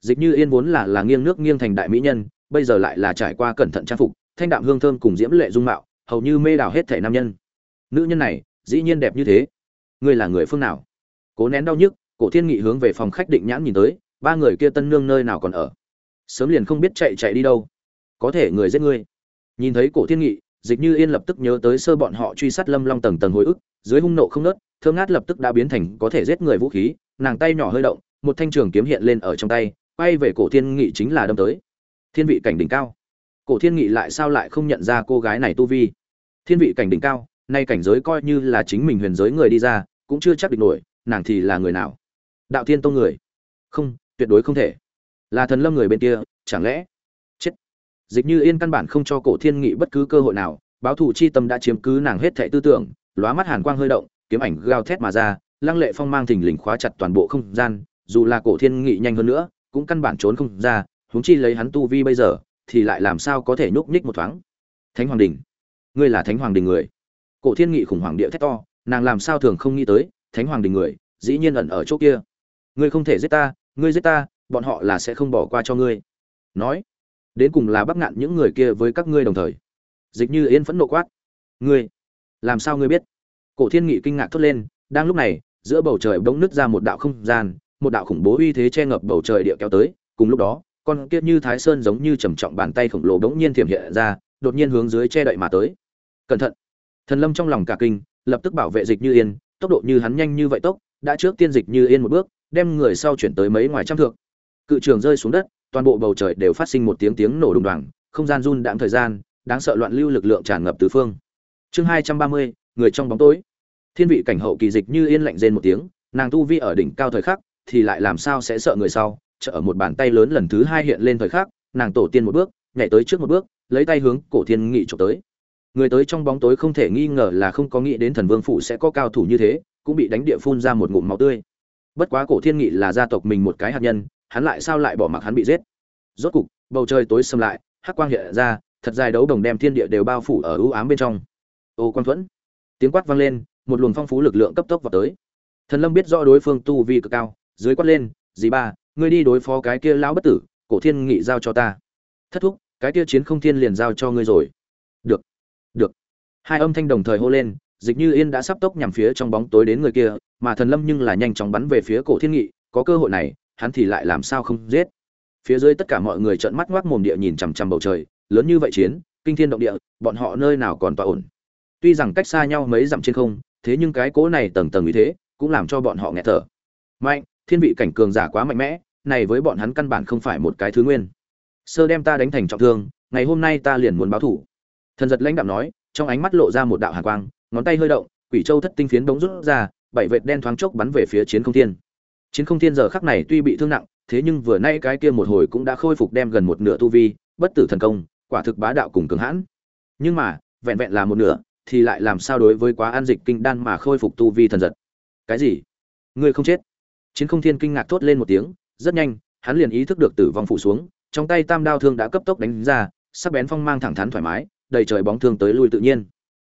Dịch như yên vốn là là nghiêng nước nghiêng thành đại mỹ nhân, bây giờ lại là trải qua cẩn thận trang phục, thanh đạm hương thơm cùng diễm lệ dung mạo, hầu như mê đảo hết thể nam nhân. Nữ nhân này, dĩ nhiên đẹp như thế. Ngươi là người phương nào? Cố nén đau nhức, cổ thiên nghị hướng về phòng khách định nhãn nhìn tới, ba người kia tân nương nơi nào còn ở? Sớm liền không biết chạy chạy đi đâu. Có thể người giết ngươi. Nhìn thấy cổ thiên nghị dịch như yên lập tức nhớ tới sơ bọn họ truy sát lâm long tầng tầng hồi ức, dưới hung nộ không nớt thương ngát lập tức đã biến thành có thể giết người vũ khí, nàng tay nhỏ hơi động, một thanh trường kiếm hiện lên ở trong tay, quay về cổ thiên nghị chính là đâm tới. Thiên vị cảnh đỉnh cao. Cổ thiên nghị lại sao lại không nhận ra cô gái này tu vi? Thiên vị cảnh đỉnh cao, nay cảnh giới coi như là chính mình huyền giới người đi ra, cũng chưa chắc định nổi, nàng thì là người nào? Đạo thiên tông người. Không, tuyệt đối không thể. Là thần lâm người bên kia, chẳng lẽ dịch như yên căn bản không cho cổ thiên nghị bất cứ cơ hội nào, báo thủ chi tâm đã chiếm cứ nàng hết thệ tư tưởng, lóa mắt hàn quang hơi động, kiếm ảnh gào thét mà ra, lăng lệ phong mang thình lình khóa chặt toàn bộ không gian, dù là cổ thiên nghị nhanh hơn nữa, cũng căn bản trốn không ra, huống chi lấy hắn tu vi bây giờ, thì lại làm sao có thể nhúc nhích một thoáng? Thánh hoàng đình, ngươi là thánh hoàng đình người. Cổ thiên nghị khủng hoảng địa thét to, nàng làm sao thường không nghĩ tới, thánh hoàng đình người, dĩ nhiên ẩn ở chỗ kia. Ngươi không thể giết ta, ngươi giết ta, bọn họ là sẽ không bỏ qua cho ngươi. Nói đến cùng là bắt ngạn những người kia với các ngươi đồng thời. Dịch như yên phẫn nộ quát. Ngươi làm sao ngươi biết? Cổ thiên nghị kinh ngạc thốt lên đang lúc này giữa bầu trời bỗng nứt ra một đạo không gian một đạo khủng bố uy thế che ngập bầu trời địa kéo tới. Cùng lúc đó con kia như thái sơn giống như trầm trọng bàn tay khổng lồ bỗng nhiên thiểm hiện ra đột nhiên hướng dưới che đậy mà tới. Cẩn thận! Thần lâm trong lòng cả kinh lập tức bảo vệ dịch như yên tốc độ như hắn nhanh như vậy tốc đã trước tiên dịch như yên một bước đem người sau chuyển tới mấy ngoài trăm thượng, cự trường rơi xuống đất toàn bộ bầu trời đều phát sinh một tiếng tiếng nổ đùng đoàng, không gian run đãng thời gian, đáng sợ loạn lưu lực lượng tràn ngập tứ phương. Chương hai trăm ba mươi, người trong bóng tối. Thiên vị cảnh hậu kỳ dịch như yên lạnh rên một tiếng, nàng tu vi ở đỉnh cao thời khắc, thì lại làm sao sẽ sợ người sau? Chợ ở một bàn tay lớn lần thứ hai hiện lên thời khắc, nàng tổ tiên một bước, nhảy tới trước một bước, lấy tay hướng cổ thiên nghị chụp tới. Người tới trong bóng tối không thể nghi ngờ là không có nghĩ đến thần vương phụ sẽ có cao thủ như thế, cũng bị đánh địa phun ra một ngụm máu tươi. Bất quá cổ thiên nghị là gia tộc mình một cái hạt nhân hắn lại sao lại bỏ mặc hắn bị giết? Rốt cục, bầu trời tối xâm lại, hắc quang hiện ra, thật dài đấu đồng đem thiên địa đều bao phủ ở ưu ám bên trong. Ô quang thuẫn, tiếng quát vang lên, một luồng phong phú lực lượng cấp tốc vào tới. Thần lâm biết rõ đối phương tu vi cực cao, dưới quát lên, dì ba, ngươi đi đối phó cái kia lão bất tử, cổ thiên nghị giao cho ta. Thất thúc, cái kia chiến không thiên liền giao cho ngươi rồi. Được được. Hai âm thanh đồng thời hô lên, dịch như yên đã sắp tốc nhằm phía trong bóng tối đến người kia, mà thần lâm nhưng là nhanh chóng bắn về phía cổ thiên nghị, có cơ hội này hắn thì lại làm sao không giết? Phía dưới tất cả mọi người trợn mắt ngoác mồm địa nhìn chằm chằm bầu trời, lớn như vậy chiến, kinh thiên động địa, bọn họ nơi nào còn tọa ổn? Tuy rằng cách xa nhau mấy dặm trên không, thế nhưng cái cỗ này tầng tầng như thế, cũng làm cho bọn họ nghẹt thở. Mạnh, thiên vị cảnh cường giả quá mạnh mẽ, này với bọn hắn căn bản không phải một cái thứ nguyên. Sơ đem ta đánh thành trọng thương, ngày hôm nay ta liền muốn báo thủ. Thần giật lãnh đạm nói, trong ánh mắt lộ ra một đạo hàn quang, ngón tay hơi động, quỷ châu thất tinh phiến bỗng rút ra, bảy vệt đen thoáng chốc bắn về phía chiến không thiên chiến không thiên giờ khắc này tuy bị thương nặng, thế nhưng vừa nay cái kia một hồi cũng đã khôi phục đem gần một nửa tu vi, bất tử thần công, quả thực bá đạo cùng cường hãn. Nhưng mà, vẹn vẹn là một nửa, thì lại làm sao đối với quá an dịch kinh đan mà khôi phục tu vi thần giật? Cái gì? Ngươi không chết? Chiến không thiên kinh ngạc thốt lên một tiếng, rất nhanh, hắn liền ý thức được tử vong phủ xuống, trong tay tam đao thương đã cấp tốc đánh ra, sắc bén phong mang thẳng thắn thoải mái, đầy trời bóng thương tới lui tự nhiên.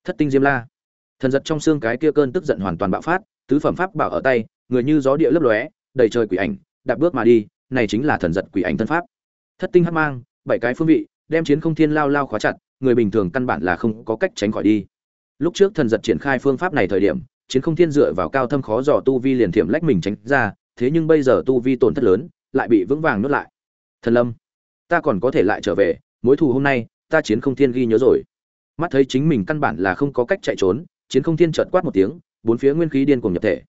Thất tinh diêm la. Thần giật trong xương cái kia cơn tức giận hoàn toàn bạo phát, tứ phẩm pháp bảo ở tay người như gió địa lấp lóe, đầy trời quỷ ảnh, đạp bước mà đi, này chính là thần giật quỷ ảnh thân pháp. Thất tinh hắc mang, bảy cái phương vị, đem chiến không thiên lao lao khóa chặt, người bình thường căn bản là không có cách tránh khỏi đi. Lúc trước thần giật triển khai phương pháp này thời điểm, chiến không thiên dựa vào cao thâm khó dò tu vi liền thiểm lách mình tránh ra, thế nhưng bây giờ tu vi tổn thất lớn, lại bị vững vàng nuốt lại. Thần lâm, ta còn có thể lại trở về, mối thù hôm nay, ta chiến không thiên ghi nhớ rồi. Mắt thấy chính mình căn bản là không có cách chạy trốn, chiến không thiên chợt quát một tiếng, bốn phía nguyên khí điên cuồng nhập thể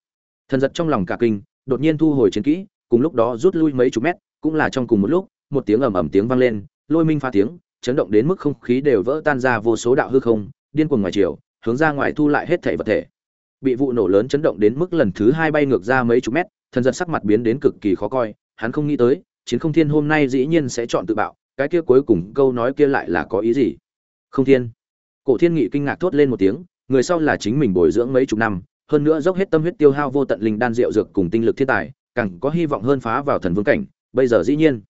thần giật trong lòng cả kinh, đột nhiên thu hồi chiến kỹ, cùng lúc đó rút lui mấy chục mét, cũng là trong cùng một lúc, một tiếng ầm ầm tiếng vang lên, lôi minh pha tiếng, chấn động đến mức không khí đều vỡ tan ra vô số đạo hư không, điên cuồng ngoài chiều, hướng ra ngoài thu lại hết thể vật thể. Bị vụ nổ lớn chấn động đến mức lần thứ hai bay ngược ra mấy chục mét, thần giật sắc mặt biến đến cực kỳ khó coi, hắn không nghĩ tới, chiến không thiên hôm nay dĩ nhiên sẽ chọn tự bạo, cái kia cuối cùng câu nói kia lại là có ý gì? Không thiên. Cổ thiên nghị kinh ngạc thốt lên một tiếng, người sau là chính mình bồi dưỡng mấy chục năm hơn nữa dốc hết tâm huyết tiêu hao vô tận linh đan rượu dược cùng tinh lực thiên tài, càng có hy vọng hơn phá vào thần vương cảnh, bây giờ dĩ nhiên,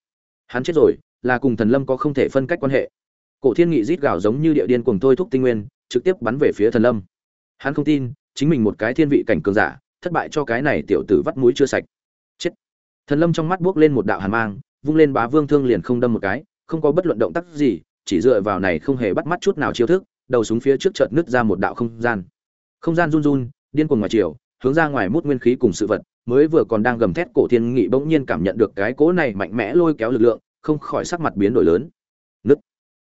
hắn chết rồi, là cùng thần lâm có không thể phân cách quan hệ. Cổ thiên nghị rít gào giống như địa điên cuồng thôi thúc tinh nguyên, trực tiếp bắn về phía thần lâm. Hắn không tin, chính mình một cái thiên vị cảnh cường giả, thất bại cho cái này tiểu tử vắt mũi chưa sạch. Chết. Thần lâm trong mắt buốc lên một đạo hàn mang, vung lên bá vương thương liền không đâm một cái, không có bất luận động tác gì, chỉ dựa vào này không hề bắt mắt chút nào chiêu thức, đầu súng phía trước chợt nứt ra một đạo không gian. Không gian run run điên cuồng ngoài chiều, hướng ra ngoài mút nguyên khí cùng sự vật, mới vừa còn đang gầm thét, cổ thiên nghị bỗng nhiên cảm nhận được cái cỗ này mạnh mẽ lôi kéo lực lượng, không khỏi sắc mặt biến đổi lớn. Nứt.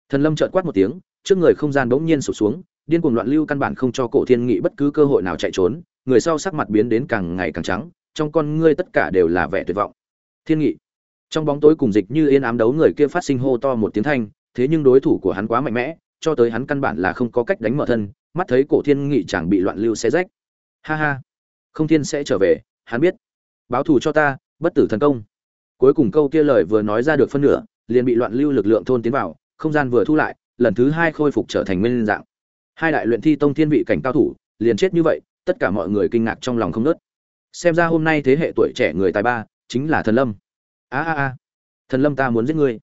Thần lâm chợt quát một tiếng, trước người không gian bỗng nhiên sụp xuống, điên cuồng loạn lưu căn bản không cho cổ thiên nghị bất cứ cơ hội nào chạy trốn, người sau sắc mặt biến đến càng ngày càng trắng, trong con ngươi tất cả đều là vẻ tuyệt vọng. Thiên nghị. Trong bóng tối cùng dịch như yên ám đấu người kia phát sinh hô to một tiếng thanh, thế nhưng đối thủ của hắn quá mạnh mẽ, cho tới hắn căn bản là không có cách đánh mở thân, mắt thấy cổ thiên nghị chẳng bị loạn lưu xe rách ha ha. Không thiên sẽ trở về, hắn biết. Báo thù cho ta, bất tử thần công. Cuối cùng câu kia lời vừa nói ra được phân nửa, liền bị loạn lưu lực lượng thôn tiến vào, không gian vừa thu lại, lần thứ hai khôi phục trở thành nguyên dạng. Hai đại luyện thi tông thiên vị cảnh cao thủ, liền chết như vậy, tất cả mọi người kinh ngạc trong lòng không nớt xem ra hôm nay thế hệ tuổi trẻ người tài ba, chính là thần lâm. A a a. Thần lâm ta muốn giết ngươi.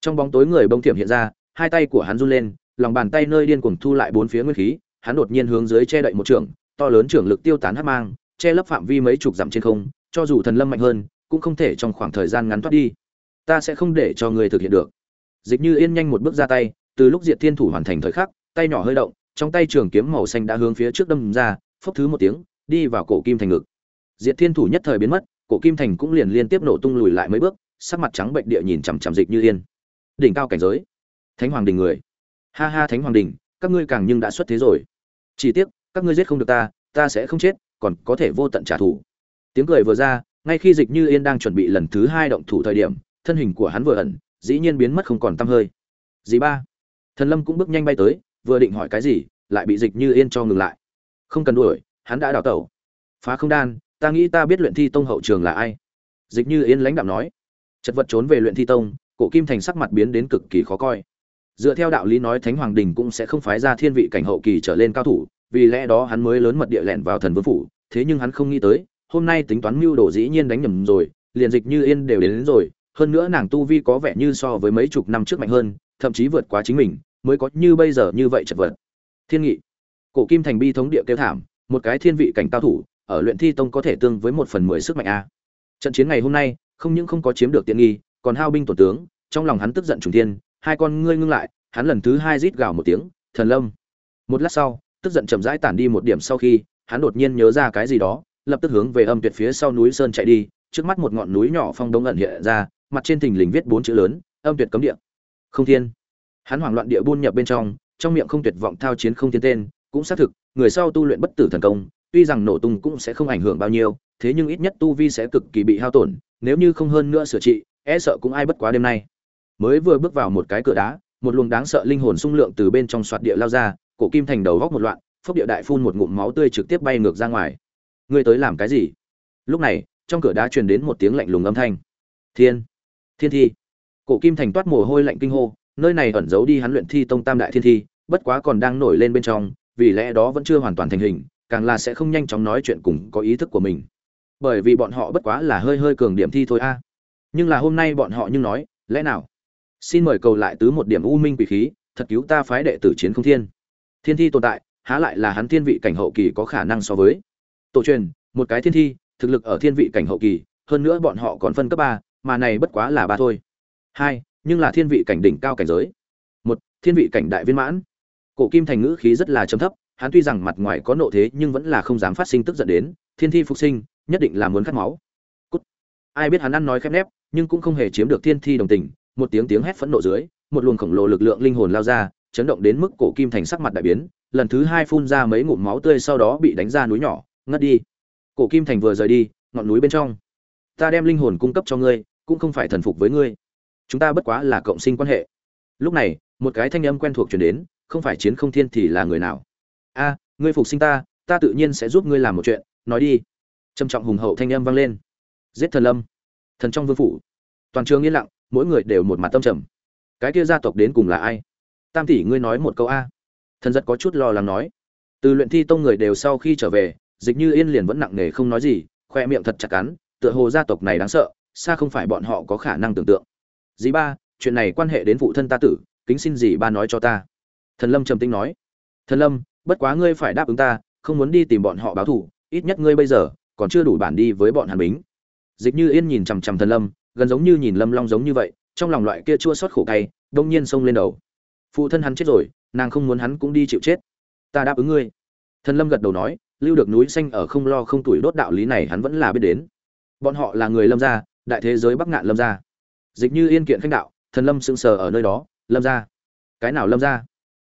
Trong bóng tối người bông thiểm hiện ra, hai tay của hắn run lên, lòng bàn tay nơi điên cuồng thu lại bốn phía nguyên khí, hắn đột nhiên hướng dưới che đậy một trường to lớn trưởng lực tiêu tán hắc mang che lấp phạm vi mấy chục dặm trên không cho dù thần lâm mạnh hơn cũng không thể trong khoảng thời gian ngắn thoát đi. Ta sẽ không để cho ngươi thực hiện được. Dịch như yên nhanh một bước ra tay từ lúc diệt thiên thủ hoàn thành thời khắc tay nhỏ hơi động trong tay trường kiếm màu xanh đã hướng phía trước đâm ra phốc thứ một tiếng đi vào cổ kim thành ngực. Diệt thiên thủ nhất thời biến mất cổ kim thành cũng liền liên tiếp nổ tung lùi lại mấy bước sắc mặt trắng bệnh địa nhìn chằm chằm dịch như yên. Đỉnh cao cảnh giới. Thánh hoàng đỉnh người. Ha ha thánh hoàng đỉnh, các ngươi càng nhưng đã xuất thế rồi. Chỉ tiếc các ngươi giết không được ta ta sẽ không chết, còn có thể vô tận trả thù. Tiếng cười vừa ra, ngay khi dịch như yên đang chuẩn bị lần thứ hai động thủ thời điểm, thân hình của hắn vừa ẩn, dĩ nhiên biến mất không còn tăm hơi. Dì ba? Thần lâm cũng bước nhanh bay tới, vừa định hỏi cái gì, lại bị dịch như yên cho ngừng lại. Không cần đuổi, hắn đã đào tẩu. Phá không đan, ta nghĩ ta biết luyện thi tông hậu trường là ai. Dịch như yên lãnh đạo nói. Chật vật trốn về luyện thi tông, cổ kim thành sắc mặt biến đến cực kỳ khó coi. Dựa theo đạo lý nói thánh hoàng đình cũng sẽ không phái ra thiên vị cảnh hậu kỳ trở lên cao thủ vì lẽ đó hắn mới lớn mật địa lẻn vào thần vương phủ thế nhưng hắn không nghĩ tới hôm nay tính toán mưu đồ dĩ nhiên đánh nhầm rồi liền dịch như yên đều đến, đến rồi hơn nữa nàng tu vi có vẻ như so với mấy chục năm trước mạnh hơn thậm chí vượt quá chính mình mới có như bây giờ như vậy chật vật. Thiên nghị cổ kim thành bi thống địa kêu thảm một cái thiên vị cảnh cao thủ ở luyện thi tông có thể tương với một phần mười sức mạnh a. Trận chiến ngày hôm nay không những không có chiếm được tiện nghi còn hao binh tổ tướng trong lòng hắn tức giận trùng thiên hai con ngươi ngưng lại hắn lần thứ hai rít gào một tiếng thần lâm! Một lát sau tức giận chậm rãi tản đi một điểm sau khi, hắn đột nhiên nhớ ra cái gì đó, lập tức hướng về âm tuyệt phía sau núi sơn chạy đi, trước mắt một ngọn núi nhỏ phong đông ẩn hiện ra, mặt trên thình lình viết bốn chữ lớn, âm tuyệt cấm địa. Không thiên. Hắn hoảng loạn địa buôn nhập bên trong trong miệng không tuyệt vọng thao chiến không thiên tên, cũng xác thực, người sau tu luyện bất tử thần công, tuy rằng nổ tung cũng sẽ không ảnh hưởng bao nhiêu, thế nhưng ít nhất tu vi sẽ cực kỳ bị hao tổn, nếu như không hơn nữa sửa trị e sợ cũng ai bất quá đêm nay. Mới vừa bước vào một cái cửa đá, một luồng đáng sợ linh hồn xung lượng từ bên trong xoạt địa lao ra cổ kim thành đầu góc một loạn, phốc địa đại phun một ngụm máu tươi trực tiếp bay ngược ra ngoài. Ngươi tới làm cái gì? Lúc này, trong cửa đá truyền đến một tiếng lạnh lùng âm thanh. Thiên thiên thi. Cổ kim thành toát mồ hôi lạnh kinh hô, nơi này ẩn giấu đi hắn luyện thi tông tam đại thiên thi, bất quá còn đang nổi lên bên trong, vì lẽ đó vẫn chưa hoàn toàn thành hình, càng là sẽ không nhanh chóng nói chuyện cùng có ý thức của mình. Bởi vì bọn họ bất quá là hơi hơi cường điểm thi thôi a. Nhưng là hôm nay bọn họ nhưng nói, lẽ nào? Xin mời cầu lại tứ một điểm u minh quỷ khí, thật cứu ta phái đệ tử chiến không thiên thiên thi tồn tại, há lại là hắn thiên vị cảnh hậu kỳ có khả năng so với. Tổ truyền, một cái thiên thi, thực lực ở thiên vị cảnh hậu kỳ, hơn nữa bọn họ còn phân cấp ba, mà này bất quá là ba thôi. Hai, nhưng là thiên vị cảnh đỉnh cao cảnh giới. Một, thiên vị cảnh đại viên mãn. Cổ kim thành ngữ khí rất là trầm thấp, hắn tuy rằng mặt ngoài có nộ thế nhưng vẫn là không dám phát sinh tức giận đến, thiên thi phục sinh, nhất định là muốn cắt máu. Cút. ai biết hắn ăn nói khép nép, nhưng cũng không hề chiếm được thiên thi đồng tình, một tiếng tiếng hét phẫn nộ dưới, một luồng khổng lồ lực lượng linh hồn lao ra chấn động đến mức cổ kim thành sắc mặt đại biến, lần thứ hai phun ra mấy ngụm máu tươi sau đó bị đánh ra núi nhỏ, ngất đi. Cổ kim thành vừa rời đi, ngọn núi bên trong. Ta đem linh hồn cung cấp cho ngươi, cũng không phải thần phục với ngươi. Chúng ta bất quá là cộng sinh quan hệ. Lúc này, một cái thanh âm quen thuộc truyền đến, không phải chiến không thiên thì là người nào? A, ngươi phục sinh ta ta tự nhiên sẽ giúp ngươi làm một chuyện, nói đi. Trầm trọng hùng hậu thanh âm vang lên. Giết thần lâm. Thần trong vương phủ. Toàn trường yên lặng, mỗi người đều một mặt tâm trầm. Cái kia gia tộc đến cùng là ai? Tam tỷ ngươi nói một câu a. Thần rất có chút lo lắng nói. Từ luyện thi tông người đều sau khi trở về, dịch như yên liền vẫn nặng nề không nói gì, khoe miệng thật chặt cắn, tựa hồ gia tộc này đáng sợ, xa không phải bọn họ có khả năng tưởng tượng. Dì ba, chuyện này quan hệ đến phụ thân ta tử, kính xin dì ba nói cho ta. Thần lâm trầm tĩnh nói. Thần lâm, bất quá ngươi phải đáp ứng ta, không muốn đi tìm bọn họ báo thù, ít nhất ngươi bây giờ còn chưa đủ bản đi với bọn hàn bính. Dịch như yên nhìn chằm chằm thần lâm, gần giống như nhìn lâm long giống như vậy, trong lòng loại kia chua xót khổ cay, đông nhiên xông lên đầu phụ thân hắn chết rồi, nàng không muốn hắn cũng đi chịu chết. Ta đáp ứng ngươi. Thần lâm gật đầu nói, lưu được núi xanh ở không lo không tuổi đốt đạo lý này hắn vẫn là biết đến. Bọn họ là người lâm gia, đại thế giới bắc ngạn lâm gia. Dịch như yên kiện khanh đạo, thần lâm sững sờ ở nơi đó, lâm gia? Cái nào lâm gia?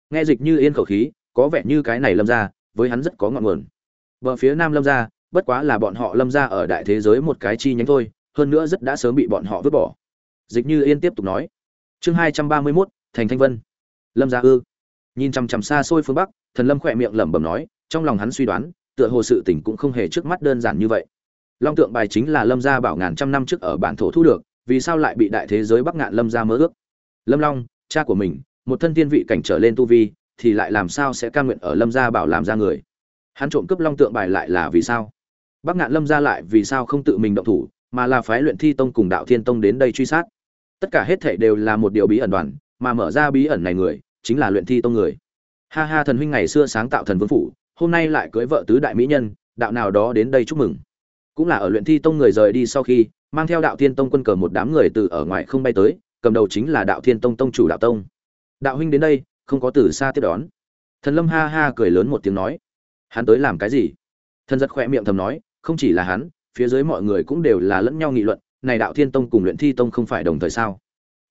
Nghe dịch như yên khẩu khí, có vẻ như cái này lâm gia, với hắn rất có ngọn nguồn. Bờ phía nam lâm gia, bất quá là bọn họ lâm gia ở đại thế giới một cái chi nhánh thôi, hơn nữa rất đã sớm bị bọn họ vứt bỏ. Dịch như yên tiếp tục nói, chương hai trăm ba mươi mốt, thành thanh vân lâm gia ư. Nhìn chằm chằm xa xôi phương bắc, thần lâm khỏe miệng lẩm bẩm nói, trong lòng hắn suy đoán, tựa hồ sự tình cũng không hề trước mắt đơn giản như vậy. Long tượng bài chính là lâm gia bảo ngàn trăm năm trước ở bản thổ thu được, vì sao lại bị đại thế giới bắc ngạn lâm gia mơ ước? Lâm long, cha của mình, một thân tiên vị cảnh trở lên tu vi, thì lại làm sao sẽ cam nguyện ở lâm gia bảo làm ra người? Hắn trộm cướp long tượng bài lại là vì sao? Bắc ngạn lâm gia lại vì sao không tự mình động thủ, mà là phái luyện thi tông cùng đạo thiên tông đến đây truy sát? Tất cả hết thảy đều là một điều bí ẩn đoàn mà mở ra bí ẩn này người, chính là luyện thi tông người. Ha ha thần huynh ngày xưa sáng tạo thần vương phủ, hôm nay lại cưới vợ tứ đại mỹ nhân, đạo nào đó đến đây chúc mừng. Cũng là ở luyện thi tông người rời đi sau khi, mang theo đạo thiên tông quân cờ một đám người từ ở ngoài không bay tới, cầm đầu chính là đạo thiên tông tông chủ đạo tông. Đạo huynh đến đây, không có từ xa tiếp đón. Thần lâm ha ha cười lớn một tiếng nói, hắn tới làm cái gì? Thần giật khỏe miệng thầm nói, không chỉ là hắn, phía dưới mọi người cũng đều là lẫn nhau nghị luận, này đạo thiên tông cùng luyện thi tông không phải đồng thời sao?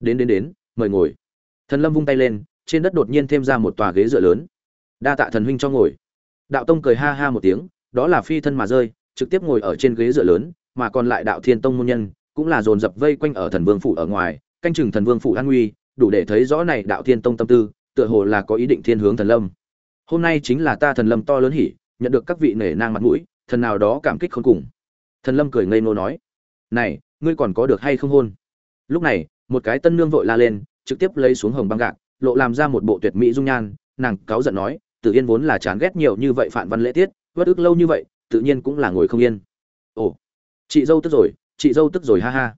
Đến đến đến, mời ngồi thần lâm vung tay lên, trên đất đột nhiên thêm ra một tòa ghế dựa lớn. Đa tạ thần huynh cho ngồi. Đạo tông cười ha ha một tiếng, đó là phi thân mà rơi, trực tiếp ngồi ở trên ghế dựa lớn, mà còn lại đạo thiên tông môn nhân, cũng là dồn dập vây quanh ở thần vương phủ ở ngoài, canh chừng thần vương phủ an nguy, đủ để thấy rõ này đạo thiên tông tâm tư, tựa hồ là có ý định thiên hướng thần lâm. Hôm nay chính là ta thần lâm to lớn hỉ, nhận được các vị nể nang mặt mũi, thần nào đó cảm kích khôn cùng. Thần lâm cười ngây ngô nói, này, ngươi còn có được hay không hôn? Lúc này, một cái tân nương vội la lên trực tiếp lấy xuống hồng băng gạc, lộ làm ra một bộ tuyệt mỹ dung nhan. Nàng cáu giận nói tự yên vốn là chán ghét nhiều như vậy phản văn lễ tiết vất ức lâu như vậy, tự nhiên cũng là ngồi không yên. Ồ, chị dâu tức rồi, chị dâu tức rồi, ha ha.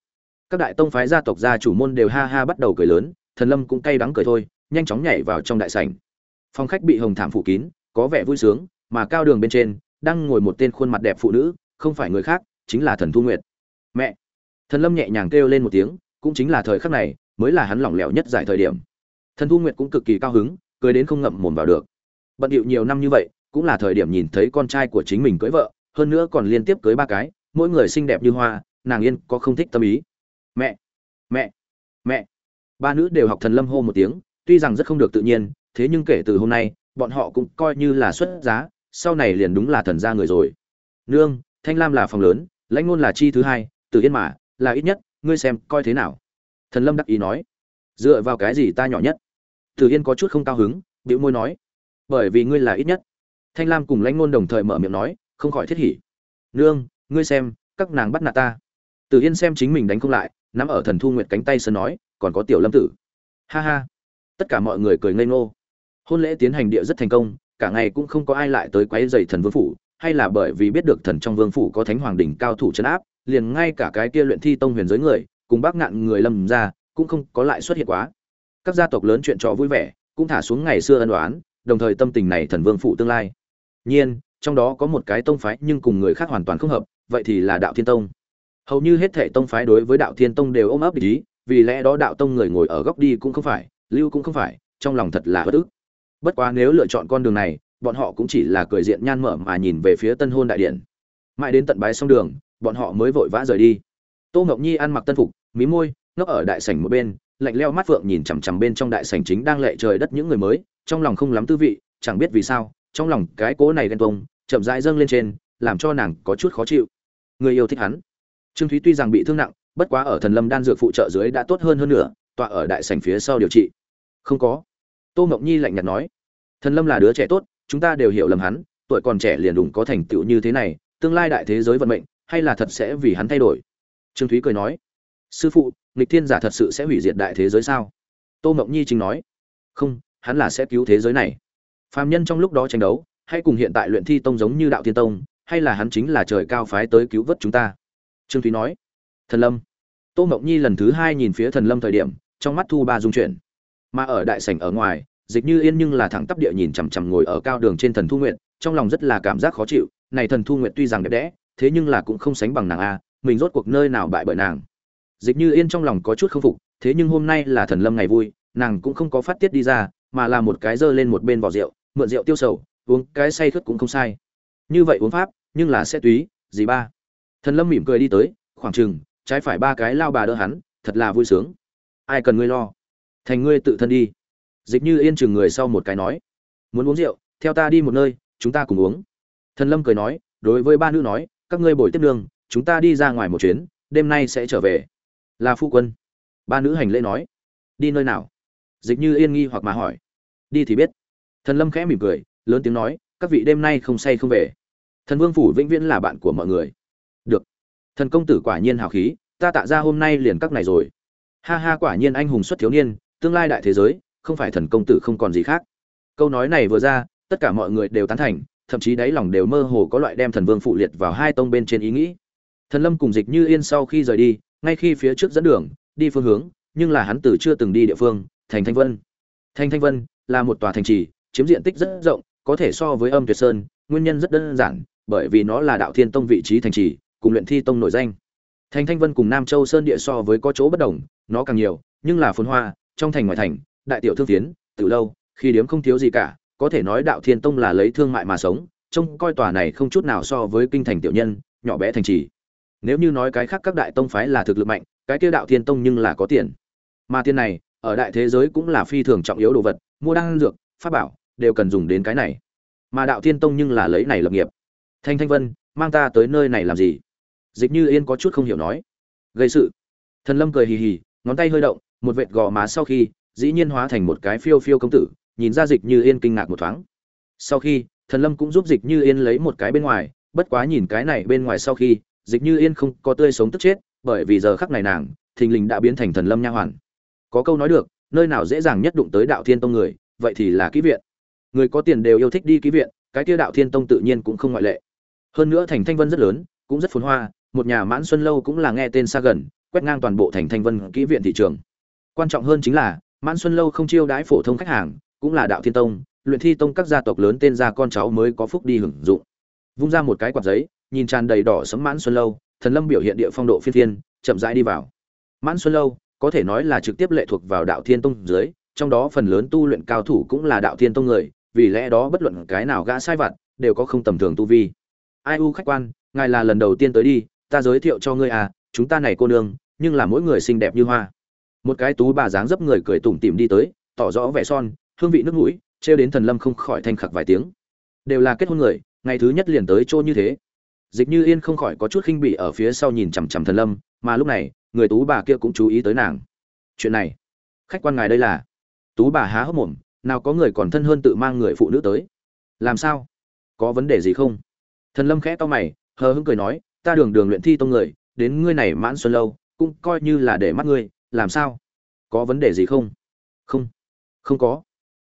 Các đại tông phái gia tộc gia chủ môn đều ha ha bắt đầu cười lớn, thần lâm cũng cay đắng cười thôi, nhanh chóng nhảy vào trong đại sảnh. Phòng khách bị hồng thảm phủ kín, có vẻ vui sướng, mà cao đường bên trên, đang ngồi một tên khuôn mặt đẹp phụ nữ, không phải người khác, chính là thần thu nguyệt. Mẹ. Thần lâm nhẹ nhàng kêu lên một tiếng, cũng chính là thời khắc này mới là hắn lỏng lẻo nhất giải thời điểm. Thần thu nguyệt cũng cực kỳ cao hứng, cười đến không ngậm mồm vào được. Bận điệu nhiều năm như vậy, cũng là thời điểm nhìn thấy con trai của chính mình cưới vợ, hơn nữa còn liên tiếp cưới ba cái, mỗi người xinh đẹp như hoa, nàng yên có không thích tâm ý. Mẹ mẹ mẹ. Ba nữ đều học thần lâm hô một tiếng, tuy rằng rất không được tự nhiên, thế nhưng kể từ hôm nay, bọn họ cũng coi như là xuất giá, sau này liền đúng là thần gia người rồi. Nương, thanh lam là phòng lớn, lãnh ngôn là chi thứ hai Từ yên mà là ít nhất, ngươi xem coi thế nào thần lâm đắc ý nói, dựa vào cái gì ta nhỏ nhất? Tử yên có chút không cao hứng, bĩu môi nói, bởi vì ngươi là ít nhất. Thanh lam cùng lãnh ngôn đồng thời mở miệng nói, không khỏi thiết hỉ, nương, ngươi xem, các nàng bắt nạt ta. Tử yên xem chính mình đánh không lại, nắm ở thần thu nguyệt cánh tay sơn nói, còn có tiểu lâm tử. Ha ha. Tất cả mọi người cười ngây ngô. Hôn lễ tiến hành địa rất thành công, cả ngày cũng không có ai lại tới quấy rầy thần vương phủ, hay là bởi vì biết được thần trong vương phủ có thánh hoàng đỉnh cao thủ chấn áp, liền ngay cả cái kia luyện thi tông huyền giới người cùng bác ngạn người lâm ra, cũng không có lại xuất hiện quá. Các gia tộc lớn chuyện trò vui vẻ, cũng thả xuống ngày xưa ân đoán đồng thời tâm tình này thần vương phụ tương lai. Nhiên, trong đó có một cái tông phái nhưng cùng người khác hoàn toàn không hợp, vậy thì là đạo thiên tông. Hầu như hết thể tông phái đối với đạo thiên tông đều ôm ấp ý, vì lẽ đó đạo tông người ngồi ở góc đi cũng không phải, lưu cũng không phải, trong lòng thật là bất ức. Bất quá nếu lựa chọn con đường này, bọn họ cũng chỉ là cười diện nhan mở mà nhìn về phía tân hôn đại điện. Mãi đến tận bái xong đường, bọn họ mới vội vã rời đi tô ngọc nhi ăn mặc tân phục, mí môi, ngốc ở đại sảnh một bên, lạnh leo mắt phượng nhìn chằm chằm bên trong đại sảnh chính đang lệ trời đất những người mới, trong lòng không lắm tư vị, chẳng biết vì sao, trong lòng cái cố này ghen tuông, chậm rãi dâng lên trên, làm cho nàng có chút khó chịu. Người yêu thích hắn. Trương thúy tuy rằng bị thương nặng, bất quá ở thần lâm đan dược phụ trợ dưới đã tốt hơn hơn nữa, tọa ở đại sảnh phía sau điều trị. Không có. Tô ngọc nhi lạnh nhạt nói. Thần lâm là đứa trẻ tốt, chúng ta đều hiểu lầm hắn, tuổi còn trẻ liền đủng có thành tựu như thế này, tương lai đại thế giới vận mệnh, hay là thật sẽ vì hắn thay đổi? Trương thúy cười nói, sư phụ, nghịch thiên giả thật sự sẽ hủy diệt đại thế giới sao? Tô mộng nhi chính nói, không, hắn là sẽ cứu thế giới này. Phàm nhân trong lúc đó tranh đấu, hay cùng hiện tại luyện thi tông giống như đạo thiên tông, hay là hắn chính là trời cao phái tới cứu vớt chúng ta. Trương thúy nói, thần lâm. Tô mộng nhi lần thứ hai nhìn phía thần lâm thời điểm, trong mắt thu ba dung chuyển. Mà ở đại sảnh ở ngoài, dịch như yên nhưng là thẳng tắp địa nhìn chằm chằm ngồi ở cao đường trên thần thu nguyện trong lòng rất là cảm giác khó chịu, này thần thu nguyện tuy rằng đẹp đẽ, thế nhưng là cũng không sánh bằng nàng a mình rốt cuộc nơi nào bại bởi nàng. Dịch như yên trong lòng có chút không phục, thế nhưng hôm nay là thần lâm ngày vui, nàng cũng không có phát tiết đi ra, mà là một cái dơ lên một bên vỏ rượu, mượn rượu tiêu sầu, uống cái say khướt cũng không sai. Như vậy uống pháp, nhưng là sẽ túy, gì ba? Thần lâm mỉm cười đi tới, khoảng chừng, trái phải ba cái lao bà đỡ hắn, thật là vui sướng. Ai cần ngươi lo? Thành ngươi tự thân đi. Dịch như yên chừng người sau một cái nói, muốn uống rượu, theo ta đi một nơi, chúng ta cùng uống. Thần lâm cười nói, đối với ba nữ nói, các ngươi bồi tiếp đường chúng ta đi ra ngoài một chuyến, đêm nay sẽ trở về. Là phu quân. Ba nữ hành lễ nói. Đi nơi nào? Dịch như yên nghi hoặc mà hỏi. Đi thì biết. Thần lâm khẽ mỉm cười, lớn tiếng nói, các vị đêm nay không say không về. Thần vương phủ vĩnh viễn là bạn của mọi người. Được. Thần công tử quả nhiên hào khí, ta tạ ra hôm nay liền các này rồi. Ha ha quả nhiên anh hùng xuất thiếu niên, tương lai đại thế giới, không phải thần công tử không còn gì khác. Câu nói này vừa ra, tất cả mọi người đều tán thành, thậm chí đáy lòng đều mơ hồ có loại đem thần vương phụ liệt vào hai tông bên trên ý nghĩ thần lâm cùng dịch như yên sau khi rời đi, ngay khi phía trước dẫn đường, đi phương hướng, nhưng là hắn từ chưa từng đi địa phương, thành thanh vân. Thành thanh vân là một tòa thành trì, chiếm diện tích rất rộng, có thể so với âm tuyệt sơn, nguyên nhân rất đơn giản, bởi vì nó là đạo thiên tông vị trí thành trì, cùng luyện thi tông nổi danh. Thành thanh vân cùng nam châu sơn địa so với có chỗ bất đồng, nó càng nhiều, nhưng là phồn hoa, trong thành ngoài thành, đại tiểu thương tiến từ lâu, khi điếm không thiếu gì cả, có thể nói đạo thiên tông là lấy thương mại mà sống, trông coi tòa này không chút nào so với kinh thành tiểu nhân, nhỏ bé thành trì nếu như nói cái khác các đại tông phái là thực lực mạnh, cái kia đạo thiên tông nhưng là có tiền. Mà tiền này, ở đại thế giới cũng là phi thường trọng yếu đồ vật, mua đan dược, pháp bảo, đều cần dùng đến cái này. Mà đạo thiên tông nhưng là lấy này lập nghiệp. Thanh thanh vân, mang ta tới nơi này làm gì? Dịch như yên có chút không hiểu nói. Gây sự. Thần lâm cười hì hì, ngón tay hơi động, một vệt gò má sau khi, dĩ nhiên hóa thành một cái phiêu phiêu công tử, nhìn ra dịch như yên kinh ngạc một thoáng. Sau khi, thần lâm cũng giúp dịch như yên lấy một cái bên ngoài, bất quá nhìn cái này bên ngoài sau khi dịch như yên không có tươi sống tức chết, bởi vì giờ khắc này nàng, thình lình đã biến thành thần lâm nha hoàn. Có câu nói được, nơi nào dễ dàng nhất đụng tới đạo thiên tông người, vậy thì là ký viện. Người có tiền đều yêu thích đi ký viện, cái kia đạo thiên tông tự nhiên cũng không ngoại lệ. Hơn nữa thành thanh vân rất lớn, cũng rất phồn hoa, một nhà mãn xuân lâu cũng là nghe tên xa gần, quét ngang toàn bộ thành thanh vân kỹ viện thị trường. Quan trọng hơn chính là, mãn xuân lâu không chiêu đãi phổ thông khách hàng, cũng là đạo thiên tông, luyện thi tông các gia tộc lớn tên gia con cháu mới có phúc đi hưởng dụng. Vung ra một cái quạt giấy nhìn tràn đầy đỏ sẫm mãn xuân lâu thần lâm biểu hiện địa phong độ phi thiên, chậm rãi đi vào. Mãn xuân lâu có thể nói là trực tiếp lệ thuộc vào đạo thiên tông dưới trong đó phần lớn tu luyện cao thủ cũng là đạo thiên tông người vì lẽ đó bất luận cái nào gã sai vặt đều có không tầm thường tu vi. Ai u khách quan ngài là lần đầu tiên tới đi ta giới thiệu cho ngươi à chúng ta này cô nương nhưng là mỗi người xinh đẹp như hoa. Một cái tú bà dáng dấp người cười tủm tỉm đi tới tỏ rõ vẻ son hương vị nước mũi trêu đến thần lâm không khỏi thanh khặc vài tiếng. Đều là kết hôn người ngày thứ nhất liền tới chỗ như thế dịch như yên không khỏi có chút khinh bỉ ở phía sau nhìn chằm chằm thần lâm, mà lúc này, người tú bà kia cũng chú ý tới nàng. Chuyện này, khách quan ngài đây là? Tú bà há hốc mồm, nào có người còn thân hơn tự mang người phụ nữ tới. Làm sao? Có vấn đề gì không? Thần lâm khẽ to mày, hờ hững cười nói, ta đường đường luyện thi tông người, đến ngươi này mãn xuân lâu, cũng coi như là để mắt ngươi, làm sao? Có vấn đề gì không? Không. Không có.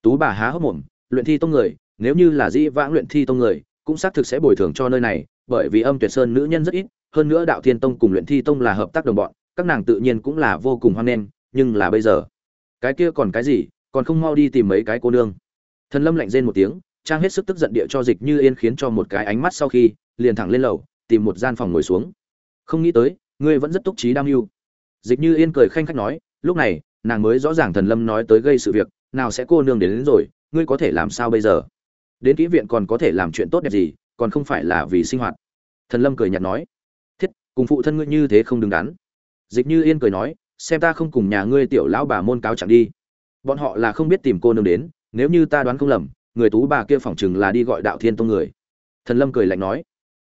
Tú bà há hốc mồm, luyện thi tông người, nếu như là dĩ vãng luyện thi tông người, cũng xác thực sẽ bồi thường cho nơi này bởi vì âm tuyệt sơn nữ nhân rất ít hơn nữa đạo thiên tông cùng luyện thi tông là hợp tác đồng bọn các nàng tự nhiên cũng là vô cùng hoan nghênh nhưng là bây giờ cái kia còn cái gì còn không mau đi tìm mấy cái cô nương. Thần lâm lạnh rên một tiếng trang hết sức tức giận địa cho dịch như yên khiến cho một cái ánh mắt sau khi liền thẳng lên lầu tìm một gian phòng ngồi xuống. Không nghĩ tới ngươi vẫn rất túc trí đam mưu. Dịch như yên cười khanh khách nói lúc này nàng mới rõ ràng thần lâm nói tới gây sự việc nào sẽ cô nương đến, đến rồi ngươi có thể làm sao bây giờ? Đến kỹ viện còn có thể làm chuyện tốt đẹp gì còn không phải là vì sinh hoạt. Thần lâm cười nhạt nói, thiết, cùng phụ thân ngươi như thế không đứng đắn. Dịch như yên cười nói, xem ta không cùng nhà ngươi tiểu lão bà môn cáo chẳng đi. Bọn họ là không biết tìm cô nương đến, nếu như ta đoán không lầm, người tú bà kia phỏng chừng là đi gọi đạo thiên tông người. Thần lâm cười lạnh nói,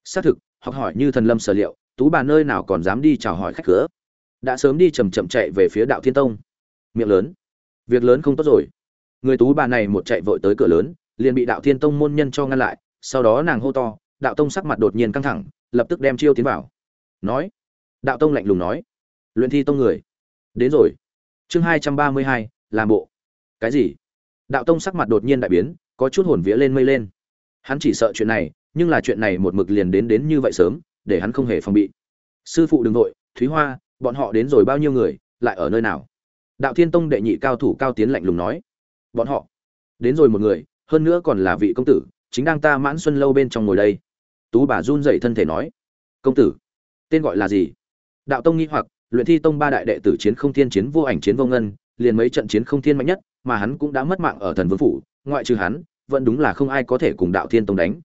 xác thực, học hỏi như thần lâm sở liệu, tú bà nơi nào còn dám đi chào hỏi khách cửa. Đã sớm đi chầm chậm chạy về phía đạo thiên tông. Miệng lớn, việc lớn không tốt rồi. Người tú bà này một chạy vội tới cửa lớn, liền bị đạo thiên tông môn nhân cho ngăn lại sau đó nàng hô to, đạo tông sắc mặt đột nhiên căng thẳng, lập tức đem chiêu tiến vào. Nói, đạo tông lạnh lùng nói, luyện thi tông người. Đến rồi. Chương hai trăm ba mươi hai, làm bộ. Cái gì? Đạo tông sắc mặt đột nhiên đại biến, có chút hồn vía lên mây lên. Hắn chỉ sợ chuyện này, nhưng là chuyện này một mực liền đến đến như vậy sớm, để hắn không hề phòng bị. Sư phụ đừng nội thúy hoa, bọn họ đến rồi bao nhiêu người, lại ở nơi nào? Đạo thiên tông đệ nhị cao thủ cao tiến lạnh lùng nói. Bọn họ đến rồi một người, hơn nữa còn là vị công tử chính đang ta mãn xuân lâu bên trong ngồi đây. Tú bà run dậy thân thể nói, công tử, tên gọi là gì? Đạo tông nghi hoặc, luyện thi tông ba đại đệ tử chiến không thiên, chiến vô ảnh, chiến vô ngân, liền mấy trận chiến không thiên mạnh nhất, mà hắn cũng đã mất mạng ở thần vương phủ, ngoại trừ hắn, vẫn đúng là không ai có thể cùng đạo thiên tông đánh.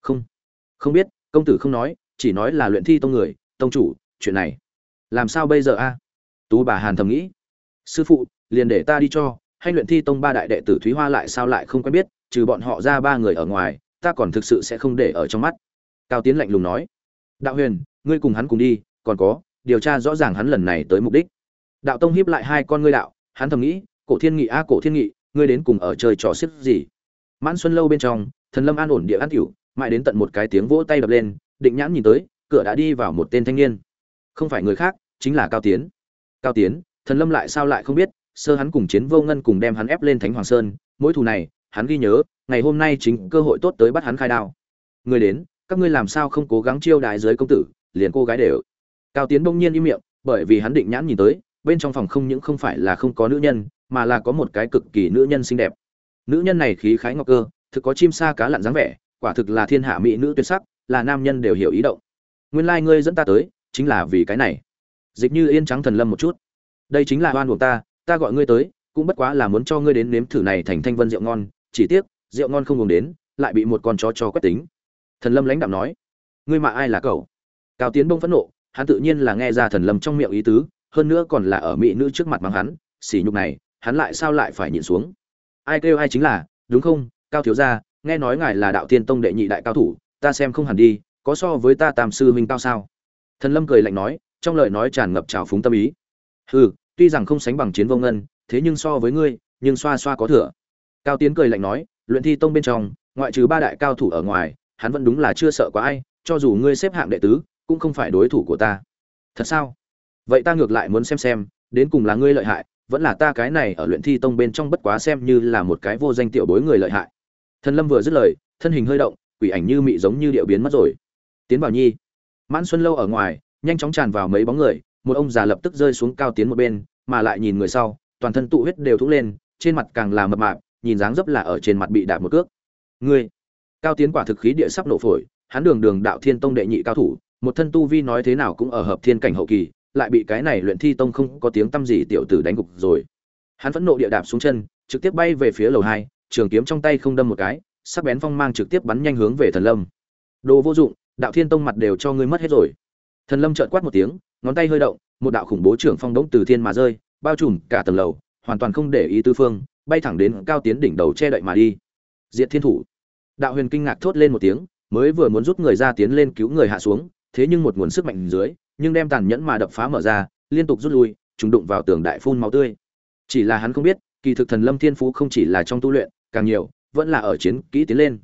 Không không biết, công tử không nói, chỉ nói là luyện thi tông người, tông chủ, chuyện này làm sao bây giờ a? Tú bà hàn thầm nghĩ, sư phụ, liền để ta đi cho, hay luyện thi tông ba đại đệ tử thúy hoa lại sao lại không quen biết trừ bọn họ ra ba người ở ngoài, ta còn thực sự sẽ không để ở trong mắt. Cao tiến lạnh lùng nói. Đạo huyền, ngươi cùng hắn cùng đi, còn có, điều tra rõ ràng hắn lần này tới mục đích. Đạo tông hiếp lại hai con ngươi đạo, hắn thầm nghĩ, cổ thiên nghị a, cổ thiên nghị, ngươi đến cùng ở chơi trò xiết gì? Mãn xuân lâu bên trong, thần lâm an ổn địa ăn cửu mãi đến tận một cái tiếng vỗ tay đập lên, định nhãn nhìn tới, cửa đã đi vào một tên thanh niên. Không phải người khác, chính là cao tiến. Cao tiến, thần lâm lại sao lại không biết, sơ hắn cùng chiến vô ngân cùng đem hắn ép lên thánh hoàng sơn mỗi thù này hắn ghi nhớ, ngày hôm nay chính cơ hội tốt tới bắt hắn khai đao. Người đến, các ngươi làm sao không cố gắng chiêu đại dưới công tử, liền cô gái đều. Cao tiến bỗng nhiên im miệng, bởi vì hắn định nhãn nhìn tới, bên trong phòng không những không phải là không có nữ nhân, mà là có một cái cực kỳ nữ nhân xinh đẹp. Nữ nhân này khí khái ngọc cơ, thực có chim sa cá lặn dáng vẻ, quả thực là thiên hạ mỹ nữ tuyệt sắc, là nam nhân đều hiểu ý động. Nguyên lai ngươi dẫn ta tới, chính là vì cái này. Dịch như yên trắng thần lâm một chút. Đây chính là oan của ta ta gọi ngươi tới, cũng bất quá là muốn cho ngươi đến nếm thử này thành thanh vân rượu ngon chỉ tiếc, rượu ngon không uống đến, lại bị một con chó cho quét tính. Thần lâm lãnh đạm nói, ngươi mà ai là cậu? Cao tiến bông phẫn nộ, hắn tự nhiên là nghe ra thần lâm trong miệng ý tứ, hơn nữa còn là ở mỹ nữ trước mặt mắng hắn xỉ nhục này, hắn lại sao lại phải nhịn xuống? Ai kêu ai chính là, đúng không? Cao thiếu gia, nghe nói ngài là đạo tiên tông đệ nhị đại cao thủ, ta xem không hẳn đi, có so với ta tam sư huynh cao sao? Thần lâm cười lạnh nói, trong lời nói tràn ngập trào phúng tâm ý. Hừ, tuy rằng không sánh bằng chiến vô ngân, thế nhưng so với ngươi, nhưng xoa xoa có thừa cao tiến cười lạnh nói, luyện thi tông bên trong, ngoại trừ ba đại cao thủ ở ngoài, hắn vẫn đúng là chưa sợ quá ai, cho dù ngươi xếp hạng đệ tứ, cũng không phải đối thủ của ta. Thật sao? Vậy ta ngược lại muốn xem xem, đến cùng là ngươi lợi hại, vẫn là ta cái này ở luyện thi tông bên trong bất quá xem như là một cái vô danh tiểu bối người lợi hại. Thần lâm vừa dứt lời, thân hình hơi động, quỷ ảnh như mị giống như điệu biến mất rồi. Tiến vào nhi. Mãn xuân lâu ở ngoài, nhanh chóng tràn vào mấy bóng người, một ông già lập tức rơi xuống cao tiến một bên, mà lại nhìn người sau, toàn thân tụ huyết đều thúc lên, trên mặt càng là mập mạp nhìn dáng dấp là ở trên mặt bị đạp một cước. Ngươi, cao tiến quả thực khí địa sắp nổ phổi, hắn đường đường đạo thiên tông đệ nhị cao thủ, một thân tu vi nói thế nào cũng ở hợp thiên cảnh hậu kỳ, lại bị cái này luyện thi tông không có tiếng tâm gì tiểu tử đánh gục rồi. Hắn phẫn nộ địa đạp xuống chân, trực tiếp bay về phía lầu hai, trường kiếm trong tay không đâm một cái, sắc bén phong mang trực tiếp bắn nhanh hướng về thần lâm. Đồ vô dụng, đạo thiên tông mặt đều cho ngươi mất hết rồi. Thần lâm trợn quát một tiếng, ngón tay hơi động, một đạo khủng bố trưởng phong đống từ thiên mà rơi, bao trùm cả tầng lầu, hoàn toàn không để ý tư phương bay thẳng đến cao tiến đỉnh đầu che đậy mà đi. Diệt thiên thủ. Đạo huyền kinh ngạc thốt lên một tiếng, mới vừa muốn rút người ra tiến lên cứu người hạ xuống, thế nhưng một nguồn sức mạnh dưới, nhưng đem tàn nhẫn mà đập phá mở ra, liên tục rút lui, trùng đụng vào tường đại phun máu tươi. Chỉ là hắn không biết, kỳ thực thần lâm thiên phú không chỉ là trong tu luyện, càng nhiều, vẫn là ở chiến kỹ tiến lên.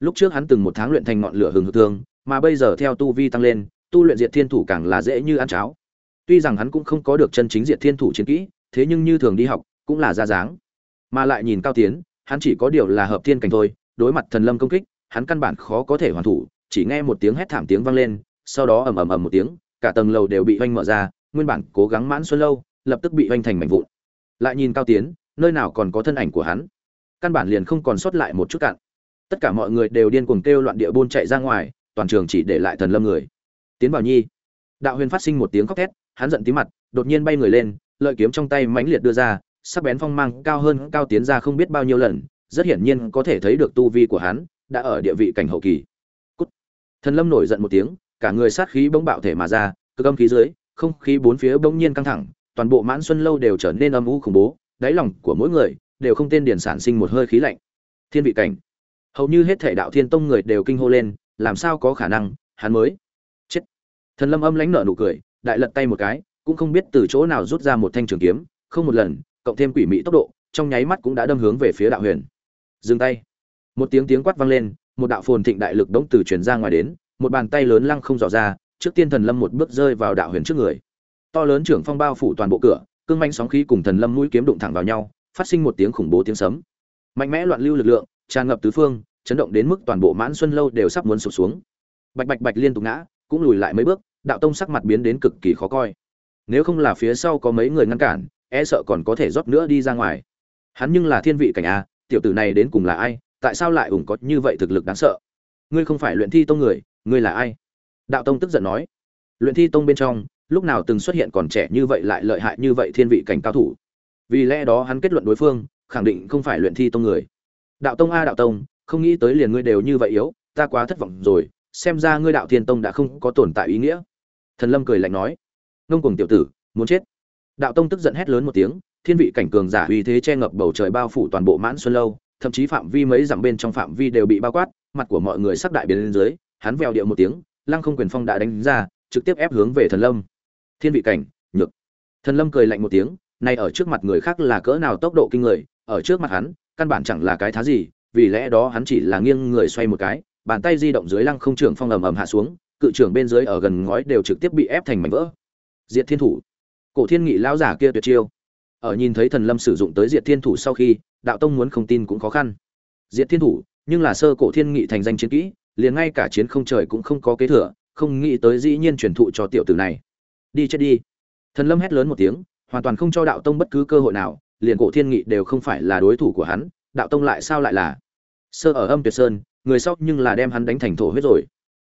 Lúc trước hắn từng một tháng luyện thành ngọn lửa hừng hực thương mà bây giờ theo tu vi tăng lên, tu luyện diệt thiên thủ càng là dễ như ăn cháo. Tuy rằng hắn cũng không có được chân chính diệt thiên thủ chiến kỹ, thế nhưng như thường đi học, cũng là ra dáng mà lại nhìn cao tiến, hắn chỉ có điều là hợp thiên cảnh thôi, đối mặt thần lâm công kích, hắn căn bản khó có thể hoàn thủ, chỉ nghe một tiếng hét thảm tiếng vang lên, sau đó ầm ầm ầm một tiếng, cả tầng lầu đều bị oanh mở ra, nguyên bản cố gắng mãn xuân lâu, lập tức bị oanh thành mảnh vụn. Lại nhìn cao tiến, nơi nào còn có thân ảnh của hắn? Căn bản liền không còn sót lại một chút cạn. Tất cả mọi người đều điên cuồng kêu loạn địa buôn chạy ra ngoài, toàn trường chỉ để lại thần lâm người. Tiến bảo nhi. Đạo huyền phát sinh một tiếng khóc thét, hắn giận tí mặt, đột nhiên bay người lên, lợi kiếm trong tay mãnh liệt đưa ra sắc bén phong mang cao hơn cao tiến ra không biết bao nhiêu lần, rất hiển nhiên có thể thấy được tu vi của hắn đã ở địa vị cảnh hậu kỳ. Cút. thần lâm nổi giận một tiếng, cả người sát khí bỗng bạo thể mà ra cơ âm khí dưới, không khí bốn phía bỗng nhiên căng thẳng, toàn bộ mãn xuân lâu đều trở nên âm u khủng bố, đáy lòng của mỗi người đều không tên điển sản sinh một hơi khí lạnh. Thiên vị cảnh. Hầu như hết thể đạo thiên tông người đều kinh hô lên, làm sao có khả năng, hắn mới. Chết. Thần lâm âm lãnh nở nụ cười, đại lật tay một cái, cũng không biết từ chỗ nào rút ra một thanh trường kiếm, không một lần cộng thêm quỷ mị tốc độ, trong nháy mắt cũng đã đâm hướng về phía đạo huyền. Dừng tay. Một tiếng tiếng quát vang lên, một đạo phồn thịnh đại lực đống từ truyền ra ngoài đến, một bàn tay lớn lăng không dò ra, trước tiên thần lâm một bước rơi vào đạo huyền trước người. To lớn trưởng phong bao phủ toàn bộ cửa, cương manh sóng khí cùng thần lâm mũi kiếm đụng thẳng vào nhau, phát sinh một tiếng khủng bố tiếng sấm. Mạnh mẽ loạn lưu lực lượng, tràn ngập tứ phương, chấn động đến mức toàn bộ mãn xuân lâu đều sắp muốn sụp xuống. Bạch bạch bạch liên tục ngã, cũng lùi lại mấy bước, đạo tông sắc mặt biến đến cực kỳ khó coi. Nếu không là phía sau có mấy người ngăn cản e sợ còn có thể rót nữa đi ra ngoài. Hắn nhưng là thiên vị cảnh a, tiểu tử này đến cùng là ai, tại sao lại ủng có như vậy thực lực đáng sợ? Ngươi không phải luyện thi tông người, ngươi là ai? Đạo tông tức giận nói. Luyện thi tông bên trong, lúc nào từng xuất hiện còn trẻ như vậy lại lợi hại như vậy thiên vị cảnh cao thủ. Vì lẽ đó hắn kết luận đối phương, khẳng định không phải luyện thi tông người. Đạo tông a đạo tông, không nghĩ tới liền ngươi đều như vậy yếu, ta quá thất vọng rồi, xem ra ngươi đạo thiên tông đã không có tồn tại ý nghĩa. Thần lâm cười lạnh nói. Ngông cuồng tiểu tử, muốn chết đạo tông tức giận hét lớn một tiếng, thiên vị cảnh cường giả uy thế che ngập bầu trời bao phủ toàn bộ mãn xuân lâu, thậm chí phạm vi mấy dặm bên trong phạm vi đều bị bao quát, mặt của mọi người sắc đại biến lên dưới, hắn vèo điệu một tiếng, lăng không quyền phong đã đánh ra, trực tiếp ép hướng về thần lâm. Thiên vị cảnh, nhược. Thần lâm cười lạnh một tiếng, nay ở trước mặt người khác là cỡ nào tốc độ kinh người, ở trước mặt hắn, căn bản chẳng là cái thá gì, vì lẽ đó hắn chỉ là nghiêng người xoay một cái, bàn tay di động dưới lăng không trưởng phong ầm ầm hạ xuống, cự trưởng bên dưới ở gần ngói đều trực tiếp bị ép thành mảnh vỡ. Diệt thiên thủ cổ thiên nghị lão giả kia tuyệt chiêu. Ở nhìn thấy thần lâm sử dụng tới diệt thiên thủ sau khi, đạo tông muốn không tin cũng khó khăn. Diệt thiên thủ, nhưng là sơ cổ thiên nghị thành danh chiến kỹ, liền ngay cả chiến không trời cũng không có kế thừa, không nghĩ tới dĩ nhiên truyền thụ cho tiểu tử này. Đi chết đi. Thần lâm hét lớn một tiếng, hoàn toàn không cho đạo tông bất cứ cơ hội nào, liền cổ thiên nghị đều không phải là đối thủ của hắn, đạo tông lại sao lại là? Sơ ở âm tuyệt sơn, người sau nhưng là đem hắn đánh thành thổ huyết rồi.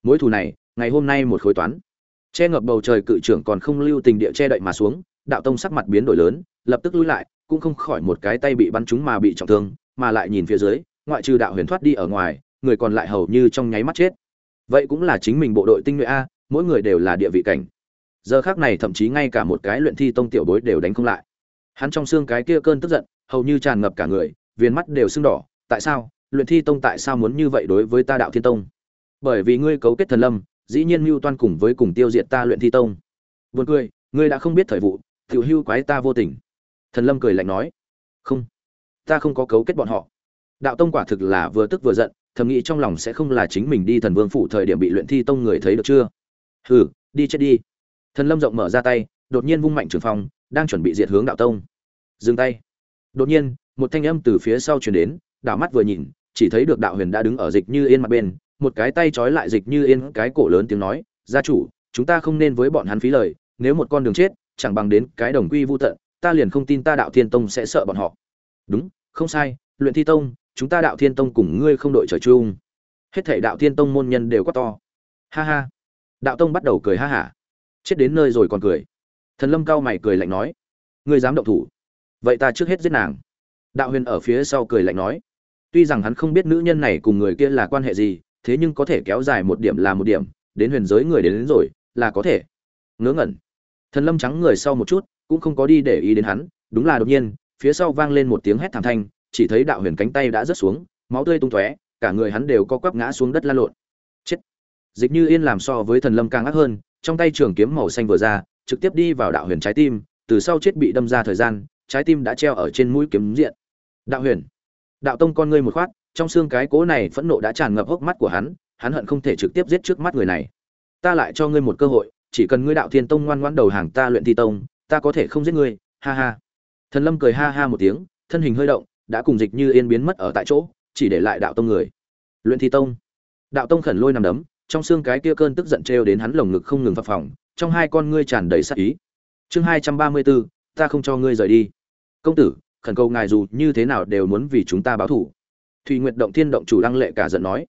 Mối thù này, ngày hôm nay một khối toán che ngập bầu trời cự trưởng còn không lưu tình địa che đậy mà xuống, đạo tông sắc mặt biến đổi lớn, lập tức lui lại, cũng không khỏi một cái tay bị bắn trúng mà bị trọng thương, mà lại nhìn phía dưới, ngoại trừ đạo huyền thoát đi ở ngoài, người còn lại hầu như trong nháy mắt chết. Vậy cũng là chính mình bộ đội tinh nhuệ a, mỗi người đều là địa vị cảnh. Giờ khác này thậm chí ngay cả một cái luyện thi tông tiểu bối đều đánh không lại. Hắn trong xương cái kia cơn tức giận, hầu như tràn ngập cả người, viền mắt đều sưng đỏ, tại sao, luyện thi tông tại sao muốn như vậy đối với ta đạo thiên tông? Bởi vì ngươi cấu kết thần lâm dĩ nhiên mưu toan cùng với cùng tiêu diệt ta luyện thi tông. Buồn cười, ngươi đã không biết thời vụ, tiểu hưu quái ta vô tình. Thần lâm cười lạnh nói, không, ta không có cấu kết bọn họ. Đạo tông quả thực là vừa tức vừa giận, thầm nghĩ trong lòng sẽ không là chính mình đi thần vương phủ thời điểm bị luyện thi tông người thấy được chưa? Hừ, đi chết đi. Thần lâm rộng mở ra tay, đột nhiên vung mạnh trường phong, đang chuẩn bị diệt hướng đạo tông. Dừng tay. Đột nhiên, một thanh âm từ phía sau truyền đến đảo mắt vừa nhìn, chỉ thấy được đạo huyền đã đứng ở dịch như yên mặt bên một cái tay trói lại dịch như yên cái cổ lớn tiếng nói, gia chủ, chúng ta không nên với bọn hắn phí lời, nếu một con đường chết, chẳng bằng đến cái đồng quy vô tận, ta liền không tin ta đạo thiên tông sẽ sợ bọn họ. Đúng, không sai, luyện thi tông, chúng ta đạo thiên tông cùng ngươi không đội trời chung. Hết thảy đạo thiên tông môn nhân đều quá to. Ha ha. Đạo tông bắt đầu cười ha hả. Chết đến nơi rồi còn cười. Thần lâm cao mày cười lạnh nói, ngươi dám động thủ, vậy ta trước hết giết nàng. Đạo huyền ở phía sau cười lạnh nói, tuy rằng hắn không biết nữ nhân này cùng người kia là quan hệ gì thế nhưng có thể kéo dài một điểm là một điểm đến huyền giới người đến, đến rồi là có thể. Ngớ ngẩn. Thần lâm trắng người sau một chút cũng không có đi để ý đến hắn đúng là đột nhiên phía sau vang lên một tiếng hét thảm thanh chỉ thấy đạo huyền cánh tay đã rớt xuống máu tươi tung tóe cả người hắn đều co quắp ngã xuống đất la lộn. Chết. Dịch như yên làm so với thần lâm càng ác hơn trong tay trường kiếm màu xanh vừa ra trực tiếp đi vào đạo huyền trái tim từ sau chết bị đâm ra thời gian trái tim đã treo ở trên mũi kiếm diện. Đạo huyền. Đạo tông con ngươi một khoát trong xương cái cố này phẫn nộ đã tràn ngập hốc mắt của hắn hắn hận không thể trực tiếp giết trước mắt người này. Ta lại cho ngươi một cơ hội, chỉ cần ngươi đạo thiên tông ngoan ngoãn đầu hàng ta luyện thi tông, ta có thể không giết ngươi, ha ha. Thần lâm cười ha ha một tiếng, thân hình hơi động, đã cùng dịch như yên biến mất ở tại chỗ, chỉ để lại đạo tông người. Luyện thi tông? Đạo tông khẩn lôi nằm đấm, trong xương cái kia cơn tức giận trêu đến hắn lồng ngực không ngừng phập phồng, trong hai con ngươi tràn đầy sát ý. Chương hai trăm ba mươi bốn, ta không cho ngươi rời đi. Công tử, khẩn cầu ngài dù như thế nào đều muốn vì chúng ta báo thù thủy nguyệt động thiên động chủ đăng lệ cả giận nói.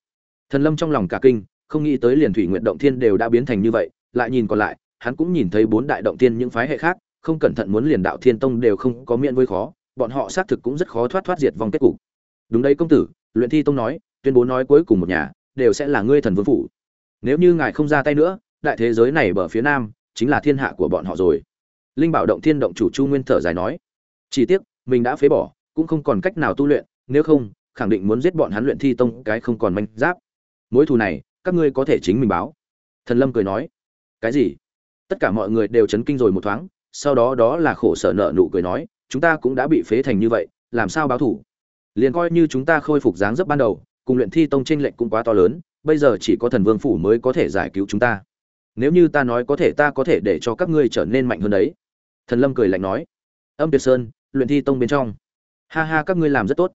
Thần lâm trong lòng cả kinh, không nghĩ tới liền thủy nguyệt động thiên đều đã biến thành như vậy, lại nhìn còn lại, hắn cũng nhìn thấy bốn đại động thiên những phái hệ khác, không cẩn thận muốn liền đạo thiên tông đều không có miệng với khó, bọn họ xác thực cũng rất khó thoát thoát diệt vong kết cục. Đúng đấy công tử, luyện thi tông nói, tuyên bố nói cuối cùng một nhà, đều sẽ là ngươi thần vương phủ. Nếu như ngài không ra tay nữa, đại thế giới này bờ phía nam, chính là thiên hạ của bọn họ rồi. Linh bảo động thiên động chủ chu nguyên thở dài nói. Chỉ tiếc, mình đã phế bỏ, cũng không còn cách nào tu luyện, nếu không khẳng định muốn giết bọn hắn luyện thi tông cái không còn manh giáp. Mối thù này, các ngươi có thể chính mình báo. Thần lâm cười nói. Cái gì? Tất cả mọi người đều chấn kinh rồi một thoáng, sau đó đó là khổ sở nợ nụ cười nói, chúng ta cũng đã bị phế thành như vậy, làm sao báo thủ liền coi như chúng ta khôi phục dáng dấp ban đầu, cùng luyện thi tông tranh lệnh cũng quá to lớn, bây giờ chỉ có thần vương phủ mới có thể giải cứu chúng ta. Nếu như ta nói có thể, ta có thể để cho các ngươi trở nên mạnh hơn đấy. Thần lâm cười lạnh nói. Âm tuyệt sơn, luyện thi tông bên trong. Ha ha, các ngươi làm rất tốt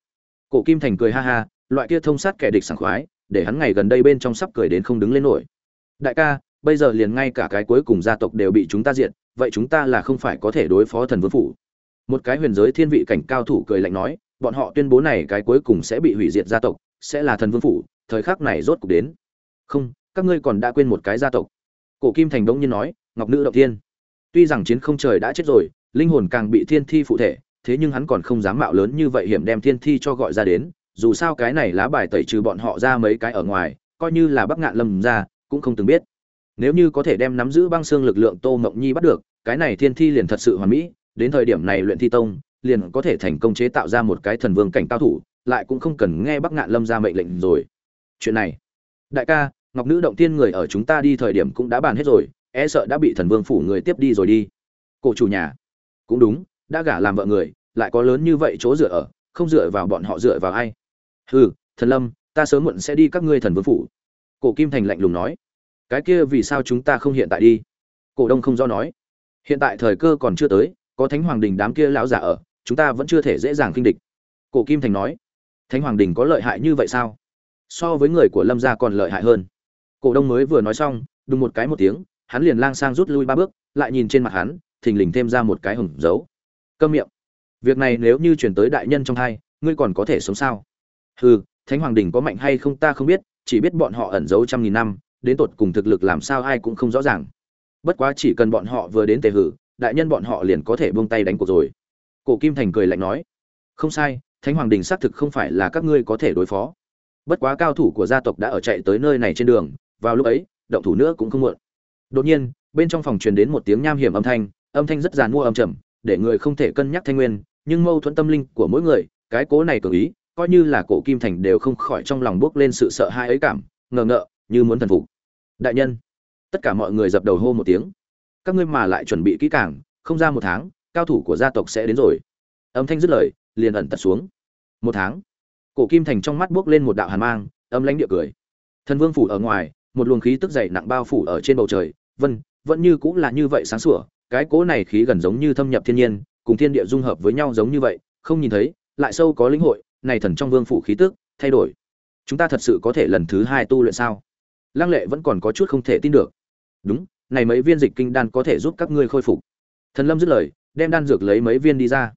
cổ kim thành cười ha ha, loại kia thông sát kẻ địch sảng khoái, để hắn ngày gần đây bên trong sắp cười đến không đứng lên nổi. Đại ca, bây giờ liền ngay cả cái cuối cùng gia tộc đều bị chúng ta diệt, vậy chúng ta là không phải có thể đối phó thần vương phủ. Một cái huyền giới thiên vị cảnh cao thủ cười lạnh nói, bọn họ tuyên bố này cái cuối cùng sẽ bị hủy diệt gia tộc, sẽ là thần vương phủ, thời khắc này rốt cục đến. Không, các ngươi còn đã quên một cái gia tộc. Cổ kim thành đông nhiên nói, ngọc nữ động thiên. Tuy rằng chiến không trời đã chết rồi, linh hồn càng bị thiên thi phụ thể thế nhưng hắn còn không dám mạo lớn như vậy hiểm đem thiên thi cho gọi ra đến, dù sao cái này lá bài tẩy trừ bọn họ ra mấy cái ở ngoài, coi như là bắc ngạn lâm ra, cũng không từng biết. Nếu như có thể đem nắm giữ băng xương lực lượng tô mộng nhi bắt được, cái này thiên thi liền thật sự hoàn mỹ, đến thời điểm này luyện thi tông, liền có thể thành công chế tạo ra một cái thần vương cảnh cao thủ, lại cũng không cần nghe bắc ngạn lâm ra mệnh lệnh rồi. Chuyện này, đại ca, ngọc nữ động tiên người ở chúng ta đi thời điểm cũng đã bàn hết rồi e sợ đã bị thần vương phủ người tiếp đi rồi đi. Cổ chủ nhà. Cũng đúng đã gả làm vợ người, lại có lớn như vậy chỗ dựa ở, không dựa vào bọn họ dựa vào ai? Hừ, thần lâm, ta sớm muộn sẽ đi các ngươi thần vương phủ. Cổ kim thành lạnh lùng nói. Cái kia vì sao chúng ta không hiện tại đi? Cổ đông không do nói. Hiện tại thời cơ còn chưa tới, có thánh hoàng đình đám kia lão giả ở, chúng ta vẫn chưa thể dễ dàng kinh địch. Cổ kim thành nói. Thánh hoàng đình có lợi hại như vậy sao? So với người của lâm gia còn lợi hại hơn. Cổ đông mới vừa nói xong, đùng một cái một tiếng, hắn liền lang sang rút lui ba bước, lại nhìn trên mặt hắn, thình lình thêm ra một cái hừng dấu câm miệng. Việc này nếu như chuyển tới đại nhân trong hai ngươi còn có thể sống sao? Hừ, thánh hoàng đình có mạnh hay không ta không biết, chỉ biết bọn họ ẩn giấu trăm nghìn năm, đến tột cùng thực lực làm sao ai cũng không rõ ràng. Bất quá chỉ cần bọn họ vừa đến tề hử, đại nhân bọn họ liền có thể buông tay đánh cuộc rồi. Cổ kim thành cười lạnh nói, không sai, thánh hoàng đình xác thực không phải là các ngươi có thể đối phó. Bất quá cao thủ của gia tộc đã ở chạy tới nơi này trên đường, vào lúc ấy, động thủ nữa cũng không muộn. Đột nhiên, bên trong phòng truyền đến một tiếng nham hiểm âm thanh âm thanh rất giàn mua âm trầm để người không thể cân nhắc thanh nguyên, nhưng mâu thuẫn tâm linh của mỗi người, cái cố này cường ý, coi như là cổ kim thành đều không khỏi trong lòng bước lên sự sợ hãi ấy cảm, ngờ ngợ, như muốn thần phục. Đại nhân, tất cả mọi người dập đầu hô một tiếng. Các ngươi mà lại chuẩn bị kỹ càng, không ra một tháng, cao thủ của gia tộc sẽ đến rồi. Âm thanh dứt lời, liền ẩn tật xuống. Một tháng, cổ kim thành trong mắt bước lên một đạo hàn mang, âm lãnh địa cười. Thần vương phủ ở ngoài, một luồng khí tức dày nặng bao phủ ở trên bầu trời. Vân, vẫn như cũng là như vậy sáng sủa cái cỗ này khí gần giống như thâm nhập thiên nhiên, cùng thiên địa dung hợp với nhau giống như vậy, không nhìn thấy, lại sâu có lĩnh hội, này thần trong vương phủ khí tức, thay đổi. Chúng ta thật sự có thể lần thứ hai tu luyện sao? Lăng lệ vẫn còn có chút không thể tin được. Đúng, này mấy viên dịch kinh đan có thể giúp các ngươi khôi phục. Thần lâm dứt lời, đem đan dược lấy mấy viên đi ra.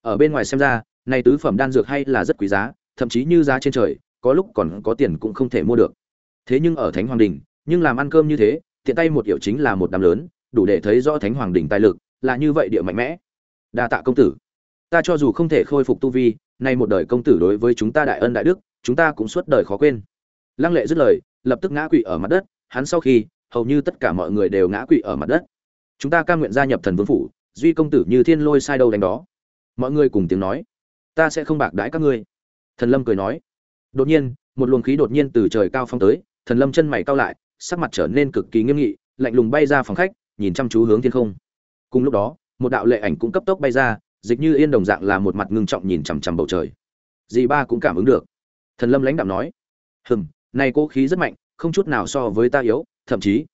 Ở bên ngoài xem ra, này tứ phẩm đan dược hay là rất quý giá, thậm chí như giá trên trời, có lúc còn có tiền cũng không thể mua được. Thế nhưng ở thánh hoàng đình, nhưng làm ăn cơm như thế, tiện tay một hiệu chính là một đám lớn đủ để thấy rõ thánh hoàng đỉnh tài lực, là như vậy địa mạnh mẽ. Đa tạ công tử. Ta cho dù không thể khôi phục tu vi, nay một đời công tử đối với chúng ta đại ân đại đức, chúng ta cũng suốt đời khó quên. Lăng lệ dứt lời, lập tức ngã quỵ ở mặt đất, hắn sau khi, hầu như tất cả mọi người đều ngã quỵ ở mặt đất. Chúng ta cam nguyện gia nhập thần vương phủ, duy công tử như thiên lôi sai đâu đánh đó. Mọi người cùng tiếng nói, ta sẽ không bạc đãi các ngươi. Thần lâm cười nói. Đột nhiên, một luồng khí đột nhiên từ trời cao phong tới, thần lâm chân mày cao lại, sắc mặt trở nên cực kỳ nghiêm nghị, lạnh lùng bay ra phòng khách nhìn chăm chú hướng thiên không. Cùng lúc đó, một đạo lệ ảnh cũng cấp tốc bay ra, dịch như yên đồng dạng là một mặt ngưng trọng nhìn chằm chằm bầu trời. Dì ba cũng cảm ứng được. Thần lâm lãnh đạm nói, hừm, này cố khí rất mạnh, không chút nào so với ta yếu, thậm chí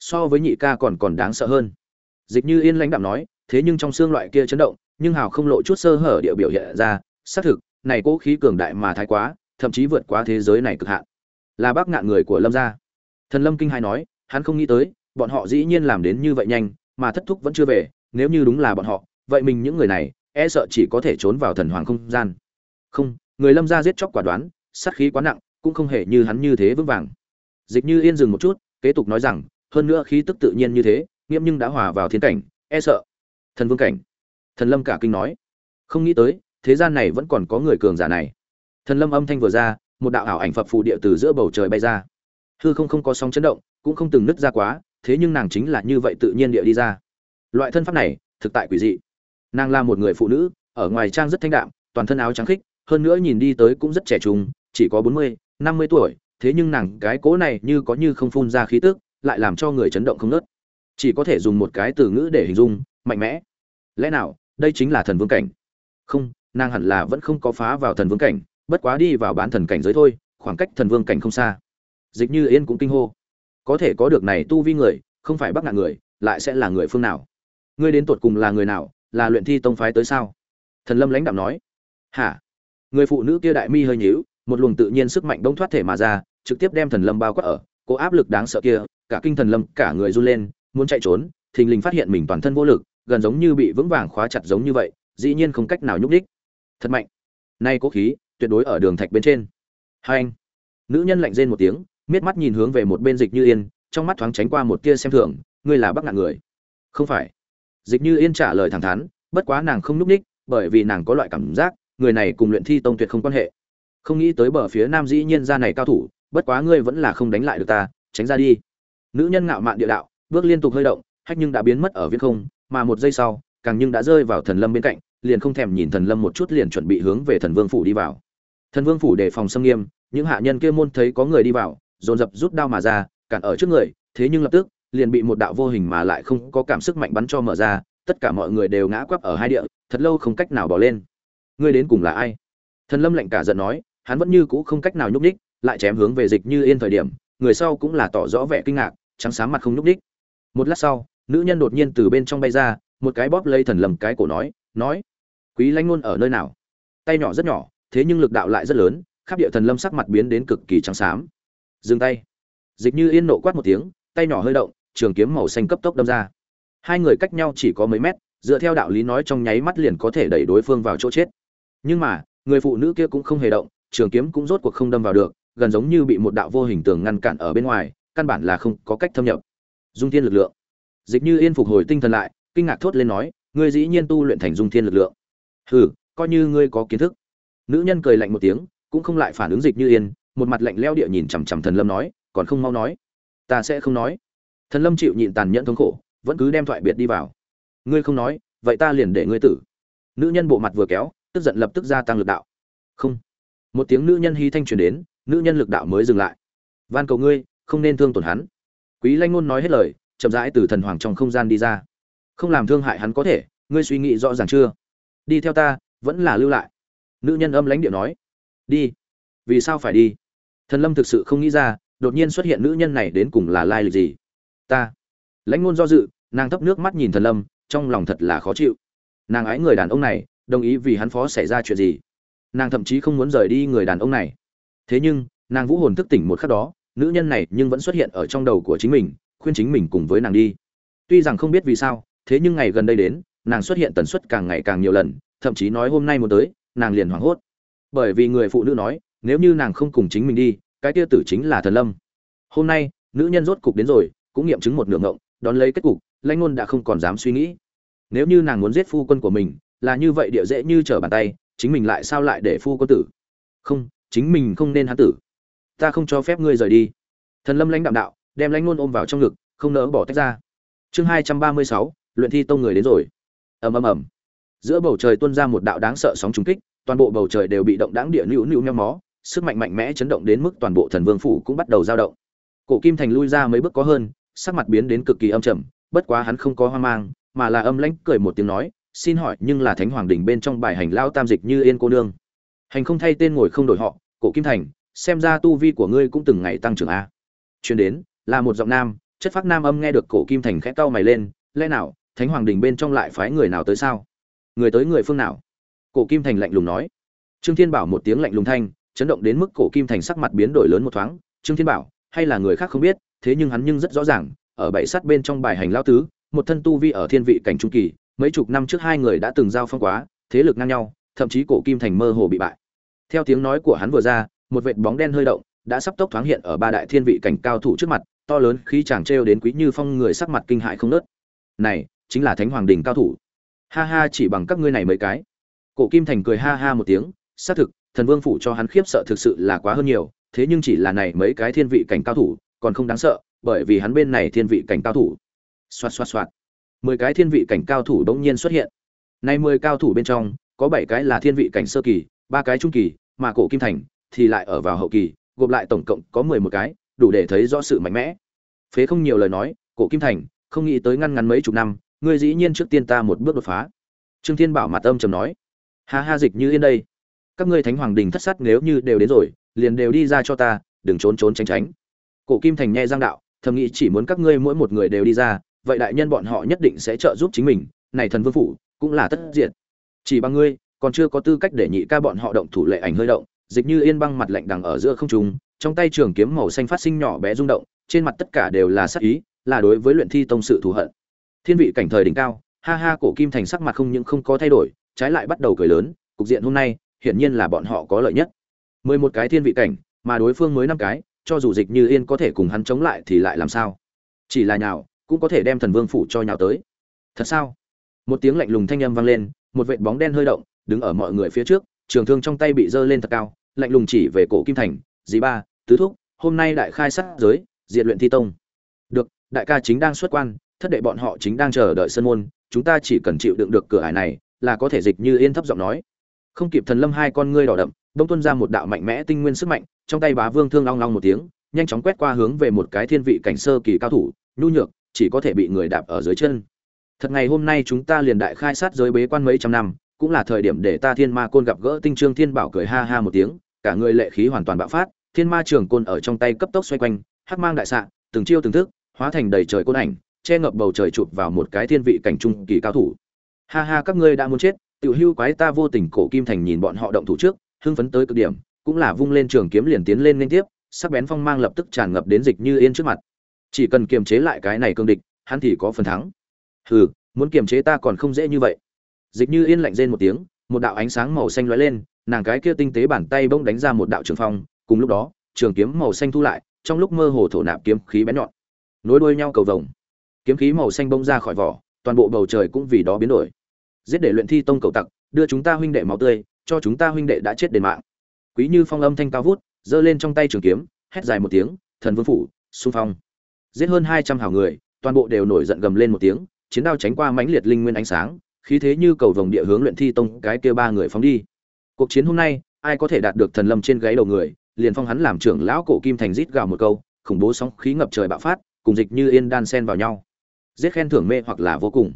so với nhị ca còn còn đáng sợ hơn. Dịch như yên lãnh đạm nói, thế nhưng trong xương loại kia chấn động, nhưng hào không lộ chút sơ hở địa biểu hiện ra, xác thực, này cố khí cường đại mà thái quá, thậm chí vượt quá thế giới này cực hạn. Là bác ngạn người của lâm gia. Thần lâm kinh hai nói, hắn không nghĩ tới bọn họ dĩ nhiên làm đến như vậy nhanh, mà thất thúc vẫn chưa về, nếu như đúng là bọn họ, vậy mình những người này e sợ chỉ có thể trốn vào thần hoàng không gian. Không, người lâm gia giết chóc quả đoán, sát khí quá nặng, cũng không hề như hắn như thế vững vàng. Dịch như yên dừng một chút, kế tục nói rằng, hơn nữa khí tức tự nhiên như thế nghiễm nhưng đã hòa vào thiên cảnh e sợ. Thần vương cảnh. Thần lâm cả kinh nói. Không nghĩ tới, thế gian này vẫn còn có người cường giả này. Thần lâm âm thanh vừa ra, một đạo ảo ảnh phập phù địa từ giữa bầu trời bay ra. Hư không không có sóng chấn động, cũng không từng nứt ra quá thế nhưng nàng chính là như vậy tự nhiên địa đi ra. Loại thân pháp này, thực tại quỷ dị. Nàng là một người phụ nữ, ở ngoài trang rất thanh đạm, toàn thân áo trắng khích, hơn nữa nhìn đi tới cũng rất trẻ trung, chỉ có bốn mươi, năm mươi tuổi, thế nhưng nàng cái cố này như có như không phun ra khí tức, lại làm cho người chấn động không nớt chỉ có thể dùng một cái từ ngữ để hình dung, mạnh mẽ. Lẽ nào, đây chính là thần vương cảnh? Không, nàng hẳn là vẫn không có phá vào thần vương cảnh, bất quá đi vào bán thần cảnh giới thôi, khoảng cách thần vương cảnh không xa. Dịch như yên cũng kinh hô có thể có được này tu vi người, không phải bắt ngạn người, lại sẽ là người phương nào? Ngươi đến tột cùng là người nào, là luyện thi tông phái tới sao? Thần lâm lãnh đạo nói. Hả? Người phụ nữ kia đại mi hơi nhíu, một luồng tự nhiên sức mạnh đông thoát thể mà ra, trực tiếp đem thần lâm bao quát ở, cô áp lực đáng sợ kia, cả kinh thần lâm, cả người run lên, muốn chạy trốn, thình lình phát hiện mình toàn thân vô lực, gần giống như bị vững vàng khóa chặt giống như vậy, dĩ nhiên không cách nào nhúc đích thật mạnh. Nay cố khí, tuyệt đối ở đường thạch bên trên. Hai anh. Nữ nhân lạnh rên một tiếng miết mắt nhìn hướng về một bên dịch như yên, trong mắt thoáng tránh qua một tia xem thường, ngươi là bắc ngạn người? Không phải. Dịch như yên trả lời thẳng thắn, bất quá nàng không núp ních, bởi vì nàng có loại cảm giác, người này cùng luyện thi tông tuyệt không quan hệ. Không nghĩ tới bờ phía nam dĩ nhiên ra này cao thủ, bất quá ngươi vẫn là không đánh lại được ta, tránh ra đi. Nữ nhân ngạo mạn địa đạo, bước liên tục hơi động, hách nhưng đã biến mất ở viễn không, mà một giây sau, càng nhưng đã rơi vào thần lâm bên cạnh, liền không thèm nhìn thần lâm một chút liền chuẩn bị hướng về thần vương phủ đi vào. Thần vương phủ đề phòng xâm nghiêm, những hạ nhân kia môn thấy có người đi vào dồn dập rút đao mà ra, cản ở trước người, thế nhưng lập tức, liền bị một đạo vô hình mà lại không có cảm sức mạnh bắn cho mở ra, tất cả mọi người đều ngã quắp ở hai địa, thật lâu không cách nào bỏ lên. Ngươi đến cùng là ai? Thần lâm lạnh cả giận nói, hắn vẫn như cũ không cách nào nhúc ních lại chém hướng về dịch như yên thời điểm, người sau cũng là tỏ rõ vẻ kinh ngạc, trắng sáng mặt không nhúc ních một lát sau, nữ nhân đột nhiên từ bên trong bay ra, một cái bóp lấy thần lầm cái cổ nói nói, quý lãnh ngôn ở nơi nào? Tay nhỏ rất nhỏ, thế nhưng lực đạo lại rất lớn, khắp địa thần lâm sắc mặt biến đến cực kỳ trắng xám dừng tay. Dịch như yên nộ quát một tiếng, tay nhỏ hơi động, trường kiếm màu xanh cấp tốc đâm ra. Hai người cách nhau chỉ có mấy mét, dựa theo đạo lý nói trong nháy mắt liền có thể đẩy đối phương vào chỗ chết. Nhưng mà, người phụ nữ kia cũng không hề động, trường kiếm cũng rốt cuộc không đâm vào được, gần giống như bị một đạo vô hình tường ngăn cản ở bên ngoài, căn bản là không có cách thâm nhập. Dung thiên lực lượng. Dịch như yên phục hồi tinh thần lại, kinh ngạc thốt lên nói, ngươi dĩ nhiên tu luyện thành dung thiên lực lượng. Hừ, coi như ngươi có kiến thức. Nữ nhân cười lạnh một tiếng, cũng không lại phản ứng dịch như yên một mặt lạnh leo địa nhìn chằm chằm thần lâm nói, còn không mau nói. Ta sẽ không nói. Thần lâm chịu nhịn tàn nhẫn thống khổ, vẫn cứ đem thoại biệt đi vào. Ngươi không nói, vậy ta liền để ngươi tử. Nữ nhân bộ mặt vừa kéo, tức giận lập tức gia tăng lực đạo. Không. Một tiếng nữ nhân hy thanh truyền đến, nữ nhân lực đạo mới dừng lại. Van cầu ngươi, không nên thương tổn hắn. Quý lanh ngôn nói hết lời, chậm rãi từ thần hoàng trong không gian đi ra. Không làm thương hại hắn có thể, ngươi suy nghĩ rõ ràng chưa? Đi theo ta, vẫn là lưu lại. Nữ nhân âm lãnh điệu nói. Đi. Vì sao phải đi? Thần lâm thực sự không nghĩ ra, đột nhiên xuất hiện nữ nhân này đến cùng là lai lịch gì. Ta. Lãnh ngôn do dự, nàng thấp nước mắt nhìn thần lâm, trong lòng thật là khó chịu. Nàng ái người đàn ông này, đồng ý vì hắn phó xảy ra chuyện gì? Nàng thậm chí không muốn rời đi người đàn ông này. Thế nhưng, nàng vũ hồn thức tỉnh một khắc đó, nữ nhân này nhưng vẫn xuất hiện ở trong đầu của chính mình, khuyên chính mình cùng với nàng đi. Tuy rằng không biết vì sao, thế nhưng ngày gần đây đến, nàng xuất hiện tần suất càng ngày càng nhiều lần, thậm chí nói hôm nay muốn tới, nàng liền hoảng hốt. Bởi vì người phụ nữ nói nếu như nàng không cùng chính mình đi, cái kia tử chính là thần lâm. Hôm nay, nữ nhân rốt cục đến rồi, cũng nghiệm chứng một nửa ngộng, đón lấy kết cục, lãnh ngôn đã không còn dám suy nghĩ. Nếu như nàng muốn giết phu quân của mình, là như vậy địa dễ như trở bàn tay, chính mình lại sao lại để phu quân tử? Không, chính mình không nên hắn tử. Ta không cho phép ngươi rời đi. Thần lâm lãnh đạo đạo, đem lãnh ngôn ôm vào trong ngực, không nỡ bỏ tách ra. Chương hai trăm ba mươi sáu, luyện thi tông người đến rồi. Ầm ầm ầm. Giữa bầu trời tuôn ra một đạo đáng sợ sóng trùng kích, toàn bộ bầu trời đều bị động đáng địa nữu nữu nheo mó sức mạnh mạnh mẽ chấn động đến mức toàn bộ thần vương phủ cũng bắt đầu dao động. Cổ kim thành lui ra mấy bước có hơn, sắc mặt biến đến cực kỳ âm trầm, bất quá hắn không có hoang mang, mà là âm lãnh cười một tiếng nói, xin hỏi, nhưng là thánh hoàng đỉnh bên trong bài hành lao tam dịch như yên cô nương. Hành không thay tên ngồi không đổi họ, cổ kim thành, xem ra tu vi của ngươi cũng từng ngày tăng trưởng a. Truyền đến, là một giọng nam, chất phác nam âm nghe được cổ kim thành khẽ cau mày lên, lẽ nào, thánh hoàng đình bên trong lại phái người nào tới sao? Người tới người phương nào? Cổ kim thành lạnh lùng nói. Trương thiên bảo một tiếng lạnh lùng thanh chấn động đến mức cổ kim thành sắc mặt biến đổi lớn một thoáng, trương thiên bảo, hay là người khác không biết, thế nhưng hắn nhưng rất rõ ràng, ở bảy sắt bên trong bài hành lao tứ, một thân tu vi ở thiên vị cảnh trung kỳ, mấy chục năm trước hai người đã từng giao phong quá, thế lực ngang nhau, thậm chí cổ kim thành mơ hồ bị bại. Theo tiếng nói của hắn vừa ra, một vệt bóng đen hơi động, đã sắp tốc thoáng hiện ở ba đại thiên vị cảnh cao thủ trước mặt, to lớn khí chàng trêu đến quý như phong người sắc mặt kinh hại không nớt. Này, chính là thánh hoàng đình cao thủ. Ha ha, chỉ bằng các ngươi này mấy cái. Cổ kim thành cười ha ha một tiếng, xác thực thần vương phủ cho hắn khiếp sợ thực sự là quá hơn nhiều, thế nhưng chỉ là này mấy cái thiên vị cảnh cao thủ, còn không đáng sợ, bởi vì hắn bên này thiên vị cảnh cao thủ. Xoạt xoạt xoạt. Mười cái thiên vị cảnh cao thủ bỗng nhiên xuất hiện. Nay mười cao thủ bên trong, có bảy cái là thiên vị cảnh sơ kỳ, ba cái trung kỳ, mà cổ kim thành thì lại ở vào hậu kỳ, gộp lại tổng cộng có mười một cái, đủ để thấy rõ sự mạnh mẽ. Phế không nhiều lời nói, cổ kim thành, không nghĩ tới ngăn ngắn mấy chục năm, ngươi dĩ nhiên trước tiên ta một bước đột phá. Trương thiên bảo mặt âm trầm nói. Ha ha dịch như yên đây các ngươi thánh hoàng đình thất sát nếu như đều đến rồi, liền đều đi ra cho ta, đừng trốn trốn tránh tránh. Cổ kim thành nghe giang đạo, thầm nghĩ chỉ muốn các ngươi mỗi một người đều đi ra, vậy đại nhân bọn họ nhất định sẽ trợ giúp chính mình, này thần vương phủ cũng là tất diện chỉ bằng ngươi, còn chưa có tư cách để nhị ca bọn họ động thủ lệ ảnh hơi động, dịch như yên băng mặt lạnh đằng ở giữa không trung, trong tay trường kiếm màu xanh phát sinh nhỏ bé rung động, trên mặt tất cả đều là sắc ý, là đối với luyện thi tông sự thù hận. Thiên vị cảnh thời đỉnh cao, ha ha, cổ kim thành sắc mặt không những không có thay đổi, trái lại bắt đầu cười lớn, cục diện hôm nay hiển nhiên là bọn họ có lợi nhất. Mười một cái thiên vị cảnh, mà đối phương mới năm cái, cho dù dịch như yên có thể cùng hắn chống lại thì lại làm sao? Chỉ là nhào, cũng có thể đem thần vương phủ cho nhào tới. Thật sao? Một tiếng lạnh lùng thanh âm vang lên, một vệt bóng đen hơi động, đứng ở mọi người phía trước, trường thương trong tay bị giơ lên thật cao, lạnh lùng chỉ về cổ kim thành, dì ba, tứ thúc, hôm nay đại khai sát giới diện luyện thi tông. Được, đại ca chính đang xuất quan, thất đệ bọn họ chính đang chờ đợi sân môn, chúng ta chỉ cần chịu đựng được cửa ải này, là có thể dịch như yên thấp giọng nói không kịp thần lâm hai con ngươi đỏ đậm bỗng tuân ra một đạo mạnh mẽ tinh nguyên sức mạnh, trong tay bá vương thương long long một tiếng, nhanh chóng quét qua hướng về một cái thiên vị cảnh sơ kỳ cao thủ, nhu nhược, chỉ có thể bị người đạp ở dưới chân. Thật ngày hôm nay chúng ta liền đại khai sát giới bế quan mấy trăm năm, cũng là thời điểm để ta thiên ma côn gặp gỡ tinh trương thiên bảo cười ha ha một tiếng, cả người lệ khí hoàn toàn bạo phát, thiên ma trường côn ở trong tay cấp tốc xoay quanh, hắc mang đại xạ, từng chiêu từng thức, hóa thành đầy trời côn ảnh, che ngập bầu trời chụp vào một cái thiên vị cảnh trung kỳ cao thủ. Ha ha các ngươi đã muốn chết tiểu hưu quái ta vô tình cổ kim thành nhìn bọn họ động thủ trước, hưng phấn tới cực điểm, cũng là vung lên trường kiếm liền tiến lên liên tiếp, sắc bén phong mang lập tức tràn ngập đến dịch như yên trước mặt. Chỉ cần kiềm chế lại cái này cương địch, hắn thì có phần thắng. Hừ, muốn kiềm chế ta còn không dễ như vậy. Dịch như yên lạnh rên một tiếng, một đạo ánh sáng màu xanh lóe lên, nàng cái kia tinh tế bàn tay bỗng đánh ra một đạo trường phong, cùng lúc đó, trường kiếm màu xanh thu lại, trong lúc mơ hồ thổ nạp kiếm khí bén nhọn. Nối đuôi nhau cầu vồng. Kiếm khí màu xanh bông ra khỏi vỏ, toàn bộ bầu trời cũng vì đó biến đổi giết để luyện thi tông cầu tặc, đưa chúng ta huynh đệ máu tươi, cho chúng ta huynh đệ đã chết đền mạng. Quý như phong âm thanh cao vút, giơ lên trong tay trường kiếm, hét dài một tiếng, thần vương phủ, xung phong. Giết hơn hai trăm hào người, toàn bộ đều nổi giận gầm lên một tiếng, chiến đao tránh qua mãnh liệt linh nguyên ánh sáng, khí thế như cầu vồng địa hướng luyện thi tông cái kia ba người phóng đi. Cuộc chiến hôm nay, ai có thể đạt được thần lâm trên gáy đầu người, liền phong hắn làm trưởng lão cổ kim thành rít gào một câu, khủng bố sóng khí ngập trời bạo phát, cùng dịch như yên đan sen vào nhau. Giết khen thưởng mê hoặc là vô cùng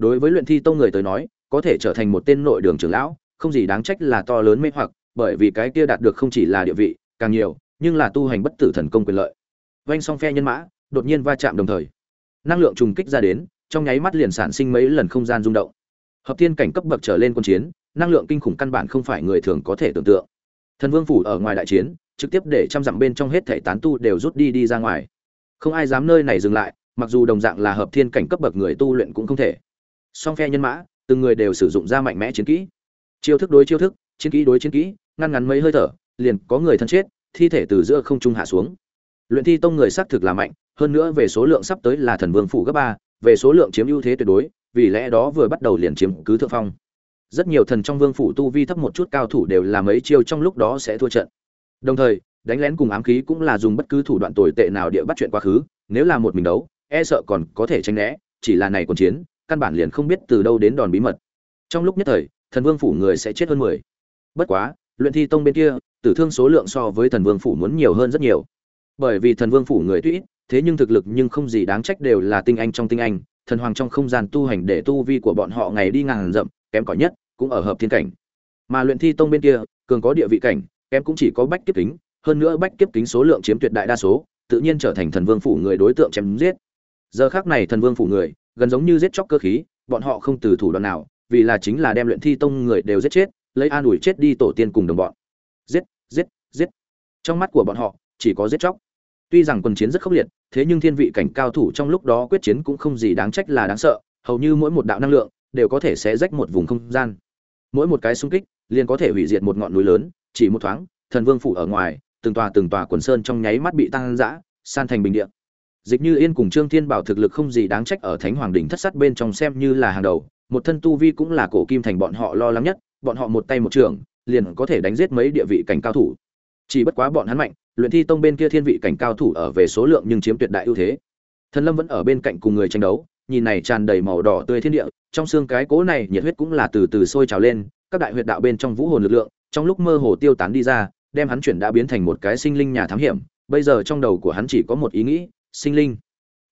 đối với luyện thi tông người tới nói, có thể trở thành một tên nội đường trưởng lão, không gì đáng trách là to lớn mê hoặc, bởi vì cái kia đạt được không chỉ là địa vị, càng nhiều, nhưng là tu hành bất tử thần công quyền lợi. Vanh song phe nhân mã, đột nhiên va chạm đồng thời. Năng lượng trùng kích ra đến, trong nháy mắt liền sản sinh mấy lần không gian rung động. Hợp thiên cảnh cấp bậc trở lên quân chiến, năng lượng kinh khủng căn bản không phải người thường có thể tưởng tượng. Thần vương phủ ở ngoài đại chiến, trực tiếp để trăm dặm bên trong hết thể tán tu đều rút đi đi ra ngoài. Không ai dám nơi này dừng lại, mặc dù đồng dạng là hợp thiên cảnh cấp bậc người tu luyện cũng không thể song phe nhân mã, từng người đều sử dụng ra mạnh mẽ chiến kỹ. Chiêu thức đối chiêu thức, chiến kỹ đối chiến kỹ, ngăn ngắn mấy hơi thở, liền có người thân chết, thi thể từ giữa không trung hạ xuống. Luyện thi tông người xác thực là mạnh, hơn nữa về số lượng sắp tới là thần vương phủ gấp ba, về số lượng chiếm ưu thế tuyệt đối, vì lẽ đó vừa bắt đầu liền chiếm cứ thượng phong. Rất nhiều thần trong vương phủ tu vi thấp một chút cao thủ đều làm ấy chiêu trong lúc đó sẽ thua trận. Đồng thời, đánh lén cùng ám khí cũng là dùng bất cứ thủ đoạn tồi tệ nào địa bắt chuyện quá khứ, nếu là một mình đấu e sợ còn có thể tranh né, chỉ là này còn chiến căn bản liền không biết từ đâu đến đòn bí mật. Trong lúc nhất thời, thần vương phủ người sẽ chết hơn mười. Bất quá, luyện thi tông bên kia, tử thương số lượng so với thần vương phủ muốn nhiều hơn rất nhiều. Bởi vì thần vương phủ người tuy ít, thế nhưng thực lực nhưng không gì đáng trách đều là tinh anh trong tinh anh, thần hoàng trong không gian tu hành để tu vi của bọn họ ngày đi ngàn dặm kém cỏi nhất cũng ở hợp thiên cảnh. Mà luyện thi tông bên kia, cường có địa vị cảnh, kém cũng chỉ có bách kiếp kính, hơn nữa bách kiếp kính số lượng chiếm tuyệt đại đa số, tự nhiên trở thành thần vương phủ người đối tượng chém giết. Giờ khác này thần vương phủ người gần giống như giết chóc cơ khí, bọn họ không từ thủ đoạn nào, vì là chính là đem luyện thi tông người đều giết chết, lấy an ủi chết đi tổ tiên cùng đồng bọn. Giết giết giết. Trong mắt của bọn họ, chỉ có giết chóc. Tuy rằng quần chiến rất khốc liệt, thế nhưng thiên vị cảnh cao thủ trong lúc đó quyết chiến cũng không gì đáng trách là đáng sợ, hầu như mỗi một đạo năng lượng đều có thể xé rách một vùng không gian. Mỗi một cái xung kích liền có thể hủy diệt một ngọn núi lớn, chỉ một thoáng, thần vương phủ ở ngoài, từng tòa từng tòa quần sơn trong nháy mắt bị tăng dã, san thành bình địa dịch như yên cùng trương thiên bảo thực lực không gì đáng trách ở thánh hoàng đỉnh thất sát bên trong xem như là hàng đầu, một thân tu vi cũng là cổ kim thành bọn họ lo lắng nhất, bọn họ một tay một trường, liền có thể đánh giết mấy địa vị cảnh cao thủ. Chỉ bất quá bọn hắn mạnh, luyện thi tông bên kia thiên vị cảnh cao thủ ở về số lượng nhưng chiếm tuyệt đại ưu thế. Thần lâm vẫn ở bên cạnh cùng người tranh đấu, nhìn này tràn đầy màu đỏ tươi thiên địa, trong xương cái cố này nhiệt huyết cũng là từ từ sôi trào lên, các đại huyệt đạo bên trong vũ hồn lực lượng, trong lúc mơ hồ tiêu tán đi ra, đem hắn chuyển đã biến thành một cái sinh linh nhà thám hiểm, bây giờ trong đầu của hắn chỉ có một ý nghĩ sinh linh.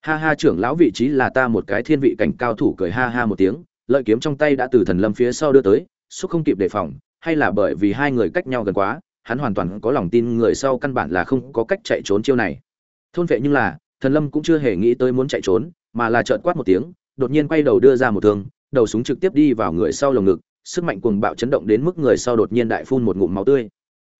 Ha ha, trưởng lão vị trí là ta một cái thiên vị cảnh cao thủ cười ha ha một tiếng, lợi kiếm trong tay đã từ thần lâm phía sau đưa tới, xúc không kịp đề phòng, hay là bởi vì hai người cách nhau gần quá, hắn hoàn toàn có lòng tin người sau căn bản là không có cách chạy trốn chiêu này. Thôn vệ nhưng là, thần lâm cũng chưa hề nghĩ tới muốn chạy trốn, mà là trợn quát một tiếng, đột nhiên quay đầu đưa ra một thương, đầu súng trực tiếp đi vào người sau lồng ngực, sức mạnh cuồng bạo chấn động đến mức người sau đột nhiên đại phun một ngụm máu tươi.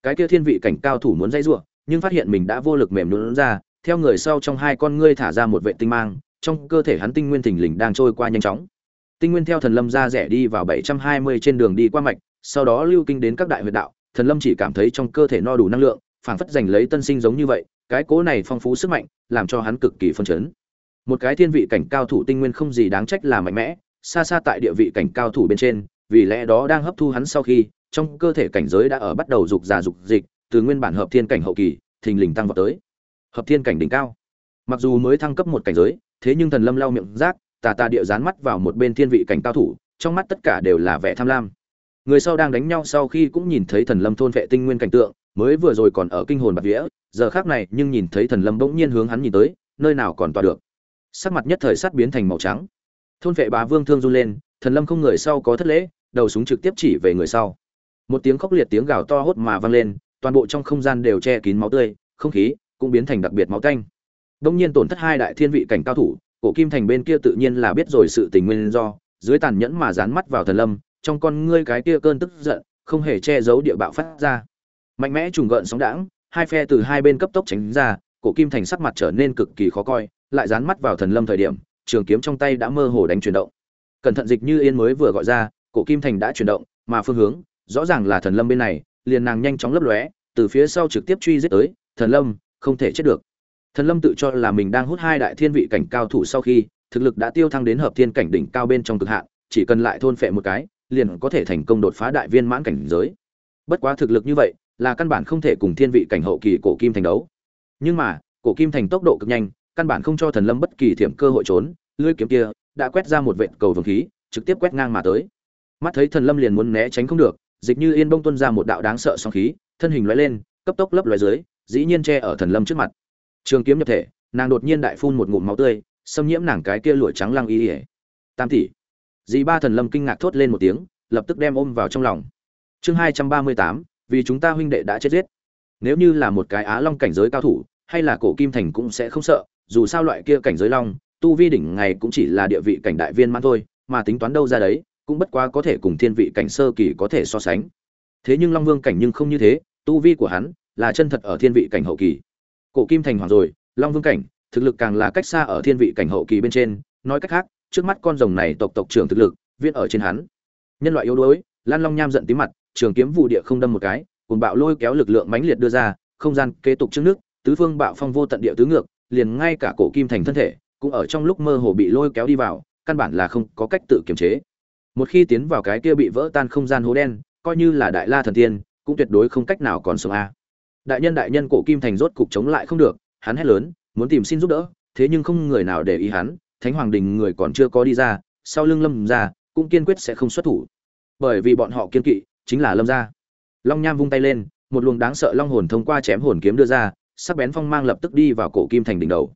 Cái kia thiên vị cảnh cao thủ muốn dây rủa, nhưng phát hiện mình đã vô lực mềm nhũn ra theo người sau trong hai con ngươi thả ra một vệ tinh mang, trong cơ thể hắn tinh nguyên thình lình đang trôi qua nhanh chóng. Tinh nguyên theo thần lâm ra rẻ đi vào 720 trên đường đi qua mạch, sau đó lưu kinh đến các đại huyệt đạo, thần lâm chỉ cảm thấy trong cơ thể no đủ năng lượng, phảng phất giành lấy tân sinh giống như vậy, cái cố này phong phú sức mạnh, làm cho hắn cực kỳ phấn chấn. Một cái thiên vị cảnh cao thủ tinh nguyên không gì đáng trách là mạnh mẽ, xa xa tại địa vị cảnh cao thủ bên trên, vì lẽ đó đang hấp thu hắn sau khi, trong cơ thể cảnh giới đã ở bắt đầu dục già dục dịch, từ nguyên bản hợp thiên cảnh hậu kỳ, thình lình tăng vọt tới hợp thiên cảnh đỉnh cao. Mặc dù mới thăng cấp một cảnh giới, thế nhưng thần lâm lau miệng rác, tà tà địa dán mắt vào một bên thiên vị cảnh cao thủ, trong mắt tất cả đều là vẻ tham lam. Người sau đang đánh nhau sau khi cũng nhìn thấy thần lâm thôn vệ tinh nguyên cảnh tượng, mới vừa rồi còn ở kinh hồn bạc vía, giờ khác này nhưng nhìn thấy thần lâm bỗng nhiên hướng hắn nhìn tới, nơi nào còn tỏa được. Sắc mặt nhất thời sắt biến thành màu trắng. Thôn vệ bá vương thương run lên, thần lâm không người sau có thất lễ, đầu súng trực tiếp chỉ về người sau. Một tiếng khốc liệt tiếng gào to hốt mà vang lên, toàn bộ trong không gian đều che kín máu tươi, không khí cũng biến thành đặc biệt máu tanh đông nhiên tổn thất hai đại thiên vị cảnh cao thủ, cổ kim thành bên kia tự nhiên là biết rồi sự tình nguyên do, dưới tàn nhẫn mà dán mắt vào thần lâm, trong con ngươi cái kia cơn tức giận, không hề che giấu địa bạo phát ra. Mạnh mẽ trùng gợn sóng đãng, hai phe từ hai bên cấp tốc tránh ra, cổ kim thành sắc mặt trở nên cực kỳ khó coi, lại dán mắt vào thần lâm thời điểm, trường kiếm trong tay đã mơ hồ đánh chuyển động. Cẩn thận dịch như yên mới vừa gọi ra, cổ kim thành đã chuyển động, mà phương hướng, rõ ràng là thần lâm bên này, liền nàng nhanh chóng lấp lóe, từ phía sau trực tiếp truy giết tới, thần lâm không thể chết được. Thần lâm tự cho là mình đang hút hai đại thiên vị cảnh cao thủ sau khi, thực lực đã tiêu thăng đến hợp thiên cảnh đỉnh cao bên trong cực hạn, chỉ cần lại thôn phệ một cái, liền có thể thành công đột phá đại viên mãn cảnh giới. Bất quá thực lực như vậy, là căn bản không thể cùng thiên vị cảnh hậu kỳ cổ kim thành đấu. Nhưng mà, cổ kim thành tốc độ cực nhanh, căn bản không cho thần lâm bất kỳ thiểm cơ hội trốn, lưỡi kiếm kia đã quét ra một vệt cầu vồng khí, trực tiếp quét ngang mà tới. Mắt thấy thần lâm liền muốn né tránh không được, dịch như yên bông tuân ra một đạo đáng sợ song khí, thân hình lóe lên, cấp tốc lấp lóe dưới dĩ nhiên che ở thần lâm trước mặt. Trường kiếm nhập thể, nàng đột nhiên đại phun một ngụm máu tươi, xâm nhiễm nàng cái kia lụa trắng lăng y ỉa tam tỷ. Dì ba thần lâm kinh ngạc thốt lên một tiếng, lập tức đem ôm vào trong lòng. Chương hai trăm ba mươi tám, vì chúng ta huynh đệ đã chết giết. Nếu như là một cái á long cảnh giới cao thủ, hay là cổ kim thành cũng sẽ không sợ, dù sao loại kia cảnh giới long, tu vi đỉnh ngày cũng chỉ là địa vị cảnh đại viên mãn thôi, mà tính toán đâu ra đấy, cũng bất quá có thể cùng thiên vị cảnh sơ kỳ có thể so sánh. Thế nhưng long vương cảnh nhưng không như thế, tu vi của hắn là chân thật ở thiên vị cảnh hậu kỳ. Cổ kim thành hoàng rồi, long vương cảnh, thực lực càng là cách xa ở thiên vị cảnh hậu kỳ bên trên. Nói cách khác, trước mắt con rồng này tộc tộc trưởng thực lực viên ở trên hắn. Nhân loại yếu đuối, lan long nham giận tí mặt, trường kiếm vụ địa không đâm một cái cùng bạo lôi kéo lực lượng mãnh liệt đưa ra, không gian kế tục trước nước, tứ phương bạo phong vô tận địa tứ ngược, liền ngay cả cổ kim thành thân thể, cũng ở trong lúc mơ hồ bị lôi kéo đi vào, căn bản là không có cách tự kiềm chế. Một khi tiến vào cái kia bị vỡ tan không gian hố đen, coi như là đại la thần tiên, cũng tuyệt đối không cách nào còn sống a đại nhân đại nhân cổ kim thành rốt cục chống lại không được, hắn hét lớn, muốn tìm xin giúp đỡ, thế nhưng không người nào để ý hắn, thánh hoàng đình người còn chưa có đi ra, sau lưng lâm ra cũng kiên quyết sẽ không xuất thủ. Bởi vì bọn họ kiên kỵ, chính là lâm gia. Long nham vung tay lên, một luồng đáng sợ long hồn thông qua chém hồn kiếm đưa ra, sắc bén phong mang lập tức đi vào cổ kim thành đỉnh đầu.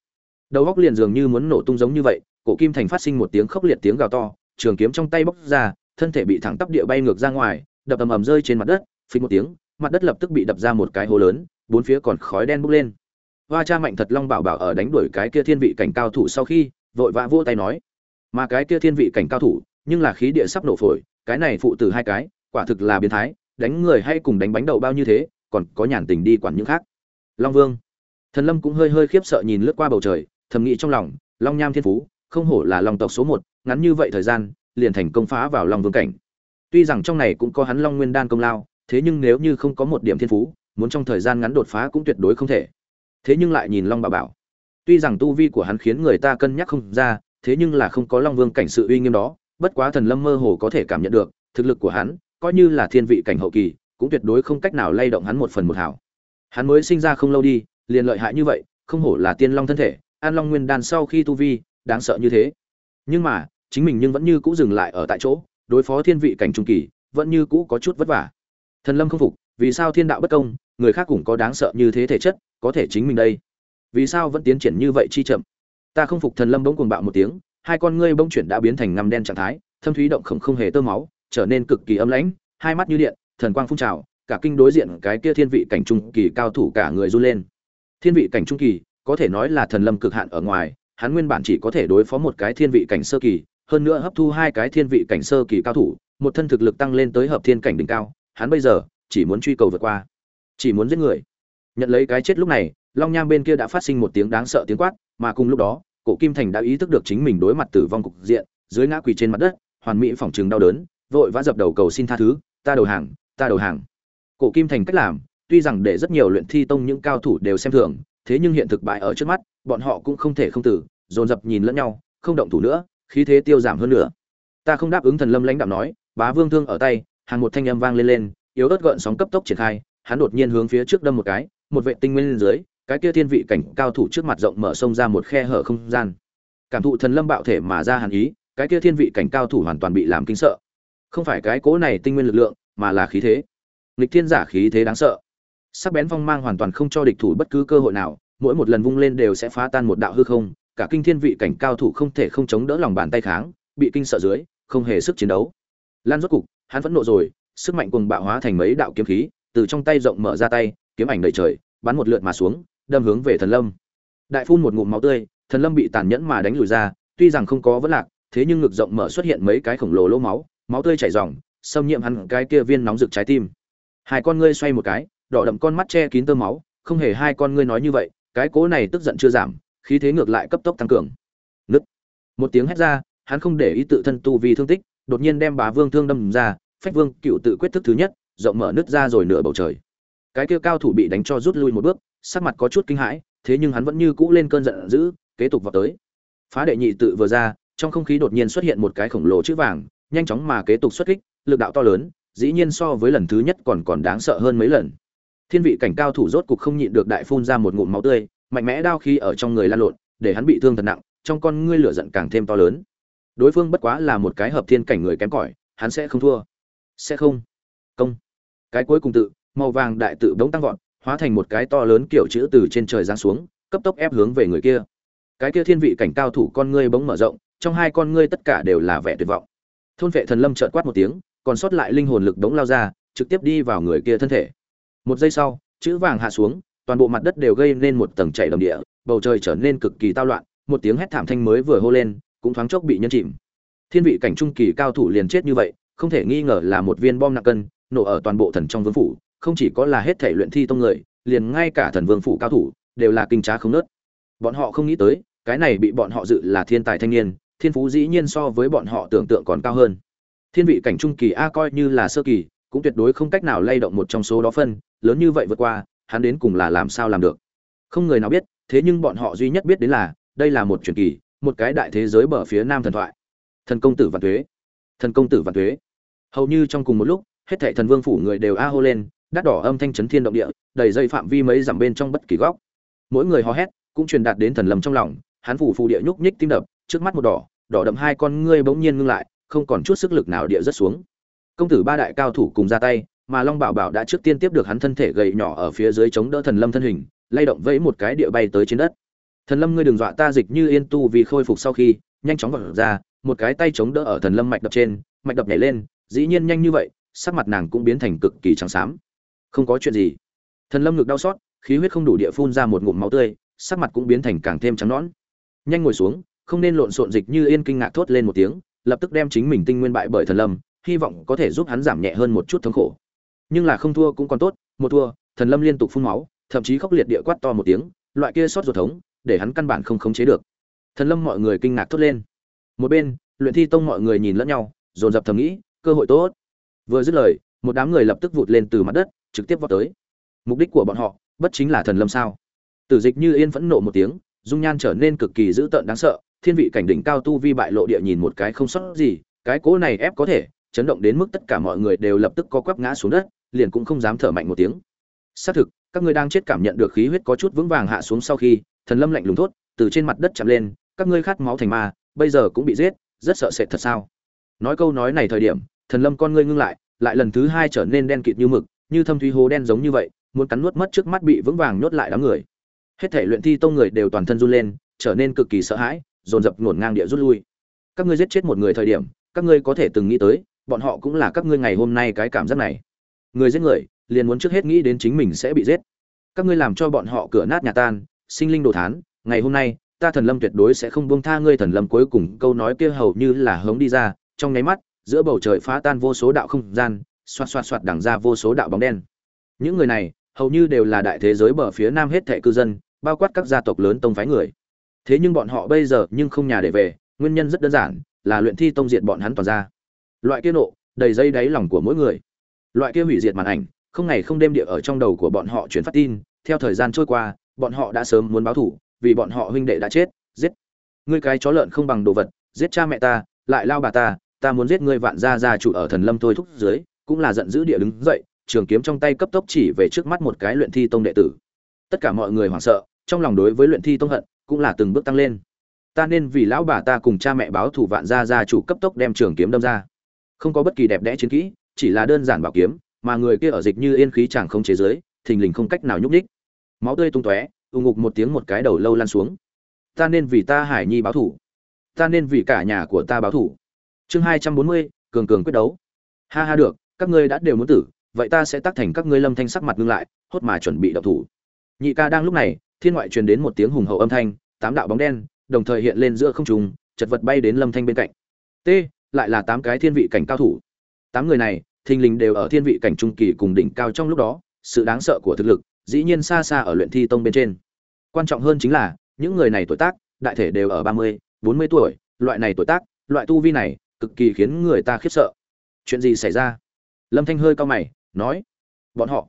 Đầu góc liền dường như muốn nổ tung giống như vậy, cổ kim thành phát sinh một tiếng khốc liệt tiếng gào to, trường kiếm trong tay bốc ra, thân thể bị thẳng tắp địa bay ngược ra ngoài, đập ầm ầm rơi trên mặt đất, phình một tiếng mặt đất lập tức bị đập ra một cái hố lớn, bốn phía còn khói đen bốc lên. Hoa cha mạnh thật long bảo bảo ở đánh đuổi cái kia thiên vị cảnh cao thủ sau khi, vội vã vỗ tay nói, mà cái kia thiên vị cảnh cao thủ, nhưng là khí địa sắp nổ phổi, cái này phụ tử hai cái, quả thực là biến thái, đánh người hay cùng đánh bánh đậu bao như thế, còn có nhàn tình đi quản những khác. Long vương, thần lâm cũng hơi hơi khiếp sợ nhìn lướt qua bầu trời, thầm nghĩ trong lòng, long nham thiên phú, không hổ là long tộc số một, ngắn như vậy thời gian, liền thành công phá vào long vương cảnh. Tuy rằng trong này cũng có hắn long nguyên đan công lao thế nhưng nếu như không có một điểm thiên phú, muốn trong thời gian ngắn đột phá cũng tuyệt đối không thể. Thế nhưng lại nhìn long bà bảo, tuy rằng tu vi của hắn khiến người ta cân nhắc không ra, thế nhưng là không có long vương cảnh sự uy nghiêm đó, bất quá thần lâm mơ hồ có thể cảm nhận được, thực lực của hắn, coi như là thiên vị cảnh hậu kỳ, cũng tuyệt đối không cách nào lay động hắn một phần một hảo. Hắn mới sinh ra không lâu đi, liền lợi hại như vậy, không hổ là tiên long thân thể, an long nguyên đan sau khi tu vi, đáng sợ như thế. Nhưng mà, chính mình nhưng vẫn như cũ dừng lại ở tại chỗ, đối phó thiên vị cảnh trung kỳ, vẫn như cũ có chút vất vả thần lâm không phục, vì sao thiên đạo bất công, người khác cũng có đáng sợ như thế thể chất, có thể chính mình đây? Vì sao vẫn tiến triển như vậy chi chậm? Ta không phục thần lâm bỗng cuồng bạo một tiếng, hai con ngươi bỗng chuyển đã biến thành ngăm đen trạng thái, thâm thúy động khổng không hề tơ máu, trở nên cực kỳ âm lãnh, hai mắt như điện, thần quang phun trào, cả kinh đối diện cái kia thiên vị cảnh trung kỳ cao thủ cả người run lên. Thiên vị cảnh trung kỳ, có thể nói là thần lâm cực hạn ở ngoài, hắn nguyên bản chỉ có thể đối phó một cái thiên vị cảnh sơ kỳ, hơn nữa hấp thu hai cái thiên vị cảnh sơ kỳ cao thủ, một thân thực lực tăng lên tới hợp thiên cảnh đỉnh cao hắn bây giờ chỉ muốn truy cầu vượt qua, chỉ muốn giết người. Nhận lấy cái chết lúc này, long nham bên kia đã phát sinh một tiếng đáng sợ tiếng quát, mà cùng lúc đó, cổ kim thành đã ý thức được chính mình đối mặt tử vong cục diện, dưới ngã quỳ trên mặt đất, hoàn mỹ phỏng chừng đau đớn, vội vã dập đầu cầu xin tha thứ, ta đầu hàng, ta đầu hàng. Cổ kim thành cách làm, tuy rằng để rất nhiều luyện thi tông những cao thủ đều xem thường, thế nhưng hiện thực bại ở trước mắt, bọn họ cũng không thể không tử, dồn dập nhìn lẫn nhau, không động thủ nữa, khí thế tiêu giảm hơn nữa. Ta không đáp ứng thần lâm lãnh đạo nói, bá vương thương ở tay hàng một thanh âm vang lên lên, yếu ớt gợn sóng cấp tốc triển khai, hắn đột nhiên hướng phía trước đâm một cái, một vệ tinh nguyên lên dưới, cái kia thiên vị cảnh cao thủ trước mặt rộng mở sông ra một khe hở không gian. Cảm thụ thần lâm bạo thể mà ra hàn ý, cái kia thiên vị cảnh cao thủ hoàn toàn bị làm kinh sợ. Không phải cái cố này tinh nguyên lực lượng, mà là khí thế. Lịch thiên giả khí thế đáng sợ. Sắc bén phong mang hoàn toàn không cho địch thủ bất cứ cơ hội nào, mỗi một lần vung lên đều sẽ phá tan một đạo hư không, cả kinh thiên vị cảnh cao thủ không thể không chống đỡ lòng bàn tay kháng, bị kinh sợ dưới, không hề sức chiến đấu. Lan rốt cục hắn vẫn nộ rồi, sức mạnh cùng bạo hóa thành mấy đạo kiếm khí, từ trong tay rộng mở ra tay, kiếm ảnh đầy trời, bắn một lượt mà xuống, đâm hướng về thần lâm. Đại phun một ngụm máu tươi, thần lâm bị tàn nhẫn mà đánh lùi ra, tuy rằng không có vấn lạc, thế nhưng ngực rộng mở xuất hiện mấy cái khổng lồ lỗ máu máu tươi chảy ròng, xâm nhiễm hắn cái kia viên nóng rực trái tim. Hai con ngươi xoay một cái, đỏ đậm con mắt che kín tơ máu, không hề hai con ngươi nói như vậy, cái cố này tức giận chưa giảm, khí thế ngược lại cấp tốc tăng cường. Nứt. Một tiếng hét ra, hắn không để ý tự thân tu vi thương tích, đột nhiên đem bá vương thương đâm ra phách vương cựu tự quyết thức thứ nhất, rộng mở nứt ra rồi nửa bầu trời. Cái kia cao thủ bị đánh cho rút lui một bước, sắc mặt có chút kinh hãi, thế nhưng hắn vẫn như cũ lên cơn giận dữ, kế tục vào tới. Phá đệ nhị tự vừa ra, trong không khí đột nhiên xuất hiện một cái khổng lồ chữ vàng, nhanh chóng mà kế tục xuất kích, lực đạo to lớn, dĩ nhiên so với lần thứ nhất còn còn đáng sợ hơn mấy lần. Thiên vị cảnh cao thủ rốt cục không nhịn được đại phun ra một ngụm máu tươi, mạnh mẽ đao khi ở trong người lan lộn, để hắn bị thương thật nặng, trong con ngươi lửa giận càng thêm to lớn. Đối phương bất quá là một cái hợp thiên cảnh người kém cỏi, hắn sẽ không thua sẽ không. Công. Cái cuối cùng tự, màu vàng đại tự bỗng tăng vọt, hóa thành một cái to lớn kiểu chữ từ trên trời giáng xuống, cấp tốc ép hướng về người kia. Cái kia thiên vị cảnh cao thủ con ngươi bỗng mở rộng, trong hai con ngươi tất cả đều là vẻ tuyệt vọng. Thôn vệ thần lâm trợn quát một tiếng, còn sót lại linh hồn lực đống lao ra, trực tiếp đi vào người kia thân thể. Một giây sau, chữ vàng hạ xuống, toàn bộ mặt đất đều gây nên một tầng chảy đầm địa, bầu trời trở nên cực kỳ tao loạn, một tiếng hét thảm thanh mới vừa hô lên, cũng thoáng chốc bị nhân chìm. Thiên vị cảnh trung kỳ cao thủ liền chết như vậy không thể nghi ngờ là một viên bom nặng cân, nổ ở toàn bộ thần trong vương phủ, không chỉ có là hết thể luyện thi tông người, liền ngay cả thần vương phủ cao thủ, đều là kinh trá không nớt. Bọn họ không nghĩ tới, cái này bị bọn họ dự là thiên tài thanh niên, thiên phú dĩ nhiên so với bọn họ tưởng tượng còn cao hơn. Thiên vị cảnh trung kỳ a coi như là sơ kỳ, cũng tuyệt đối không cách nào lay động một trong số đó phân, lớn như vậy vượt qua, hắn đến cùng là làm sao làm được? Không người nào biết, thế nhưng bọn họ duy nhất biết đến là, đây là một truyền kỳ, một cái đại thế giới bờ phía nam thần thoại. Thần công tử văn thuế thần công tử vạn thuế. Hầu như trong cùng một lúc, hết thảy thần vương phủ người đều a hô lên, đắt đỏ âm thanh chấn thiên động địa, đầy dây phạm vi mấy dặm bên trong bất kỳ góc. Mỗi người hò hét, cũng truyền đạt đến thần lầm trong lòng, hắn phủ phù địa nhúc nhích tim đập, trước mắt một đỏ đỏ đậm hai con ngươi bỗng nhiên ngưng lại, không còn chút sức lực nào địa rất xuống. Công tử ba đại cao thủ cùng ra tay, mà long bảo bảo đã trước tiên tiếp được hắn thân thể gầy nhỏ ở phía dưới chống đỡ thần lâm thân hình, lay động vẫy một cái địa bay tới trên đất. Thần lâm ngươi đừng dọa ta dịch như yên tu vì khôi phục sau khi, nhanh chóng vọt ra một cái tay chống đỡ ở thần lâm mạch đập trên, mạch đập nhảy lên, dĩ nhiên nhanh như vậy, sắc mặt nàng cũng biến thành cực kỳ trắng xám. Không có chuyện gì. Thần lâm ngực đau xót, khí huyết không đủ địa phun ra một ngụm máu tươi, sắc mặt cũng biến thành càng thêm trắng nõn. Nhanh ngồi xuống, không nên lộn xộn dịch như yên kinh ngạc thốt lên một tiếng, lập tức đem chính mình tinh nguyên bại bởi thần lâm, hy vọng có thể giúp hắn giảm nhẹ hơn một chút thống khổ. Nhưng là không thua cũng còn tốt, một thua, thần lâm liên tục phun máu, thậm chí khốc liệt địa quát to một tiếng, loại kia sốt ruột thống, để hắn căn bản không khống chế được. Thần lâm mọi người kinh ngạc thốt lên một bên, luyện thi tông mọi người nhìn lẫn nhau, dồn dập thầm nghĩ, cơ hội tốt. Vừa dứt lời, một đám người lập tức vụt lên từ mặt đất, trực tiếp vào tới. Mục đích của bọn họ, bất chính là thần lâm sao? Tử dịch như yên phẫn nộ một tiếng, dung nhan trở nên cực kỳ dữ tợn đáng sợ, thiên vị cảnh đỉnh cao tu vi bại lộ địa nhìn một cái không sót gì, cái cố này ép có thể, chấn động đến mức tất cả mọi người đều lập tức co quắp ngã xuống đất, liền cũng không dám thở mạnh một tiếng. Xác thực, các ngươi đang chết cảm nhận được khí huyết có chút vững vàng hạ xuống sau khi, thần lâm lạnh lùng thốt, từ trên mặt đất chạm lên, các ngươi khát máu thành ma bây giờ cũng bị giết, rất sợ sệt thật sao? Nói câu nói này thời điểm, thần lâm con ngươi ngưng lại lại lần thứ hai trở nên đen kịt như mực, như thâm thúy hố đen giống như vậy, muốn cắn nuốt mất trước mắt bị vững vàng nhốt lại đám người. Hết thể luyện thi tông người đều toàn thân run lên, trở nên cực kỳ sợ hãi, dồn dập ngổn ngang địa rút lui. Các ngươi giết chết một người thời điểm, các ngươi có thể từng nghĩ tới, bọn họ cũng là các ngươi ngày hôm nay cái cảm giác này. Người giết người, liền muốn trước hết nghĩ đến chính mình sẽ bị giết. Các ngươi làm cho bọn họ cửa nát nhà tan, sinh linh đồ thán, ngày hôm nay ta thần lâm tuyệt đối sẽ không buông tha ngươi, thần lâm cuối cùng câu nói kia hầu như là hống đi ra, trong nháy mắt, giữa bầu trời phá tan vô số đạo không gian, xoạt xoạt xoạt đằng ra vô số đạo bóng đen. Những người này, hầu như đều là đại thế giới bờ phía nam hết thệ cư dân, bao quát các gia tộc lớn tông phái người. Thế nhưng bọn họ bây giờ nhưng không nhà để về, nguyên nhân rất đơn giản, là luyện thi tông diệt bọn hắn toàn ra. Loại kia nộ, đầy dây đáy lòng của mỗi người. Loại kia hủy diệt màn ảnh, không ngày không đêm địa ở trong đầu của bọn họ chuyển phát tin, theo thời gian trôi qua, bọn họ đã sớm muốn báo thủ vì bọn họ huynh đệ đã chết, giết. Ngươi cái chó lợn không bằng đồ vật, giết cha mẹ ta, lại lao bà ta ta muốn giết ngươi vạn gia gia chủ ở thần lâm thôi thúc dưới, cũng là giận dữ địa đứng dậy, trường kiếm trong tay cấp tốc chỉ về trước mắt một cái luyện thi tông đệ tử. Tất cả mọi người hoảng sợ, trong lòng đối với luyện thi tông hận cũng là từng bước tăng lên. Ta nên vì lão bà ta cùng cha mẹ báo thủ vạn gia gia chủ cấp tốc đem trường kiếm đâm ra. Không có bất kỳ đẹp đẽ chiến kỹ, chỉ là đơn giản bảo kiếm, mà người kia ở dịch như yên khí chẳng không chế giới, thình lình không cách nào nhúc nhích. Máu tươi tung tóe ù ngục một tiếng một cái đầu lâu lan xuống. Ta nên vì ta hải nhi báo thủ. Ta nên vì cả nhà của ta báo thủ. Chương hai trăm bốn mươi, cường cường quyết đấu. Ha ha được, các ngươi đã đều muốn tử, vậy ta sẽ tác thành các ngươi lâm thanh sắc mặt ngưng lại, hốt mà chuẩn bị đậu thủ. Nhị ca đang lúc này, thiên ngoại truyền đến một tiếng hùng hậu âm thanh, tám đạo bóng đen, đồng thời hiện lên giữa không trung, chật vật bay đến lâm thanh bên cạnh. T, lại là tám cái thiên vị cảnh cao thủ. Tám người này, thình lình đều ở thiên vị cảnh trung kỳ cùng đỉnh cao trong lúc đó, sự đáng sợ của thực lực dĩ nhiên xa xa ở luyện thi tông bên trên. Quan trọng hơn chính là, những người này tuổi tác, đại thể đều ở ba mươi, bốn mươi tuổi, loại này tuổi tác, loại tu vi này, cực kỳ khiến người ta khiếp sợ. Chuyện gì xảy ra? Lâm thanh hơi cao mày, nói, bọn họ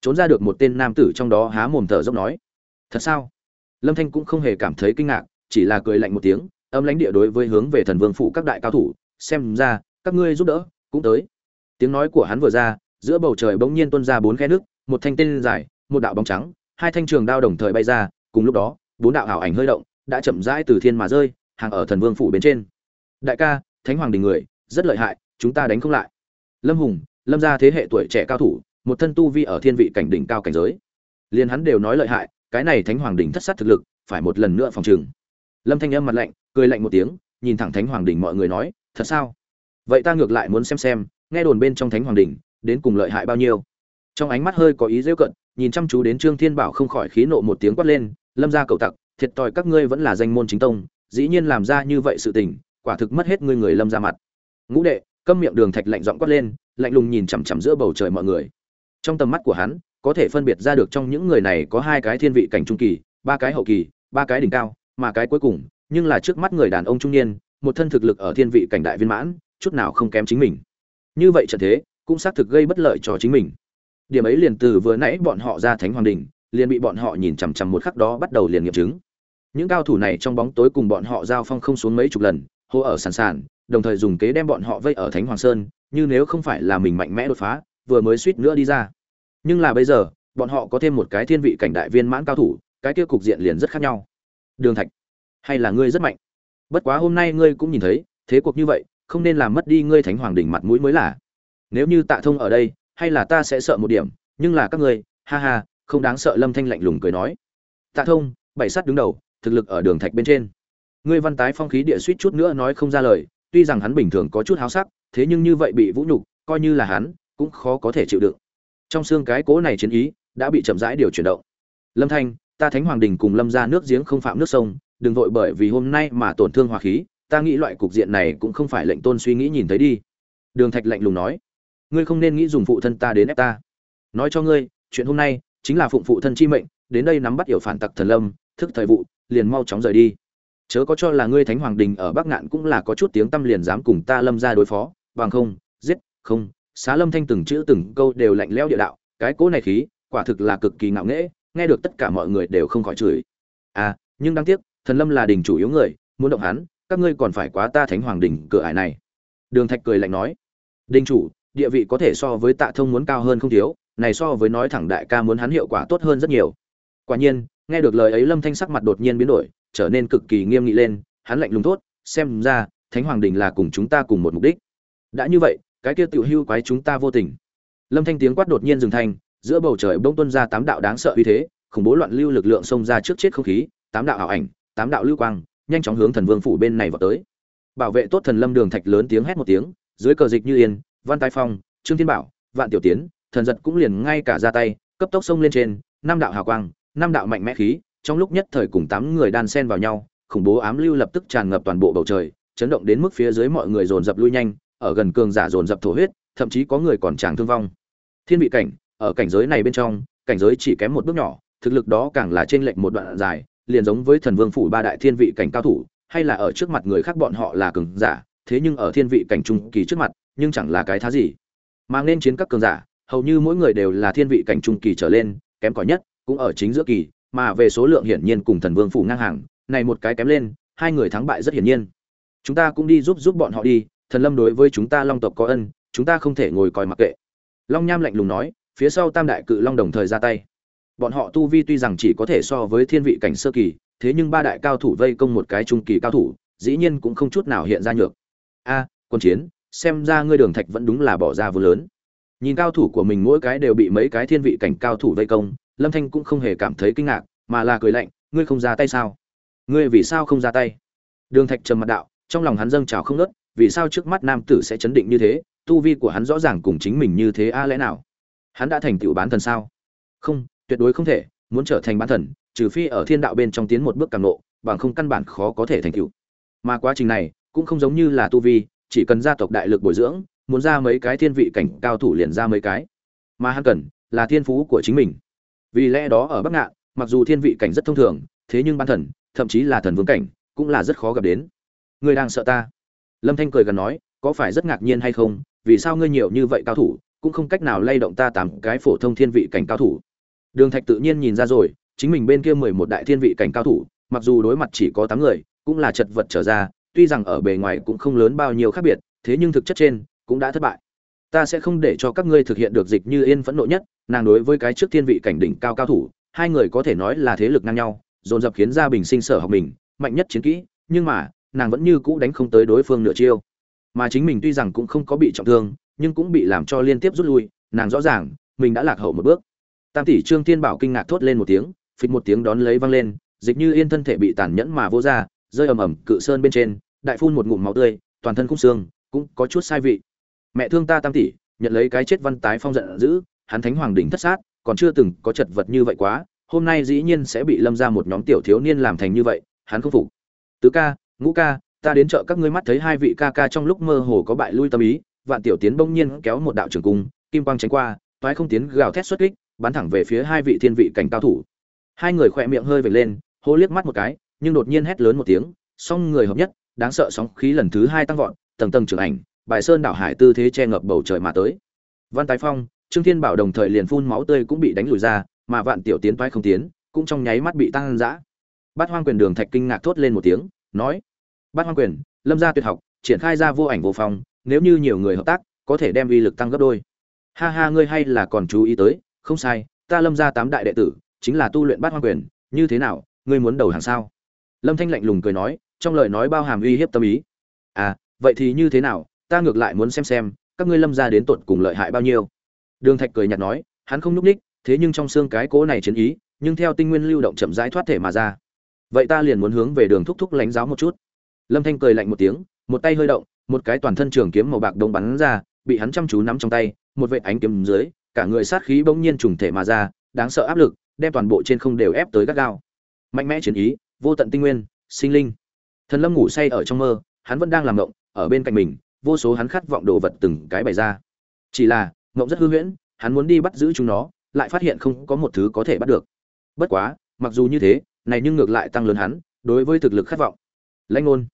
trốn ra được một tên nam tử trong đó há mồm thở dốc nói. Thật sao? Lâm thanh cũng không hề cảm thấy kinh ngạc, chỉ là cười lạnh một tiếng, âm lãnh địa đối với hướng về thần vương phụ các đại cao thủ, xem ra, các ngươi giúp đỡ cũng tới. Tiếng nói của hắn vừa ra, giữa bầu trời bỗng nhiên tuôn ra bốn khe nước, một thanh tên dài một đạo bóng trắng, hai thanh trường đao đồng thời bay ra, cùng lúc đó, bốn đạo ảo ảnh hơi động, đã chậm rãi từ thiên mà rơi, hàng ở thần vương phủ bên trên. Đại ca, thánh hoàng đình người, rất lợi hại, chúng ta đánh không lại. Lâm hùng, lâm gia thế hệ tuổi trẻ cao thủ, một thân tu vi ở thiên vị cảnh đỉnh cao cảnh giới. Liền hắn đều nói lợi hại, cái này thánh hoàng đỉnh thất sát thực lực, phải một lần nữa phòng trường. lâm thanh âm mặt lạnh, cười lạnh một tiếng, nhìn thẳng thánh hoàng đỉnh mọi người nói, thật sao? Vậy ta ngược lại muốn xem xem, nghe đồn bên trong thánh hoàng đỉnh đến cùng lợi hại bao nhiêu? Trong ánh mắt hơi có ý giễu cận nhìn chăm chú đến trương thiên bảo không khỏi khí nộ một tiếng quát lên, lâm ra cầu tặc, thiệt thòi các ngươi vẫn là danh môn chính tông, dĩ nhiên làm ra như vậy sự tình, quả thực mất hết ngươi người lâm ra mặt. Ngũ đệ, câm miệng đường thạch lạnh giọng quát lên, lạnh lùng nhìn chằm chằm giữa bầu trời mọi người. Trong tầm mắt của hắn, có thể phân biệt ra được trong những người này có hai cái thiên vị cảnh trung kỳ, ba cái hậu kỳ, ba cái đỉnh cao, mà cái cuối cùng, nhưng là trước mắt người đàn ông trung niên, một thân thực lực ở thiên vị cảnh đại viên mãn, chút nào không kém chính mình. Như vậy trận thế, cũng xác thực gây bất lợi cho chính mình điểm ấy liền từ vừa nãy bọn họ ra thánh hoàng đình, liền bị bọn họ nhìn chằm chằm một khắc đó bắt đầu liền nghiệm chứng. Những cao thủ này trong bóng tối cùng bọn họ giao phong không xuống mấy chục lần, hô ở sàn sàn, đồng thời dùng kế đem bọn họ vây ở thánh hoàng sơn, như nếu không phải là mình mạnh mẽ đột phá, vừa mới suýt nữa đi ra. Nhưng là bây giờ, bọn họ có thêm một cái thiên vị cảnh đại viên mãn cao thủ, cái kia cục diện liền rất khác nhau. Đường thạch, hay là ngươi rất mạnh? Bất quá hôm nay ngươi cũng nhìn thấy, thế cuộc như vậy, không nên làm mất đi ngươi thánh hoàng đỉnh mặt mũi mới là. Nếu như tạ thông ở đây hay là ta sẽ sợ một điểm, nhưng là các ngươi, ha ha, không đáng sợ, lâm thanh lạnh lùng cười nói. Tạ thông, bảy sắt đứng đầu, thực lực ở đường thạch bên trên. Ngươi văn tái phong khí địa suýt chút nữa nói không ra lời, tuy rằng hắn bình thường có chút háo sắc, thế nhưng như vậy bị vũ nhục, coi như là hắn, cũng khó có thể chịu đựng. Trong xương cái cố này chiến ý, đã bị chậm rãi điều chuyển động. Lâm thanh, ta thánh hoàng đình cùng lâm ra nước giếng không phạm nước sông, đừng vội bởi vì hôm nay mà tổn thương hòa khí, ta nghĩ loại cục diện này cũng không phải lệnh tôn suy nghĩ nhìn thấy đi. Đường thạch lạnh lùng nói ngươi không nên nghĩ dùng phụ thân ta đến ép ta. Nói cho ngươi, chuyện hôm nay chính là phụng phụ thân chi mệnh, đến đây nắm bắt hiểu phản tặc thần lâm, thức thời vụ, liền mau chóng rời đi. Chớ có cho là ngươi thánh hoàng đình ở bắc ngạn cũng là có chút tiếng tâm liền dám cùng ta lâm ra đối phó, bằng không, giết, không, xá lâm thanh từng chữ từng câu đều lạnh lẽo địa đạo, cái cỗ này khí, quả thực là cực kỳ ngạo nghễ, nghe được tất cả mọi người đều không khỏi chửi. À nhưng đáng tiếc, thần lâm là đình chủ yếu người, muốn động hắn, các ngươi còn phải quá ta thánh hoàng đình cửa ải này. Đường thạch cười lạnh nói, đình chủ địa vị có thể so với tạ thông muốn cao hơn không thiếu, này so với nói thẳng đại ca muốn hắn hiệu quả tốt hơn rất nhiều. Quả nhiên, nghe được lời ấy lâm thanh sắc mặt đột nhiên biến đổi, trở nên cực kỳ nghiêm nghị lên, hắn lạnh lùng thốt, xem ra, thánh hoàng đình là cùng chúng ta cùng một mục đích. Đã như vậy, cái kia tiểu hưu quái chúng ta vô tình. Lâm thanh tiếng quát đột nhiên dừng thanh giữa bầu trời bỗng tuôn ra tám đạo đáng sợ uy thế, khủng bố loạn lưu lực lượng xông ra trước chết không khí, tám đạo ảo ảnh, tám đạo lưu quang, nhanh chóng hướng thần vương phủ bên này vào tới. Bảo vệ tốt thần lâm đường thạch lớn tiếng hét một tiếng, dưới cờ dịch như yên văn tài phong, trương thiên bảo, vạn tiểu tiến, thần giật cũng liền ngay cả ra tay, cấp tốc xông lên trên, năm đạo hào quang, năm đạo mạnh mẽ khí, trong lúc nhất thời cùng tám người đan sen vào nhau, khủng bố ám lưu lập tức tràn ngập toàn bộ bầu trời, chấn động đến mức phía dưới mọi người dồn dập lui nhanh, ở gần cường giả dồn dập thổ huyết, thậm chí có người còn tràng thương vong. Thiên vị cảnh, ở cảnh giới này bên trong, cảnh giới chỉ kém một bước nhỏ, thực lực đó càng là trên lệnh một đoạn dài, liền giống với thần vương phủ ba đại thiên vị cảnh cao thủ, hay là ở trước mặt người khác bọn họ là cường giả, thế nhưng ở thiên vị cảnh trung kỳ trước mặt nhưng chẳng là cái thá gì. Mang nên chiến các cường giả, hầu như mỗi người đều là thiên vị cảnh trung kỳ trở lên, kém cỏi nhất cũng ở chính giữa kỳ, mà về số lượng hiển nhiên cùng thần vương phủ ngang hàng, này một cái kém lên, hai người thắng bại rất hiển nhiên. Chúng ta cũng đi giúp giúp bọn họ đi, thần lâm đối với chúng ta long tộc có ân, chúng ta không thể ngồi coi mặc kệ. Long nham lạnh lùng nói, phía sau tam đại cự long đồng thời ra tay. Bọn họ tu vi tuy rằng chỉ có thể so với thiên vị cảnh sơ kỳ, thế nhưng ba đại cao thủ vây công một cái trung kỳ cao thủ, dĩ nhiên cũng không chút nào hiện ra nhược. A, quân chiến xem ra ngươi đường thạch vẫn đúng là bỏ ra vô lớn. Nhìn cao thủ của mình mỗi cái đều bị mấy cái thiên vị cảnh cao thủ vây công, lâm thanh cũng không hề cảm thấy kinh ngạc, mà là cười lạnh, ngươi không ra tay sao? Ngươi vì sao không ra tay? Đường thạch trầm mặt đạo, trong lòng hắn dâng trào không nớt vì sao trước mắt nam tử sẽ chấn định như thế? Tu vi của hắn rõ ràng cùng chính mình như thế a lẽ nào? Hắn đã thành tựu bán thần sao? Không, tuyệt đối không thể, muốn trở thành bán thần, trừ phi ở thiên đạo bên trong tiến một bước càng nộ bằng không căn bản khó có thể thành tựu. Mà quá trình này cũng không giống như là tu vi chỉ cần gia tộc đại lực bồi dưỡng, muốn ra mấy cái thiên vị cảnh cao thủ liền ra mấy cái. Mà hắn cần là thiên phú của chính mình. Vì lẽ đó ở bắc ngạn, mặc dù thiên vị cảnh rất thông thường, thế nhưng ban thần, thậm chí là thần vương cảnh, cũng là rất khó gặp đến. Ngươi đang sợ ta? Lâm thanh cười gần nói, có phải rất ngạc nhiên hay không? Vì sao ngươi nhiều như vậy cao thủ, cũng không cách nào lay động ta tám cái phổ thông thiên vị cảnh cao thủ? Đường thạch tự nhiên nhìn ra rồi, chính mình bên kia mười một đại thiên vị cảnh cao thủ, mặc dù đối mặt chỉ có tám người, cũng là chật vật trở ra tuy rằng ở bề ngoài cũng không lớn bao nhiêu khác biệt, thế nhưng thực chất trên cũng đã thất bại. Ta sẽ không để cho các ngươi thực hiện được dịch như yên phẫn nộ nhất, nàng đối với cái trước thiên vị cảnh đỉnh cao cao thủ, hai người có thể nói là thế lực ngang nhau, dồn dập khiến gia bình sinh sở học mình, mạnh nhất chiến kỹ, nhưng mà, nàng vẫn như cũ đánh không tới đối phương nửa chiêu. Mà chính mình tuy rằng cũng không có bị trọng thương, nhưng cũng bị làm cho liên tiếp rút lui, nàng rõ ràng, mình đã lạc hậu một bước. Tam tỷ trương thiên bảo kinh ngạc thốt lên một tiếng, phịch một tiếng đón lấy văng lên, dịch như yên thân thể bị tàn nhẫn mà vô ra, rơi ầm ầm cự sơn bên trên đại phun một ngụm máu tươi, toàn thân khung xương, cũng có chút sai vị. Mẹ thương ta tam tỷ, nhận lấy cái chết văn tái phong giận dữ, hắn thánh hoàng đỉnh thất sát, còn chưa từng có chật vật như vậy quá, hôm nay dĩ nhiên sẽ bị lâm ra một nhóm tiểu thiếu niên làm thành như vậy, hắn không phục. Tứ ca, ngũ ca, ta đến chợ các ngươi mắt thấy hai vị ca ca trong lúc mơ hồ có bại lui tâm ý, vạn tiểu tiến bỗng nhiên kéo một đạo trường cung, kim quang tránh qua, toái không tiến gào thét xuất kích, bắn thẳng về phía hai vị thiên vị cảnh cao thủ. Hai người khỏe miệng hơi vệt lên, hô liếc mắt một cái, nhưng đột nhiên hét lớn một tiếng, song người hợp nhất đáng sợ sóng khí lần thứ hai tăng vọt, tầng tầng trưởng ảnh, bài sơn đảo hải tư thế che ngập bầu trời mà tới. Văn tái phong, trương thiên bảo đồng thời liền phun máu tươi cũng bị đánh lùi ra, mà vạn tiểu tiến toái không tiến, cũng trong nháy mắt bị tăng dã. Bát hoang quyền đường thạch kinh ngạc thốt lên một tiếng, nói, bát hoang quyền, lâm gia tuyệt học, triển khai ra vô ảnh vô phong, nếu như nhiều người hợp tác, có thể đem uy lực tăng gấp đôi. Ha ha, ngươi hay là còn chú ý tới, không sai, ta lâm gia tám đại đệ tử, chính là tu luyện bát hoang quyền, như thế nào, ngươi muốn đầu hàng sao? Lâm thanh lạnh lùng cười nói trong lời nói bao hàm uy hiếp tâm ý. À vậy thì như thế nào? Ta ngược lại muốn xem xem, các ngươi lâm gia đến tột cùng lợi hại bao nhiêu? Đường thạch cười nhạt nói, hắn không nhúc ních thế nhưng trong xương cái cố này chiến ý, nhưng theo tinh nguyên lưu động chậm rãi thoát thể mà ra. Vậy ta liền muốn hướng về đường thúc thúc lánh giáo một chút. Lâm thanh cười lạnh một tiếng, một tay hơi động, một cái toàn thân trường kiếm màu bạc đông bắn ra, bị hắn chăm chú nắm trong tay, một vệ ánh kiếm dưới, cả người sát khí bỗng nhiên trùng thể mà ra, đáng sợ áp lực, đem toàn bộ trên không đều ép tới gắt gao. Mạnh mẽ chiến ý, vô tận tinh nguyên, sinh linh thần lâm ngủ say ở trong mơ, hắn vẫn đang làm ngộng, ở bên cạnh mình, vô số hắn khát vọng đồ vật từng cái bày ra. Chỉ là, ngộng rất hư huyễn, hắn muốn đi bắt giữ chúng nó, lại phát hiện không có một thứ có thể bắt được. Bất quá, mặc dù như thế, này nhưng ngược lại tăng lớn hắn, đối với thực lực khát vọng. Lãnh ngôn.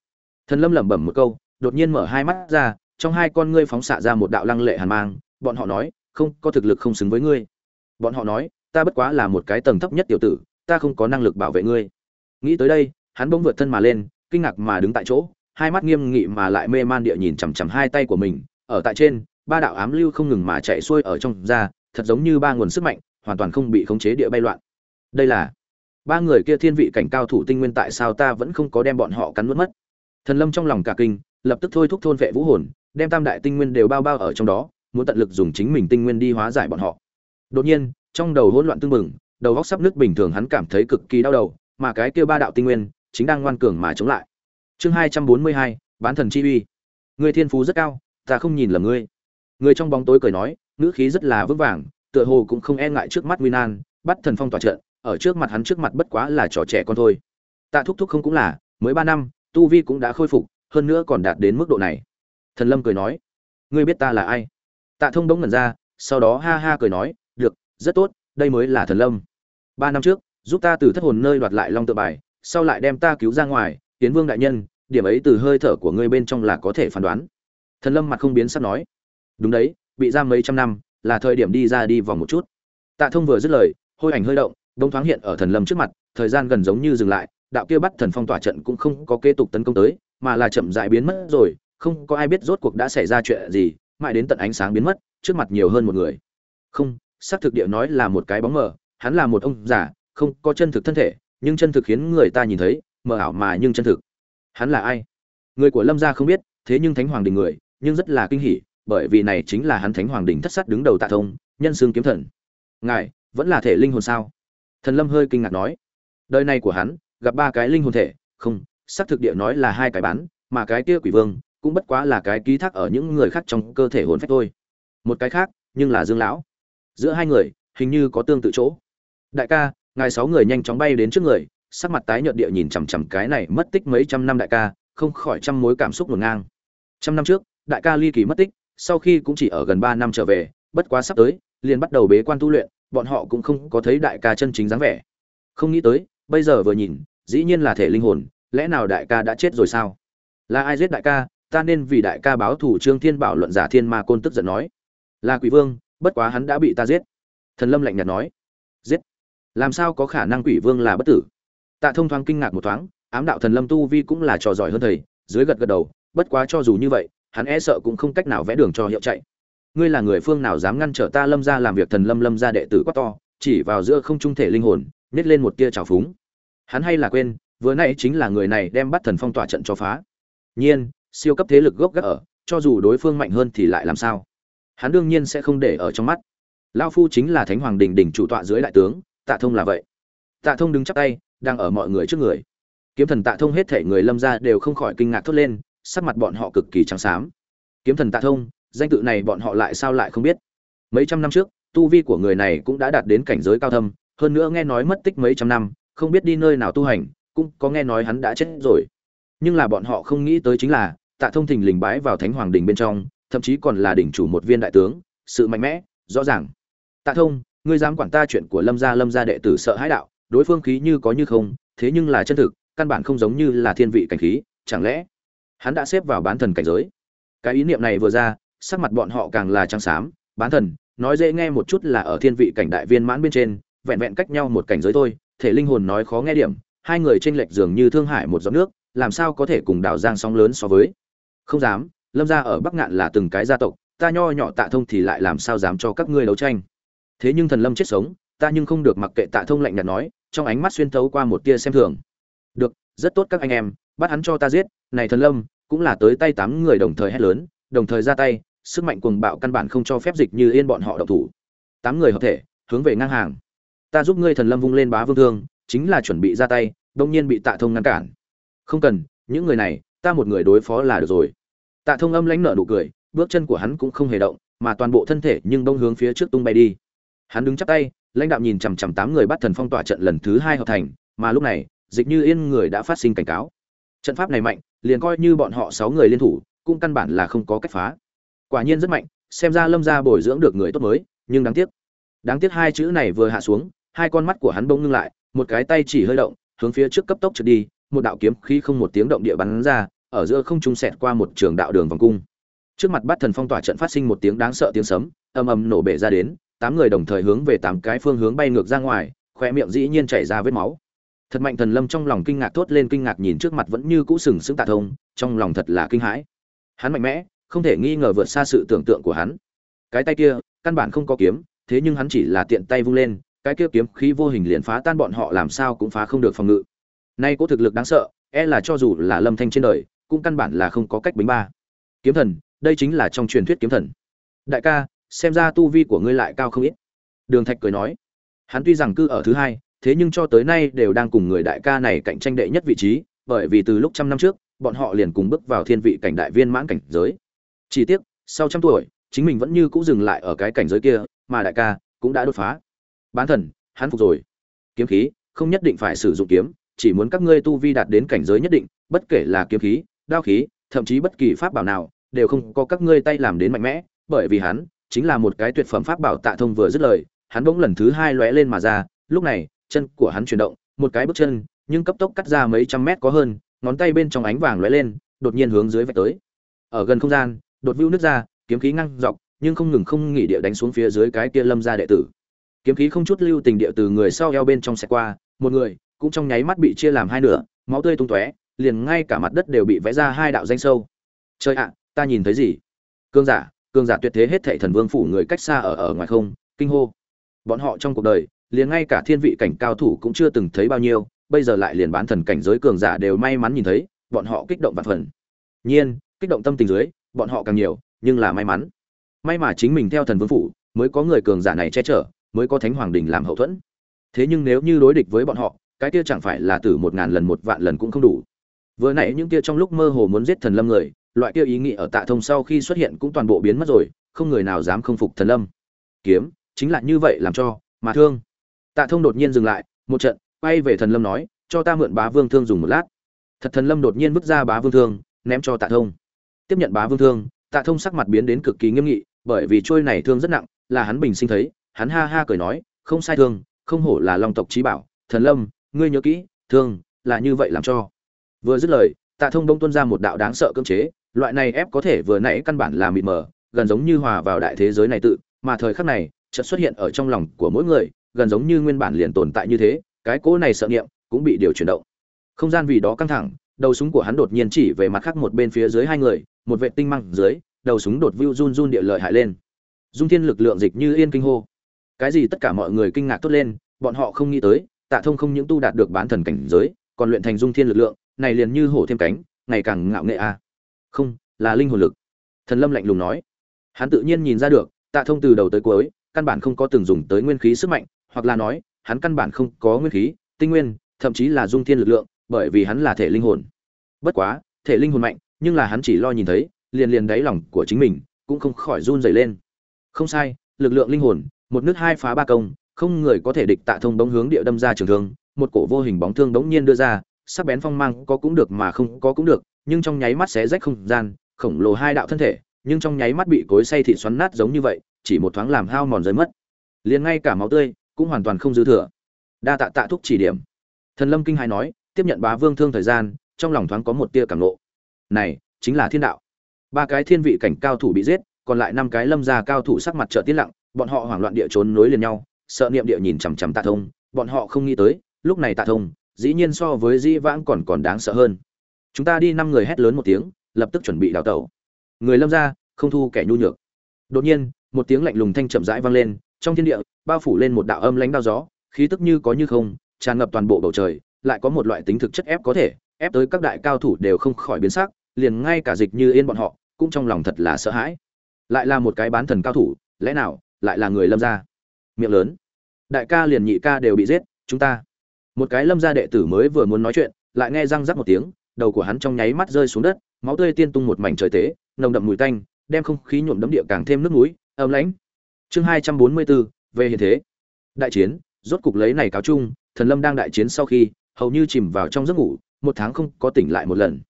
Thần lâm lẩm bẩm một câu, đột nhiên mở hai mắt ra, trong hai con ngươi phóng xạ ra một đạo lăng lệ hàn mang, bọn họ nói, không, có thực lực không xứng với ngươi. Bọn họ nói, ta bất quá là một cái tầng thấp nhất tiểu tử, ta không có năng lực bảo vệ ngươi. Nghĩ tới đây, hắn bỗng vượt thân mà lên kinh ngạc mà đứng tại chỗ, hai mắt nghiêm nghị mà lại mê man địa nhìn chằm chằm hai tay của mình. Ở tại trên, ba đạo ám lưu không ngừng mà chạy xuôi ở trong ra, thật giống như ba nguồn sức mạnh, hoàn toàn không bị khống chế địa bay loạn. Đây là, ba người kia thiên vị cảnh cao thủ tinh nguyên tại sao ta vẫn không có đem bọn họ cắn nuốt mất? Thần lâm trong lòng cả kinh, lập tức thôi thúc thôn vệ vũ hồn, đem tam đại tinh nguyên đều bao bao ở trong đó, muốn tận lực dùng chính mình tinh nguyên đi hóa giải bọn họ. Đột nhiên, trong đầu hỗn loạn tương mừng đầu góc sắp nứt bình thường hắn cảm thấy cực kỳ đau đầu, mà cái kia ba đạo tinh nguyên chính đang ngoan cường mà chống lại chương hai trăm bốn mươi hai, bán thần chi uy. Người thiên phú rất cao, ta không nhìn lầm ngươi. Người trong bóng tối cười nói, ngữ khí rất là vững vàng, tựa hồ cũng không e ngại trước mắt nguy nan bắt thần phong tỏa trận, ở trước mặt hắn trước mặt bất quá là trò trẻ con thôi. Tạ thúc thúc không cũng là, mới ba năm, tu vi cũng đã khôi phục, hơn nữa còn đạt đến mức độ này. Thần lâm cười nói, ngươi biết ta là ai? Tạ thông bỗng ngẩn ra, sau đó ha ha cười nói, được, rất tốt, đây mới là thần lâm. Ba năm trước, giúp ta từ thất hồn nơi đoạt lại long tự bài, sau lại đem ta cứu ra ngoài tiến vương đại nhân điểm ấy từ hơi thở của ngươi bên trong là có thể phán đoán. Thần lâm mặt không biến sắp nói. Đúng đấy, bị giam mấy trăm năm, là thời điểm đi ra đi vòng một chút. Tạ thông vừa dứt lời, hôi ảnh hơi động đông thoáng hiện ở thần lâm trước mặt, thời gian gần giống như dừng lại, đạo kia bắt thần phong tỏa trận cũng không có kế tục tấn công tới, mà là chậm dại biến mất rồi, không có ai biết rốt cuộc đã xảy ra chuyện gì, mãi đến tận ánh sáng biến mất, trước mặt nhiều hơn một người. Không, xác thực địa nói là một cái bóng mờ, hắn là một ông già, không có chân thực thân thể, nhưng chân thực khiến người ta nhìn thấy, mờ ảo mà nhưng chân thực hắn là ai? Người của lâm gia không biết, thế nhưng thánh hoàng đình người, nhưng rất là kinh hỉ, bởi vì này chính là hắn thánh hoàng đình thất sát đứng đầu tạ thông, nhân xương kiếm thần. Ngài, vẫn là thể linh hồn sao? Thần lâm hơi kinh ngạc nói. Đời này của hắn, gặp ba cái linh hồn thể, không, xác thực địa nói là hai cái bán, mà cái kia quỷ vương, cũng bất quá là cái ký thác ở những người khác trong cơ thể hồn phách thôi. Một cái khác, nhưng là dương lão. Giữa hai người, hình như có tương tự chỗ. Đại ca, ngài sáu người nhanh chóng bay đến trước người sắc mặt tái nhợt địa nhìn chằm chằm cái này mất tích mấy trăm năm đại ca, không khỏi trăm mối cảm xúc ngổn ngang. Trăm năm trước, đại ca ly kỳ mất tích, sau khi cũng chỉ ở gần ba năm trở về, bất quá sắp tới, liền bắt đầu bế quan tu luyện, bọn họ cũng không có thấy đại ca chân chính dáng vẻ. Không nghĩ tới, bây giờ vừa nhìn, dĩ nhiên là thể linh hồn, lẽ nào đại ca đã chết rồi sao? Là ai giết đại ca? Ta nên vì đại ca báo thủ trương thiên bảo luận giả thiên ma côn tức giận nói. Là quỷ vương, bất quá hắn đã bị ta giết. Thần lâm lạnh nhạt nói. Giết? Làm sao có khả năng quỷ vương là bất tử? Tạ thông thoáng kinh ngạc một thoáng, ám đạo thần lâm tu vi cũng là trò giỏi hơn thầy, dưới gật gật đầu, bất quá cho dù như vậy, hắn e sợ cũng không cách nào vẽ đường cho hiệu chạy. Ngươi là người phương nào dám ngăn trở ta lâm ra làm việc thần lâm lâm ra đệ tử quá to, chỉ vào giữa không trung thể linh hồn, nhét lên một tia trào phúng. Hắn hay là quên, vừa nãy chính là người này đem bắt thần phong tỏa trận cho phá. Nhiên, siêu cấp thế lực gốc gác ở, cho dù đối phương mạnh hơn thì lại làm sao? Hắn đương nhiên sẽ không để ở trong mắt. Lao phu chính là thánh hoàng đình đình chủ tọa dưới đại tướng, tạ thông là vậy. Tạ thông đứng chắp tay đang ở mọi người trước người. Kiếm thần tạ thông hết thể người lâm ra đều không khỏi kinh ngạc thốt lên, sắc mặt bọn họ cực kỳ trắng xám. Kiếm thần tạ thông, danh tự này bọn họ lại sao lại không biết? Mấy trăm năm trước, tu vi của người này cũng đã đạt đến cảnh giới cao thâm, hơn nữa nghe nói mất tích mấy trăm năm, không biết đi nơi nào tu hành, cũng có nghe nói hắn đã chết rồi. Nhưng là bọn họ không nghĩ tới chính là, tạ thông thình lình bái vào thánh hoàng đình bên trong, thậm chí còn là đỉnh chủ một viên đại tướng, sự mạnh mẽ, rõ ràng. Tạ thông, ngươi dám quản ta chuyện của lâm gia lâm gia đệ tử sợ hãi đạo đối phương khí như có như không, thế nhưng là chân thực, căn bản không giống như là thiên vị cảnh khí, chẳng lẽ hắn đã xếp vào bán thần cảnh giới? Cái ý niệm này vừa ra, sắc mặt bọn họ càng là trắng xám, bán thần, nói dễ nghe một chút là ở thiên vị cảnh đại viên mãn bên trên, vẹn vẹn cách nhau một cảnh giới thôi, thể linh hồn nói khó nghe điểm, hai người trên lệch dường như thương hải một giọt nước, làm sao có thể cùng đảo giang sóng lớn so với? Không dám, lâm gia ở bắc ngạn là từng cái gia tộc, ta nho nhỏ tạ thông thì lại làm sao dám cho các ngươi đấu tranh? Thế nhưng thần lâm chết sống, ta nhưng không được mặc kệ tạ thông lạnh nhạt nói trong ánh mắt xuyên thấu qua một tia xem thường. Được, rất tốt các anh em, bắt hắn cho ta giết, này thần lâm, cũng là tới tay tám người đồng thời hét lớn, đồng thời ra tay, sức mạnh cuồng bạo căn bản không cho phép dịch như yên bọn họ động thủ. Tám người hợp thể, hướng về ngang hàng. Ta giúp ngươi thần lâm vung lên bá vương thương, chính là chuẩn bị ra tay, đông nhiên bị tạ thông ngăn cản. Không cần, những người này, ta một người đối phó là được rồi. Tạ thông âm lãnh nở nụ cười, bước chân của hắn cũng không hề động, mà toàn bộ thân thể nhưng đông hướng phía trước tung bay đi. Hắn đứng chắp tay lãnh đạo nhìn chằm chằm tám người bắt thần phong tỏa trận lần thứ hai hợp thành, mà lúc này, dịch như yên người đã phát sinh cảnh cáo. Trận pháp này mạnh, liền coi như bọn họ sáu người liên thủ, cũng căn bản là không có cách phá. Quả nhiên rất mạnh, xem ra lâm gia bồi dưỡng được người tốt mới, nhưng đáng tiếc. Đáng tiếc hai chữ này vừa hạ xuống, hai con mắt của hắn bỗng ngưng lại, một cái tay chỉ hơi động, hướng phía trước cấp tốc trượt đi, một đạo kiếm khí không một tiếng động địa bắn ra, ở giữa không trung sẹt qua một trường đạo đường vòng cung. Trước mặt bắt thần phong tỏa trận phát sinh một tiếng đáng sợ tiếng sấm, ầm ầm nổ bể ra đến tám người đồng thời hướng về tám cái phương hướng bay ngược ra ngoài khoe miệng dĩ nhiên chảy ra vết máu. Thật mạnh thần lâm trong lòng kinh ngạc thốt lên kinh ngạc nhìn trước mặt vẫn như cũ sừng sững tạ thông, trong lòng thật là kinh hãi. Hắn mạnh mẽ, không thể nghi ngờ vượt xa sự tưởng tượng của hắn. Cái tay kia, căn bản không có kiếm, thế nhưng hắn chỉ là tiện tay vung lên, cái kia kiếm khí vô hình liền phá tan bọn họ làm sao cũng phá không được phòng ngự. Nay có thực lực đáng sợ e là cho dù là lâm thanh trên đời, cũng căn bản là không có cách bính ba. Kiếm thần, đây chính là trong truyền thuyết kiếm thần. Đại ca xem ra tu vi của ngươi lại cao không ít. Đường thạch cười nói, hắn tuy rằng cư ở thứ hai, thế nhưng cho tới nay đều đang cùng người đại ca này cạnh tranh đệ nhất vị trí, bởi vì từ lúc trăm năm trước, bọn họ liền cùng bước vào thiên vị cảnh đại viên mãn cảnh giới. Chỉ tiếc, sau trăm tuổi, chính mình vẫn như cũ dừng lại ở cái cảnh giới kia, mà đại ca cũng đã đột phá. Bán thần, hắn phục rồi. Kiếm khí, không nhất định phải sử dụng kiếm, chỉ muốn các ngươi tu vi đạt đến cảnh giới nhất định, bất kể là kiếm khí, đao khí, thậm chí bất kỳ pháp bảo nào, đều không có các ngươi tay làm đến mạnh mẽ, bởi vì hắn chính là một cái tuyệt phẩm pháp bảo tạ thông vừa dứt lời, hắn bỗng lần thứ hai lóe lên mà ra, lúc này, chân của hắn chuyển động, một cái bước chân, nhưng cấp tốc cắt ra mấy trăm mét có hơn, ngón tay bên trong ánh vàng lóe lên, đột nhiên hướng dưới vạch tới. Ở gần không gian, đột vưu nước ra, kiếm khí ngăn dọc, nhưng không ngừng không nghỉ địa đánh xuống phía dưới cái kia lâm gia đệ tử. Kiếm khí không chút lưu tình địa từ người sau eo bên trong xe qua, một người cũng trong nháy mắt bị chia làm hai nửa, máu tươi tung tóe, liền ngay cả mặt đất đều bị vẽ ra hai đạo danh sâu. Trời ạ, ta nhìn thấy gì? Cương giả Cường giả tuyệt thế hết thảy thần vương phủ người cách xa ở ở ngoài không, kinh hô. Bọn họ trong cuộc đời, liền ngay cả thiên vị cảnh cao thủ cũng chưa từng thấy bao nhiêu, bây giờ lại liền bán thần cảnh giới cường giả đều may mắn nhìn thấy, bọn họ kích động vạn phần. Nhiên, kích động tâm tình dưới, bọn họ càng nhiều, nhưng là may mắn. May mà chính mình theo thần vương phủ, mới có người cường giả này che chở, mới có thánh hoàng đình làm hậu thuẫn. Thế nhưng nếu như đối địch với bọn họ, cái kia chẳng phải là tử một ngàn lần một vạn lần cũng không đủ. Vừa nãy những kia trong lúc mơ hồ muốn giết thần lâm người loại kia ý nghĩ ở tạ thông sau khi xuất hiện cũng toàn bộ biến mất rồi, không người nào dám không phục thần lâm. Kiếm, chính là như vậy làm cho, mà thương. Tạ thông đột nhiên dừng lại, một trận, quay về thần lâm nói, cho ta mượn bá vương thương dùng một lát. Thật thần lâm đột nhiên vứt ra bá vương thương, ném cho tạ thông. Tiếp nhận bá vương thương, tạ thông sắc mặt biến đến cực kỳ nghiêm nghị, bởi vì trôi này thương rất nặng, là hắn bình sinh thấy, hắn ha ha cười nói, không sai thương, không hổ là long tộc trí bảo, thần lâm, ngươi nhớ kỹ, thương, là như vậy làm cho. Vừa dứt lời, tạ thông đông tuân ra một đạo đáng sợ cưỡng chế loại này ép có thể vừa nãy căn bản là mịt mờ, gần giống như hòa vào đại thế giới này tự, mà thời khắc này, chợt xuất hiện ở trong lòng của mỗi người, gần giống như nguyên bản liền tồn tại như thế, cái cỗ này sợ niệm cũng bị điều chuyển động. Không gian vì đó căng thẳng, đầu súng của hắn đột nhiên chỉ về mặt khác một bên phía dưới hai người, một vệ tinh măng dưới, đầu súng đột vưu run run địa lợi hại lên. Dung thiên lực lượng dịch như yên kinh hô. Cái gì tất cả mọi người kinh ngạc tốt lên, bọn họ không nghĩ tới, tạ thông không những tu đạt được bán thần cảnh giới, còn luyện thành dung thiên lực lượng, này liền như hổ thêm cánh, ngày càng ngạo nghệ a không, là linh hồn lực. Thần lâm lạnh lùng nói. Hắn tự nhiên nhìn ra được, tạ thông từ đầu tới cuối, căn bản không có từng dùng tới nguyên khí sức mạnh, hoặc là nói, hắn căn bản không có nguyên khí, tinh nguyên, thậm chí là dung thiên lực lượng, bởi vì hắn là thể linh hồn. Bất quá, thể linh hồn mạnh, nhưng là hắn chỉ lo nhìn thấy, liền liền đáy lòng của chính mình cũng không khỏi run rẩy lên. Không sai, lực lượng linh hồn, một nước hai phá ba công, không người có thể địch tạ thông bóng hướng địa đâm ra trường thương, một cổ vô hình bóng thương đống nhiên đưa ra sắc bén phong mang có cũng được mà không có cũng được, nhưng trong nháy mắt xé rách không gian, khổng lồ hai đạo thân thể, nhưng trong nháy mắt bị cối xay thịt xoắn nát giống như vậy, chỉ một thoáng làm hao mòn rơi mất. Liền ngay cả máu tươi cũng hoàn toàn không dư thừa. Đa tạ tạ thúc chỉ điểm. Thần lâm kinh hai nói, tiếp nhận bá vương thương thời gian, trong lòng thoáng có một tia cảm nộ. Này, chính là thiên đạo. Ba cái thiên vị cảnh cao thủ bị giết, còn lại năm cái lâm gia cao thủ sắc mặt trợ tiết lặng, bọn họ hoảng loạn địa trốn nối liền nhau, sợ niệm địa nhìn chằm chằm tạ thông, bọn họ không nghĩ tới, lúc này tạ thông dĩ nhiên so với dĩ vãng còn còn đáng sợ hơn. Chúng ta đi năm người hét lớn một tiếng, lập tức chuẩn bị đào tẩu. Người lâm gia không thu kẻ nhu nhược. Đột nhiên, một tiếng lạnh lùng thanh chậm rãi vang lên, trong thiên địa, bao phủ lên một đạo âm lãnh đao gió, khí tức như có như không, tràn ngập toàn bộ bầu trời, lại có một loại tính thực chất ép có thể, ép tới các đại cao thủ đều không khỏi biến sắc, liền ngay cả dịch như yên bọn họ, cũng trong lòng thật là sợ hãi. Lại là một cái bán thần cao thủ, lẽ nào, lại là người lâm gia miệng lớn. Đại ca liền nhị ca đều bị giết, chúng ta một cái lâm gia đệ tử mới vừa muốn nói chuyện, lại nghe răng rắc một tiếng, đầu của hắn trong nháy mắt rơi xuống đất, máu tươi tiên tung một mảnh trời tế, nồng đậm mùi tanh, đem không khí nhuộm đấm địa càng thêm nước núi ấm lãnh. Chương hai trăm bốn mươi bốn, về hiện thế. Đại chiến, rốt cục lấy này cáo chung, thần lâm đang đại chiến sau khi, hầu như chìm vào trong giấc ngủ, một tháng không có tỉnh lại một lần.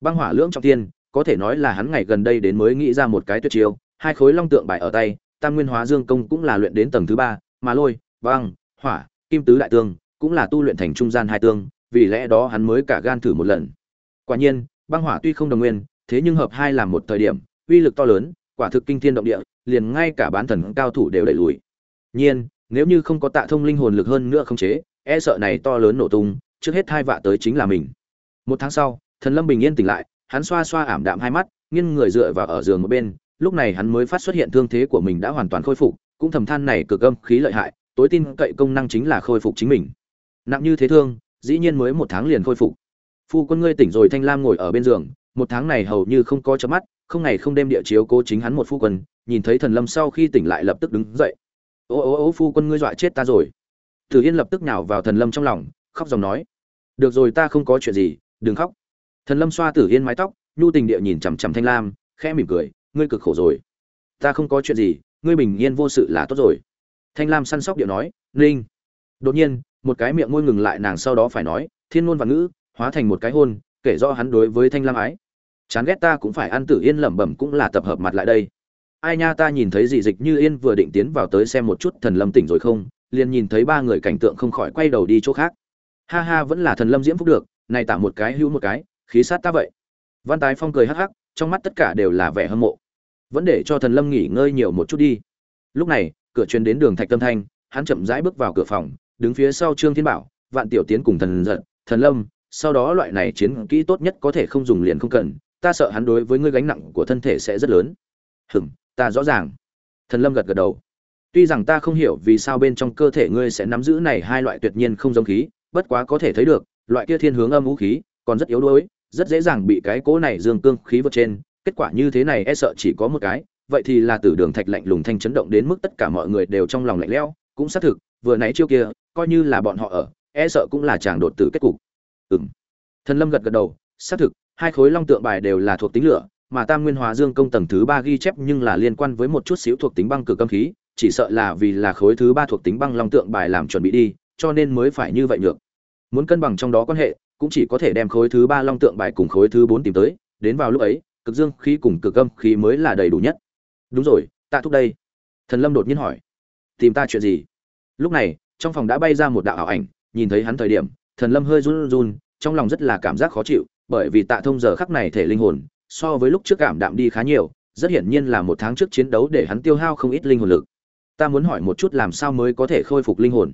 Băng hỏa lưỡng trọng tiên có thể nói là hắn ngày gần đây đến mới nghĩ ra một cái tuyệt chiêu, hai khối long tượng bài ở tay, tam nguyên hóa dương công cũng là luyện đến tầng thứ ba, mà lôi băng hỏa, kim tứ đại tương cũng là tu luyện thành trung gian hai tương, vì lẽ đó hắn mới cả gan thử một lần. Quả nhiên, băng hỏa tuy không đồng nguyên, thế nhưng hợp hai làm một thời điểm, uy lực to lớn, quả thực kinh thiên động địa, liền ngay cả bán thần cao thủ đều đẩy lùi. Nhiên, nếu như không có tạ thông linh hồn lực hơn nữa không chế e sợ này to lớn nổ tung, trước hết hai vạ tới chính là mình. Một tháng sau, thần lâm bình yên tỉnh lại, hắn xoa xoa ảm đạm hai mắt, nghiêng người dựa vào ở giường một bên, lúc này hắn mới phát xuất hiện thương thế của mình đã hoàn toàn khôi phục, cũng thầm than này cực âm khí lợi hại, tối tin cậy công năng chính là khôi phục chính mình nặng như thế thương, dĩ nhiên mới một tháng liền khôi phục. Phu quân ngươi tỉnh rồi thanh lam ngồi ở bên giường, một tháng này hầu như không có chớp mắt, không ngày không đêm địa chiếu cố chính hắn một phu quân, nhìn thấy thần lâm sau khi tỉnh lại lập tức đứng dậy. Ô ô ô, phu quân ngươi dọa chết ta rồi. Tử yên lập tức nhào vào thần lâm trong lòng, khóc dòng nói. Được rồi ta không có chuyện gì, đừng khóc. Thần lâm xoa tử yên mái tóc, nhu tình địa nhìn chằm chằm thanh lam, khẽ mỉm cười, ngươi cực khổ rồi. Ta không có chuyện gì, ngươi bình yên vô sự là tốt rồi. Thanh lam săn sóc điệu nói, ninh. Đột nhiên một cái miệng môi ngừng lại nàng sau đó phải nói, thiên ngôn và ngữ, hóa thành một cái hôn, kể rõ hắn đối với thanh lam ái. Chán ghét ta cũng phải ăn tử yên lẩm bẩm cũng là tập hợp mặt lại đây. Ai nha, ta nhìn thấy dị dịch như yên vừa định tiến vào tới xem một chút thần lâm tỉnh rồi không? Liền nhìn thấy ba người cảnh tượng không khỏi quay đầu đi chỗ khác. Ha ha, vẫn là thần lâm diễm phúc được, này tả một cái hữu một cái, khí sát ta vậy. Văn tái phong cười hắc hắc, trong mắt tất cả đều là vẻ hâm mộ. Vẫn để cho thần lâm nghỉ ngơi nhiều một chút đi. Lúc này, cửa truyền đến đường thạch tâm thanh, hắn chậm rãi bước vào cửa phòng đứng phía sau trương thiên bảo, vạn tiểu tiến cùng thần giận thần lâm, sau đó loại này chiến kỹ tốt nhất có thể không dùng liền không cần, ta sợ hắn đối với ngươi gánh nặng của thân thể sẽ rất lớn. Hừm ta rõ ràng. Thần lâm gật gật đầu. Tuy rằng ta không hiểu vì sao bên trong cơ thể ngươi sẽ nắm giữ này hai loại tuyệt nhiên không giống khí, bất quá có thể thấy được, loại kia thiên hướng âm vũ khí còn rất yếu đuối, rất dễ dàng bị cái cố này dương cương khí vượt trên. Kết quả như thế này e sợ chỉ có một cái, vậy thì là tử đường thạch lạnh lùng thanh chấn động đến mức tất cả mọi người đều trong lòng lạnh lẽo, cũng xác thực, vừa nãy chiêu kia coi như là bọn họ ở e sợ cũng là chàng đột tử kết cục. Ừm. Thần lâm gật gật đầu, xác thực, hai khối long tượng bài đều là thuộc tính lửa, mà tam nguyên hóa dương công tầng thứ ba ghi chép nhưng là liên quan với một chút xíu thuộc tính băng cực âm khí, chỉ sợ là vì là khối thứ ba thuộc tính băng long tượng bài làm chuẩn bị đi, cho nên mới phải như vậy được muốn cân bằng trong đó quan hệ, cũng chỉ có thể đem khối thứ ba long tượng bài cùng khối thứ bốn tìm tới, đến vào lúc ấy, cực dương khí cùng cực âm khí mới là đầy đủ nhất. Đúng rồi ta thúc đây. Thần lâm đột nhiên hỏi, tìm ta chuyện gì? Lúc này trong phòng đã bay ra một đạo ảo ảnh, nhìn thấy hắn thời điểm, thần lâm hơi run run, trong lòng rất là cảm giác khó chịu, bởi vì tạ thông giờ khắc này thể linh hồn, so với lúc trước cảm đạm đi khá nhiều, rất hiển nhiên là một tháng trước chiến đấu để hắn tiêu hao không ít linh hồn lực. Ta muốn hỏi một chút làm sao mới có thể khôi phục linh hồn?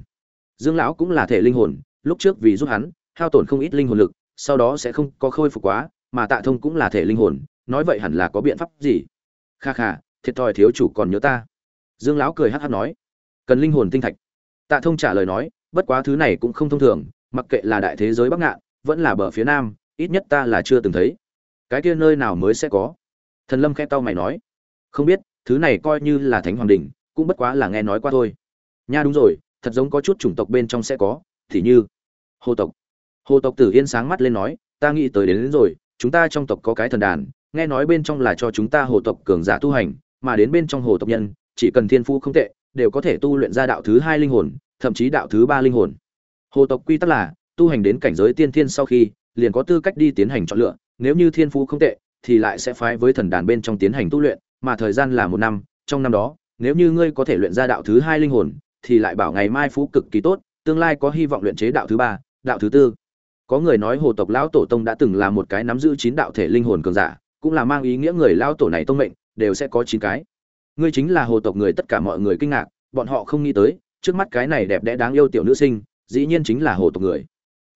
Dương lão cũng là thể linh hồn, lúc trước vì giúp hắn, hao tổn không ít linh hồn lực, sau đó sẽ không có khôi phục quá, mà tạ thông cũng là thể linh hồn, nói vậy hẳn là có biện pháp gì? Kha kha, thiệt thòi thiếu chủ còn nhớ ta. Dương lão cười hắc hắc nói. Cần linh hồn tinh thạch tạ thông trả lời nói bất quá thứ này cũng không thông thường mặc kệ là đại thế giới bắc ngạn vẫn là bờ phía nam ít nhất ta là chưa từng thấy. Cái kia nơi nào mới sẽ có? Thần lâm khẽ tao mày nói không biết thứ này coi như là thánh hoàng đỉnh, cũng bất quá là nghe nói qua thôi. Nha đúng rồi thật giống có chút chủng tộc bên trong sẽ có thì như hồ tộc. Hồ tộc tử yên sáng mắt lên nói ta nghĩ tới đến, đến rồi chúng ta trong tộc có cái thần đàn nghe nói bên trong là cho chúng ta hồ tộc cường giả tu hành mà đến bên trong hồ tộc nhân chỉ cần thiên phú không tệ đều có thể tu luyện ra đạo thứ hai linh hồn, thậm chí đạo thứ ba linh hồn. Hồ tộc quy tắc là, tu hành đến cảnh giới tiên thiên sau khi, liền có tư cách đi tiến hành chọn lựa, nếu như thiên phú không tệ, thì lại sẽ phái với thần đàn bên trong tiến hành tu luyện, mà thời gian là một năm, trong năm đó, nếu như ngươi có thể luyện ra đạo thứ hai linh hồn, thì lại bảo ngày mai phú cực kỳ tốt, tương lai có hy vọng luyện chế đạo thứ ba, đạo thứ tư. Có người nói hồ tộc lão tổ tông đã từng là một cái nắm giữ chín đạo thể linh hồn cường giả, cũng là mang ý nghĩa người lão tổ này tông mệnh, đều sẽ có chín cái ngươi chính là hồ tộc người, tất cả mọi người kinh ngạc, bọn họ không nghĩ tới, trước mắt cái này đẹp đẽ đáng yêu tiểu nữ sinh, dĩ nhiên chính là hồ tộc người.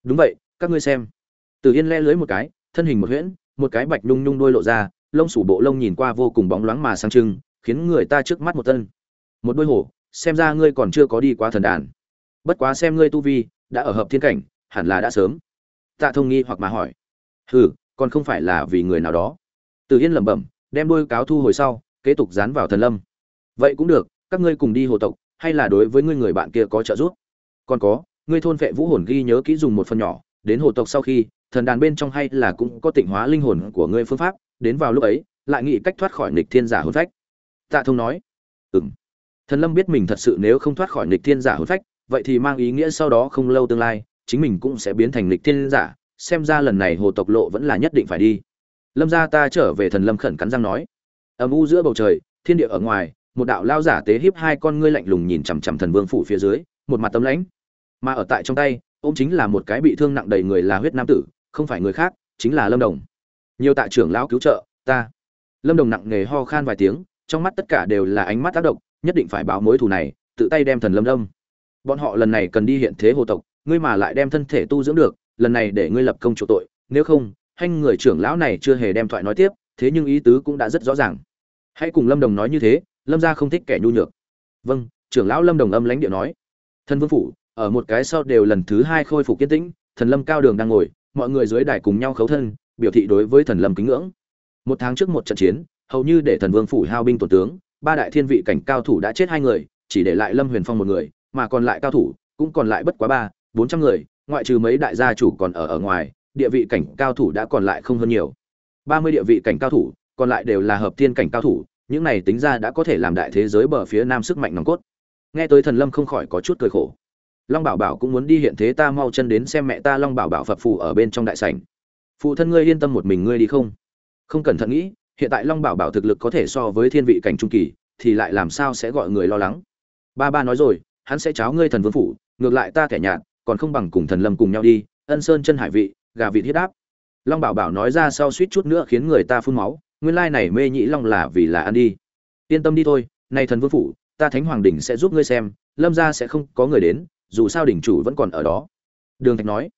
Đúng vậy, các ngươi xem. Từ yên le lưới một cái, thân hình một huyễn, một cái bạch nhung nhung đôi lộ ra, lông sủ bộ lông nhìn qua vô cùng bóng loáng mà sang trưng, khiến người ta trước mắt một tân một đôi hổ xem ra ngươi còn chưa có đi qua thần đàn. Bất quá xem ngươi tu vi, đã ở hợp thiên cảnh, hẳn là đã sớm. Tạ thông nghi hoặc mà hỏi. Hừ, còn không phải là vì người nào đó. Từ yên lẩm bẩm, đem đôi cáo thu hồi sau kế tục dán vào thần lâm. Vậy cũng được, các ngươi cùng đi hồ tộc, hay là đối với ngươi người bạn kia có trợ giúp? Còn có, ngươi thôn vệ vũ hồn ghi nhớ kỹ dùng một phần nhỏ, đến hồ tộc sau khi, thần đàn bên trong hay là cũng có tịnh hóa linh hồn của ngươi phương pháp, đến vào lúc ấy, lại nghĩ cách thoát khỏi nghịch thiên giả hồn phách. Tạ thông nói. Ừm. Thần lâm biết mình thật sự nếu không thoát khỏi nghịch thiên giả hồn phách, vậy thì mang ý nghĩa sau đó không lâu tương lai, chính mình cũng sẽ biến thành nghịch thiên giả, xem ra lần này hồ tộc lộ vẫn là nhất định phải đi. Lâm gia ta trở về thần lâm khẩn cắn răng nói âm u giữa bầu trời, thiên địa ở ngoài, một đạo lao giả tế hiếp hai con ngươi lạnh lùng nhìn chằm chằm thần vương phủ phía dưới, một mặt tấm lãnh. Mà ở tại trong tay ông chính là một cái bị thương nặng đầy người là huyết nam tử, không phải người khác, chính là lâm đồng. Nhiều tạ trưởng lão cứu trợ, ta. Lâm đồng nặng nề ho khan vài tiếng, trong mắt tất cả đều là ánh mắt tác động, nhất định phải báo mối thù này, tự tay đem thần lâm đông. Bọn họ lần này cần đi hiện thế hồ tộc, ngươi mà lại đem thân thể tu dưỡng được, lần này để ngươi lập công chỗ tội, nếu không, hanh người trưởng lão này chưa hề đem thoại nói tiếp, thế nhưng ý tứ cũng đã rất rõ ràng hãy cùng lâm đồng nói như thế, lâm gia không thích kẻ nhu nhược. Vâng trưởng lão lâm đồng âm lãnh địa nói. Thân vương phủ, ở một cái sau đều lần thứ hai khôi phục kiên tĩnh, thần lâm cao đường đang ngồi, mọi người dưới đài cùng nhau khấu thân, biểu thị đối với thần lâm kính ngưỡng. Một tháng trước một trận chiến, hầu như để thần vương phủ hao binh tổ tướng, ba đại thiên vị cảnh cao thủ đã chết hai người, chỉ để lại lâm huyền phong một người, mà còn lại cao thủ cũng còn lại bất quá ba, bốn trăm người, ngoại trừ mấy đại gia chủ còn ở ở ngoài, địa vị cảnh cao thủ đã còn lại không hơn nhiều. Ba mươi địa vị cảnh cao thủ còn lại đều là hợp thiên cảnh cao thủ, những này tính ra đã có thể làm đại thế giới bờ phía nam sức mạnh nòng cốt. Nghe tới thần lâm không khỏi có chút cười khổ. Long bảo bảo cũng muốn đi hiện thế ta mau chân đến xem mẹ ta long bảo bảo phập phù ở bên trong đại sảnh. Phụ thân ngươi yên tâm một mình ngươi đi không? Không cẩn thận nghĩ, hiện tại long bảo bảo thực lực có thể so với thiên vị cảnh trung kỳ, thì lại làm sao sẽ gọi người lo lắng? Ba ba nói rồi, hắn sẽ cháo ngươi thần vương phủ, ngược lại ta kẻ nhạt, còn không bằng cùng thần lâm cùng nhau đi, ân sơn chân hải vị, gà vịt thiết áp. Long bảo bảo nói ra sau suýt chút nữa khiến người ta phun máu nguyên lai này mê nhĩ long là vì là ăn đi. Yên tâm đi thôi, nay thần vương phủ, ta thánh hoàng đỉnh sẽ giúp ngươi xem, lâm gia sẽ không có người đến, dù sao đỉnh chủ vẫn còn ở đó. Đường thạch nói.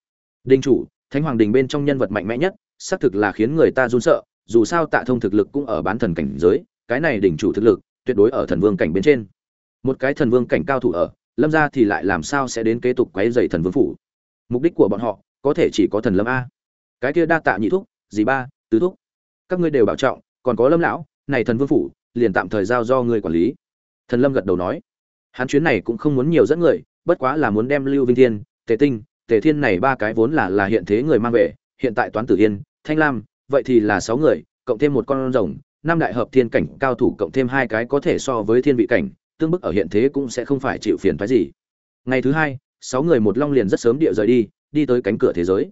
Đỉnh chủ, thánh hoàng đình bên trong nhân vật mạnh mẽ nhất, xác thực là khiến người ta run sợ, dù sao tạ thông thực lực cũng ở bán thần cảnh giới, cái này đỉnh chủ thực lực, tuyệt đối ở thần vương cảnh bên trên. Một cái thần vương cảnh cao thủ ở, lâm gia thì lại làm sao sẽ đến kế tục quấy dày thần vương phủ? Mục đích của bọn họ, có thể chỉ có thần lâm a. Cái kia đa tạ nhị thúc, dì ba, tứ thúc các ngươi đều bảo trọng, còn có lâm lão, này thần vương phủ, liền tạm thời giao do ngươi quản lý. Thần lâm gật đầu nói. Hắn chuyến này cũng không muốn nhiều dẫn người, bất quá là muốn đem lưu vinh thiên, tề tinh, tề thiên này ba cái vốn là là hiện thế người mang về, hiện tại toán tử yên, thanh lam, vậy thì là sáu người, cộng thêm một con rồng, năm đại hợp thiên cảnh cao thủ cộng thêm hai cái có thể so với thiên vị cảnh, tương bức ở hiện thế cũng sẽ không phải chịu phiền phái gì. Ngày thứ hai, sáu người một long liền rất sớm địa rời đi đi tới cánh cửa thế giới.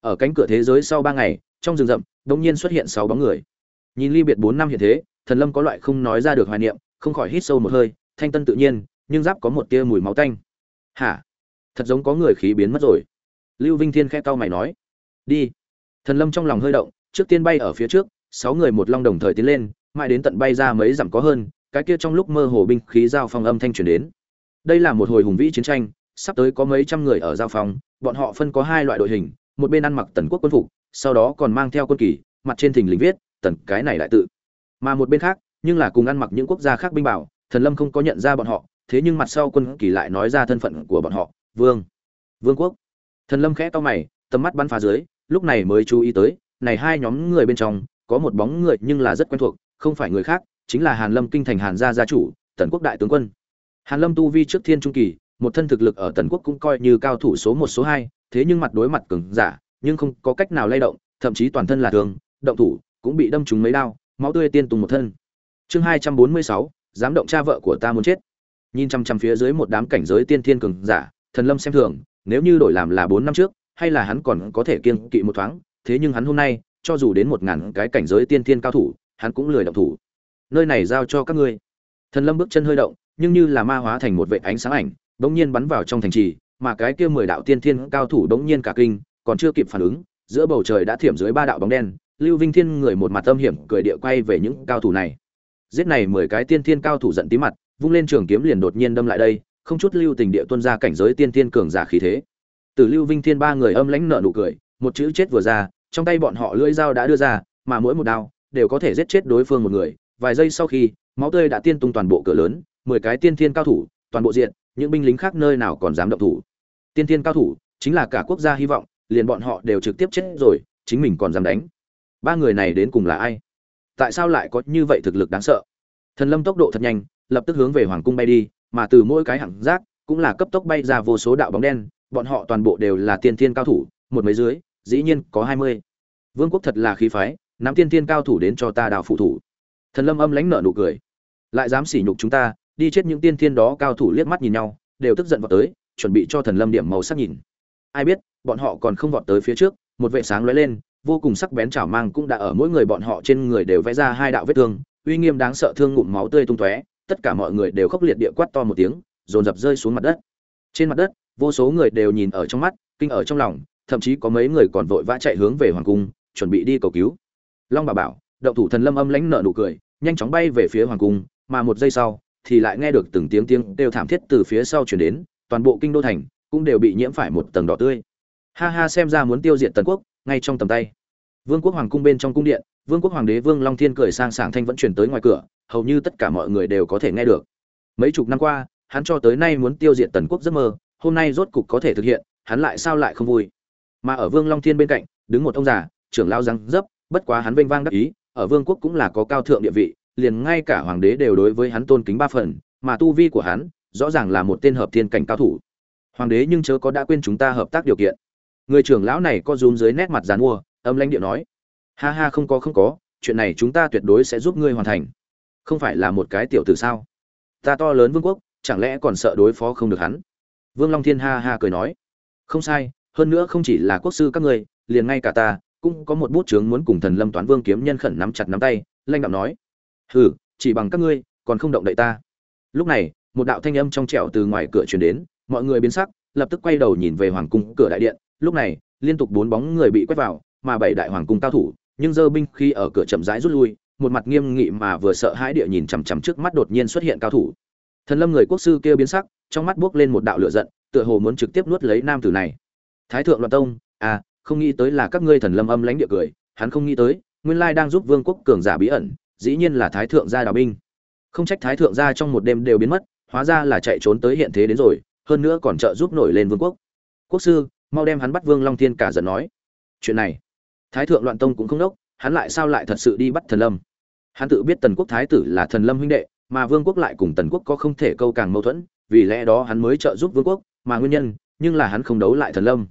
Ở cánh cửa thế giới sau ba ngày, trong rừng rậm đột nhiên xuất hiện sáu bóng người. Nhìn ly biệt bốn năm hiện thế, thần lâm có loại không nói ra được hoài niệm, không khỏi hít sâu một hơi, thanh tân tự nhiên, nhưng giáp có một tia mùi máu tanh. Hả? Thật giống có người khí biến mất rồi. Lưu vinh thiên khẽ cau mày nói. Đi. Thần lâm trong lòng hơi động, trước tiên bay ở phía trước, sáu người một long đồng thời tiến lên, mãi đến tận bay ra mấy dặm có hơn, cái kia trong lúc mơ hồ binh khí giao phong âm thanh truyền đến. Đây là một hồi hùng vĩ chiến tranh, sắp tới có mấy trăm người ở giao phong, bọn họ phân có hai loại đội hình, một bên ăn mặc tần quốc quân phục sau đó còn mang theo quân kỳ, mặt trên thình lình viết, tần, cái này lại tự. Mà một bên khác, nhưng là cùng ăn mặc những quốc gia khác binh bảo, thần lâm không có nhận ra bọn họ, thế nhưng mặt sau quân kỳ lại nói ra thân phận của bọn họ, vương vương quốc. Thần lâm khẽ to mày, tầm mắt bắn phá dưới, lúc này mới chú ý tới, này hai nhóm người bên trong, có một bóng người nhưng là rất quen thuộc, không phải người khác, chính là hàn lâm kinh thành hàn gia gia chủ, tần quốc đại tướng quân. Hàn lâm tu vi trước thiên trung kỳ, một thân thực lực ở tần quốc cũng coi như cao thủ số một, số hai, thế nhưng mặt đối mặt cứng giả nhưng không có cách nào lay động, thậm chí toàn thân là thương động thủ cũng bị đâm trúng mấy đao, máu tươi tiên tùng một thân. Chương hai trăm bốn mươi sáu, dám động cha vợ của ta muốn chết. Nhìn chằm chằm phía dưới một đám cảnh giới tiên thiên cường giả, thần lâm xem thường, nếu như đổi làm là bốn năm trước, hay là hắn còn có thể kiên kỵ một thoáng, thế nhưng hắn hôm nay, cho dù đến một ngàn cái cảnh giới tiên thiên cao thủ, hắn cũng lười động thủ. Nơi này giao cho các ngươi. Thần lâm bước chân hơi động, nhưng như là ma hóa thành một vệt ánh sáng ảnh, bỗng nhiên bắn vào trong thành trì, mà cái kia mười đạo tiên thiên cao thủ bỗng nhiên cả kinh còn chưa kịp phản ứng, giữa bầu trời đã thiểm dưới ba đạo bóng đen, lưu vinh thiên người một mặt âm hiểm cười địa quay về những cao thủ này. Giết này mười cái tiên thiên cao thủ giận tí mặt, vung lên trường kiếm liền đột nhiên đâm lại đây, không chút lưu tình địa tuân ra cảnh giới tiên thiên cường giả khí thế. Từ lưu vinh thiên ba người âm lãnh nợ nụ cười, một chữ chết vừa ra, trong tay bọn họ lưỡi dao đã đưa ra, mà mỗi một đao đều có thể giết chết đối phương một người. Vài giây sau khi, máu tươi đã tiên tung toàn bộ cửa lớn, mười cái tiên thiên cao thủ, toàn bộ diện, những binh lính khác nơi nào còn dám động thủ. Tiên thiên cao thủ chính là cả quốc gia hy vọng liền bọn họ đều trực tiếp chết rồi, chính mình còn dám đánh. Ba người này đến cùng là ai? Tại sao lại có như vậy thực lực đáng sợ? Thần lâm tốc độ thật nhanh, lập tức hướng về hoàng cung bay đi, mà từ mỗi cái hạng giác cũng là cấp tốc bay ra vô số đạo bóng đen, bọn họ toàn bộ đều là tiên thiên cao thủ, một mấy dưới, dĩ nhiên có hai mươi. Vương quốc thật là khí phái, nắm tiên thiên cao thủ đến cho ta đào phụ thủ. Thần lâm âm lãnh nợ nụ cười. Lại dám sỉ nhục chúng ta, đi chết những tiên thiên đó cao thủ liếc mắt nhìn nhau, đều tức giận vào tới, chuẩn bị cho thần lâm điểm màu sắc nhìn ai biết, bọn họ còn không vọt tới phía trước, một vệ sáng lóe lên, vô cùng sắc bén chảo mang cũng đã ở mỗi người bọn họ trên người đều vẽ ra hai đạo vết thương, uy nghiêm đáng sợ thương ngụm máu tươi tung tóe, tất cả mọi người đều khốc liệt địa quát to một tiếng, dồn dập rơi xuống mặt đất. Trên mặt đất, vô số người đều nhìn ở trong mắt, kinh ở trong lòng, thậm chí có mấy người còn vội vã chạy hướng về hoàng cung, chuẩn bị đi cầu cứu. Long bà bảo, động thủ thần lâm âm lãnh nợ nụ cười, nhanh chóng bay về phía hoàng cung, mà một giây sau, thì lại nghe được từng tiếng tiếng đều thảm thiết từ phía sau chuyển đến, toàn bộ kinh đô thành cũng đều bị nhiễm phải một tầng đỏ tươi. Ha ha, xem ra muốn tiêu diệt tần quốc, ngay trong tầm tay. Vương quốc hoàng cung bên trong cung điện, vương quốc hoàng đế vương long thiên cười sang sảng thanh vẫn truyền tới ngoài cửa, hầu như tất cả mọi người đều có thể nghe được. Mấy chục năm qua, hắn cho tới nay muốn tiêu diệt tần quốc giấc mơ, hôm nay rốt cục có thể thực hiện, hắn lại sao lại không vui? Mà ở vương long thiên bên cạnh, đứng một ông già, trưởng lao răng dấp bất quá hắn vênh vang đắc ý, ở vương quốc cũng là có cao thượng địa vị, liền ngay cả hoàng đế đều đối với hắn tôn kính ba phần, mà tu vi của hắn, rõ ràng là một tên hợp thiên cảnh cao thủ hoàng đế nhưng chớ có đã quên chúng ta hợp tác điều kiện. Người trưởng lão này có rúm dưới nét mặt dàn mua, âm lãnh điệu nói. Ha ha, không có không có, chuyện này chúng ta tuyệt đối sẽ giúp ngươi hoàn thành. Không phải là một cái tiểu tử sao? Ta to lớn vương quốc, chẳng lẽ còn sợ đối phó không được hắn? Vương long thiên ha ha cười nói. Không sai, hơn nữa không chỉ là quốc sư các ngươi, liền ngay cả ta, cũng có một bút chướng muốn cùng thần lâm toán vương kiếm nhân khẩn nắm chặt nắm tay, lanh đạo nói. Hừ, chỉ bằng các ngươi, còn không động đậy ta. Lúc này, một đạo thanh âm trong trẻo từ ngoài cửa truyền đến mọi người biến sắc, lập tức quay đầu nhìn về hoàng cung cửa đại điện. Lúc này, liên tục bốn bóng người bị quét vào, mà bảy đại hoàng cung cao thủ, nhưng dơ binh khi ở cửa chậm rãi rút lui, một mặt nghiêm nghị mà vừa sợ hãi địa nhìn chằm chằm trước mắt đột nhiên xuất hiện cao thủ. Thần lâm người quốc sư kêu biến sắc, trong mắt buốc lên một đạo lửa giận, tựa hồ muốn trực tiếp nuốt lấy nam tử này. Thái thượng loạn tông à không nghĩ tới là các ngươi thần lâm âm lãnh địa cười, hắn không nghĩ tới, nguyên lai đang giúp vương quốc cường giả bí ẩn, dĩ nhiên là thái thượng gia đào binh. Không trách thái thượng gia trong một đêm đều biến mất, hóa ra là chạy trốn tới hiện thế đến rồi hơn nữa còn trợ giúp nổi lên vương quốc. Quốc sư, mau đem hắn bắt vương long thiên cả giận nói. Chuyện này, thái thượng loạn tông cũng không đốc, hắn lại sao lại thật sự đi bắt thần lâm? Hắn tự biết tần quốc thái tử là thần lâm huynh đệ, mà vương quốc lại cùng tần quốc có không thể câu càng mâu thuẫn, vì lẽ đó hắn mới trợ giúp vương quốc, mà nguyên nhân, nhưng là hắn không đấu lại thần lâm.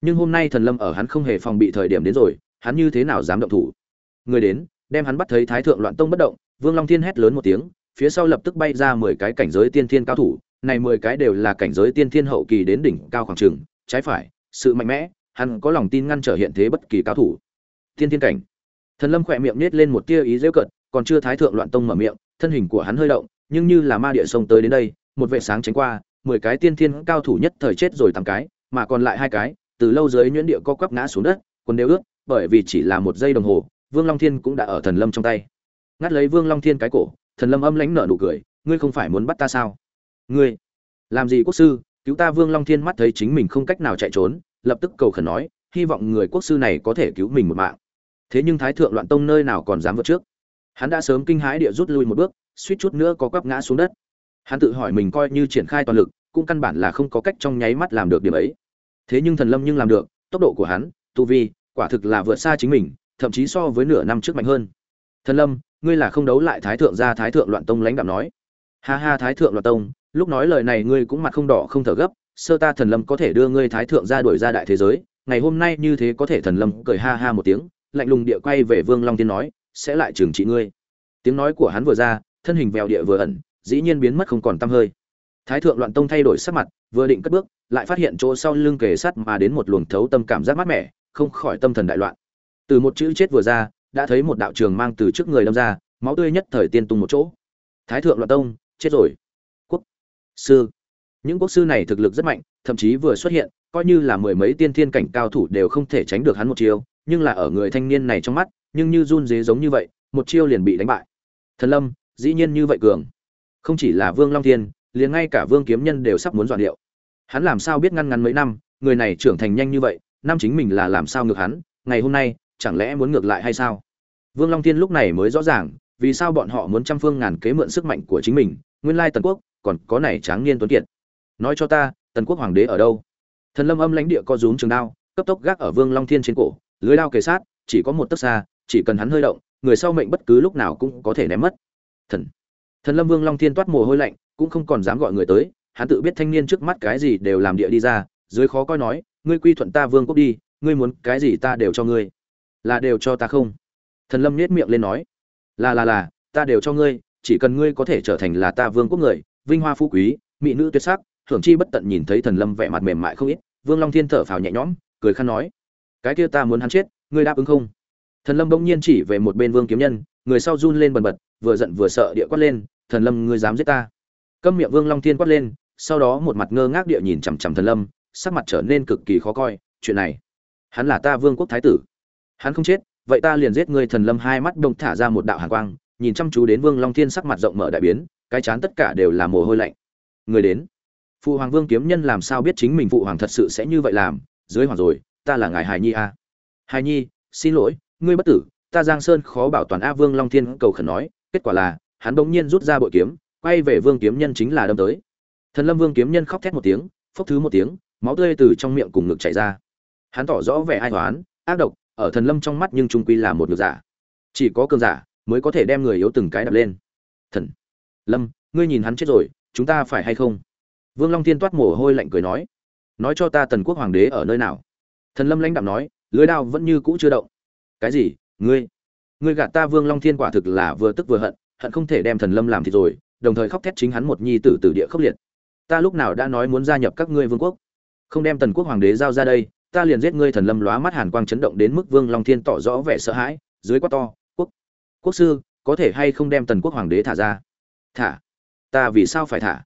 Nhưng hôm nay thần lâm ở hắn không hề phòng bị thời điểm đến rồi, hắn như thế nào dám động thủ? Người đến, đem hắn bắt thấy thái thượng loạn tông bất động, vương long thiên hét lớn một tiếng, phía sau lập tức bay ra mười cái cảnh giới tiên thiên cao thủ này mười cái đều là cảnh giới tiên thiên hậu kỳ đến đỉnh cao khoảng trường, trái phải, sự mạnh mẽ, hắn có lòng tin ngăn trở hiện thế bất kỳ cao thủ. Tiên thiên cảnh. Thần lâm khẽ miệng nết lên một tia ý giễu cận còn chưa thái thượng loạn tông mở miệng, thân hình của hắn hơi động, nhưng như là ma địa sông tới đến đây, một vệ sáng tránh qua, mười cái tiên thiên cao thủ nhất thời chết rồi tám cái, mà còn lại hai cái, từ lâu dưới nhuyễn địa co quắp ngã xuống đất, quần đều ướt, bởi vì chỉ là một giây đồng hồ, vương long thiên cũng đã ở thần lâm trong tay. Ngắt lấy vương long thiên cái cổ, thần lâm âm lãnh nở nụ cười, ngươi không phải muốn bắt ta sao? Ngươi, làm gì quốc sư? Cứu ta vương long thiên mắt thấy chính mình không cách nào chạy trốn, lập tức cầu khẩn nói, hy vọng người quốc sư này có thể cứu mình một mạng. Thế nhưng thái thượng loạn tông nơi nào còn dám vượt trước? Hắn đã sớm kinh hãi địa rút lui một bước, suýt chút nữa có quắp ngã xuống đất. Hắn tự hỏi mình coi như triển khai toàn lực, cũng căn bản là không có cách trong nháy mắt làm được điểm ấy. Thế nhưng thần lâm nhưng làm được, tốc độ của hắn, tu vi, quả thực là vượt xa chính mình, thậm chí so với nửa năm trước mạnh hơn. Thần lâm, ngươi là không đấu lại thái thượng gia thái thượng loạn tông lãnh đạo nói. Ha ha thái thượng loạn tông lúc nói lời này ngươi cũng mặt không đỏ không thở gấp, sơ ta thần lâm có thể đưa ngươi thái thượng ra đuổi ra đại thế giới, ngày hôm nay như thế có thể thần lâm cười ha ha một tiếng, lạnh lùng địa quay về vương long tiên nói, sẽ lại trừng trị ngươi. Tiếng nói của hắn vừa ra, thân hình vèo địa vừa ẩn, dĩ nhiên biến mất không còn tăm hơi. Thái thượng loạn tông thay đổi sắc mặt, vừa định cất bước, lại phát hiện chỗ sau lưng kề sắt mà đến một luồng thấu tâm cảm giác mát mẻ, không khỏi tâm thần đại loạn. Từ một chữ chết vừa ra, đã thấy một đạo trường mang từ trước người đâm ra, máu tươi nhất thời tiên tung một chỗ. Thái thượng loạn tông, chết rồi sư. Những quốc sư này thực lực rất mạnh, thậm chí vừa xuất hiện, coi như là mười mấy tiên thiên cảnh cao thủ đều không thể tránh được hắn một chiêu, nhưng là ở người thanh niên này trong mắt, nhưng như run dế giống như vậy, một chiêu liền bị đánh bại. Thần lâm, dĩ nhiên như vậy cường. Không chỉ là vương long thiên, liền ngay cả vương kiếm nhân đều sắp muốn dọn điệu. Hắn làm sao biết ngăn ngắn mấy năm, người này trưởng thành nhanh như vậy, năm chính mình là làm sao ngược hắn, ngày hôm nay, chẳng lẽ muốn ngược lại hay sao? Vương long thiên lúc này mới rõ ràng, vì sao bọn họ muốn trăm phương ngàn kế mượn sức mạnh của chính mình, nguyên lai tần quốc còn có này tráng niên tuấn kiệt. Nói cho ta, tần quốc hoàng đế ở đâu? Thần lâm âm lãnh địa co rúm trường đao, cấp tốc gác ở vương long thiên trên cổ, lưới đao kề sát, chỉ có một tấc xa, chỉ cần hắn hơi động, người sau mệnh bất cứ lúc nào cũng có thể ném mất. Thần thần lâm vương long thiên toát mồ hôi lạnh, cũng không còn dám gọi người tới, hắn tự biết thanh niên trước mắt cái gì đều làm địa đi ra, dưới khó coi nói, ngươi quy thuận ta vương quốc đi, ngươi muốn cái gì ta đều cho ngươi. Là đều cho ta không? Thần lâm nết miệng lên nói. Là là là, ta đều cho ngươi, chỉ cần ngươi có thể trở thành là ta vương quốc người vinh hoa phú quý, mỹ nữ tuyệt sắc hưởng chi bất tận nhìn thấy thần lâm vẻ mặt mềm mại không ít, vương long thiên thở phào nhẹ nhõm, cười khăn nói, cái kia ta muốn hắn chết, ngươi đáp ứng không? Thần lâm bỗng nhiên chỉ về một bên vương kiếm nhân, người sau run lên bần bật, vừa giận vừa sợ địa quát lên, thần lâm, ngươi dám giết ta? Câm miệng vương long thiên quát lên, sau đó một mặt ngơ ngác địa nhìn chằm chằm thần lâm, sắc mặt trở nên cực kỳ khó coi, chuyện này, hắn là ta vương quốc thái tử. Hắn không chết, vậy ta liền giết ngươi. Thần lâm hai mắt đông thả ra một đạo hàn quang, nhìn chăm chú đến vương long thiên sắc mặt rộng mở đại biến cái chán tất cả đều là mồ hôi lạnh. Người đến. Phụ hoàng vương kiếm nhân làm sao biết chính mình phụ hoàng thật sự sẽ như vậy làm? Dưới hoàng rồi, ta là ngài hài nhi a à. hài nhi, xin lỗi, ngươi bất tử. Ta giang sơn khó bảo toàn a vương long thiên cầu khẩn nói. Kết quả là, hắn bỗng nhiên rút ra bội kiếm, quay về vương kiếm nhân chính là đâm tới. Thần lâm vương kiếm nhân khóc thét một tiếng, phốc thứ một tiếng, máu tươi từ trong miệng cùng ngực chảy ra. Hắn tỏ rõ vẻ ai toán ác độc, ở thần lâm trong mắt nhưng trung quy là một ngược giả. Chỉ có cường giả mới có thể đem người yếu từng cái đập lên. Thần lâm, ngươi nhìn hắn chết rồi, chúng ta phải hay không? Vương long tiên toát mồ hôi lạnh cười nói. Nói cho ta tần quốc hoàng đế ở nơi nào? Thần lâm lãnh đạm nói, lưới đao vẫn như cũ chưa động. Cái gì? Ngươi? Ngươi gạt ta vương long thiên quả thực là vừa tức vừa hận hận không thể đem thần lâm làm thì rồi, đồng thời khóc thét chính hắn một nhi tử tử địa khốc liệt. Ta lúc nào đã nói muốn gia nhập các ngươi vương quốc? Không đem tần quốc hoàng đế giao ra đây, ta liền giết ngươi thần lâm lóa mắt hàn quang chấn động đến mức vương long thiên tỏ rõ vẻ sợ hãi, dưới quát to, quốc quốc sư, có thể hay không đem tần quốc hoàng đế thả ra? Thả. Ta vì sao phải thả?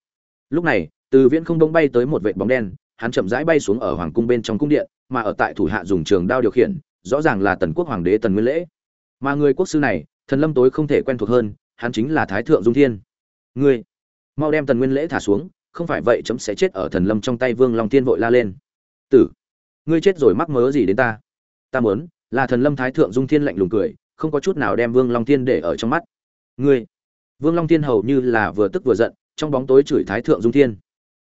Lúc này, từ viễn không đông bay tới một vệt bóng đen, hắn chậm rãi bay xuống ở hoàng cung bên trong cung điện, mà ở tại thủ hạ dùng trường đao điều khiển, rõ ràng là tần quốc hoàng đế tần nguyên lễ. Mà người quốc sư này, thần lâm tối không thể quen thuộc hơn, hắn chính là thái thượng dung thiên. Ngươi, mau đem tần nguyên lễ thả xuống, không phải vậy chấm sẽ chết ở thần lâm trong tay vương long tiên vội la lên. Tử, ngươi chết rồi mắc mớ gì đến ta? Ta muốn, là thần lâm thái thượng dung thiên lạnh lùng cười, không có chút nào đem vương long tiên để ở trong mắt. Ngươi vương long Thiên hầu như là vừa tức vừa giận, trong bóng tối chửi thái thượng dung thiên.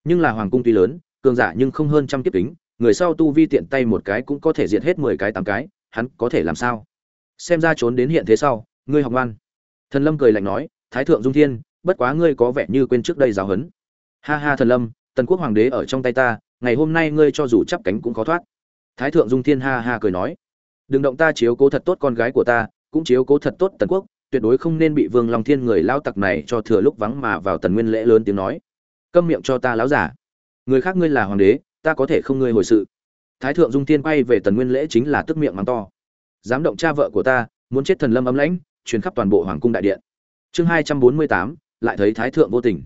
Nhưng là hoàng cung tuy lớn, cường giả nhưng không hơn trăm kiếp kính, người sau tu vi tiện tay một cái cũng có thể diệt hết mười cái tám cái, hắn có thể làm sao? Xem ra trốn đến hiện thế sau, ngươi học ngoan. Thần lâm cười lạnh nói, thái thượng dung thiên, bất quá ngươi có vẻ như quên trước đây giáo huấn. Ha ha, thần lâm, tần quốc hoàng đế ở trong tay ta, ngày hôm nay ngươi cho dù chắp cánh cũng khó thoát. Thái thượng dung thiên ha ha cười nói, đừng động ta chiếu cố thật tốt con gái của ta, cũng chiếu cố thật tốt tần quốc tuyệt đối không nên bị vương long thiên người lao tặc này cho thừa lúc vắng mà vào tần nguyên lễ lớn tiếng nói. Câm miệng cho ta láo giả. Người khác ngươi là hoàng đế, ta có thể không ngươi hồi sự. Thái thượng dung thiên quay về tần nguyên lễ chính là tức miệng mắng to. Dám động cha vợ của ta, muốn chết thần lâm ấm lãnh, truyền khắp toàn bộ hoàng cung đại điện. Chương hai trăm bốn mươi tám, lại thấy thái thượng vô tình.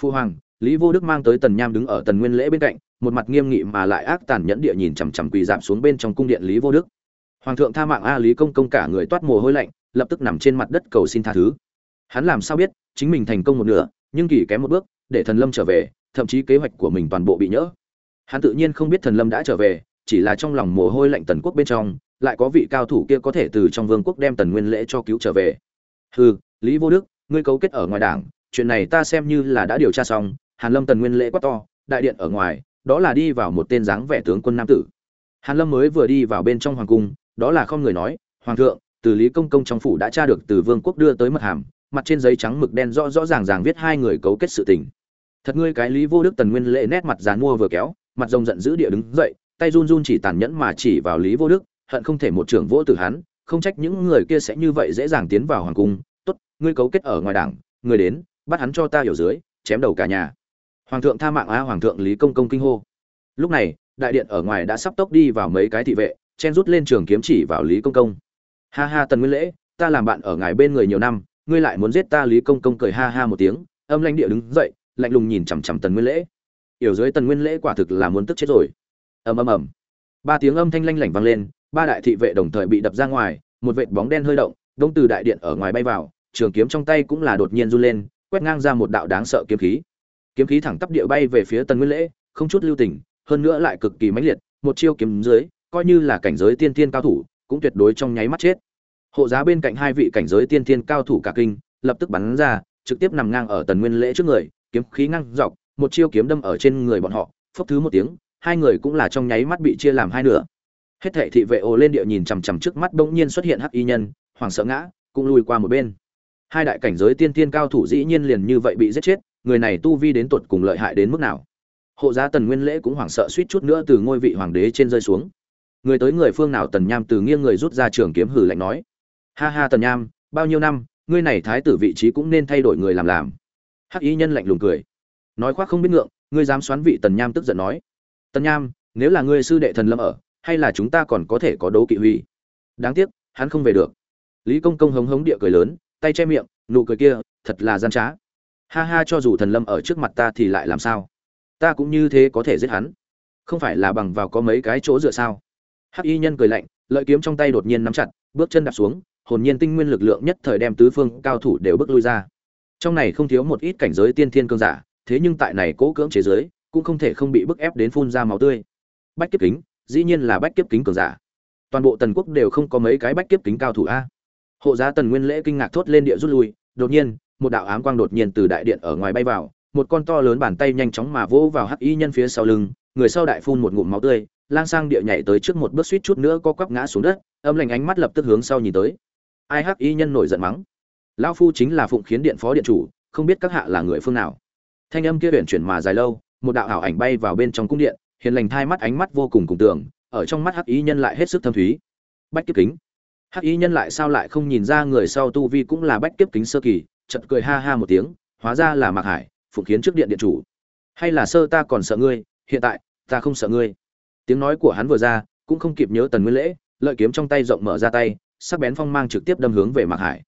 Phu hoàng, lý vô đức mang tới tần nham đứng ở tần nguyên lễ bên cạnh, một mặt nghiêm nghị mà lại ác tàn nhẫn địa nhìn chằm chằm quỳ giảm xuống bên trong cung điện lý vô đức. Hoàng thượng tha mạng a lý công công cả người toát mồ hôi lạnh lập tức nằm trên mặt đất cầu xin tha thứ. Hắn làm sao biết chính mình thành công một nửa, nhưng kỳ kém một bước, để thần lâm trở về, thậm chí kế hoạch của mình toàn bộ bị nhỡ. Hắn tự nhiên không biết thần lâm đã trở về, chỉ là trong lòng mồ hôi lạnh tần quốc bên trong, lại có vị cao thủ kia có thể từ trong vương quốc đem tần nguyên lễ cho cứu trở về. Hừ, lý vô đức, ngươi cấu kết ở ngoài đảng, chuyện này ta xem như là đã điều tra xong, hàn lâm tần nguyên lễ quá to, đại điện ở ngoài, đó là đi vào một tên dáng vẻ tướng quân nam tử. Hàn lâm mới vừa đi vào bên trong hoàng cung, đó là không người nói, hoàng thượng từ lý công công trong phủ đã tra được từ vương quốc đưa tới mật hàm, mặt trên giấy trắng mực đen rõ rõ ràng ràng viết hai người cấu kết sự tình. Thật ngươi cái lý vô đức tần nguyên Lệ nét mặt dán mua vừa kéo, mặt rồng giận dữ địa đứng dậy, tay run run chỉ tàn nhẫn mà chỉ vào lý vô đức, hận không thể một trưởng vỗ từ hắn, không trách những người kia sẽ như vậy dễ dàng tiến vào hoàng cung. Tốt, ngươi cấu kết ở ngoài đảng, người đến, bắt hắn cho ta hiểu dưới, chém đầu cả nhà. Hoàng thượng tha mạng a hoàng thượng lý công công kinh hô. Lúc này, đại điện ở ngoài đã sắp tốc đi vào mấy cái thị vệ, chen rút lên trường kiếm chỉ vào lý công công ha ha tần nguyên lễ, ta làm bạn ở ngài bên người nhiều năm, ngươi lại muốn giết ta lý công công cười ha ha một tiếng, âm lãnh địa đứng dậy, lạnh lùng nhìn chằm chằm tần nguyên lễ. Yểu dưới tần nguyên lễ quả thực là muốn tức chết rồi. Ầm ầm ầm. Ba tiếng âm thanh lanh lảnh vang lên, ba đại thị vệ đồng thời bị đập ra ngoài, một vệt bóng đen hơi động, đông từ đại điện ở ngoài bay vào, trường kiếm trong tay cũng là đột nhiên run lên, quét ngang ra một đạo đáng sợ kiếm khí. Kiếm khí thẳng tắp địa bay về phía tần nguyên lễ, không chút lưu tình, hơn nữa lại cực kỳ mãnh liệt, một chiêu kiếm dưới, coi như là cảnh giới tiên tiên cao thủ, cũng tuyệt đối trong nháy mắt chết hộ giá bên cạnh hai vị cảnh giới tiên thiên cao thủ cả kinh, lập tức bắn ra, trực tiếp nằm ngang ở tần nguyên lễ trước người, kiếm khí ngang dọc, một chiêu kiếm đâm ở trên người bọn họ, phốc thứ một tiếng, hai người cũng là trong nháy mắt bị chia làm hai nửa. Hết thệ thị vệ ồ lên địa nhìn chằm chằm trước mắt bỗng nhiên xuất hiện hắc y nhân hoàng sợ ngã, cũng lùi qua một bên. Hai đại cảnh giới tiên thiên cao thủ dĩ nhiên liền như vậy bị giết chết, người này tu vi đến tột cùng lợi hại đến mức nào. Hộ giá tần nguyên lễ cũng hoảng sợ suýt chút nữa từ ngôi vị hoàng đế trên rơi xuống. Người tới người phương nào tần nham từ nghiêng người rút ra trường kiếm hử lạnh nói ha ha tần nham, bao nhiêu năm, ngươi này thái tử vị trí cũng nên thay đổi người làm làm. Hắc y nhân lạnh lùng cười. Nói khoác không biết ngượng, ngươi dám xoán vị tần nham tức giận nói. Tần nham, nếu là ngươi sư đệ thần lâm ở, hay là chúng ta còn có thể có đấu kỵ huy? Đáng tiếc, hắn không về được. Lý công công hống hống địa cười lớn, tay che miệng, nụ cười kia, thật là gian trá. Ha ha cho dù thần lâm ở trước mặt ta thì lại làm sao? Ta cũng như thế có thể giết hắn. Không phải là bằng vào có mấy cái chỗ dựa sao? Hắc y nhân cười lạnh, lợi kiếm trong tay đột nhiên nắm chặt, bước chân đạp xuống hồn nhiên tinh nguyên lực lượng nhất thời đem tứ phương cao thủ đều bước lui ra. Trong này không thiếu một ít cảnh giới tiên thiên cương giả, thế nhưng tại này cố cưỡng chế giới, cũng không thể không bị bức ép đến phun ra máu tươi. Bách kiếp kính, dĩ nhiên là bách kiếp kính cường giả. Toàn bộ tần quốc đều không có mấy cái bách kiếp kính cao thủ a. Hộ giá tần nguyên lễ kinh ngạc thốt lên địa rút lui, đột nhiên, một đạo ám quang đột nhiên từ đại điện ở ngoài bay vào, một con to lớn bàn tay nhanh chóng mà vỗ vào hắc y nhân phía sau lưng, người sau đại phun một ngụm máu tươi, lang sang địa nhảy tới trước một bước suýt chút nữa co quắp ngã xuống đất, âm lạnh ánh mắt lập tức hướng sau nhìn tới ai hắc y nhân nổi giận mắng? Lão phu chính là phụng khiến điện phó điện chủ, không biết các hạ là người phương nào. Thanh âm kia uyển chuyển mà dài lâu, một đạo ảo ảnh bay vào bên trong cung điện, hiền lành thai mắt ánh mắt vô cùng cùng tưởng, ở trong mắt hắc y nhân lại hết sức thâm thúy. Bách kiếp kính. Hắc y nhân lại sao lại không nhìn ra người sau tu vi cũng là bách kiếp kính sơ kỳ, chợt cười ha ha một tiếng, hóa ra là mạc hải, phụng khiến trước điện điện chủ. Hay là sơ ta còn sợ ngươi, hiện tại, ta không sợ ngươi. Tiếng nói của hắn vừa ra, cũng không kịp nhớ tần nguyên lễ, lợi kiếm trong tay rộng mở ra tay sắc bén phong mang trực tiếp đâm hướng về mạc hải.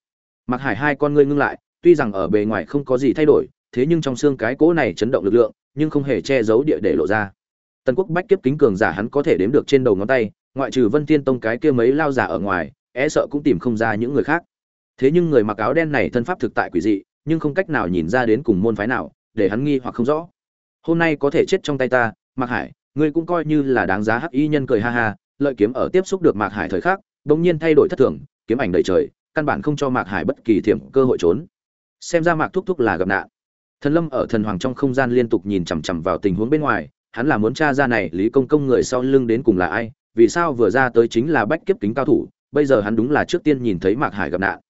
Mạc hải hai con ngươi ngưng lại, tuy rằng ở bề ngoài không có gì thay đổi, thế nhưng trong xương cái cỗ này chấn động lực lượng, nhưng không hề che giấu địa để lộ ra. Tần quốc bách kiếp kính cường giả hắn có thể đếm được trên đầu ngón tay, ngoại trừ vân thiên tông cái kia mấy lao giả ở ngoài e sợ cũng tìm không ra những người khác. Thế nhưng người mặc áo đen này thân pháp thực tại quỷ dị, nhưng không cách nào nhìn ra đến cùng môn phái nào, để hắn nghi hoặc không rõ. Hôm nay có thể chết trong tay ta, mạc hải, ngươi cũng coi như là đáng giá hắc y nhân cười ha ha, lợi kiếm ở tiếp xúc được mạc hải thời khắc bỗng nhiên thay đổi thất thường, kiếm ảnh đầy trời, căn bản không cho mạc hải bất kỳ thiểm cơ hội trốn. Xem ra mạc thúc thúc là gặp nạn. Thần lâm ở thần hoàng trong không gian liên tục nhìn chằm chằm vào tình huống bên ngoài, hắn là muốn tra ra này lý công công người sau lưng đến cùng là ai, vì sao vừa ra tới chính là bách kiếp kính cao thủ, bây giờ hắn đúng là trước tiên nhìn thấy mạc hải gặp nạn.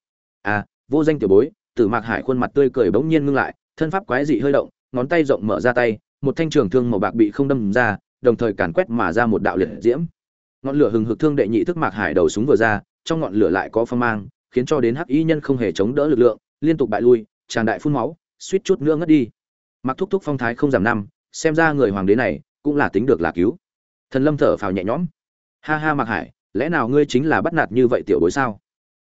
À vô danh tiểu bối từ mạc hải khuôn mặt tươi cười bỗng nhiên ngưng lại, thân pháp quái dị hơi động, ngón tay rộng mở ra tay, một thanh trường thương màu bạc bị không đâm ra, đồng thời càn quét mà ra một đạo liệt diễm ngọn lửa hừng hực thương đệ nhị thức mạc hải đầu súng vừa ra, trong ngọn lửa lại có phong mang, khiến cho đến hắc y nhân không hề chống đỡ lực lượng, liên tục bại lui tràn đại phun máu, suýt chút nữa ngất đi. Mặc thúc thúc phong thái không giảm năm, xem ra người hoàng đế này cũng là tính được là cứu. Thần lâm thở phào nhẹ nhõm. Ha ha mạc hải, lẽ nào ngươi chính là bắt nạt như vậy tiểu bối sao?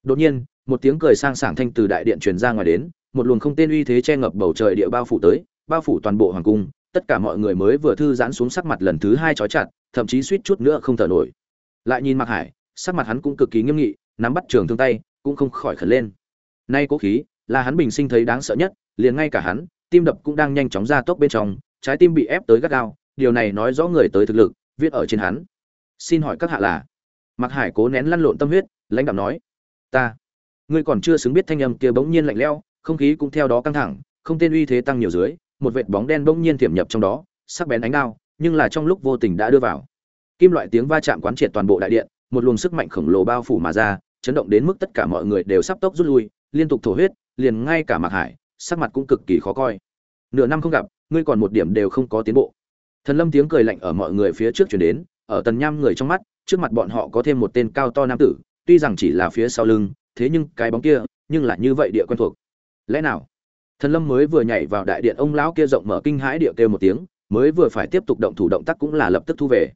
Đột nhiên, một tiếng cười sang sảng thanh từ đại điện truyền ra ngoài đến, một luồng không tên uy thế che ngập bầu trời địa bao phủ tới, bao phủ toàn bộ hoàng cung, tất cả mọi người mới vừa thư giãn xuống sắc mặt lần thứ hai trói chặt, thậm chí suýt chút nữa không thở nổi lại nhìn mạc hải, sắc mặt hắn cũng cực kỳ nghiêm nghị, nắm bắt trường thương tay, cũng không khỏi khẩn lên. Nay cố khí, là hắn bình sinh thấy đáng sợ nhất, liền ngay cả hắn, tim đập cũng đang nhanh chóng ra tốc bên trong, trái tim bị ép tới gắt gao, điều này nói rõ người tới thực lực, viết ở trên hắn. Xin hỏi các hạ là? Mạc hải cố nén lăn lộn tâm huyết, lãnh đạo nói. Ta. Ngươi còn chưa xứng biết thanh âm kia bỗng nhiên lạnh lẽo, không khí cũng theo đó căng thẳng, không tên uy thế tăng nhiều dưới, một vệt bóng đen bỗng nhiên tiềm nhập trong đó, sắc bén ánh đao, nhưng là trong lúc vô tình đã đưa vào kim loại tiếng va chạm quán triệt toàn bộ đại điện, một luồng sức mạnh khổng lồ bao phủ mà ra, chấn động đến mức tất cả mọi người đều sắp tốc rút lui, liên tục thổ huyết, liền ngay cả mạc hải, sắc mặt cũng cực kỳ khó coi. Nửa năm không gặp, ngươi còn một điểm đều không có tiến bộ. Thần lâm tiếng cười lạnh ở mọi người phía trước chuyển đến, ở tần nham người trong mắt, trước mặt bọn họ có thêm một tên cao to nam tử, tuy rằng chỉ là phía sau lưng, thế nhưng cái bóng kia, nhưng lại như vậy địa quen thuộc. Lẽ nào? Thần lâm mới vừa nhảy vào đại điện, ông lão kia rộng mở kinh hãi địa kêu một tiếng, mới vừa phải tiếp tục động thủ động tác cũng là lập tức thu về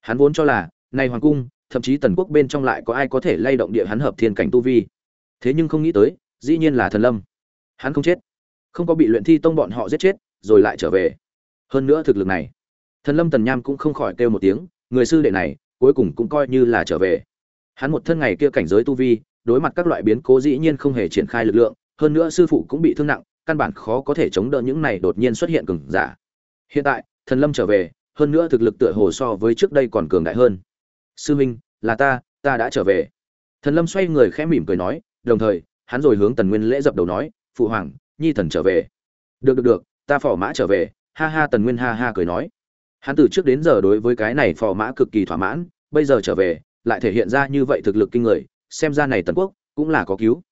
hắn vốn cho là này hoàng cung, thậm chí tần quốc bên trong lại có ai có thể lay động địa hắn hợp thiên cảnh tu vi. Thế nhưng không nghĩ tới, dĩ nhiên là thần lâm. Hắn không chết. Không có bị luyện thi tông bọn họ giết chết, rồi lại trở về. Hơn nữa thực lực này, thần lâm tần nham cũng không khỏi kêu một tiếng, người sư đệ này, cuối cùng cũng coi như là trở về. Hắn một thân ngày kia cảnh giới tu vi, đối mặt các loại biến cố dĩ nhiên không hề triển khai lực lượng, hơn nữa sư phụ cũng bị thương nặng, căn bản khó có thể chống đỡ những này đột nhiên xuất hiện cường giả. Hiện tại, thần lâm trở về hơn nữa thực lực tựa hồ so với trước đây còn cường đại hơn. Sư minh, là ta ta đã trở về. Thần lâm xoay người khẽ mỉm cười nói, đồng thời, hắn rồi hướng tần nguyên lễ dập đầu nói, phụ hoàng, nhi thần trở về. Được được được, ta phò mã trở về. Ha ha, tần nguyên ha ha cười nói. Hắn từ trước đến giờ đối với cái này phò mã cực kỳ thỏa mãn, bây giờ trở về, lại thể hiện ra như vậy thực lực kinh người, xem ra này tần quốc cũng là có cứu.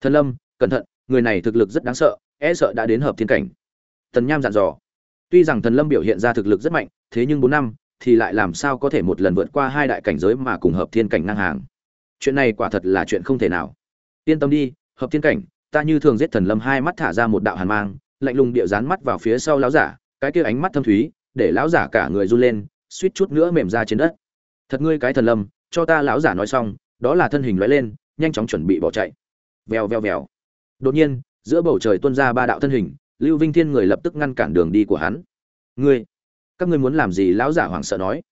Thần lâm, cẩn thận, người này thực lực rất đáng sợ e sợ đã đến hợp thiên cảnh. Tần nham dặn dò tuy rằng thần lâm biểu hiện ra thực lực rất mạnh, thế nhưng bốn năm thì lại làm sao có thể một lần vượt qua hai đại cảnh giới mà cùng hợp thiên cảnh ngang hàng. Chuyện này quả thật là chuyện không thể nào. Yên tâm đi, hợp thiên cảnh, ta như thường giết thần lâm hai mắt thả ra một đạo hàn mang, lạnh lùng địa dán mắt vào phía sau lão giả, cái kia ánh mắt thâm thúy, để lão giả cả người run lên, suýt chút nữa mềm ra trên đất. Thật ngươi cái thần lâm, cho ta lão giả nói xong, đó là thân hình lóe lên, nhanh chóng chuẩn bị bỏ chạy. Vèo vèo vèo. Đột nhiên, giữa bầu trời tuôn ra ba đạo thân hình lưu vinh thiên người lập tức ngăn cản đường đi của hắn. Ngươi, các ngươi muốn làm gì? Lão giả hoảng sợ nói.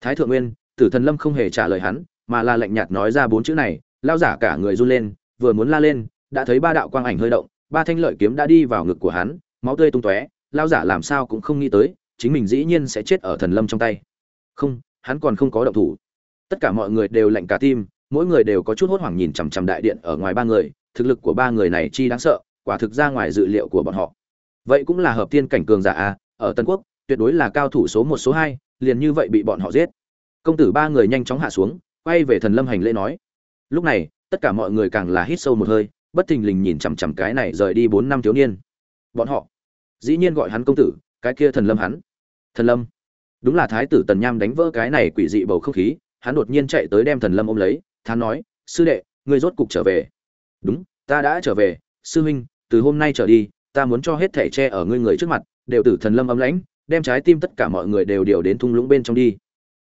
Thái thượng nguyên, tử thần lâm không hề trả lời hắn, mà là lạnh nhạt nói ra bốn chữ này. Lão giả cả người run lên, vừa muốn la lên, đã thấy ba đạo quang ảnh hơi động, ba thanh lợi kiếm đã đi vào ngực của hắn, máu tươi tung tóe. Lão giả làm sao cũng không nghĩ tới, chính mình dĩ nhiên sẽ chết ở thần lâm trong tay. Không, hắn còn không có động thủ. Tất cả mọi người đều lạnh cả tim, mỗi người đều có chút hốt hoảng nhìn chằm chằm đại điện ở ngoài ba người. Thực lực của ba người này chi đáng sợ, quả thực ra ngoài dự liệu của bọn họ vậy cũng là hợp tiên cảnh cường giả à ở tân quốc, tuyệt đối là cao thủ số một, số hai, liền như vậy bị bọn họ giết. Công tử ba người nhanh chóng hạ xuống, quay về thần lâm hành lễ nói. Lúc này, tất cả mọi người càng là hít sâu một hơi, bất thình lình nhìn chằm chằm cái này rời đi bốn năm thiếu niên. Bọn họ, dĩ nhiên gọi hắn công tử, cái kia thần lâm hắn. Thần lâm. Đúng là thái tử tần nham đánh vỡ cái này quỷ dị bầu không khí, hắn đột nhiên chạy tới đem thần lâm ôm lấy, thán nói, sư đệ, ngươi rốt cục trở về. Đúng, ta đã trở về. Sư huynh, từ hôm nay trở đi ta muốn cho hết thảy tre ở ngươi người trước mặt, đều tử thần lâm ấm lãnh, đem trái tim tất cả mọi người đều điều đến thung lũng bên trong đi.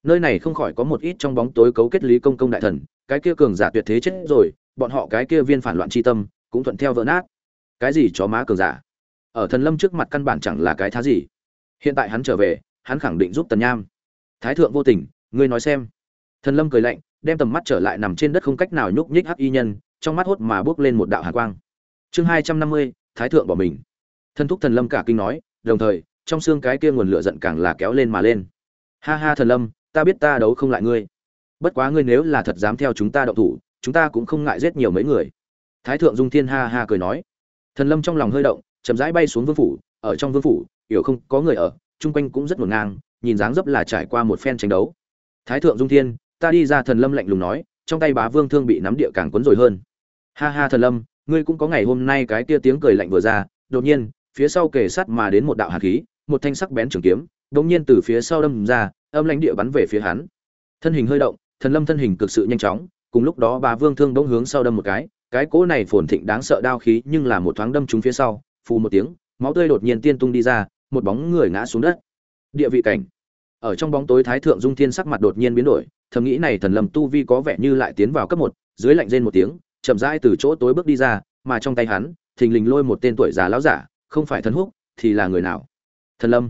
Nơi này không khỏi có một ít trong bóng tối cấu kết lý công công đại thần, cái kia cường giả tuyệt thế chết rồi, bọn họ cái kia viên phản loạn chi tâm, cũng thuận theo vỡ nát. Cái gì chó má cường giả? Ở thần lâm trước mặt căn bản chẳng là cái thá gì. Hiện tại hắn trở về, hắn khẳng định giúp tần nham. Thái thượng vô tình, ngươi nói xem. Thần lâm cười lạnh, đem tầm mắt trở lại nằm trên đất không cách nào nhúc nhích hắc y nhân, trong mắt hốt mà bước lên một đạo hàn quang. Chương hai trăm năm mươi thái thượng bỏ mình. Thân thúc thần lâm cả kinh nói, đồng thời, trong xương cái kia nguồn lửa giận càng là kéo lên mà lên. Ha ha thần lâm, ta biết ta đấu không lại ngươi. Bất quá ngươi nếu là thật dám theo chúng ta động thủ, chúng ta cũng không ngại giết nhiều mấy người. Thái thượng dung thiên ha ha cười nói. Thần lâm trong lòng hơi động, chậm rãi bay xuống vương phủ, ở trong vương phủ, hiểu không, có người ở, chung quanh cũng rất ngổn ngang, nhìn dáng dấp là trải qua một phen tranh đấu. Thái thượng dung thiên, ta đi ra thần lâm lạnh lùng nói, trong tay bá vương thương bị nắm địa càng quấn rồi hơn. Ha ha thần lâm ngươi cũng có ngày hôm nay cái kia tiếng cười lạnh vừa ra, đột nhiên, phía sau kề sát mà đến một đạo hạt khí, một thanh sắc bén trường kiếm, đột nhiên từ phía sau đâm ra, âm lãnh địa bắn về phía hắn. Thân hình hơi động, thần lâm thân hình cực sự nhanh chóng, cùng lúc đó bà vương thương bỗng hướng sau đâm một cái cái cỗ này phồn thịnh đáng sợ đao khí nhưng là một thoáng đâm trúng phía sau, phù một tiếng, máu tươi đột nhiên tiên tung đi ra, một bóng người ngã xuống đất. Địa vị cảnh. Ở trong bóng tối thái thượng dung thiên sắc mặt đột nhiên biến đổi, thầm nghĩ này thần lâm tu vi có vẻ như lại tiến vào cấp một, dưới lạnh rên một tiếng chậm rãi từ chỗ tối bước đi ra, mà trong tay hắn, thình lình lôi một tên tuổi già lão giả, không phải thần húc, thì là người nào? Thần lâm.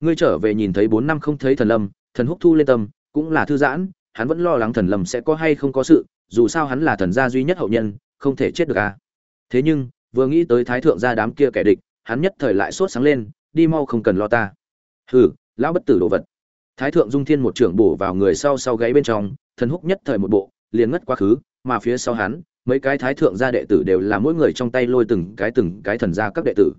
Ngươi trở về nhìn thấy bốn năm không thấy thần lâm, thần húc thu lên tâm, cũng là thư giãn, hắn vẫn lo lắng thần lâm sẽ có hay không có sự, dù sao hắn là thần gia duy nhất hậu nhân, không thể chết được à. Thế nhưng, vừa nghĩ tới thái thượng gia đám kia kẻ địch, hắn nhất thời lại sốt sáng lên, đi mau không cần lo ta. Hừ, lão bất tử đồ vật. Thái thượng dung thiên một trưởng bổ vào người sau sau gáy bên trong, thần húc nhất thời một bộ, liền ngất quá khứ, mà phía sau hắn mấy cái thái thượng gia đệ tử đều là mỗi người trong tay lôi từng cái từng cái thần gia các đệ tử.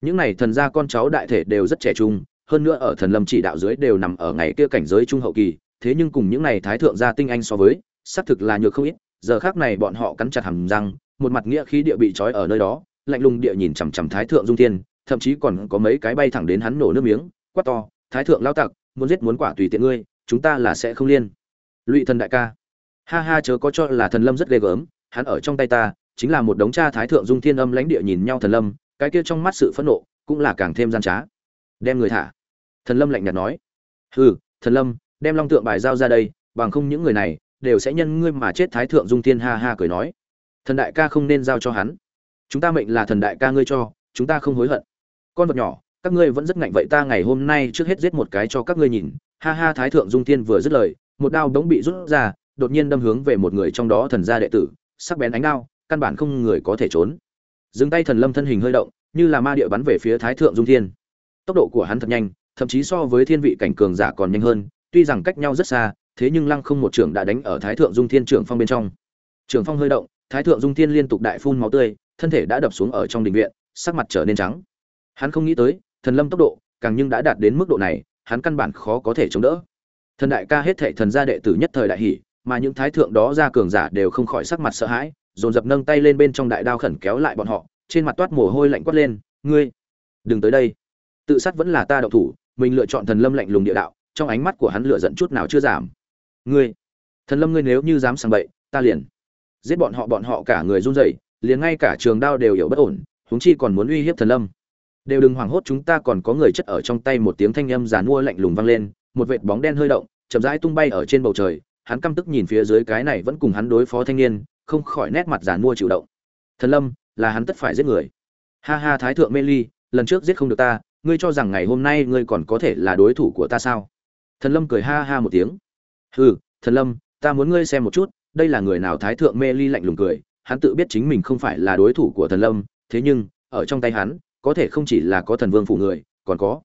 Những này thần gia con cháu đại thể đều rất trẻ trung, hơn nữa ở thần lâm chỉ đạo dưới đều nằm ở ngày kia cảnh giới trung hậu kỳ, thế nhưng cùng những này thái thượng gia tinh anh so với, xác thực là nhược không ít, giờ khác này bọn họ cắn chặt hàm răng, một mặt nghĩa khí địa bị trói ở nơi đó, lạnh lùng địa nhìn chằm chằm thái thượng dung thiên, thậm chí còn có mấy cái bay thẳng đến hắn nổ nước miếng, quát to, thái thượng lao tặc, muốn giết muốn quả tùy tiện ngươi, chúng ta là sẽ không liên. Lụy thần đại ca. Ha ha, chớ có cho là thần lâm rất ghê gớm hắn ở trong tay ta, chính là một đống cha thái thượng dung thiên âm lãnh địa nhìn nhau thần lâm, cái kia trong mắt sự phẫn nộ cũng là càng thêm gian trá. Đem người thả. Thần lâm lạnh nhạt nói. Hừ, thần lâm, đem long tượng bài giao ra đây, bằng không những người này đều sẽ nhân ngươi mà chết thái thượng dung thiên ha ha cười nói. Thần đại ca không nên giao cho hắn. Chúng ta mệnh là thần đại ca ngươi cho, chúng ta không hối hận. Con vật nhỏ, các ngươi vẫn rất ngạnh vậy ta ngày hôm nay trước hết giết một cái cho các ngươi nhìn. Ha ha, thái thượng dung thiên vừa dứt lời, một đao đống bị rút ra, đột nhiên đâm hướng về một người trong đó thần gia đệ tử sắc bén ánh đao, căn bản không người có thể trốn. Dừng tay thần lâm thân hình hơi động, như là ma địa bắn về phía thái thượng dung thiên. Tốc độ của hắn thật nhanh, thậm chí so với thiên vị cảnh cường giả còn nhanh hơn, tuy rằng cách nhau rất xa, thế nhưng lăng không một trưởng đã đánh ở thái thượng dung thiên trưởng phong bên trong. Trưởng phong hơi động, thái thượng dung thiên liên tục đại phun máu tươi, thân thể đã đập xuống ở trong đình viện, sắc mặt trở nên trắng. Hắn không nghĩ tới, thần lâm tốc độ càng nhưng đã đạt đến mức độ này, hắn căn bản khó có thể chống đỡ. Thần đại ca hết thệ thần gia đệ tử nhất thời đại hỷ mà những thái thượng đó ra cường giả đều không khỏi sắc mặt sợ hãi, dồn dập nâng tay lên bên trong đại đao khẩn kéo lại bọn họ, trên mặt toát mồ hôi lạnh quát lên, ngươi, đừng tới đây. Tự sát vẫn là ta đậu thủ, mình lựa chọn thần lâm lạnh lùng địa đạo, trong ánh mắt của hắn lựa giận chút nào chưa giảm. Ngươi, thần lâm ngươi nếu như dám sang bậy, ta liền giết bọn họ bọn họ cả người run rẩy, liền ngay cả trường đao đều hiểu bất ổn, huống chi còn muốn uy hiếp thần lâm. Đều đừng hoảng hốt, chúng ta còn có người chất ở trong tay. Một tiếng thanh âm giàn mua lạnh lùng vang lên, một vệt bóng đen hơi động, chậm rãi tung bay ở trên bầu trời hắn căm tức nhìn phía dưới cái này vẫn cùng hắn đối phó thanh niên, không khỏi nét mặt giàn mua chịu động. Thần lâm, là hắn tất phải giết người. Ha ha, thái thượng mê ly, lần trước giết không được ta, ngươi cho rằng ngày hôm nay ngươi còn có thể là đối thủ của ta sao? Thần lâm cười ha ha một tiếng. Hừ, thần lâm, ta muốn ngươi xem một chút, đây là người nào thái thượng mê ly lạnh lùng cười, hắn tự biết chính mình không phải là đối thủ của thần lâm, thế nhưng, ở trong tay hắn, có thể không chỉ là có thần vương phủ người, còn có.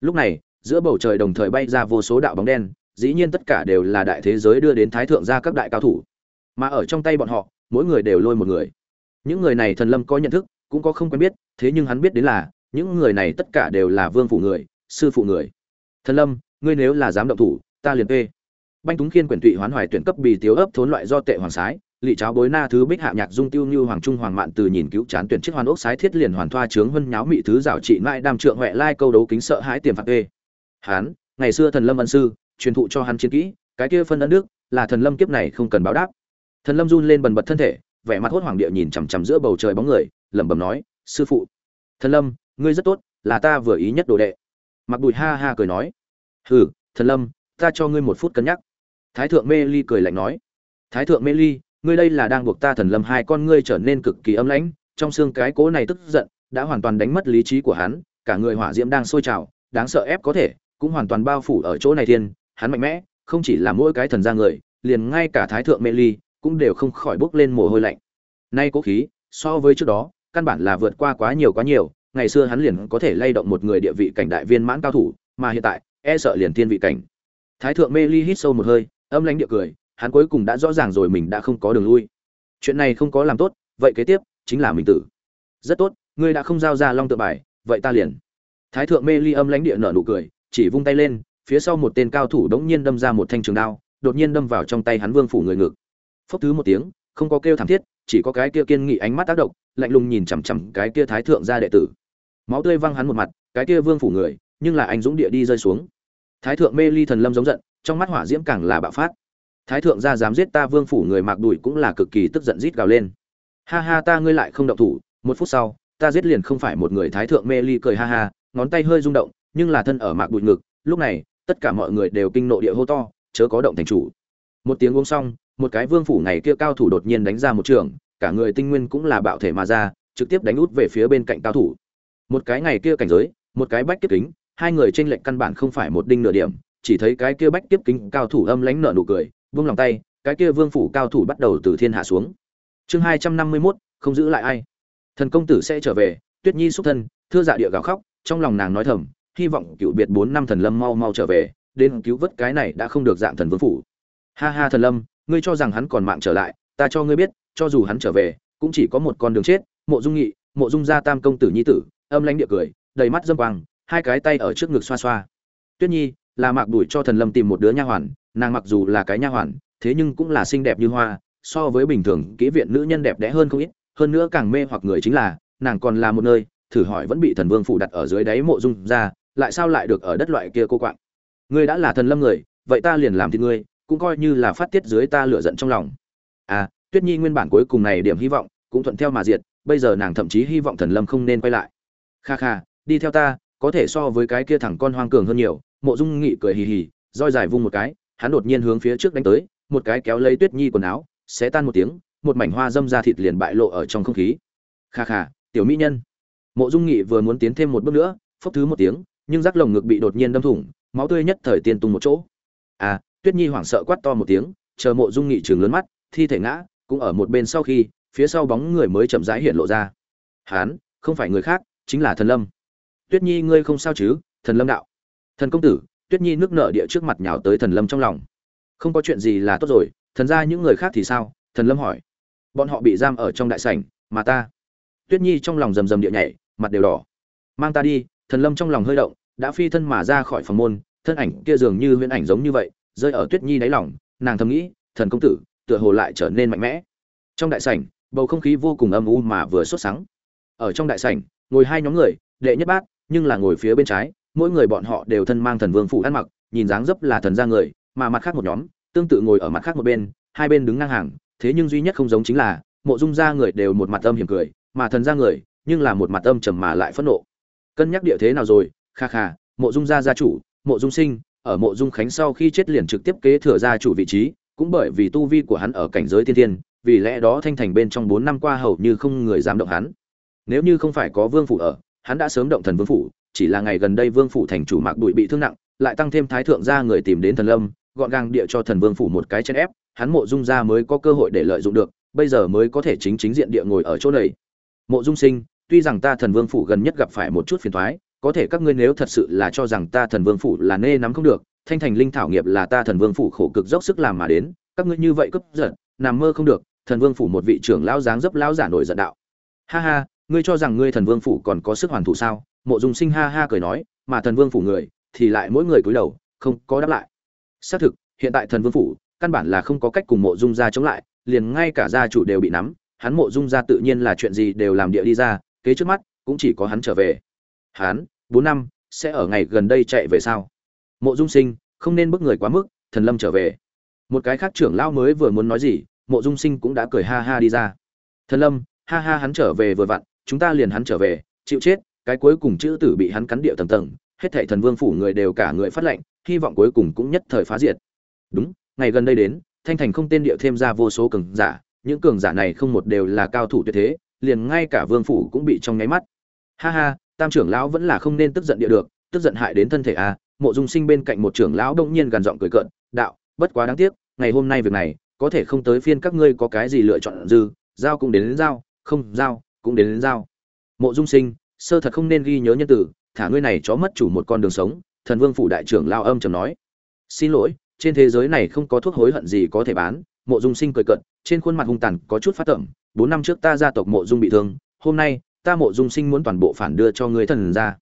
Lúc này, giữa bầu trời đồng thời bay ra vô số đạo bóng đen dĩ nhiên tất cả đều là đại thế giới đưa đến thái thượng gia các đại cao thủ. Mà ở trong tay bọn họ, mỗi người đều lôi một người. Những người này thần lâm có nhận thức, cũng có không quen biết, thế nhưng hắn biết đến là, những người này tất cả đều là vương phủ người, sư phụ người. Thần lâm, ngươi nếu là dám động thủ, ta liền tê. Banh túng khiên quyển tụy hoán hoài tuyển cấp bì tiếu ấp thốn loại do tệ hoàng sái, lị cháo bối na thứ bích hạ nhạc dung tiêu như hoàng trung hoàng mạn từ nhìn cứu chán tuyển chiếc hoàn ốc sái thiết liền hoàn thoa trướng hân nháo mị thứ rào trị mãi đam trượng huệ lai câu đấu kính sợ hãi tiềm phạt ê hán, ngày xưa thần lâm ân sư truyền thụ cho hắn chiến kỹ, cái kia phân ấn đức, là thần lâm kiếp này không cần báo đáp. Thần lâm run lên bần bật thân thể, vẻ mặt hốt hoảng địa nhìn chằm chằm giữa bầu trời bóng người, lẩm bẩm nói, sư phụ, thần lâm, ngươi rất tốt, là ta vừa ý nhất đồ đệ. Mặc bùi ha ha cười nói, hừ, thần lâm, ta cho ngươi một phút cân nhắc. Thái thượng mê ly cười lạnh nói, thái thượng mê ly, ngươi đây là đang buộc ta thần lâm hai con ngươi trở nên cực kỳ âm lãnh, trong xương cái cố này tức giận, đã hoàn toàn đánh mất lý trí của hắn, cả người hỏa diễm đang sôi trào, đáng sợ ép có thể, cũng hoàn toàn bao phủ ở chỗ này thiên hắn mạnh mẽ, không chỉ là mỗi cái thần gia người, liền ngay cả thái thượng mê ly cũng đều không khỏi bốc lên mồ hôi lạnh. Nay cố khí, so với trước đó, căn bản là vượt qua quá nhiều quá nhiều, ngày xưa hắn liền có thể lay động một người địa vị cảnh đại viên mãn cao thủ, mà hiện tại e sợ liền thiên vị cảnh. Thái thượng mê ly hít sâu một hơi, âm lãnh địa cười, hắn cuối cùng đã rõ ràng rồi mình đã không có đường lui. Chuyện này không có làm tốt, vậy kế tiếp chính là mình tử. Rất tốt, ngươi đã không giao ra long tự bài, vậy ta liền. Thái thượng mê ly âm lãnh địa nở nụ cười, chỉ vung tay lên phía sau một tên cao thủ đống nhiên đâm ra một thanh trường đao, đột nhiên đâm vào trong tay hắn vương phủ người ngực. Phốc thứ một tiếng, không có kêu thảm thiết, chỉ có cái kia kiên nghị ánh mắt tác động, lạnh lùng nhìn chằm chằm cái kia thái thượng gia đệ tử. Máu tươi văng hắn một mặt, cái kia vương phủ người, nhưng là anh dũng địa đi rơi xuống. Thái thượng mê ly thần lâm giống giận, trong mắt hỏa diễm càng là bạo phát. Thái thượng gia dám giết ta vương phủ người mạc đuổi cũng là cực kỳ tức giận rít gào lên. Ha ha ta ngươi lại không động thủ, một phút sau, ta giết liền không phải một người thái thượng mê ly cười ha ha, ngón tay hơi rung động, nhưng là thân ở mạc bụi ngực, lúc này tất cả mọi người đều kinh nộ địa hô to, chớ có động thành chủ. Một tiếng uống xong, một cái vương phủ ngày kia cao thủ đột nhiên đánh ra một trường, cả người tinh nguyên cũng là bạo thể mà ra, trực tiếp đánh út về phía bên cạnh cao thủ. Một cái ngày kia cảnh giới, một cái bách kiếp kính, hai người trên lệch căn bản không phải một đinh nửa điểm, chỉ thấy cái kia bách kiếp kính cao thủ âm lãnh nợ nụ cười, vung lòng tay, cái kia vương phủ cao thủ bắt đầu từ thiên hạ xuống. Chương hai trăm năm mươi mốt, không giữ lại ai. Thần công tử sẽ trở về, tuyết nhi xúc thân, thưa dạ địa gào khóc, trong lòng nàng nói thầm hy vọng cựu biệt bốn năm thần lâm mau mau trở về, đến cứu vớt cái này đã không được dạng thần vương phủ. Ha ha thần lâm, ngươi cho rằng hắn còn mạng trở lại, ta cho ngươi biết, cho dù hắn trở về, cũng chỉ có một con đường chết, mộ dung nghị, mộ dung gia tam công tử nhi tử, âm lãnh địa cười, đầy mắt dâm quang, hai cái tay ở trước ngực xoa xoa. Tuyết nhi, là mạc đuổi cho thần lâm tìm một đứa nha hoàn, nàng mặc dù là cái nha hoàn, thế nhưng cũng là xinh đẹp như hoa, so với bình thường kỹ viện nữ nhân đẹp đẽ hơn không ít, hơn nữa càng mê hoặc người chính là, nàng còn là một nơi, thử hỏi vẫn bị thần vương phủ đặt ở dưới đáy mộ dung ra lại sao lại được ở đất loại kia cô quạng? Ngươi đã là thần lâm người, vậy ta liền làm thì ngươi, cũng coi như là phát tiết dưới ta lửa giận trong lòng. À tuyết nhi nguyên bản cuối cùng này điểm hy vọng, cũng thuận theo mà diệt, bây giờ nàng thậm chí hy vọng thần lâm không nên quay lại. Kha kha, đi theo ta, có thể so với cái kia thẳng con hoang cường hơn nhiều, mộ dung nghị cười hì hì, roi dài vung một cái, hắn đột nhiên hướng phía trước đánh tới, một cái kéo lấy tuyết nhi quần áo, xé tan một tiếng, một mảnh hoa dâm ra thịt liền bại lộ ở trong không khí. Kha kha, tiểu mỹ nhân. Mộ dung nghị vừa muốn tiến thêm một bước nữa, phốc thứ một tiếng nhưng rác lồng ngực bị đột nhiên đâm thủng, máu tươi nhất thời tiên tung một chỗ. À tuyết nhi hoảng sợ quát to một tiếng, chờ mộ dung nghị trường lớn mắt, thi thể ngã, cũng ở một bên sau khi, phía sau bóng người mới chậm rãi hiện lộ ra. Hán, không phải người khác, chính là thần lâm. Tuyết nhi, ngươi không sao chứ, thần lâm đạo. Thần công tử, tuyết nhi nước nợ địa trước mặt nhào tới thần lâm trong lòng. Không có chuyện gì là tốt rồi, thần ra những người khác thì sao? Thần lâm hỏi. Bọn họ bị giam ở trong đại sảnh, mà ta. Tuyết nhi trong lòng rầm rầm địa nhảy, mặt đều đỏ. Mang ta đi thần lâm trong lòng hơi động, đã phi thân mà ra khỏi phòng môn, thân ảnh kia dường như huyễn ảnh giống như vậy, rơi ở tuyết nhi đáy lòng, nàng thầm nghĩ, thần công tử, tựa hồ lại trở nên mạnh mẽ. Trong đại sảnh, bầu không khí vô cùng âm u mà vừa sốt sắng. Ở trong đại sảnh, ngồi hai nhóm người, đệ nhất bát, nhưng là ngồi phía bên trái, mỗi người bọn họ đều thân mang thần vương phủ ăn mặc, nhìn dáng dấp là thần gia người, mà mặt khác một nhóm, tương tự ngồi ở mặt khác một bên, hai bên đứng ngang hàng, thế nhưng duy nhất không giống chính là, mộ dung gia người đều một mặt âm hiểm cười, mà thần gia người, nhưng là một mặt âm trầm mà lại phẫn nộ cân nhắc địa thế nào rồi kha kha mộ dung gia gia chủ mộ dung sinh ở mộ dung khánh sau khi chết liền trực tiếp kế thừa gia chủ vị trí cũng bởi vì tu vi của hắn ở cảnh giới tiên thiên, vì lẽ đó thanh thành bên trong bốn năm qua hầu như không người dám động hắn. Nếu như không phải có vương phủ ở hắn đã sớm động thần vương phủ chỉ là ngày gần đây vương phủ thành chủ mạc bụi bị thương nặng lại tăng thêm thái thượng gia người tìm đến thần lâm gọn gàng địa cho thần vương phủ một cái chân ép hắn mộ dung gia mới có cơ hội để lợi dụng được bây giờ mới có thể chính chính diện địa ngồi ở chỗ này. Mộ dung sinh tuy rằng ta thần vương phủ gần nhất gặp phải một chút phiền toái có thể các ngươi nếu thật sự là cho rằng ta thần vương phủ là nê nắm không được, thanh thành linh thảo nghiệp là ta thần vương phủ khổ cực dốc sức làm mà đến, các ngươi như vậy cướp giận nằm mơ không được, thần vương phủ một vị trưởng lão dáng dấp lão giả nổi giận đạo. Ha ha, ngươi cho rằng ngươi thần vương phủ còn có sức hoàn thủ sao? Mộ dung sinh ha ha cười nói, mà thần vương phủ người thì lại mỗi người cúi đầu, không có đáp lại. Xác thực, hiện tại thần vương phủ căn bản là không có cách cùng mộ dung gia chống lại, liền ngay cả gia chủ đều bị nắm, hắn mộ dung gia tự nhiên là chuyện gì đều làm địa đi ra kế trước mắt, cũng chỉ có hắn trở về. Hắn, bốn năm, sẽ ở ngày gần đây chạy về sao? Mộ dung sinh, không nên bức người quá mức, thần lâm trở về. Một cái khác trưởng lão mới vừa muốn nói gì, mộ dung sinh cũng đã cười ha ha đi ra. Thần lâm, ha ha hắn trở về vừa vặn, chúng ta liền hắn trở về, chịu chết, cái cuối cùng chữ tử bị hắn cắn địa tầng tầng, hết thảy thần vương phủ người đều cả người phát lệnh, hy vọng cuối cùng cũng nhất thời phá diệt. Đúng, ngày gần đây đến, thanh thành không tên điệu thêm ra vô số cường giả, những cường giả này không một đều là cao thủ tuyệt thế liền ngay cả vương phủ cũng bị trong nháy mắt ha ha tam trưởng lão vẫn là không nên tức giận địa được tức giận hại đến thân thể a à. mộ dung sinh bên cạnh một trưởng lão đông nhiên gằn giọng cười cợt đạo bất quá đáng tiếc ngày hôm nay việc này có thể không tới phiên các ngươi có cái gì lựa chọn dư giao cũng đến, đến giao không giao cũng đến, đến giao mộ dung sinh sơ thật không nên ghi nhớ nhân tử thả ngươi này chó mất chủ một con đường sống thần vương phủ đại trưởng lao âm trầm nói xin lỗi trên thế giới này không có thuốc hối hận gì có thể bán mộ dung sinh cười cận trên khuôn mặt hung tàn có chút phát tẩm bốn năm trước ta gia tộc mộ dung bị thương, hôm nay ta mộ dung sinh muốn toàn bộ phản đưa cho người thần ra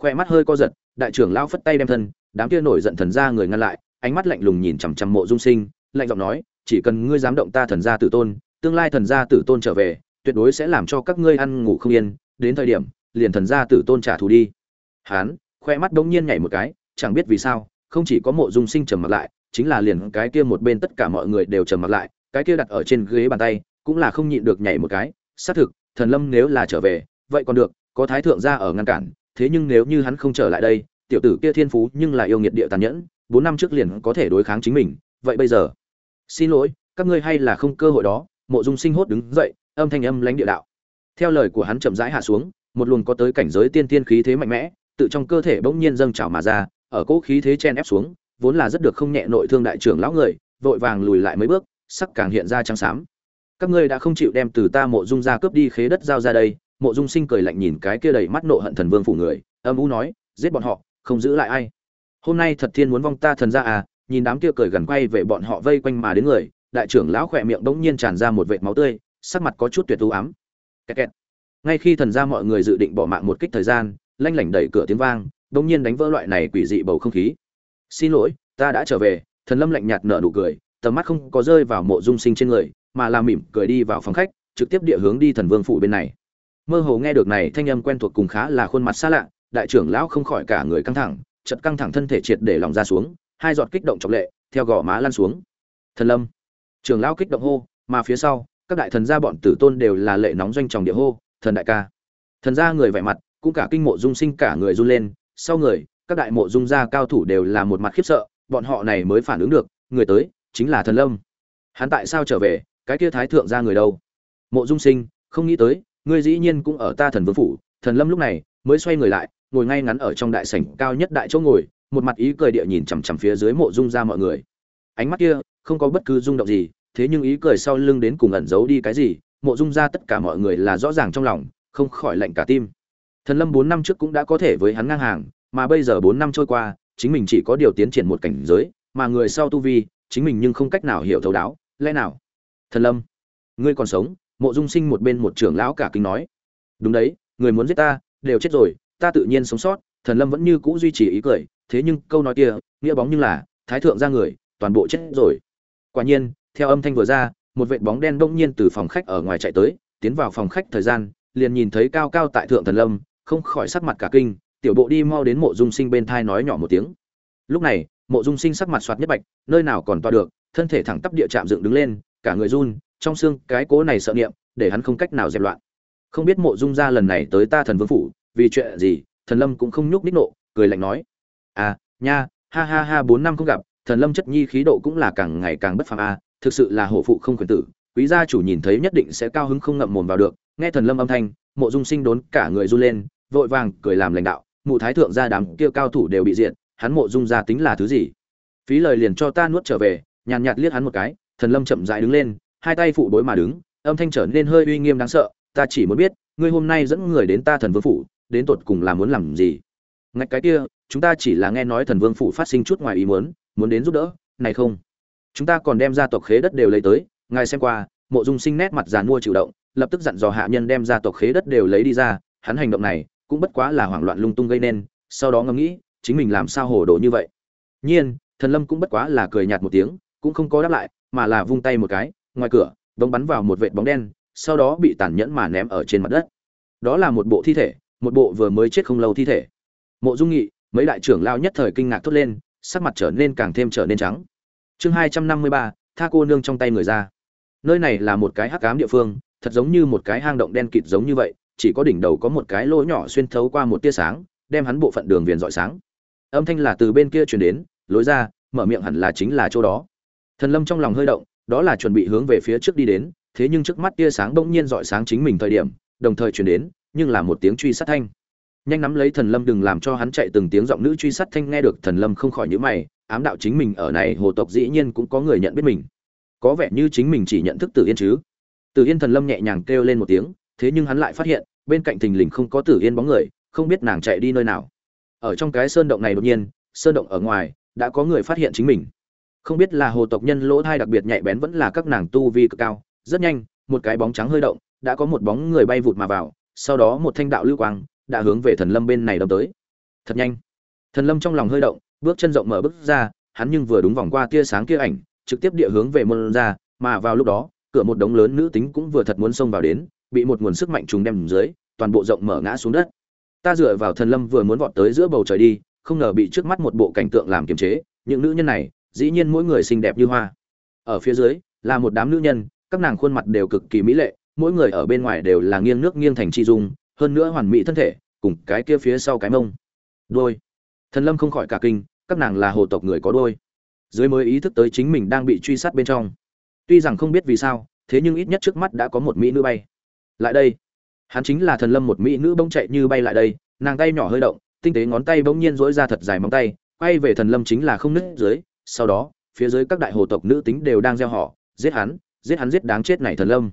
khoe mắt hơi co giật, đại trưởng lao phất tay đem thân, đám kia nổi giận thần ra người ngăn lại, ánh mắt lạnh lùng nhìn chằm chằm mộ dung sinh, lạnh giọng nói, chỉ cần ngươi dám động ta thần gia tử tôn, tương lai thần gia tử tôn trở về, tuyệt đối sẽ làm cho các ngươi ăn ngủ không yên, đến thời điểm, liền thần gia tử tôn trả thù đi. Hán khoe mắt đống nhiên nhảy một cái, chẳng biết vì sao, không chỉ có mộ dung sinh trầm mặt lại chính là liền cái kia một bên tất cả mọi người đều trầm mặt lại, cái kia đặt ở trên ghế bàn tay, cũng là không nhịn được nhảy một cái, xác thực, thần lâm nếu là trở về, vậy còn được, có thái thượng gia ở ngăn cản, thế nhưng nếu như hắn không trở lại đây, tiểu tử kia thiên phú nhưng là yêu nghiệt địa tàn nhẫn, bốn năm trước liền có thể đối kháng chính mình, vậy bây giờ? Xin lỗi, các ngươi hay là không cơ hội đó, mộ dung sinh hốt đứng dậy, âm thanh âm lãnh địa đạo. Theo lời của hắn chậm rãi hạ xuống, một luồng có tới cảnh giới tiên tiên khí thế mạnh mẽ, tự trong cơ thể bỗng nhiên dâng trào mà ra, ở cỗ khí thế chen ép xuống vốn là rất được không nhẹ nội thương đại trưởng lão người, vội vàng lùi lại mấy bước, sắc càng hiện ra trắng xám. Các ngươi đã không chịu đem từ ta mộ dung ra cướp đi khế đất giao ra đây, mộ dung sinh cười lạnh nhìn cái kia đầy mắt nộ hận thần vương phủ người, âm u nói, giết bọn họ, không giữ lại ai. Hôm nay thật thiên muốn vong ta thần ra à nhìn đám kia cười gần quay về bọn họ vây quanh mà đến người, đại trưởng lão khỏe miệng đống nhiên tràn ra một vệt máu tươi, sắc mặt có chút tuyệt u ám. Kẹt kẹt. ngay khi thần ra mọi người dự định bỏ mạng một kích thời gian, lanh lảnh đẩy cửa tiếng vang, đống nhiên đánh vỡ loại này quỷ dị bầu không khí xin lỗi, ta đã trở về. Thần lâm lạnh nhạt nở nụ cười, tầm mắt không có rơi vào mộ dung sinh trên người, mà làm mỉm cười đi vào phòng khách, trực tiếp địa hướng đi thần vương phủ bên này. Mơ hồ nghe được này thanh âm quen thuộc cùng khá là khuôn mặt xa lạ, đại trưởng lão không khỏi cả người căng thẳng chật căng thẳng thân thể triệt để lòng ra xuống, hai giọt kích động trọng lệ, theo gò má lan xuống. Thần lâm. Trưởng lão kích động hô, mà phía sau, các đại thần gia bọn tử tôn đều là lệ nóng doanh tròng địa hô, thần đại ca. Thần gia người vẻ mặt, cũng cả kinh mộ dung sinh cả người run lên, sau người các đại mộ dung gia cao thủ đều là một mặt khiếp sợ, bọn họ này mới phản ứng được, người tới chính là thần lâm. Hắn tại sao trở về, cái kia thái thượng gia người đâu? Mộ dung sinh, không nghĩ tới, ngươi dĩ nhiên cũng ở ta thần vương phủ, thần lâm lúc này mới xoay người lại, ngồi ngay ngắn ở trong đại sảnh cao nhất đại chỗ ngồi, một mặt ý cười địa nhìn chằm chằm phía dưới mộ dung gia mọi người. Ánh mắt kia, không có bất cứ rung động gì, thế nhưng ý cười sau lưng đến cùng ẩn giấu đi cái gì, mộ dung gia tất cả mọi người là rõ ràng trong lòng, không khỏi lạnh cả tim. Thần lâm bốn năm trước cũng đã có thể với hắn ngang hàng mà bây giờ bốn năm trôi qua, chính mình chỉ có điều tiến triển một cảnh giới, mà người sau tu vi, chính mình nhưng không cách nào hiểu thấu đáo. Lẽ nào? Thần lâm, ngươi còn sống? Mộ dung sinh một bên một trưởng lão cả kinh nói. Đúng đấy, người muốn giết ta, đều chết rồi, ta tự nhiên sống sót. Thần lâm vẫn như cũ duy trì ý cười, thế nhưng câu nói kia, nghĩa bóng như là, thái thượng ra người, toàn bộ chết rồi. Quả nhiên, theo âm thanh vừa ra, một vệt bóng đen đông nhiên từ phòng khách ở ngoài chạy tới, tiến vào phòng khách thời gian, liền nhìn thấy cao cao tại thượng thần lâm, không khỏi sắc mặt cả kinh tiểu bộ đi mau đến mộ dung sinh bên thai nói nhỏ một tiếng. Lúc này, mộ dung sinh sắc mặt soạt nhất bạch, nơi nào còn toa được, thân thể thẳng tắp địa chạm dựng đứng lên, cả người run, trong xương cái cố này sợ niệm, để hắn không cách nào dẹp loạn. Không biết mộ dung ra lần này tới ta thần vương phủ, vì chuyện gì, thần lâm cũng không nhúc ních nộ, cười lạnh nói. À nha, ha ha ha, bốn năm không gặp, thần lâm chất nhi khí độ cũng là càng ngày càng bất phàm a thực sự là hổ phụ không quyền tử, quý gia chủ nhìn thấy nhất định sẽ cao hứng không ngậm mồm vào được, nghe thần lâm âm thanh, mộ dung sinh đốn cả người run lên, vội vàng cười làm lãnh đạo mụ thái thượng gia đám kia cao thủ đều bị diện hắn mộ dung gia tính là thứ gì? Phí lời liền cho ta nuốt trở về, nhàn nhạt liếc hắn một cái, thần lâm chậm rãi đứng lên, hai tay phụ đối mà đứng, âm thanh trở nên hơi uy nghiêm đáng sợ, ta chỉ muốn biết, ngươi hôm nay dẫn người đến ta thần vương phủ, đến tột cùng là muốn làm gì? Ngạch cái kia, chúng ta chỉ là nghe nói thần vương phủ phát sinh chút ngoài ý muốn muốn đến giúp đỡ, này không? Chúng ta còn đem gia tộc khế đất đều lấy tới, ngài xem qua, mộ dung sinh nét mặt giàn mua chịu động, lập tức dặn dò hạ nhân đem gia tộc khế đất đều lấy đi ra, hắn hành động này cũng bất quá là hoảng loạn lung tung gây nên, sau đó ngẫm nghĩ, chính mình làm sao hồ đồ như vậy. Nhiên, thần lâm cũng bất quá là cười nhạt một tiếng, cũng không có đáp lại, mà là vung tay một cái, ngoài cửa bóng bắn vào một vệt bóng đen, sau đó bị tàn nhẫn mà ném ở trên mặt đất. Đó là một bộ thi thể, một bộ vừa mới chết không lâu thi thể. Mộ dung nghị, mấy đại trưởng lao nhất thời kinh ngạc thốt lên, sắc mặt trở nên càng thêm trở nên trắng. Chương hai trăm năm mươi ba, tha cô nương trong tay người ra. Nơi này là một cái hắc ám địa phương, thật giống như một cái hang động đen kịt giống như vậy chỉ có đỉnh đầu có một cái lỗ nhỏ xuyên thấu qua một tia sáng, đem hắn bộ phận đường viền rọi sáng. Âm thanh là từ bên kia truyền đến, lối ra, mở miệng hẳn là chính là chỗ đó. Thần lâm trong lòng hơi động, đó là chuẩn bị hướng về phía trước đi đến, thế nhưng trước mắt tia sáng bỗng nhiên rọi sáng chính mình thời điểm, đồng thời truyền đến, nhưng là một tiếng truy sát thanh. Nhanh nắm lấy thần lâm đừng làm cho hắn chạy từng tiếng giọng nữ truy sát thanh nghe được thần lâm không khỏi nhíu mày, ám đạo chính mình ở này hồ tộc dĩ nhiên cũng có người nhận biết mình. Có vẻ như chính mình chỉ nhận thức tử yên chứ. Tử yên thần lâm nhẹ nhàng kêu lên một tiếng, thế nhưng hắn lại phát hiện bên cạnh thình lình không có tử yên bóng người, không biết nàng chạy đi nơi nào. Ở trong cái sơn động này đột nhiên, sơn động ở ngoài, đã có người phát hiện chính mình. Không biết là hồ tộc nhân lỗ thai đặc biệt nhạy bén vẫn là các nàng tu vi cực cao, rất nhanh, một cái bóng trắng hơi động, đã có một bóng người bay vụt mà vào, sau đó một thanh đạo lưu quang đã hướng về thần lâm bên này đâm tới. Thật nhanh. Thần lâm trong lòng hơi động, bước chân rộng mở bước ra, hắn nhưng vừa đúng vòng qua tia sáng kia ảnh, trực tiếp địa hướng về môn ra, mà vào lúc đó, cửa một đống lớn nữ tính cũng vừa thật muốn xông vào đến bị một nguồn sức mạnh trùng đem dưới, toàn bộ rộng mở ngã xuống đất. Ta dựa vào thần lâm vừa muốn vọt tới giữa bầu trời đi, không ngờ bị trước mắt một bộ cảnh tượng làm kiềm chế, những nữ nhân này, dĩ nhiên mỗi người xinh đẹp như hoa. Ở phía dưới, là một đám nữ nhân, các nàng khuôn mặt đều cực kỳ mỹ lệ, mỗi người ở bên ngoài đều là nghiêng nước nghiêng thành chi dung, hơn nữa hoàn mỹ thân thể, cùng cái kia phía sau cái mông. Đôi. Thần lâm không khỏi cả kinh, các nàng là hồ tộc người có đôi. Dưới mới ý thức tới chính mình đang bị truy sát bên trong. Tuy rằng không biết vì sao, thế nhưng ít nhất trước mắt đã có một mỹ nữ bay lại đây. Hắn chính là thần lâm một mỹ nữ bỗng chạy như bay lại đây, nàng tay nhỏ hơi động, tinh tế ngón tay bỗng nhiên dỗi ra thật dài móng tay, quay về thần lâm chính là không nứt dưới, sau đó, phía dưới các đại hồ tộc nữ tính đều đang gieo họ, giết hắn giết hắn giết đáng chết này thần lâm.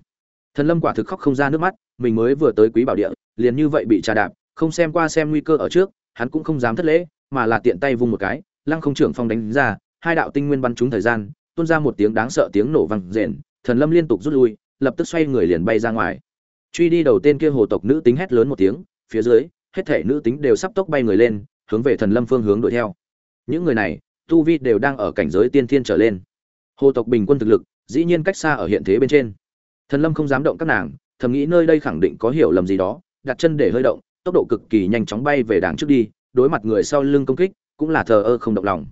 Thần lâm quả thực khóc không ra nước mắt, mình mới vừa tới quý bảo địa, liền như vậy bị trà đạp, không xem qua xem nguy cơ ở trước, hắn cũng không dám thất lễ, mà là tiện tay vung một cái, lăng không trưởng phong đánh ra, hai đạo tinh nguyên bắn trúng thời gian, tuôn ra một tiếng đáng sợ tiếng nổ vang rền, thần lâm liên tục rút lui, lập tức xoay người liền bay ra ngoài truy đi đầu tên kia hồ tộc nữ tính hét lớn một tiếng, phía dưới, hết thể nữ tính đều sắp tốc bay người lên, hướng về thần lâm phương hướng đuổi theo. Những người này, tu vi đều đang ở cảnh giới tiên thiên trở lên. Hồ tộc bình quân thực lực, dĩ nhiên cách xa ở hiện thế bên trên. Thần lâm không dám động các nàng, thầm nghĩ nơi đây khẳng định có hiểu lầm gì đó, đặt chân để hơi động, tốc độ cực kỳ nhanh chóng bay về đằng trước đi, đối mặt người sau lưng công kích, cũng là thờ ơ không động lòng.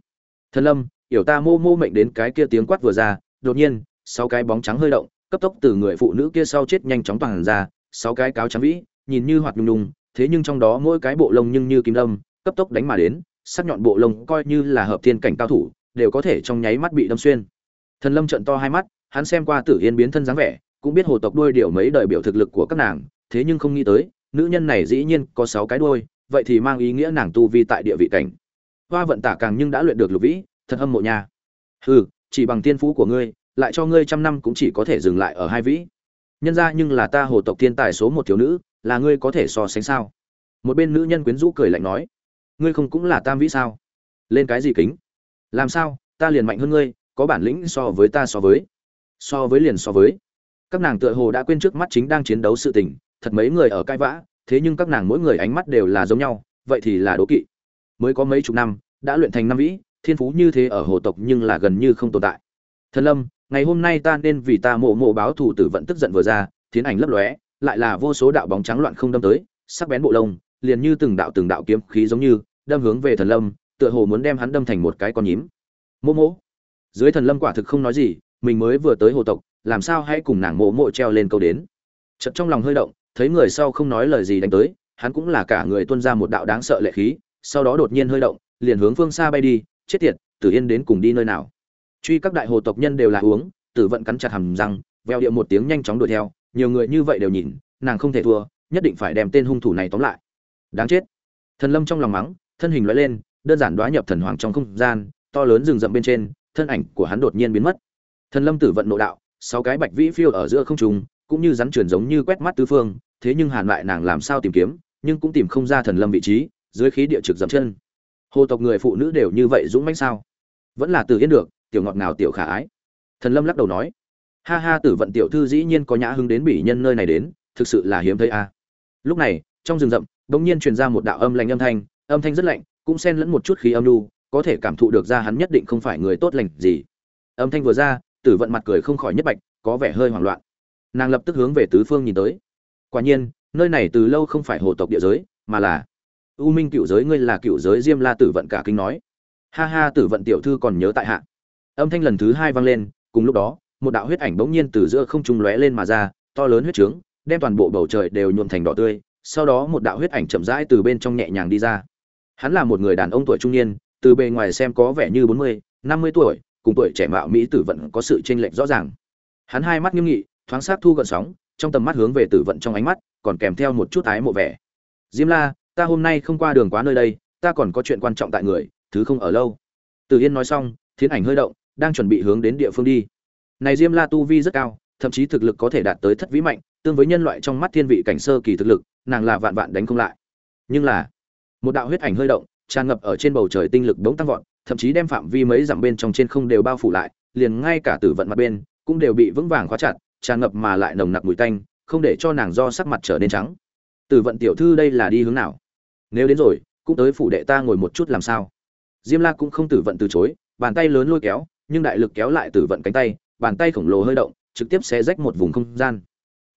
Thần lâm hiểu ta mô mô mệnh đến cái kia tiếng quát vừa ra, đột nhiên, sáu cái bóng trắng hơi động cấp tốc từ người phụ nữ kia sau chết nhanh chóng toàn ra, sáu cái cáo trắng vĩ, nhìn như hoạt nhung nhung, thế nhưng trong đó mỗi cái bộ lông nhưng như kim đâm, cấp tốc đánh mà đến, sắc nhọn bộ lông coi như là hợp thiên cảnh cao thủ, đều có thể trong nháy mắt bị đâm xuyên. Thần lâm trận to hai mắt, hắn xem qua tử yên biến thân dáng vẻ, cũng biết hồ tộc đuôi điều mấy đời biểu thực lực của các nàng, thế nhưng không nghĩ tới, nữ nhân này dĩ nhiên có sáu cái đuôi, vậy thì mang ý nghĩa nàng tu vi tại địa vị cảnh. Hoa vận tả càng nhưng đã luyện được lục vĩ, thật hâm mộ nha. Hừ, chỉ bằng tiên phú của ngươi lại cho ngươi trăm năm cũng chỉ có thể dừng lại ở hai vĩ. Nhân ra nhưng là ta hồ tộc thiên tài số một thiếu nữ, là ngươi có thể so sánh sao? Một bên nữ nhân quyến rũ cười lạnh nói, ngươi không cũng là tam vĩ sao? Lên cái gì kính? Làm sao, ta liền mạnh hơn ngươi, có bản lĩnh so với ta so với. So với liền so với. Các nàng tựa hồ đã quên trước mắt chính đang chiến đấu sự tình, thật mấy người ở cãi vã, thế nhưng các nàng mỗi người ánh mắt đều là giống nhau, vậy thì là đố kỵ. Mới có mấy chục năm, đã luyện thành năm vĩ, thiên phú như thế ở hồ tộc nhưng là gần như không tồn tại. Thần lâm ngày hôm nay ta nên vì ta mộ mộ báo thủ tử vận tức giận vừa ra, thiến ảnh lấp lóe, lại là vô số đạo bóng trắng loạn không đâm tới, sắc bén bộ lông, liền như từng đạo từng đạo kiếm khí giống như, đâm hướng về thần lâm, tựa hồ muốn đem hắn đâm thành một cái con nhím. Mộ mộ. Dưới thần lâm quả thực không nói gì, mình mới vừa tới hồ tộc, làm sao hãy cùng nàng mộ mộ treo lên câu đến. Chợt trong lòng hơi động, thấy người sau không nói lời gì đánh tới, hắn cũng là cả người tuôn ra một đạo đáng sợ lệ khí, sau đó đột nhiên hơi động, liền hướng phương xa bay đi, chết tiệt, tử yên đến cùng đi nơi nào? Truy các đại hồ tộc nhân đều là uống, tử vận cắn chặt hầm răng, veo điệu một tiếng nhanh chóng đuổi theo, nhiều người như vậy đều nhìn, nàng không thể thua, nhất định phải đem tên hung thủ này tóm lại. Đáng chết. Thần lâm trong lòng mắng, thân hình lói lên, đơn giản đoá nhập thần hoàng trong không gian, to lớn rừng rậm bên trên, thân ảnh của hắn đột nhiên biến mất. Thần lâm tử vận nội đạo, sáu cái bạch vĩ phiêu ở giữa không trung, cũng như rắn truyền giống như quét mắt tứ phương, thế nhưng hàn lại nàng làm sao tìm kiếm, nhưng cũng tìm không ra thần lâm vị trí, dưới khí địa trực dậm chân. Hồ tộc người phụ nữ đều như vậy dũng mãnh sao? Vẫn là từ yên được tiểu ngọt ngào tiểu khả ái? Thần lâm lắc đầu nói. Ha ha, tử vận tiểu thư dĩ nhiên có nhã hứng đến bỉ nhân nơi này đến, thực sự là hiếm thấy a. Lúc này, trong rừng rậm, bỗng nhiên truyền ra một đạo âm lạnh âm thanh âm thanh rất lạnh, cũng xen lẫn một chút khí âm lưu có thể cảm thụ được ra hắn nhất định không phải người tốt lành gì. Âm thanh vừa ra, tử vận mặt cười không khỏi nhất bạch, có vẻ hơi hoảng loạn. Nàng lập tức hướng về tứ phương nhìn tới. Quả nhiên, nơi này từ lâu không phải hồ tộc địa giới, mà là u minh cựu giới, ngươi là cựu giới diêm la tử vận cả kinh nói. Ha ha, tử vận tiểu thư còn nhớ tại hạ âm thanh lần thứ hai vang lên, cùng lúc đó, một đạo huyết ảnh bỗng nhiên từ giữa không trung lóe lên mà ra, to lớn huyết trướng, đem toàn bộ bầu trời đều nhuộm thành đỏ tươi, sau đó một đạo huyết ảnh chậm rãi từ bên trong nhẹ nhàng đi ra. Hắn là một người đàn ông tuổi trung niên, từ bề ngoài xem có vẻ như bốn mươi, năm mươi tuổi, cùng tuổi trẻ mạo mỹ tử vận có sự chênh lệch rõ ràng. Hắn hai mắt nghiêm nghị, thoáng sát thu gợn sóng, trong tầm mắt hướng về tử vận trong ánh mắt, còn kèm theo một chút ái mộ vẻ. Diêm la, ta hôm nay không qua đường quá nơi đây, ta còn có chuyện quan trọng tại người, thứ không ở lâu. Từ yên nói xong thiến ảnh hơi động đang chuẩn bị hướng đến địa phương đi. Này diêm la tu vi rất cao, thậm chí thực lực có thể đạt tới thất vĩ mạnh, tương với nhân loại trong mắt thiên vị cảnh sơ kỳ thực lực, nàng là vạn vạn đánh không lại. Nhưng là, một đạo huyết ảnh hơi động, tràn ngập ở trên bầu trời tinh lực bỗng tăng vọt, thậm chí đem phạm vi mấy dặm bên trong trên không đều bao phủ lại, liền ngay cả tử vận mặt bên cũng đều bị vững vàng khóa chặt, tràn ngập mà lại nồng nặc mùi tanh, không để cho nàng do sắc mặt trở nên trắng. Tử vận tiểu thư đây là đi hướng nào? Nếu đến rồi, cũng tới phủ đệ ta ngồi một chút làm sao? Diêm la cũng không tử vận từ chối, bàn tay lớn lôi kéo nhưng đại lực kéo lại tử vận cánh tay, bàn tay khổng lồ hơi động, trực tiếp xé rách một vùng không gian.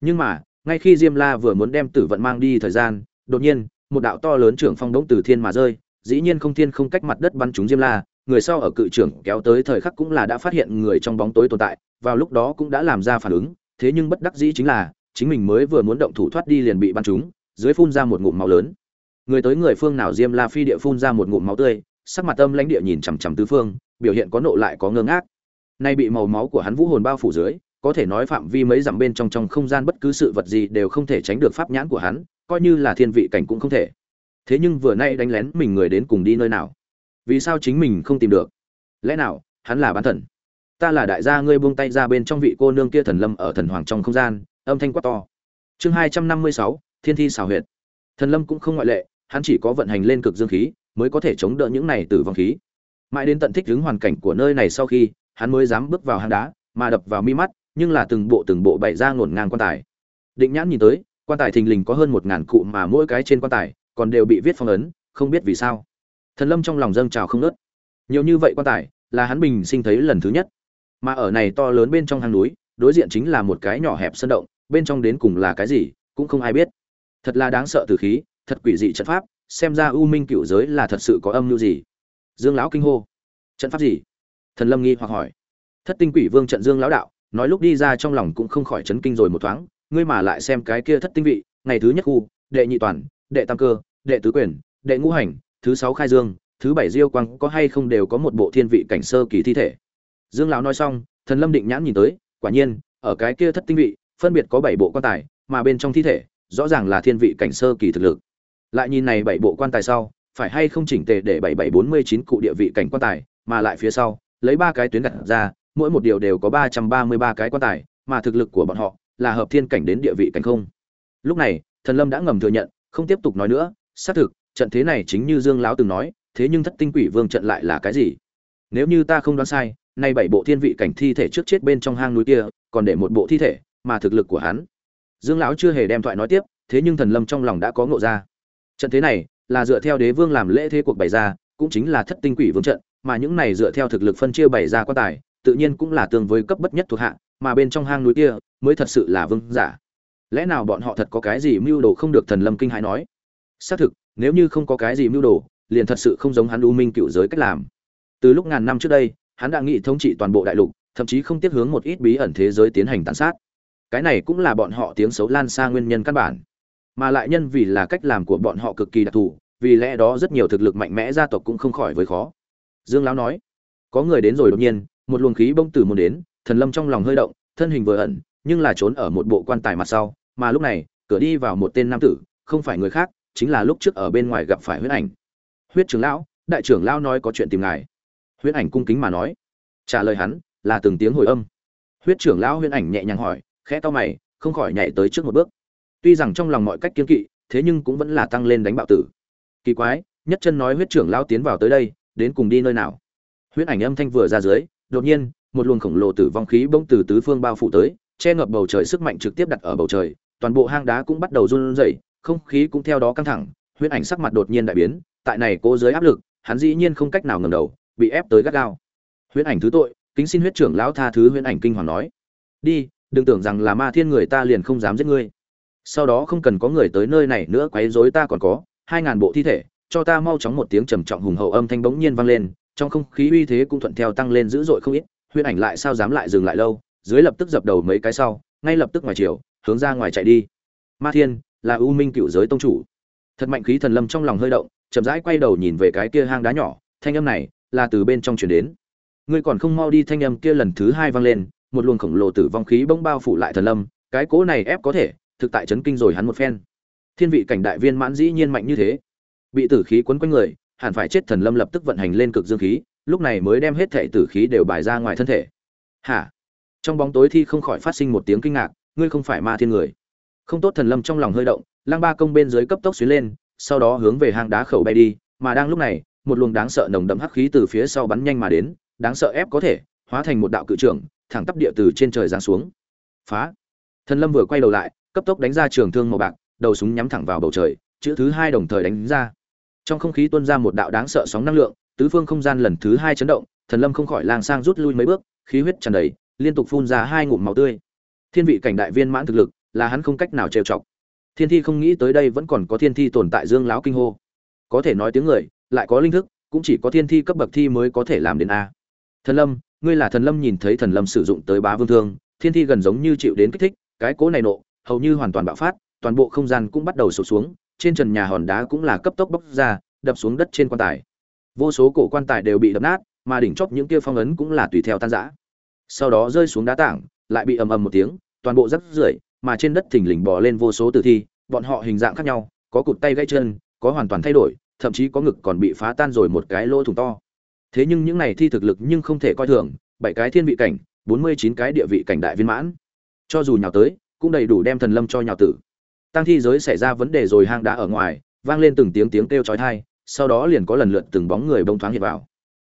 Nhưng mà, ngay khi diêm la vừa muốn đem tử vận mang đi thời gian, đột nhiên, một đạo to lớn trưởng phong đống từ thiên mà rơi, dĩ nhiên không thiên không cách mặt đất bắn trúng diêm la, người sau ở cự trưởng kéo tới thời khắc cũng là đã phát hiện người trong bóng tối tồn tại, vào lúc đó cũng đã làm ra phản ứng, thế nhưng bất đắc dĩ chính là, chính mình mới vừa muốn động thủ thoát đi liền bị bắn trúng, dưới phun ra một ngụm máu lớn. Người tới người phương nào diêm la phi địa phun ra một ngụm máu tươi, sắc mặt âm lãnh địa nhìn chằm chằm tứ phương biểu hiện có nộ lại có ngơ ngác. Nay bị màu máu của hắn vũ hồn bao phủ dưới, có thể nói phạm vi mấy dặm bên trong trong không gian bất cứ sự vật gì đều không thể tránh được pháp nhãn của hắn, coi như là thiên vị cảnh cũng không thể. Thế nhưng vừa nay đánh lén mình người đến cùng đi nơi nào? Vì sao chính mình không tìm được? Lẽ nào, hắn là bán thần? Ta là đại gia ngươi buông tay ra bên trong vị cô nương kia thần lâm ở thần hoàng trong không gian, âm thanh quát to. Chương hai trăm năm mươi sáu, thiên thi xào huyệt. Thần lâm cũng không ngoại lệ, hắn chỉ có vận hành lên cực dương khí, mới có thể chống đỡ những này từ vong khí mãi đến tận thích ứng hoàn cảnh của nơi này sau khi, hắn mới dám bước vào hang đá, mà đập vào mi mắt, nhưng là từng bộ từng bộ bày ra ngổn ngang quan tài. Định nhãn nhìn tới, quan tài thình lình có hơn một ngàn cụ mà mỗi cái trên quan tài còn đều bị viết phong ấn, không biết vì sao. Thần lâm trong lòng dâng trào không nớt nhiều như vậy quan tài là hắn bình sinh thấy lần thứ nhất. Mà ở này to lớn bên trong hang núi, đối diện chính là một cái nhỏ hẹp sân động, bên trong đến cùng là cái gì, cũng không ai biết. Thật là đáng sợ từ khí, thật quỷ dị trận pháp, xem ra u minh cựu giới là thật sự có âm mưu gì dương lão kinh hô. Trận pháp gì? Thần lâm nghi hoặc hỏi. Thất tinh quỷ vương trận dương lão đạo, nói lúc đi ra trong lòng cũng không khỏi chấn kinh rồi một thoáng, ngươi mà lại xem cái kia thất tinh vị, ngày thứ nhất khu, đệ nhị toàn, đệ tam cơ, đệ tứ quyền, đệ ngũ hành, thứ sáu khai dương, thứ bảy diêu quang, có hay không đều có một bộ thiên vị cảnh sơ kỳ thi thể. Dương lão nói xong, thần lâm định nhãn nhìn tới, quả nhiên, ở cái kia thất tinh vị, phân biệt có bảy bộ quan tài, mà bên trong thi thể, rõ ràng là thiên vị cảnh sơ kỳ thực lực. Lại nhìn này bảy bộ quan tài sau phải hay không chỉnh tề để bảy bảy bốn mươi chín cụ địa vị cảnh quan tài, mà lại phía sau, lấy ba cái tuyến gặt ra, mỗi một điều đều có ba trăm ba mươi ba cái quan tài, mà thực lực của bọn họ là hợp thiên cảnh đến địa vị cảnh không. Lúc này, thần lâm đã ngầm thừa nhận, không tiếp tục nói nữa, xác thực, trận thế này chính như dương lão từng nói, thế nhưng thất tinh quỷ vương trận lại là cái gì? Nếu như ta không đoán sai, nay bảy bộ thiên vị cảnh thi thể trước chết bên trong hang núi kia, còn để một bộ thi thể, mà thực lực của hắn. Dương lão chưa hề đem thoại nói tiếp, thế nhưng thần lâm trong lòng đã có ngộ ra. Trận thế này là dựa theo đế vương làm lễ thế cuộc bày ra, cũng chính là thất tinh quỷ vương trận, mà những này dựa theo thực lực phân chia bày ra quan tài, tự nhiên cũng là tương với cấp bất nhất thuộc hạ, mà bên trong hang núi kia mới thật sự là vương giả. Lẽ nào bọn họ thật có cái gì mưu đồ không được thần lâm kinh hãi nói? Xác thực, nếu như không có cái gì mưu đồ, liền thật sự không giống hắn u minh cựu giới cách làm. Từ lúc ngàn năm trước đây, hắn đã nghị thống trị toàn bộ đại lục, thậm chí không tiếp hướng một ít bí ẩn thế giới tiến hành tàn sát. Cái này cũng là bọn họ tiếng xấu lan xa nguyên nhân căn bản mà lại nhân vì là cách làm của bọn họ cực kỳ đặc thù, vì lẽ đó rất nhiều thực lực mạnh mẽ gia tộc cũng không khỏi với khó. Dương lão nói, có người đến rồi đột nhiên, một luồng khí bông từ muốn đến, thần lâm trong lòng hơi động, thân hình vừa ẩn, nhưng là trốn ở một bộ quan tài mặt sau, mà lúc này, cửa đi vào một tên nam tử, không phải người khác, chính là lúc trước ở bên ngoài gặp phải huyết ảnh. Huyết trưởng lão, đại trưởng lão nói có chuyện tìm ngài. Huyết ảnh cung kính mà nói. Trả lời hắn, là từng tiếng hồi âm. Huyết trưởng lão huyết ảnh nhẹ nhàng hỏi, khẽ to mày, không khỏi nhảy tới trước một bước tuy rằng trong lòng mọi cách kiên kỵ, thế nhưng cũng vẫn là tăng lên đánh bạo tử. Kỳ quái, nhất chân nói huyết trưởng lão tiến vào tới đây, đến cùng đi nơi nào? Huyết ảnh âm thanh vừa ra dưới, đột nhiên, một luồng khổng lồ tử vong khí bỗng từ tứ phương bao phủ tới, che ngập bầu trời sức mạnh trực tiếp đặt ở bầu trời, toàn bộ hang đá cũng bắt đầu run rẩy, không khí cũng theo đó căng thẳng, huyết ảnh sắc mặt đột nhiên đại biến, tại này cố dưới áp lực, hắn dĩ nhiên không cách nào ngẩng đầu, bị ép tới gắt gao. Huyết ảnh thứ tội, kính xin huyết trưởng lão tha thứ huyết ảnh kinh hoàng nói. Đi, đừng tưởng rằng là ma thiên người ta liền không dám giết ngươi sau đó không cần có người tới nơi này nữa, quấy rối ta còn có hai ngàn bộ thi thể, cho ta mau chóng một tiếng trầm trọng hùng hậu âm thanh bỗng nhiên vang lên, trong không khí uy thế cũng thuận theo tăng lên dữ dội không ít, huyễn ảnh lại sao dám lại dừng lại lâu, dưới lập tức dập đầu mấy cái sau, ngay lập tức ngoài chiều, hướng ra ngoài chạy đi. Ma thiên, là u minh cựu giới tông chủ. Thật mạnh khí thần lâm trong lòng hơi động, chậm rãi quay đầu nhìn về cái kia hang đá nhỏ, thanh âm này là từ bên trong truyền đến. Ngươi còn không mau đi, thanh âm kia lần thứ hai vang lên, một luồng khổng lồ tử vong khí bỗng bao phủ lại thần lâm, cái cố này ép có thể thực tại chấn kinh rồi hắn một phen. Thiên vị cảnh đại viên mãn dĩ nhiên mạnh như thế. Bị tử khí quấn quanh người, hẳn phải chết thần lâm lập tức vận hành lên cực dương khí, lúc này mới đem hết thảy tử khí đều bài ra ngoài thân thể. Hả? Trong bóng tối thi không khỏi phát sinh một tiếng kinh ngạc, ngươi không phải ma thiên người. Không tốt thần lâm trong lòng hơi động, lang ba công bên dưới cấp tốc xuyến lên, sau đó hướng về hang đá khẩu bay đi, mà đang lúc này, một luồng đáng sợ nồng đậm hắc khí từ phía sau bắn nhanh mà đến, đáng sợ ép có thể, hóa thành một đạo cự trưởng, thẳng tắp địa từ trên trời giáng xuống. Phá! Thần lâm vừa quay đầu lại cấp tốc đánh ra trường thương màu bạc, đầu súng nhắm thẳng vào bầu trời, chữ thứ hai đồng thời đánh ra. Trong không khí tuôn ra một đạo đáng sợ sóng năng lượng, tứ phương không gian lần thứ hai chấn động, thần lâm không khỏi lang sang rút lui mấy bước, khí huyết tràn đầy, liên tục phun ra hai ngụm máu tươi. Thiên vị cảnh đại viên mãn thực lực, là hắn không cách nào trêu chọc. Thiên thi không nghĩ tới đây vẫn còn có thiên thi tồn tại dương lão kinh hô. Có thể nói tiếng người, lại có linh thức, cũng chỉ có thiên thi cấp bậc thi mới có thể làm đến a. Thần lâm, ngươi là thần lâm nhìn thấy thần lâm sử dụng tới bá vương thương, thiên thi gần giống như chịu đến kích thích, cái cố này nộ hầu như hoàn toàn bạo phát, toàn bộ không gian cũng bắt đầu sụp xuống, trên trần nhà hòn đá cũng là cấp tốc bốc ra, đập xuống đất trên quan tài. Vô số cổ quan tài đều bị đập nát, mà đỉnh chóp những kia phong ấn cũng là tùy theo tan rã. Sau đó rơi xuống đá tảng, lại bị ầm ầm một tiếng, toàn bộ rắc rưởi, mà trên đất thình lình bò lên vô số tử thi, bọn họ hình dạng khác nhau, có cụt tay gãy chân, có hoàn toàn thay đổi, thậm chí có ngực còn bị phá tan rồi một cái lỗ thủng to. Thế nhưng những này thi thực lực nhưng không thể coi thường, bảy cái thiên vị cảnh, bốn mươi chín cái địa vị cảnh đại viên mãn. Cho dù nhào tới cũng đầy đủ đem thần lâm cho nhào tử. Tăng thi giới xảy ra vấn đề rồi hang đá ở ngoài, vang lên từng tiếng tiếng kêu chói tai, sau đó liền có lần lượt từng bóng người bông thoáng hiện vào.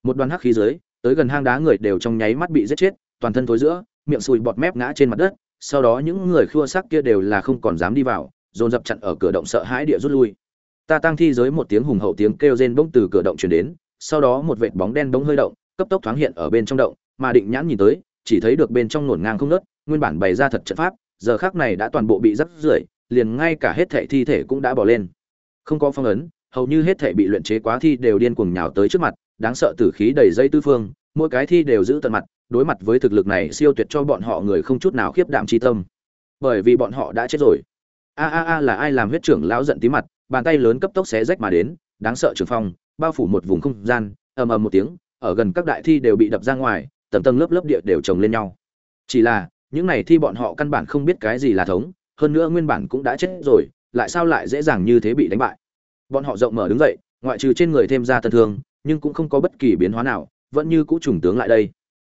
Một đoàn hắc khí dưới tới gần hang đá người đều trong nháy mắt bị giết chết, toàn thân thối giữa, miệng sùi bọt mép ngã trên mặt đất, sau đó những người khua sắc kia đều là không còn dám đi vào, dồn dập chặn ở cửa động sợ hãi địa rút lui. Ta tăng thi giới một tiếng hùng hậu tiếng kêu rên bỗng từ cửa động truyền đến, sau đó một vệt bóng đen bỗng hơi động, cấp tốc thoáng hiện ở bên trong động, mà định nhãn nhìn tới, chỉ thấy được bên trong nổn ngang không nớt, nguyên bản bày ra thật trận pháp giờ khác này đã toàn bộ bị rắc rưởi, liền ngay cả hết thệ thi thể cũng đã bỏ lên. Không có phong ấn, hầu như hết thệ bị luyện chế quá thi đều điên cuồng nhào tới trước mặt, đáng sợ tử khí đầy dây tư phương, mỗi cái thi đều giữ tận mặt, đối mặt với thực lực này siêu tuyệt cho bọn họ người không chút nào khiếp đảm chi tâm. Bởi vì bọn họ đã chết rồi. A a a là ai làm huyết trưởng lão giận tí mặt, bàn tay lớn cấp tốc xé rách mà đến, đáng sợ trường phong, bao phủ một vùng không gian, ầm ầm một tiếng, ở gần các đại thi đều bị đập ra ngoài, tầng tầng lớp lớp địa đều chồng lên nhau. Chỉ là những này thi bọn họ căn bản không biết cái gì là thống, hơn nữa nguyên bản cũng đã chết rồi, lại sao lại dễ dàng như thế bị đánh bại? Bọn họ rộng mở đứng dậy, ngoại trừ trên người thêm ra tân thương, nhưng cũng không có bất kỳ biến hóa nào, vẫn như cũ trùng tướng lại đây.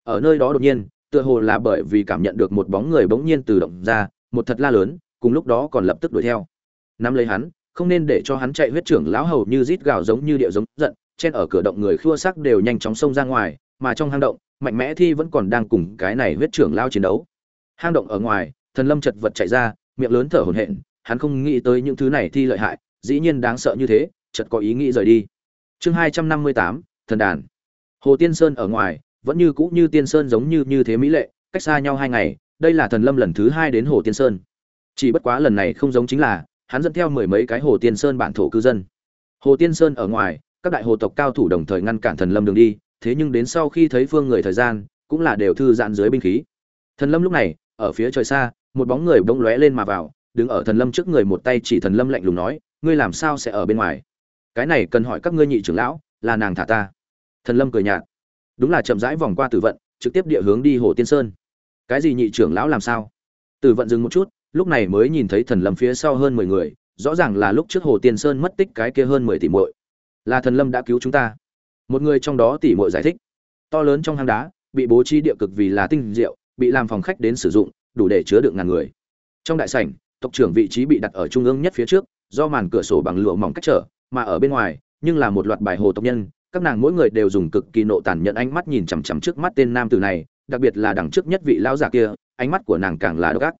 Ở nơi đó đột nhiên, tựa hồ là bởi vì cảm nhận được một bóng người bỗng nhiên từ động ra, một thật la lớn, cùng lúc đó còn lập tức đuổi theo. Nắm lấy hắn, không nên để cho hắn chạy huyết trưởng lão hầu như rít gào giống như điệu giống giận trên ở cửa động người khua sắc đều nhanh chóng xông ra ngoài, mà trong hang động, mạnh mẽ thi vẫn còn đang cùng cái này huyết trưởng lao chiến đấu hang động ở ngoài, thần lâm chật vật chạy ra, miệng lớn thở hổn hển, hắn không nghĩ tới những thứ này thi lợi hại, dĩ nhiên đáng sợ như thế, chợt có ý nghĩ rời đi. Chương hai trăm năm mươi tám, thần đàn. Hồ tiên sơn ở ngoài, vẫn như cũ như tiên sơn giống như như thế mỹ lệ, cách xa nhau hai ngày, đây là thần lâm lần thứ hai đến hồ tiên sơn. Chỉ bất quá lần này không giống chính là, hắn dẫn theo mười mấy cái hồ tiên sơn bản thổ cư dân. Hồ tiên sơn ở ngoài, các đại hồ tộc cao thủ đồng thời ngăn cản thần lâm đường đi, thế nhưng đến sau khi thấy phương người thời gian, cũng là đều thư giãn dưới binh khí. Thần lâm lúc này ở phía trời xa, một bóng người bỗng lóe lên mà vào, đứng ở thần lâm trước người một tay chỉ thần lâm lạnh lùng nói, ngươi làm sao sẽ ở bên ngoài? Cái này cần hỏi các ngươi nhị trưởng lão, là nàng thả ta. Thần lâm cười nhạt. Đúng là chậm rãi vòng qua tử vận, trực tiếp địa hướng đi hồ tiên sơn. Cái gì nhị trưởng lão làm sao? Tử vận dừng một chút, lúc này mới nhìn thấy thần lâm phía sau hơn mười người, rõ ràng là lúc trước hồ tiên sơn mất tích cái kia hơn mười tỷ muội. Là thần lâm đã cứu chúng ta. Một người trong đó tỷ muội giải thích. To lớn trong hang đá, bị bố trí địa cực vì là tinh diệu bị làm phòng khách đến sử dụng, đủ để chứa được ngàn người. Trong đại sảnh, tộc trưởng vị trí bị đặt ở trung ương nhất phía trước, do màn cửa sổ bằng lụa mỏng cách trở, mà ở bên ngoài, nhưng là một loạt bài hồ tộc nhân, các nàng mỗi người đều dùng cực kỳ nộ tàn nhận ánh mắt nhìn chằm chằm trước mắt tên nam tử này, đặc biệt là đằng trước nhất vị lão giả kia, ánh mắt của nàng càng là độc ác.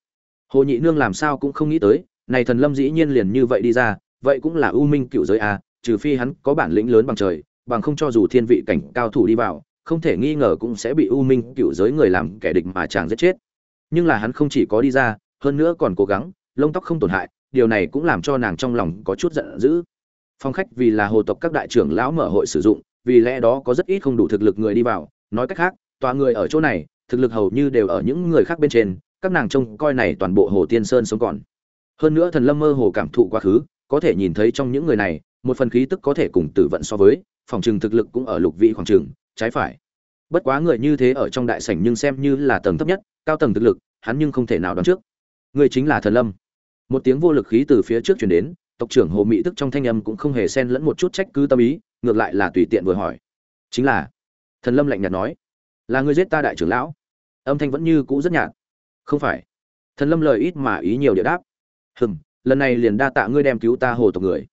Hồ nhị nương làm sao cũng không nghĩ tới, này thần lâm dĩ nhiên liền như vậy đi ra, vậy cũng là ưu minh cựu giới a, trừ phi hắn có bản lĩnh lớn bằng trời, bằng không cho dù thiên vị cảnh cao thủ đi vào không thể nghi ngờ cũng sẽ bị u minh cựu giới người làm kẻ địch mà chàng giết chết. Nhưng là hắn không chỉ có đi ra, hơn nữa còn cố gắng, lông tóc không tổn hại, điều này cũng làm cho nàng trong lòng có chút giận dữ. Phong khách vì là hồ tộc các đại trưởng lão mở hội sử dụng, vì lẽ đó có rất ít không đủ thực lực người đi vào. Nói cách khác, tòa người ở chỗ này, thực lực hầu như đều ở những người khác bên trên, các nàng trông coi này toàn bộ hồ tiên sơn sống còn. Hơn nữa thần lâm mơ hồ cảm thụ quá khứ, có thể nhìn thấy trong những người này, một phần khí tức có thể cùng tử vận so với, phòng trừng thực lực cũng ở lục vị khoảng trừng trái phải. Bất quá người như thế ở trong đại sảnh nhưng xem như là tầng thấp nhất, cao tầng thực lực, hắn nhưng không thể nào đoán trước. Người chính là thần lâm. Một tiếng vô lực khí từ phía trước chuyển đến, tộc trưởng hồ mỹ tức trong thanh âm cũng không hề xen lẫn một chút trách cứ tâm ý, ngược lại là tùy tiện vừa hỏi. Chính là, thần lâm lạnh nhạt nói, là người giết ta đại trưởng lão. Âm thanh vẫn như cũ rất nhạt. Không phải. Thần lâm lời ít mà ý nhiều địa đáp. Hừm, lần này liền đa tạ ngươi đem cứu ta hồ tộc người.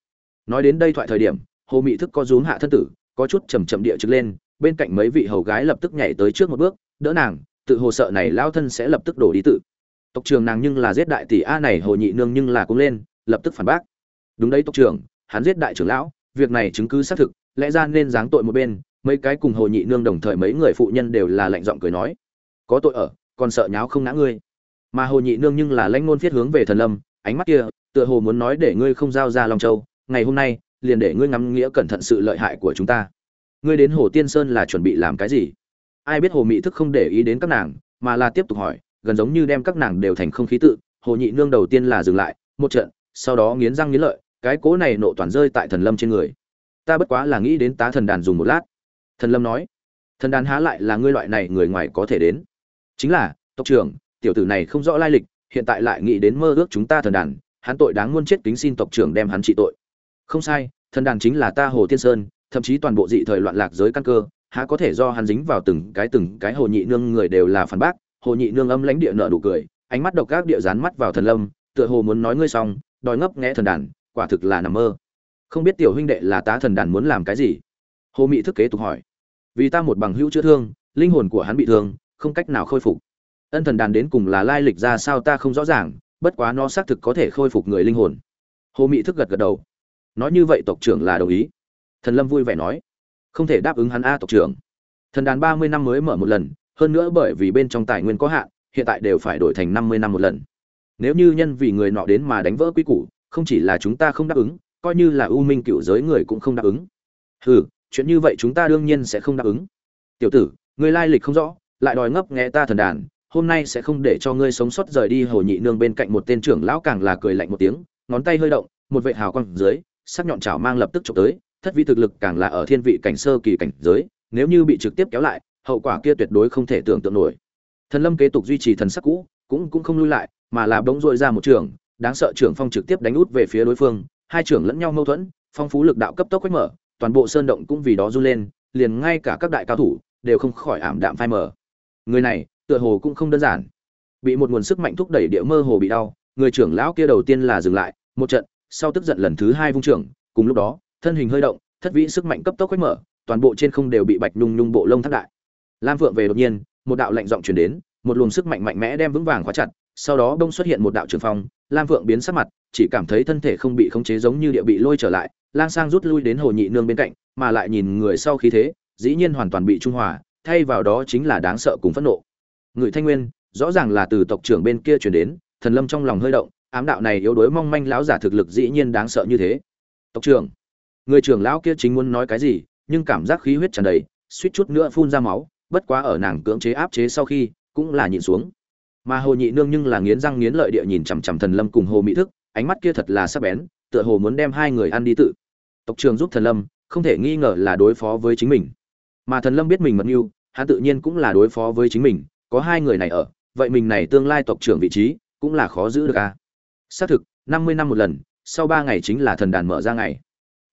Nói đến đây thoại thời điểm, hồ mỹ thức có rúm hạ thân tử, có chút chầm chậm địa trực lên bên cạnh mấy vị hầu gái lập tức nhảy tới trước một bước, đỡ nàng, tự hồ sợ này lao thân sẽ lập tức đổ đi tự. Tộc trường nàng nhưng là giết đại tỷ a này hồ nhị nương nhưng là cũng lên, lập tức phản bác. Đúng đấy tộc trưởng, hắn giết đại trưởng lão, việc này chứng cứ xác thực, lẽ ra nên giáng tội một bên, mấy cái cùng hồ nhị nương đồng thời mấy người phụ nhân đều là lạnh giọng cười nói. Có tội ở, còn sợ nháo không ngã ngươi. Mà hồ nhị nương nhưng là lãnh ngôn thiết hướng về thần lâm, ánh mắt kia, tựa hồ muốn nói để ngươi không giao ra long châu, ngày hôm nay, liền để ngươi ngắm nghĩa cẩn thận sự lợi hại của chúng ta ngươi đến hồ tiên sơn là chuẩn bị làm cái gì? Ai biết hồ Mị thức không để ý đến các nàng, mà là tiếp tục hỏi, gần giống như đem các nàng đều thành không khí tự, hồ nhị nương đầu tiên là dừng lại, một trận, sau đó nghiến răng nghiến lợi, cái cố này nộ toàn rơi tại thần lâm trên người. Ta bất quá là nghĩ đến tá thần đàn dùng một lát. Thần lâm nói, thần đàn há lại là ngươi loại này người ngoài có thể đến. Chính là, tộc trưởng, tiểu tử này không rõ lai lịch, hiện tại lại nghĩ đến mơ ước chúng ta thần đàn, hắn tội đáng muôn chết kính xin tộc trưởng đem hắn trị tội. Không sai, thần đàn chính là ta hồ tiên sơn thậm chí toàn bộ dị thời loạn lạc giới căn cơ, há có thể do hắn dính vào từng cái từng cái hồ nhị nương người đều là phản bác, hồ nhị nương âm lãnh địa nợ nụ cười, ánh mắt độc ác địa dán mắt vào thần lâm, tựa hồ muốn nói ngươi xong, đòi ngấp nghẽ thần đàn, quả thực là nằm mơ. Không biết tiểu huynh đệ là tá thần đàn muốn làm cái gì? Hồ mị thức kế tục hỏi. Vì ta một bằng hữu chữa thương, linh hồn của hắn bị thương, không cách nào khôi phục. Ân thần đàn đến cùng là lai lịch ra sao ta không rõ ràng, bất quá nó xác thực có thể khôi phục người linh hồn. Hồ mị thức gật gật đầu. Nói như vậy tộc trưởng là đồng ý thần lâm vui vẻ nói, không thể đáp ứng hắn a tộc trưởng. Thần đàn ba mươi năm mới mở một lần, hơn nữa bởi vì bên trong tài nguyên có hạn, hiện tại đều phải đổi thành năm mươi năm một lần. Nếu như nhân vì người nọ đến mà đánh vỡ quy củ, không chỉ là chúng ta không đáp ứng, coi như là ưu minh cựu giới người cũng không đáp ứng. Hừ, chuyện như vậy chúng ta đương nhiên sẽ không đáp ứng. Tiểu tử người lai lịch không rõ, lại đòi ngấp nghe ta thần đàn, hôm nay sẽ không để cho ngươi sống sót rời đi hồ nhị nương bên cạnh một tên trưởng lão càng là cười lạnh một tiếng, ngón tay hơi động, một vệ hào quang dưới, sắc nhọn chảo mang lập tức chụp tới thất vi thực lực càng là ở thiên vị cảnh sơ kỳ cảnh giới, nếu như bị trực tiếp kéo lại, hậu quả kia tuyệt đối không thể tưởng tượng nổi. Thần lâm kế tục duy trì thần sắc cũ, cũng cũng không lui lại, mà là bỗng dội ra một trường, đáng sợ trưởng phong trực tiếp đánh út về phía đối phương, hai trưởng lẫn nhau mâu thuẫn, phong phú lực đạo cấp tốc quét mở, toàn bộ sơn động cũng vì đó run lên, liền ngay cả các đại cao thủ đều không khỏi ảm đạm phai mở người này, tựa hồ cũng không đơn giản. Bị một nguồn sức mạnh thúc đẩy địa mơ hồ bị đau, người trưởng lão kia đầu tiên là dừng lại, một trận, sau tức giận lần thứ hai vung trưởng cùng lúc đó thân hình hơi động, thất vĩ sức mạnh cấp tốc quét mở, toàn bộ trên không đều bị bạch nung nhung bộ lông thắt đại. Lam phượng về đột nhiên, một đạo lạnh giọng truyền đến, một luồng sức mạnh mạnh mẽ đem vững vàng khóa chặt, sau đó đông xuất hiện một đạo trường phong, lam phượng biến sắc mặt, chỉ cảm thấy thân thể không bị khống chế giống như địa bị lôi trở lại, lang sang rút lui đến hồ nhị nương bên cạnh, mà lại nhìn người sau khí thế, dĩ nhiên hoàn toàn bị trung hòa, thay vào đó chính là đáng sợ cùng phẫn nộ. Người thanh nguyên, rõ ràng là từ tộc trưởng bên kia truyền đến, thần lâm trong lòng hơi động, ám đạo này yếu đuối mong manh lão giả thực lực dĩ nhiên đáng sợ như thế. Tộc trưởng người trưởng lão kia chính muốn nói cái gì, nhưng cảm giác khí huyết tràn đầy, suýt chút nữa phun ra máu, bất quá ở nàng cưỡng chế áp chế sau khi, cũng là nhịn xuống. Mà hồ nhị nương nhưng là nghiến răng nghiến lợi địa nhìn chằm chằm thần lâm cùng hồ mỹ thức, ánh mắt kia thật là sắc bén, tựa hồ muốn đem hai người ăn đi tự. Tộc trưởng giúp thần lâm, không thể nghi ngờ là đối phó với chính mình. Mà thần lâm biết mình mật mưu, hắn tự nhiên cũng là đối phó với chính mình, có hai người này ở, vậy mình này tương lai tộc trưởng vị trí, cũng là khó giữ được a à? xác thực, năm mươi năm một lần, sau ba ngày chính là thần đàn mở ra ngày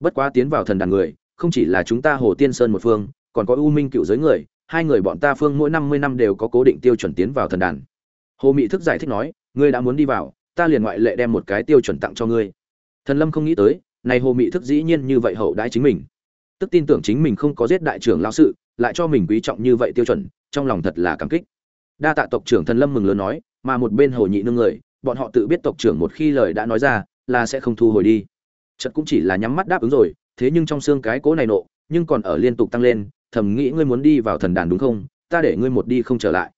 bất quá tiến vào thần đàn người, không chỉ là chúng ta hồ tiên sơn một phương, còn có u minh cựu giới người, hai người bọn ta phương mỗi năm mươi năm đều có cố định tiêu chuẩn tiến vào thần đàn. Hồ mỹ thức giải thích nói, ngươi đã muốn đi vào, ta liền ngoại lệ đem một cái tiêu chuẩn tặng cho ngươi. Thần lâm không nghĩ tới, này hồ mỹ thức dĩ nhiên như vậy hậu đãi chính mình. Tức tin tưởng chính mình không có giết đại trưởng lao sự, lại cho mình quý trọng như vậy tiêu chuẩn, trong lòng thật là cảm kích. Đa tạ tộc trưởng thần lâm mừng lớn nói, mà một bên hồ nhị nương người, bọn họ tự biết tộc trưởng một khi lời đã nói ra, là sẽ không thu hồi đi chật cũng chỉ là nhắm mắt đáp ứng rồi, thế nhưng trong xương cái cố này nộ, nhưng còn ở liên tục tăng lên, thầm nghĩ ngươi muốn đi vào thần đàn đúng không? Ta để ngươi một đi không trở lại.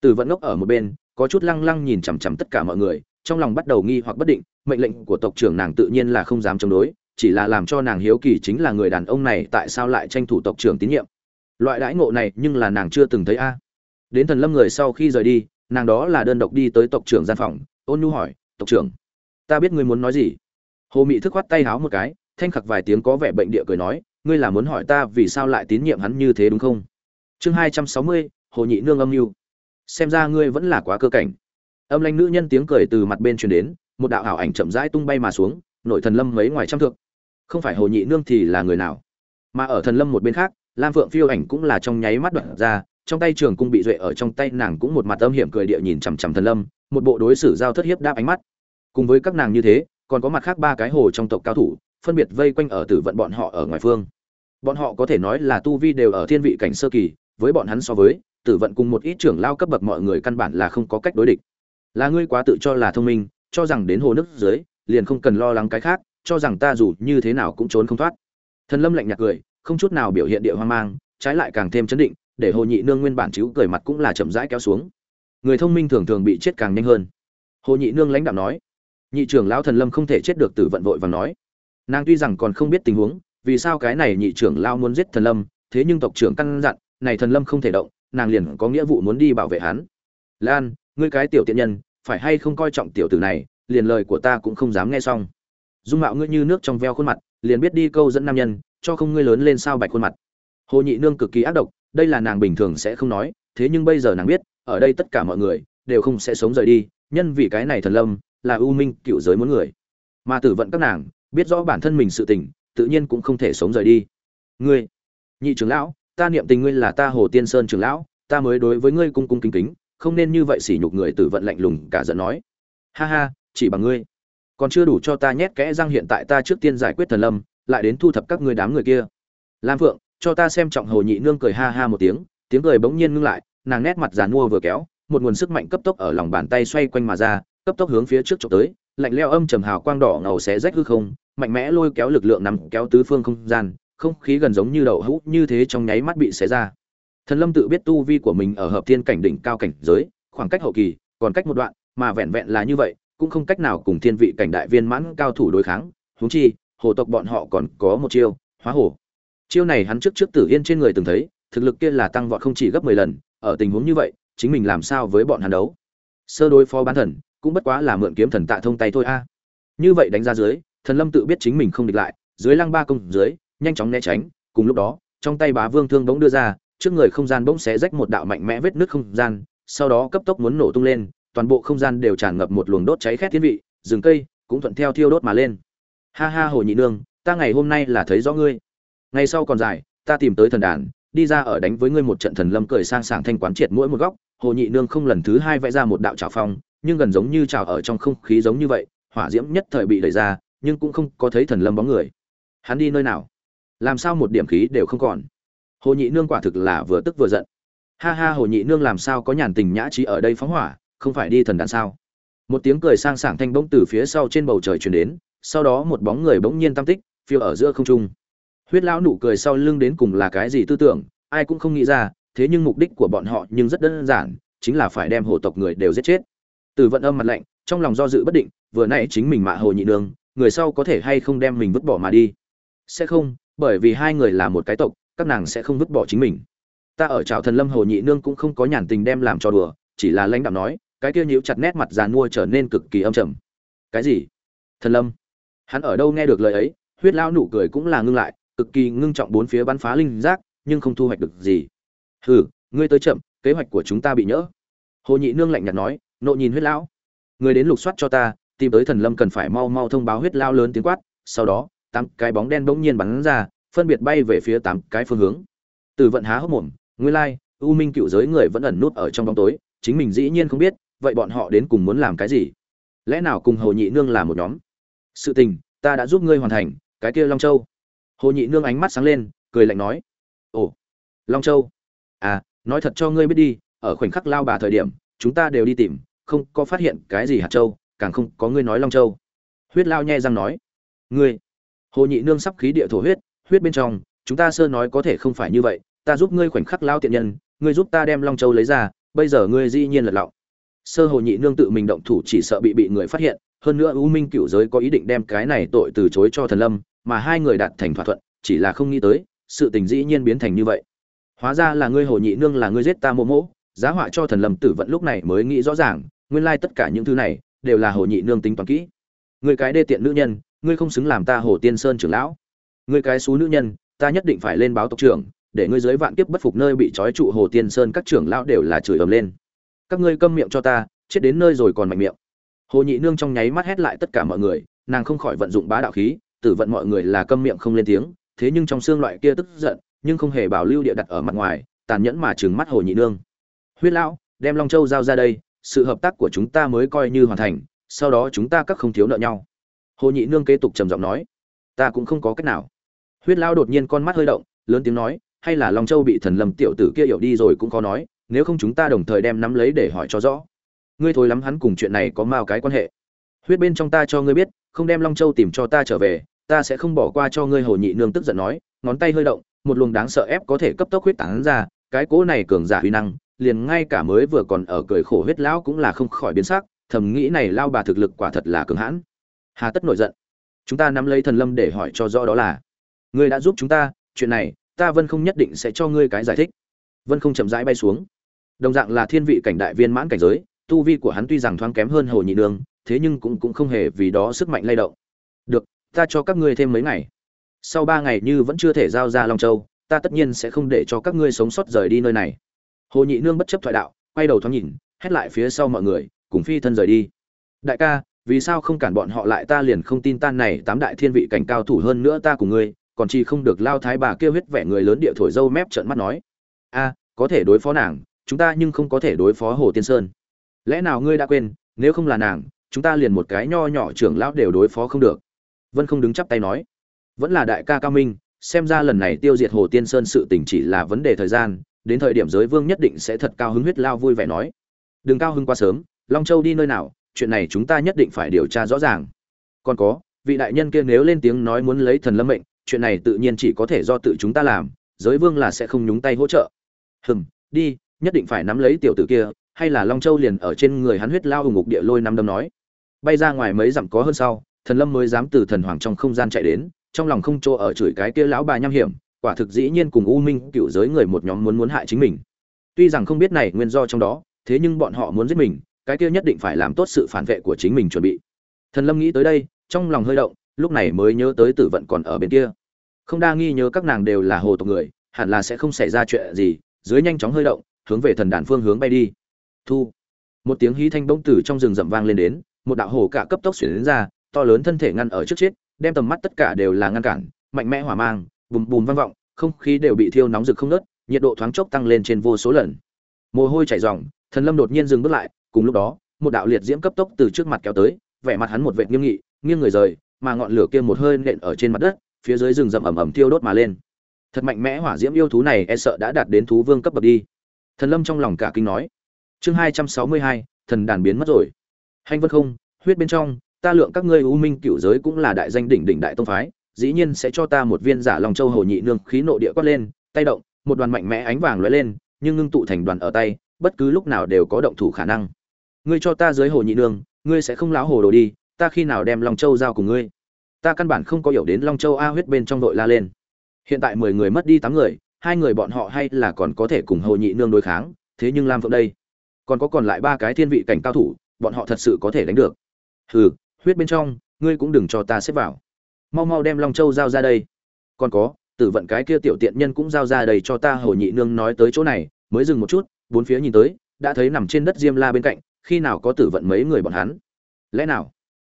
Từ vẫn ngốc ở một bên, có chút lăng lăng nhìn chằm chằm tất cả mọi người, trong lòng bắt đầu nghi hoặc bất định, mệnh lệnh của tộc trưởng nàng tự nhiên là không dám chống đối, chỉ là làm cho nàng hiếu kỳ chính là người đàn ông này tại sao lại tranh thủ tộc trưởng tín nhiệm. Loại đãi ngộ này nhưng là nàng chưa từng thấy a. Đến thần lâm người sau khi rời đi, nàng đó là đơn độc đi tới tộc trưởng gian phòng, ôn nhu hỏi, tộc trưởng, ta biết ngươi muốn nói gì? Hồ mị thức khoát tay háo một cái, thanh khặc vài tiếng có vẻ bệnh địa cười nói, ngươi là muốn hỏi ta vì sao lại tín nhiệm hắn như thế đúng không? Chương hai trăm sáu mươi, hồ nhị nương âm mưu. Xem ra ngươi vẫn là quá cơ cảnh. Âm lanh nữ nhân tiếng cười từ mặt bên truyền đến, một đạo ảo ảnh chậm rãi tung bay mà xuống, nội thần lâm mấy ngoài trăm thượng không phải hồ nhị nương thì là người nào? Mà ở thần lâm một bên khác, lam phượng phiêu ảnh cũng là trong nháy mắt đoạn ra, trong tay trường cung bị duệ ở trong tay nàng cũng một mặt âm hiểm cười địa nhìn chằm chằm thần lâm, một bộ đối xử giao thất hiếp đáp ánh mắt. Cùng với các nàng như thế còn có mặt khác ba cái hồ trong tộc cao thủ, phân biệt vây quanh ở tử vận bọn họ ở ngoài phương. Bọn họ có thể nói là tu vi đều ở thiên vị cảnh sơ kỳ, với bọn hắn so với, tử vận cùng một ít trưởng lao cấp bậc mọi người căn bản là không có cách đối địch. Là ngươi quá tự cho là thông minh, cho rằng đến hồ nước dưới, liền không cần lo lắng cái khác, cho rằng ta dù như thế nào cũng trốn không thoát. Thần lâm lạnh nhạt cười, không chút nào biểu hiện địa hoang mang, trái lại càng thêm chấn định, để hồ nhị nương nguyên bản chiếu cười mặt cũng là chậm rãi kéo xuống. Người thông minh thường thường bị chết càng nhanh hơn. Hồ nhị nương lãnh đạo nói nhị trưởng lão thần lâm không thể chết được tử vận vội và nói. Nàng tuy rằng còn không biết tình huống, vì sao cái này nhị trưởng lão muốn giết thần lâm, thế nhưng tộc trưởng căn dặn, này thần lâm không thể động, nàng liền có nghĩa vụ muốn đi bảo vệ hắn. Lan, ngươi cái tiểu tiện nhân, phải hay không coi trọng tiểu tử này, liền lời của ta cũng không dám nghe xong. Dung mạo ngươi như nước trong veo khuôn mặt, liền biết đi câu dẫn nam nhân, cho không ngươi lớn lên sao bạch khuôn mặt. Hồ nhị nương cực kỳ ác độc, đây là nàng bình thường sẽ không nói, thế nhưng bây giờ nàng biết, ở đây tất cả mọi người, đều không sẽ sống rời đi, nhân vì cái này thần lâm là ưu minh cựu giới muốn người. Mà tử vận các nàng, biết rõ bản thân mình sự tình, tự nhiên cũng không thể sống rời đi. Ngươi, nhị trưởng lão, ta niệm tình ngươi là ta hồ tiên sơn trưởng lão, ta mới đối với ngươi cung cung kính kính, không nên như vậy sỉ nhục người tử vận lạnh lùng cả giận nói. Ha ha, chỉ bằng ngươi. Còn chưa đủ cho ta nhét kẽ răng hiện tại ta trước tiên giải quyết thần lâm, lại đến thu thập các ngươi đám người kia. Lam phượng, cho ta xem trọng hồ nhị nương cười ha ha một tiếng tiếng cười bỗng nhiên ngưng lại, nàng nét mặt giàn mua vừa kéo, một nguồn sức mạnh cấp tốc ở lòng bàn tay xoay quanh mà ra cấp tốc hướng phía trước chụp tới, lạnh lẽo âm trầm hào quang đỏ ngầu xé rách hư không, mạnh mẽ lôi kéo lực lượng nằm kéo tứ phương không gian, không khí gần giống như đậu hũ như thế trong nháy mắt bị xé ra. Thần lâm tự biết tu vi của mình ở hợp thiên cảnh đỉnh cao cảnh giới, khoảng cách hậu kỳ, còn cách một đoạn, mà vẹn vẹn là như vậy, cũng không cách nào cùng thiên vị cảnh đại viên mãn cao thủ đối kháng, huống chi, hồ tộc bọn họ còn có một chiêu, hóa hồ chiêu này hắn trước trước tử yên trên người từng thấy, thực lực kia là tăng vọt không chỉ gấp mười lần, ở tình huống như vậy, chính mình làm sao với bọn hắn đấu? Sơ đối phó bán thần cũng bất quá là mượn kiếm thần tạ thông tay thôi a. Như vậy đánh ra dưới, thần lâm tự biết chính mình không địch lại, dưới lăng ba công dưới, nhanh chóng né tránh, cùng lúc đó, trong tay bá vương thương bỗng đưa ra, trước người không gian bỗng xé rách một đạo mạnh mẽ vết nứt không gian, sau đó cấp tốc muốn nổ tung lên, toàn bộ không gian đều tràn ngập một luồng đốt cháy khét thiên vị, rừng cây cũng thuận theo thiêu đốt mà lên. Ha ha hồ nhị nương, ta ngày hôm nay là thấy rõ ngươi. Ngày sau còn dài, ta tìm tới thần đàn, đi ra ở đánh với ngươi một trận thần lâm cười sang sảng thanh quán triệt mỗi một góc, hồ nhị nương không lần thứ hai vẽ ra một đạo trào phong nhưng gần giống như trào ở trong không khí giống như vậy, hỏa diễm nhất thời bị đẩy ra, nhưng cũng không có thấy thần lâm bóng người. Hắn đi nơi nào? Làm sao một điểm khí đều không còn? Hồ nhị nương quả thực là vừa tức vừa giận. Ha ha, hồ nhị nương làm sao có nhàn tình nhã trí ở đây phóng hỏa, không phải đi thần đàn sao? Một tiếng cười sang sảng thanh bỗng từ phía sau trên bầu trời truyền đến, sau đó một bóng người bỗng nhiên tam tích, phiêu ở giữa không trung. Huyết lão nụ cười sau lưng đến cùng là cái gì tư tưởng, ai cũng không nghĩ ra, thế nhưng mục đích của bọn họ nhưng rất đơn giản, chính là phải đem hồ tộc người đều giết chết từ vận âm mặt lạnh, trong lòng do dự bất định, vừa nãy chính mình mạ hồ nhị nương người sau có thể hay không đem mình vứt bỏ mà đi? Sẽ không, bởi vì hai người là một cái tộc, các nàng sẽ không vứt bỏ chính mình. Ta ở trào thần lâm hồ nhị nương cũng không có nhàn tình đem làm cho đùa, chỉ là lãnh đạo nói, cái kia nhíu chặt nét mặt già nua trở nên cực kỳ âm trầm. Cái gì? Thần lâm. Hắn ở đâu nghe được lời ấy, huyết lao nụ cười cũng là ngưng lại, cực kỳ ngưng trọng bốn phía bắn phá linh giác, nhưng không thu hoạch được gì. Hừ, ngươi tới chậm, kế hoạch của chúng ta bị nhỡ. Hồ nhị nương lạnh nhạt nói nộ nhìn huyết lão. Người đến lục soát cho ta, tìm tới thần lâm cần phải mau mau thông báo huyết lao lớn tiếng quát, sau đó, tám cái bóng đen bỗng nhiên bắn ra, phân biệt bay về phía tám cái phương hướng. Từ vận há hốc mồm, nguyên lai, u minh cựu giới người vẫn ẩn nút ở trong bóng tối, chính mình dĩ nhiên không biết, vậy bọn họ đến cùng muốn làm cái gì? Lẽ nào cùng hồ nhị nương là một nhóm? Sự tình, ta đã giúp ngươi hoàn thành, cái kia long châu. Hồ nhị nương ánh mắt sáng lên, cười lạnh nói. Ồ, long châu. À nói thật cho ngươi biết đi, ở khoảnh khắc lao bà thời điểm, chúng ta đều đi tìm không có phát hiện cái gì hạt châu, càng không có ngươi nói long châu. Huyết lao nhẹ răng nói, ngươi, hồ nhị nương sắp khí địa thổ huyết huyết bên trong, chúng ta sơ nói có thể không phải như vậy, ta giúp ngươi khoảnh khắc lao tiện nhân, ngươi giúp ta đem long châu lấy ra, bây giờ ngươi dĩ nhiên lật lọng. Sơ hồ nhị nương tự mình động thủ chỉ sợ bị bị người phát hiện, hơn nữa u minh cựu giới có ý định đem cái này tội từ chối cho thần lâm, mà hai người đạt thành thỏa thuận, chỉ là không nghĩ tới, sự tình dĩ nhiên biến thành như vậy. Hóa ra là ngươi hồ nhị nương là ngươi giết ta mô mỗ giá họa cho thần lâm tử vận lúc này mới nghĩ rõ ràng nguyên lai tất cả những thứ này đều là hồ nhị nương tính toán kỹ. Ngươi cái đê tiện nữ nhân, ngươi không xứng làm ta hồ tiên sơn trưởng lão. Ngươi cái xú nữ nhân, ta nhất định phải lên báo tộc trưởng, để ngươi dưới vạn kiếp bất phục nơi bị trói trụ hồ tiên sơn các trưởng lão đều là chửi ầm lên. Các ngươi câm miệng cho ta, chết đến nơi rồi còn mạnh miệng. Hồ nhị nương trong nháy mắt hét lại tất cả mọi người, nàng không khỏi vận dụng bá đạo khí, tử vận mọi người là câm miệng không lên tiếng, thế nhưng trong xương loại kia tức giận, nhưng không hề bảo lưu địa đặt ở mặt ngoài, tàn nhẫn mà trừng mắt hồ nhị nương. Huyết lão, đem long châu giao ra đây sự hợp tác của chúng ta mới coi như hoàn thành, sau đó chúng ta các không thiếu nợ nhau. Hồ nhị nương kế tục trầm giọng nói, ta cũng không có cách nào. Huyết lão đột nhiên con mắt hơi động, lớn tiếng nói, hay là long châu bị thần lâm tiểu tử kia hiểu đi rồi cũng có nói, nếu không chúng ta đồng thời đem nắm lấy để hỏi cho rõ. Ngươi thôi lắm hắn cùng chuyện này có mao cái quan hệ. Huyết bên trong ta cho ngươi biết, không đem long châu tìm cho ta trở về, ta sẽ không bỏ qua cho ngươi. Hồ nhị nương tức giận nói, ngón tay hơi động, một luồng đáng sợ ép có thể cấp tốc huyết tán ra, cái cỗ này cường giả huy năng liền ngay cả mới vừa còn ở cười khổ huyết lão cũng là không khỏi biến sắc, thầm nghĩ này lao bà thực lực quả thật là cường hãn. Hà tất nổi giận. Chúng ta nắm lấy thần lâm để hỏi cho rõ đó là, ngươi đã giúp chúng ta, chuyện này, ta vân không nhất định sẽ cho ngươi cái giải thích. Vân không chậm rãi bay xuống. Đồng dạng là thiên vị cảnh đại viên mãn cảnh giới, tu vi của hắn tuy rằng thoáng kém hơn hồ nhị nương thế nhưng cũng cũng không hề vì đó sức mạnh lay động. Được, ta cho các ngươi thêm mấy ngày. Sau ba ngày như vẫn chưa thể giao ra long châu, ta tất nhiên sẽ không để cho các ngươi sống sót rời đi nơi này hồ nhị nương bất chấp thoại đạo, quay đầu thoáng nhìn, hét lại phía sau mọi người, cùng phi thân rời đi. Đại ca, vì sao không cản bọn họ lại ta liền không tin tan này tám đại thiên vị cảnh cao thủ hơn nữa ta cùng ngươi, còn chi không được lao thái bà kêu huyết vẻ người lớn địa thổi dâu mép trợn mắt nói. A, có thể đối phó nàng, chúng ta nhưng không có thể đối phó hồ tiên sơn. Lẽ nào ngươi đã quên, nếu không là nàng, chúng ta liền một cái nho nhỏ trưởng lão đều đối phó không được. Vân không đứng chắp tay nói. Vẫn là đại ca cao minh, xem ra lần này tiêu diệt hồ tiên sơn sự tình chỉ là vấn đề thời gian đến thời điểm giới vương nhất định sẽ thật cao hứng huyết lao vui vẻ nói. Đừng cao hứng quá sớm, long châu đi nơi nào, chuyện này chúng ta nhất định phải điều tra rõ ràng. Còn có, vị đại nhân kia nếu lên tiếng nói muốn lấy thần lâm mệnh, chuyện này tự nhiên chỉ có thể do tự chúng ta làm, giới vương là sẽ không nhúng tay hỗ trợ. Hừm, đi, nhất định phải nắm lấy tiểu tử kia, hay là long châu liền ở trên người hắn huyết lao hùng ngục địa lôi năm đâm nói. Bay ra ngoài mấy dặm có hơn sau, thần lâm mới dám từ thần hoàng trong không gian chạy đến, trong lòng không chỗ ở chửi cái kia lão bà nham hiểm quả thực dĩ nhiên cùng u minh cựu giới người một nhóm muốn muốn hại chính mình. Tuy rằng không biết này nguyên do trong đó, thế nhưng bọn họ muốn giết mình, cái kia nhất định phải làm tốt sự phản vệ của chính mình chuẩn bị. Thần lâm nghĩ tới đây, trong lòng hơi động, lúc này mới nhớ tới tử vận còn ở bên kia. Không đa nghi nhớ các nàng đều là hồ tộc người, hẳn là sẽ không xảy ra chuyện gì, dưới nhanh chóng hơi động, hướng về thần đàn phương hướng bay đi. Thu. Một tiếng hí thanh bỗng từ trong rừng rậm vang lên đến, một đạo hồ cả cấp tốc xuyển đến ra, to lớn thân thể ngăn ở trước chết, đem tầm mắt tất cả đều là ngăn cản, mạnh mẽ hỏa mang bùm bùm vang vọng không khí đều bị thiêu nóng rực không ngớt, nhiệt độ thoáng chốc tăng lên trên vô số lần. Mồ hôi chảy ròng thần lâm đột nhiên dừng bước lại cùng lúc đó một đạo liệt diễm cấp tốc từ trước mặt kéo tới vẻ mặt hắn một vệt nghiêm nghị nghiêng người rời mà ngọn lửa kia một hơi nện ở trên mặt đất phía dưới rừng rậm ẩm ẩm thiêu đốt mà lên. Thật mạnh mẽ hỏa diễm yêu thú này e sợ đã đạt đến thú vương cấp bậc đi. Thần lâm trong lòng cả kinh nói. Chương hai trăm sáu mươi hai thần đàn biến mất rồi. Hành vân không huyết bên trong ta lượng các ngươi u minh cửu giới cũng là đại danh đỉnh đỉnh đại tông phái dĩ nhiên sẽ cho ta một viên giả lòng châu hồ nhị nương khí nộ địa quát lên, tay động, một đoàn mạnh mẽ ánh vàng lóe lên, nhưng ngưng tụ thành đoàn ở tay, bất cứ lúc nào đều có động thủ khả năng. Ngươi cho ta dưới hồ nhị nương, ngươi sẽ không láo hồ đồ đi, ta khi nào đem long châu giao cùng ngươi? Ta căn bản không có hiểu đến long châu a huyết bên trong đội la lên. Hiện tại mười người mất đi tám người, hai người bọn họ hay là còn có thể cùng hồ nhị nương đối kháng, thế nhưng lam phượng đây, còn có còn lại ba cái thiên vị cảnh cao thủ, bọn họ thật sự có thể đánh được. Hừ, huyết bên trong, ngươi cũng đừng cho ta xếp vào mau mau đem long châu giao ra đây. Còn có, tử vận cái kia tiểu tiện nhân cũng giao ra đầy cho ta hồ nhị nương nói tới chỗ này, mới dừng một chút, bốn phía nhìn tới, đã thấy nằm trên đất diêm la bên cạnh, khi nào có tử vận mấy người bọn hắn? Lẽ nào?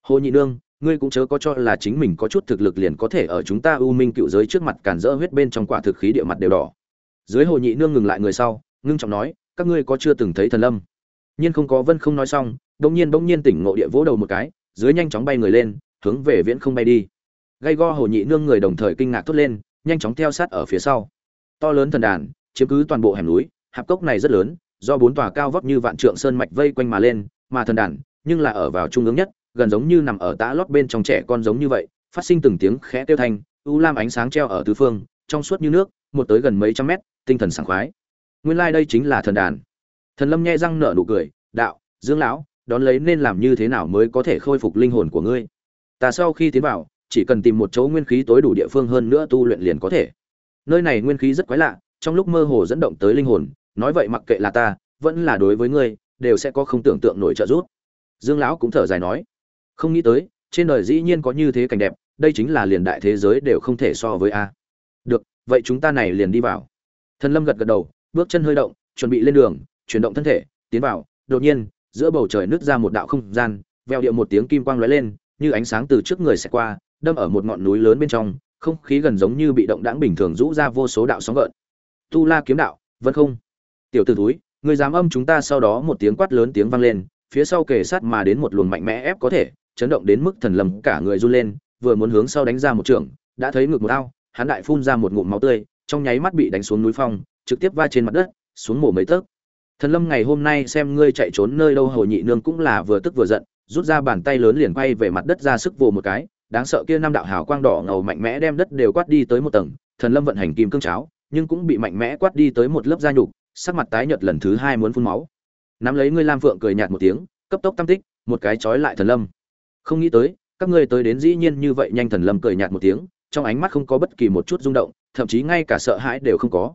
Hồ nhị nương, ngươi cũng chớ có cho là chính mình có chút thực lực liền có thể ở chúng ta u minh cựu giới trước mặt cản rỡ huyết bên trong quả thực khí địa mặt đều đỏ. Dưới hồ nhị nương ngừng lại người sau, ngưng trọng nói, các ngươi có chưa từng thấy thần lâm? Nhiên không có, vân không nói xong bỗng nhiên bỗng nhiên tỉnh ngộ địa vỗ đầu một cái, dưới nhanh chóng bay người lên, hướng về viễn không bay đi gay go hồ nhị nương người đồng thời kinh ngạc thốt lên, nhanh chóng theo sát ở phía sau. To lớn thần đàn, chiếm cứ toàn bộ hẻm núi, hạp cốc này rất lớn, do bốn tòa cao vóc như vạn trượng sơn mạch vây quanh mà lên, mà thần đàn, nhưng là ở vào trung ương nhất, gần giống như nằm ở tã lót bên trong trẻ con giống như vậy, phát sinh từng tiếng khẽ tiêu thanh, u lam ánh sáng treo ở tứ phương, trong suốt như nước, một tới gần mấy trăm mét, tinh thần sảng khoái. Nguyên lai like đây chính là thần đàn. Thần lâm nhe răng nở nụ cười, đạo, dương lão, đón lấy nên làm như thế nào mới có thể khôi phục linh hồn của ngươi? Ta sau khi tiến vào chỉ cần tìm một chỗ nguyên khí tối đủ địa phương hơn nữa tu luyện liền có thể. Nơi này nguyên khí rất quái lạ, trong lúc mơ hồ dẫn động tới linh hồn, nói vậy mặc kệ là ta, vẫn là đối với ngươi, đều sẽ có không tưởng tượng nổi trợ giúp. Dương lão cũng thở dài nói, không nghĩ tới, trên đời dĩ nhiên có như thế cảnh đẹp, đây chính là liền đại thế giới đều không thể so với a. Được, vậy chúng ta này liền đi vào. Thần lâm gật gật đầu, bước chân hơi động, chuẩn bị lên đường, chuyển động thân thể, tiến vào, đột nhiên, giữa bầu trời nứt ra một đạo không gian veo điệu một tiếng kim quang lóe lên, như ánh sáng từ trước người sẽ qua đâm ở một ngọn núi lớn bên trong, không khí gần giống như bị động đãng bình thường rũ ra vô số đạo sóng gợn. Tu la kiếm đạo, vân không? Tiểu t ử túi người dám âm chúng ta sau đó một tiếng quát lớn tiếng vang lên, phía sau kề sát mà đến một luồng mạnh mẽ ép có thể, chấn động đến mức thần lầm cả người run lên, vừa muốn hướng sau đánh ra một trường, đã thấy ngực một ao, hắn đại phun ra một ngụm máu tươi, trong nháy mắt bị đánh xuống núi phong, trực tiếp va trên mặt đất, xuống mổ mấy tấc. Thần lâm ngày hôm nay xem ngươi chạy trốn nơi đâu, hồ nhị nương cũng là vừa tức vừa giận, rút ra bàn tay lớn liền quay về mặt đất ra sức vồ một cái đáng sợ kia năm đạo hào quang đỏ ngầu mạnh mẽ đem đất đều quát đi tới một tầng, thần lâm vận hành kim cương cháo, nhưng cũng bị mạnh mẽ quát đi tới một lớp da nhục, sắc mặt tái nhợt lần thứ hai muốn phun máu. Nắm lấy ngươi lam phượng cười nhạt một tiếng, cấp tốc tam tích, một cái chói lại thần lâm. Không nghĩ tới, các ngươi tới đến dĩ nhiên như vậy nhanh thần lâm cười nhạt một tiếng, trong ánh mắt không có bất kỳ một chút rung động, thậm chí ngay cả sợ hãi đều không có.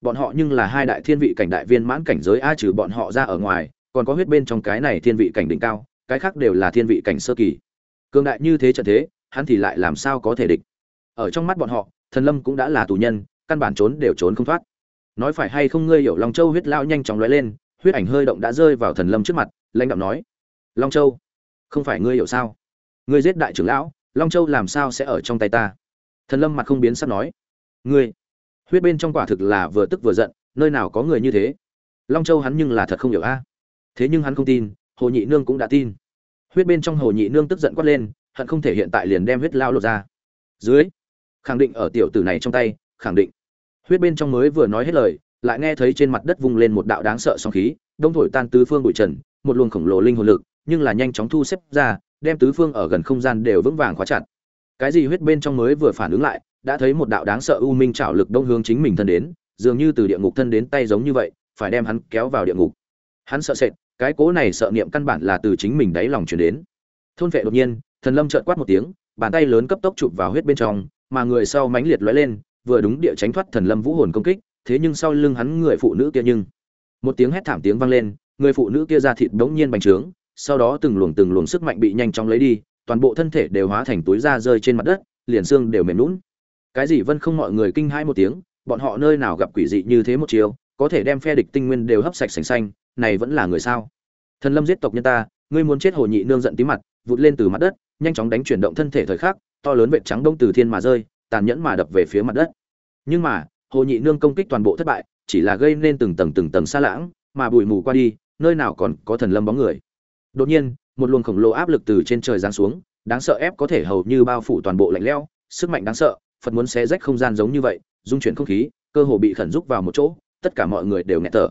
Bọn họ nhưng là hai đại thiên vị cảnh đại viên mãn cảnh giới a trừ bọn họ ra ở ngoài, còn có huyết bên trong cái này thiên vị cảnh đỉnh cao, cái khác đều là thiên vị cảnh sơ kỳ cường đại như thế trận thế, hắn thì lại làm sao có thể địch? Ở trong mắt bọn họ, thần lâm cũng đã là tù nhân, căn bản trốn đều trốn không thoát. Nói phải hay không ngươi hiểu long châu huyết lao nhanh chóng lóe lên, huyết ảnh hơi động đã rơi vào thần lâm trước mặt, lãnh đạo nói, long châu, không phải ngươi hiểu sao? Ngươi giết đại trưởng lão, long châu làm sao sẽ ở trong tay ta? Thần lâm mặt không biến sắc nói, ngươi, huyết bên trong quả thực là vừa tức vừa giận, nơi nào có người như thế? Long châu hắn nhưng là thật không hiểu a. Thế nhưng hắn không tin, hồ nhị nương cũng đã tin huyết bên trong hồ nhị nương tức giận quát lên, hận không thể hiện tại liền đem huyết lao lột ra. Dưới, khẳng định ở tiểu tử này trong tay, khẳng định. Huyết bên trong mới vừa nói hết lời, lại nghe thấy trên mặt đất vung lên một đạo đáng sợ sóng khí, đông thổi tan tứ phương bụi trần, một luồng khổng lồ linh hồn lực, nhưng là nhanh chóng thu xếp ra, đem tứ phương ở gần không gian đều vững vàng khóa chặt. Cái gì huyết bên trong mới vừa phản ứng lại, đã thấy một đạo đáng sợ u minh trảo lực đông hướng chính mình thân đến, dường như từ địa ngục thân đến tay giống như vậy, phải đem hắn kéo vào địa ngục. Hắn sợ sệt cái cố này sợ niệm căn bản là từ chính mình đáy lòng chuyển đến. Thôn vệ đột nhiên, thần lâm trợn quát một tiếng, bàn tay lớn cấp tốc chụp vào huyết bên trong, mà người sau mãnh liệt lóe lên, vừa đúng địa tránh thoát thần lâm vũ hồn công kích, thế nhưng sau lưng hắn người phụ nữ kia nhưng một tiếng hét thảm tiếng vang lên, người phụ nữ kia ra thịt đống nhiên bành trướng, sau đó từng luồng từng luồng sức mạnh bị nhanh chóng lấy đi, toàn bộ thân thể đều hóa thành túi da rơi trên mặt đất, liền xương đều mềm lún cái gì vân không mọi người kinh hãi một tiếng, bọn họ nơi nào gặp quỷ dị như thế một chiều, có thể đem phe địch tinh nguyên đều hấp sạch sành xanh này vẫn là người sao? Thần lâm giết tộc nhân ta, ngươi muốn chết hồ nhị nương giận tí mặt, vụt lên từ mặt đất, nhanh chóng đánh chuyển động thân thể thời khắc, to lớn vệt trắng đông từ thiên mà rơi, tàn nhẫn mà đập về phía mặt đất. Nhưng mà, hồ nhị nương công kích toàn bộ thất bại, chỉ là gây nên từng tầng từng tầng xa lãng, mà bụi mù qua đi, nơi nào còn có thần lâm bóng người. Đột nhiên, một luồng khổng lồ áp lực từ trên trời giáng xuống, đáng sợ ép có thể hầu như bao phủ toàn bộ lạnh lẽo, sức mạnh đáng sợ, phật muốn xé rách không gian giống như vậy, dung chuyển không khí, cơ hồ bị khẩn rúc vào một chỗ, tất cả mọi người đều nghẹt thở.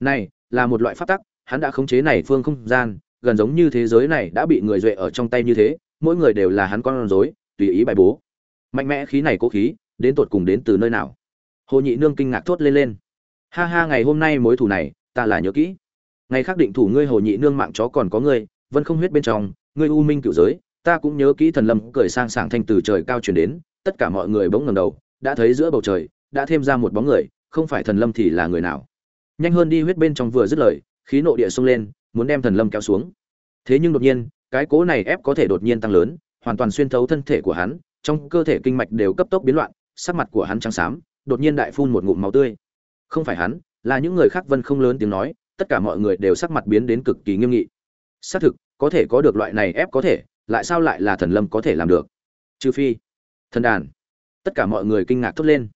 Này là một loại pháp tắc, hắn đã khống chế này phương không gian, gần giống như thế giới này đã bị người duệ ở trong tay như thế, mỗi người đều là hắn con rối, tùy ý bài bố. Mạnh mẽ khí này cố khí, đến tột cùng đến từ nơi nào? Hồ nhị nương kinh ngạc thốt lên lên. Ha ha, ngày hôm nay mối thù này, ta là nhớ kỹ. Ngày khác định thủ ngươi hồ nhị nương mạng chó còn có ngươi vẫn không huyết bên trong, ngươi u minh cựu giới, ta cũng nhớ kỹ thần lâm cười sang sảng thanh từ trời cao truyền đến, tất cả mọi người bỗng ngẩng đầu, đã thấy giữa bầu trời, đã thêm ra một bóng người, không phải thần lâm thì là người nào? Nhanh hơn đi huyết bên trong vừa dứt lời, khí nội địa xông lên, muốn đem thần lâm kéo xuống. Thế nhưng đột nhiên, cái cố này ép có thể đột nhiên tăng lớn, hoàn toàn xuyên thấu thân thể của hắn, trong cơ thể kinh mạch đều cấp tốc biến loạn, sắc mặt của hắn trắng xám, đột nhiên đại phun một ngụm máu tươi. Không phải hắn, là những người khác vân không lớn tiếng nói, tất cả mọi người đều sắc mặt biến đến cực kỳ nghiêm nghị. Xác thực, có thể có được loại này ép có thể, lại sao lại là thần lâm có thể làm được? Trừ phi, thần đàn. Tất cả mọi người kinh ngạc thốt lên.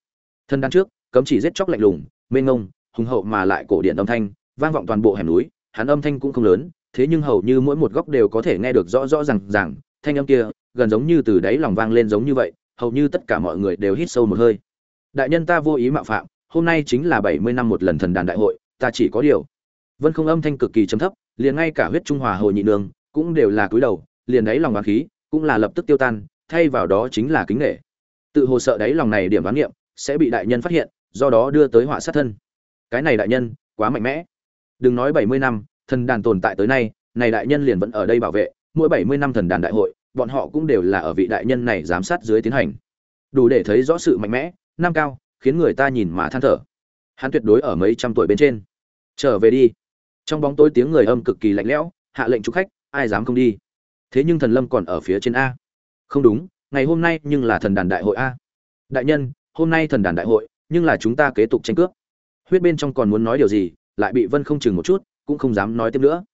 Thần đàn trước, cấm chỉ giết chóc lạnh lùng, mênh ngông hùng hậu mà lại cổ điện âm thanh, vang vọng toàn bộ hẻm núi, hắn âm thanh cũng không lớn, thế nhưng hầu như mỗi một góc đều có thể nghe được rõ rõ ràng ràng, thanh âm kia, gần giống như từ đáy lòng vang lên giống như vậy, hầu như tất cả mọi người đều hít sâu một hơi. Đại nhân ta vô ý mạo phạm, hôm nay chính là bảy mươi năm một lần thần đàn đại hội, ta chỉ có điều. Vân không âm thanh cực kỳ trầm thấp, liền ngay cả huyết trung hòa hồ nhị nương cũng đều là cúi đầu, liền đáy lòng đoán khí cũng là lập tức tiêu tan, thay vào đó chính là kính nghệ tự hồ sợ đáy lòng này điểm đoán niệm sẽ bị đại nhân phát hiện, do đó đưa tới họa sát thân cái này đại nhân, quá mạnh mẽ. Đừng nói bảy mươi năm, thần đàn tồn tại tới nay, này đại nhân liền vẫn ở đây bảo vệ. Mỗi bảy mươi năm thần đàn đại hội, bọn họ cũng đều là ở vị đại nhân này giám sát dưới tiến hành. Đủ để thấy rõ sự mạnh mẽ nam cao, khiến người ta nhìn mà than thở. Hắn tuyệt đối ở mấy trăm tuổi bên trên. Trở về đi. Trong bóng tối tiếng người âm cực kỳ lạnh lẽo, hạ lệnh chúc khách, ai dám không đi? Thế nhưng thần lâm còn ở phía trên a. Không đúng, ngày hôm nay nhưng là thần đàn đại hội a. Đại nhân, hôm nay thần đàn đại hội, nhưng là chúng ta kế tục tranh cướp huyết bên trong còn muốn nói điều gì, lại bị vân không chừng một chút, cũng không dám nói tiếp nữa.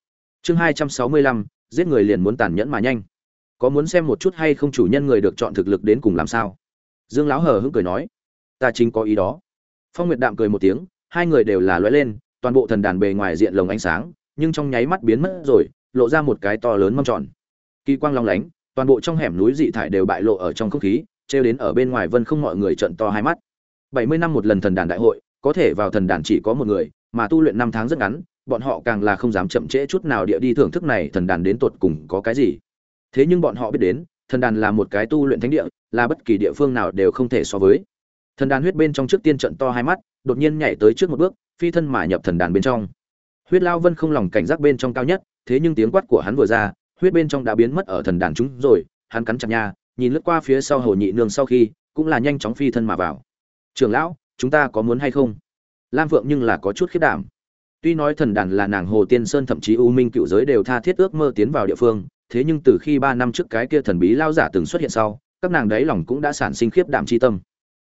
Chương hai trăm sáu mươi lăm, giết người liền muốn tàn nhẫn mà nhanh. Có muốn xem một chút hay không chủ nhân người được chọn thực lực đến cùng làm sao? Dương lão hờ hững cười nói. Ta chính có ý đó. Phong nguyệt đạm cười một tiếng, hai người đều là lóe lên, toàn bộ thần đàn bề ngoài diện lồng ánh sáng, nhưng trong nháy mắt biến mất rồi, lộ ra một cái to lớn mâm tròn. Kỳ quang long lánh, toàn bộ trong hẻm núi dị thải đều bại lộ ở trong không khí, trêu đến ở bên ngoài vân không mọi người trận to hai mắt. Bảy mươi năm một lần thần đàn đại hội có thể vào thần đàn chỉ có một người, mà tu luyện năm tháng rất ngắn, bọn họ càng là không dám chậm trễ chút nào địa đi thưởng thức này thần đàn đến tột cùng có cái gì. Thế nhưng bọn họ biết đến, thần đàn là một cái tu luyện thánh địa, là bất kỳ địa phương nào đều không thể so với. Thần đàn huyết bên trong trước tiên trận to hai mắt, đột nhiên nhảy tới trước một bước, phi thân mà nhập thần đàn bên trong. Huyết lao vân không lòng cảnh giác bên trong cao nhất, thế nhưng tiếng quát của hắn vừa ra, huyết bên trong đã biến mất ở thần đàn chúng rồi, hắn cắn chặt nha, nhìn lướt qua phía sau hồ nhị nương sau khi, cũng là nhanh chóng phi thân mà vào. Trưởng lão chúng ta có muốn hay không? Lam phượng nhưng là có chút khiết đảm. Tuy nói thần đàn là nàng hồ tiên sơn thậm chí u minh cựu giới đều tha thiết ước mơ tiến vào địa phương, thế nhưng từ khi ba năm trước cái kia thần bí lao giả từng xuất hiện sau, các nàng đấy lòng cũng đã sản sinh khiếp đảm chi tâm.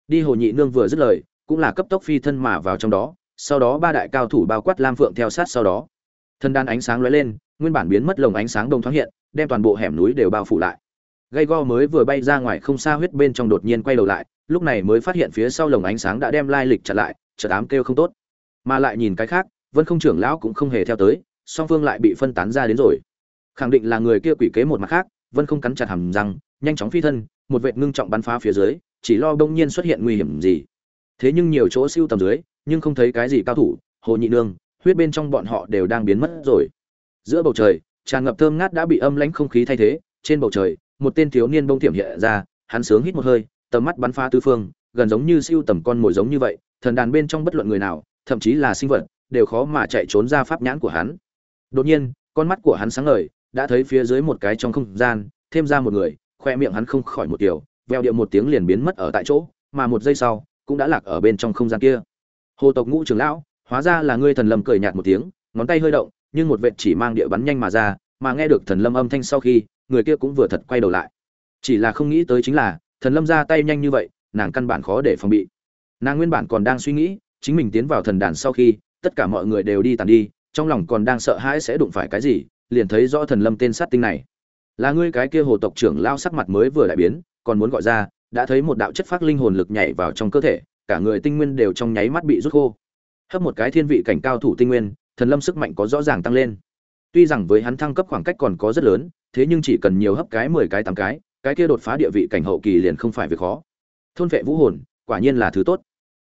Đi hồ nhị nương vừa dứt lời, cũng là cấp tốc phi thân mà vào trong đó, sau đó ba đại cao thủ bao quát lam phượng theo sát sau đó. Thân đan ánh sáng lóe lên, nguyên bản biến mất lồng ánh sáng đông thoáng hiện, đem toàn bộ hẻm núi đều bao phủ lại. Gây go mới vừa bay ra ngoài không xa huyết bên trong đột nhiên quay đầu lại lúc này mới phát hiện phía sau lồng ánh sáng đã đem lai lịch chặn lại, chợt ám kêu không tốt. Mà lại nhìn cái khác, vân không trưởng lão cũng không hề theo tới, song phương lại bị phân tán ra đến rồi. Khẳng định là người kia quỷ kế một mặt khác, vân không cắn chặt hầm răng, nhanh chóng phi thân, một vệt ngưng trọng bắn phá phía dưới, chỉ lo bỗng nhiên xuất hiện nguy hiểm gì. Thế nhưng nhiều chỗ siêu tầm dưới, nhưng không thấy cái gì cao thủ, hồ nhị nương, huyết bên trong bọn họ đều đang biến mất rồi. Giữa bầu trời, tràn ngập thơm ngát đã bị âm lãnh không khí thay thế, trên bầu trời, một tên thiếu niên bông thiểm hiện ra, hắn sướng hít một hơi tầm mắt bắn phá tư phương, gần giống như siêu tầm con mồi giống như vậy, thần đàn bên trong bất luận người nào, thậm chí là sinh vật, đều khó mà chạy trốn ra pháp nhãn của hắn. Đột nhiên, con mắt của hắn sáng ngời, đã thấy phía dưới một cái trong không gian, thêm ra một người, khoe miệng hắn không khỏi một kiểu veo điệu một tiếng liền biến mất ở tại chỗ, mà một giây sau, cũng đã lạc ở bên trong không gian kia. Hồ tộc ngũ trưởng lão, hóa ra là ngươi thần lâm cười nhạt một tiếng, ngón tay hơi động, nhưng một vệt chỉ mang địa bắn nhanh mà ra, mà nghe được thần lâm âm thanh sau khi, người kia cũng vừa thật quay đầu lại. Chỉ là không nghĩ tới chính là thần lâm ra tay nhanh như vậy, nàng căn bản khó để phòng bị. Nàng nguyên bản còn đang suy nghĩ, chính mình tiến vào thần đàn sau khi, tất cả mọi người đều đi tàn đi, trong lòng còn đang sợ hãi sẽ đụng phải cái gì, liền thấy rõ thần lâm tên sát tinh này. Là ngươi cái kia hồ tộc trưởng lao sắc mặt mới vừa đại biến, còn muốn gọi ra, đã thấy một đạo chất phát linh hồn lực nhảy vào trong cơ thể, cả người tinh nguyên đều trong nháy mắt bị rút khô. Hấp một cái thiên vị cảnh cao thủ tinh nguyên, thần lâm sức mạnh có rõ ràng tăng lên. Tuy rằng với hắn thăng cấp khoảng cách còn có rất lớn, thế nhưng chỉ cần nhiều hấp cái mười cái tám cái cái kia đột phá địa vị cảnh hậu kỳ liền không phải việc khó. Thôn vệ vũ hồn, quả nhiên là thứ tốt.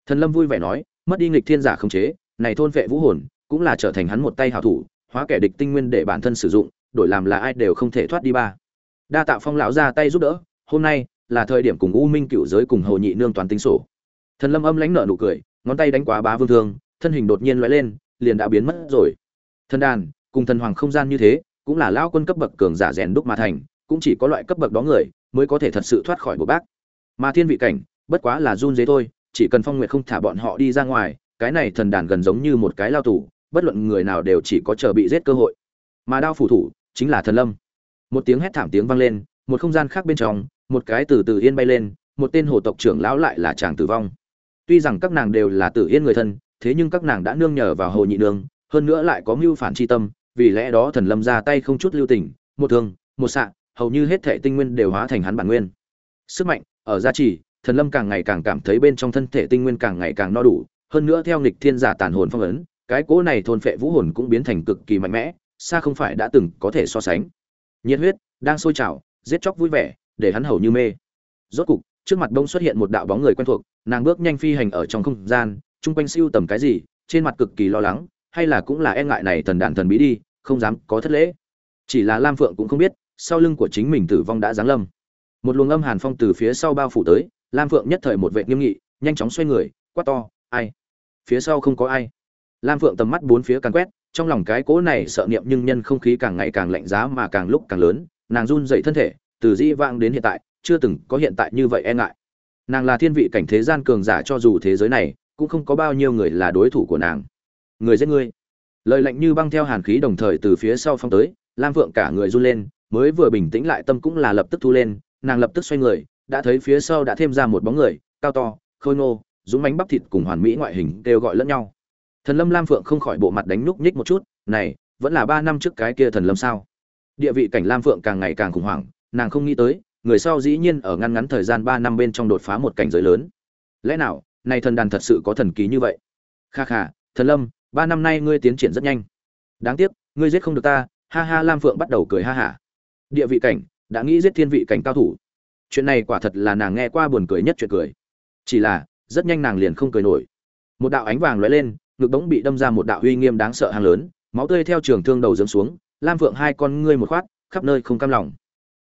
Thần lâm vui vẻ nói, mất đi nghịch thiên giả không chế, này thôn vệ vũ hồn cũng là trở thành hắn một tay hảo thủ, hóa kẻ địch tinh nguyên để bản thân sử dụng, đổi làm là ai đều không thể thoát đi ba. Đa tạ phong lão ra tay giúp đỡ, hôm nay là thời điểm cùng u minh cựu giới cùng hồ nhị nương toàn tính sổ. Thần lâm âm lãnh nợ nụ cười, ngón tay đánh quá bá vương thương, thân hình đột nhiên lóe lên, liền đã biến mất rồi. Thần đàn, cùng thần hoàng không gian như thế, cũng là lao quân cấp bậc cường giả rèn đúc mà thành cũng chỉ có loại cấp bậc đó người mới có thể thật sự thoát khỏi bộ bác. Mà thiên vị cảnh, bất quá là run dế thôi, chỉ cần phong nguyệt không thả bọn họ đi ra ngoài, cái này thần đàn gần giống như một cái lao tù, bất luận người nào đều chỉ có chờ bị giết cơ hội. Mà đao phủ thủ chính là thần lâm. Một tiếng hét thảm tiếng vang lên, một không gian khác bên trong, một cái từ từ yên bay lên, một tên hồ tộc trưởng lão lại là chàng tử vong. Tuy rằng các nàng đều là tử yên người thân, thế nhưng các nàng đã nương nhờ vào hồ nhị nương, hơn nữa lại có mưu phản chi tâm, vì lẽ đó thần lâm ra tay không chút lưu tình, một thương, một xạ hầu như hết thể tinh nguyên đều hóa thành hắn bản nguyên. Sức mạnh ở gia trì, thần lâm càng ngày càng cảm thấy bên trong thân thể tinh nguyên càng ngày càng no đủ, hơn nữa theo nghịch thiên giả tàn hồn phong ấn, cái cỗ này thôn phệ vũ hồn cũng biến thành cực kỳ mạnh mẽ, xa không phải đã từng có thể so sánh. Nhiệt huyết đang sôi trào, giết chóc vui vẻ, để hắn hầu như mê. Rốt cục, trước mặt đông xuất hiện một đạo bóng người quen thuộc, nàng bước nhanh phi hành ở trong không gian, chung quanh siêu tầm cái gì, trên mặt cực kỳ lo lắng, hay là cũng là e ngại này thần đàn thần bí đi, không dám có thất lễ. Chỉ là lam phượng cũng không biết sau lưng của chính mình tử vong đã giáng lâm. Một luồng âm hàn phong từ phía sau bao phủ tới, lam phượng nhất thời một vệ nghiêm nghị, nhanh chóng xoay người, quát to, ai? Phía sau không có ai. Lam phượng tầm mắt bốn phía càng quét, trong lòng cái cỗ này sợ niệm nhưng nhân không khí càng ngày càng lạnh giá mà càng lúc càng lớn, nàng run dậy thân thể, từ dĩ vãng đến hiện tại, chưa từng có hiện tại như vậy e ngại. Nàng là thiên vị cảnh thế gian cường giả cho dù thế giới này, cũng không có bao nhiêu người là đối thủ của nàng. Người giết ngươi. Lời lạnh như băng theo hàn khí đồng thời từ phía sau phong tới, lam phượng cả người run lên mới vừa bình tĩnh lại tâm cũng là lập tức thu lên, nàng lập tức xoay người, đã thấy phía sau đã thêm ra một bóng người, cao to, khôi ngô, dũng mánh bắp thịt cùng hoàn mỹ ngoại hình đều gọi lẫn nhau. Thần lâm lam phượng không khỏi bộ mặt đánh núc nhích một chút, này, vẫn là ba năm trước cái kia thần lâm sao? Địa vị cảnh lam phượng càng ngày càng khủng hoảng, nàng không nghĩ tới, người sau dĩ nhiên ở ngăn ngắn thời gian ba năm bên trong đột phá một cảnh giới lớn. Lẽ nào nay thần đàn thật sự có thần ký như vậy? Kha kha, thần lâm, ba năm nay ngươi tiến triển rất nhanh. Đáng tiếc, ngươi giết không được ta. Ha ha, lam phượng bắt đầu cười ha hả địa vị cảnh, đã nghĩ giết thiên vị cảnh cao thủ. Chuyện này quả thật là nàng nghe qua buồn cười nhất chuyện cười. Chỉ là, rất nhanh nàng liền không cười nổi. Một đạo ánh vàng lóe lên, ngực bỗng bị đâm ra một đạo uy nghiêm đáng sợ hàng lớn, máu tươi theo trường thương đầu dâng xuống, lam phượng hai con ngươi một khoát, khắp nơi không cam lòng.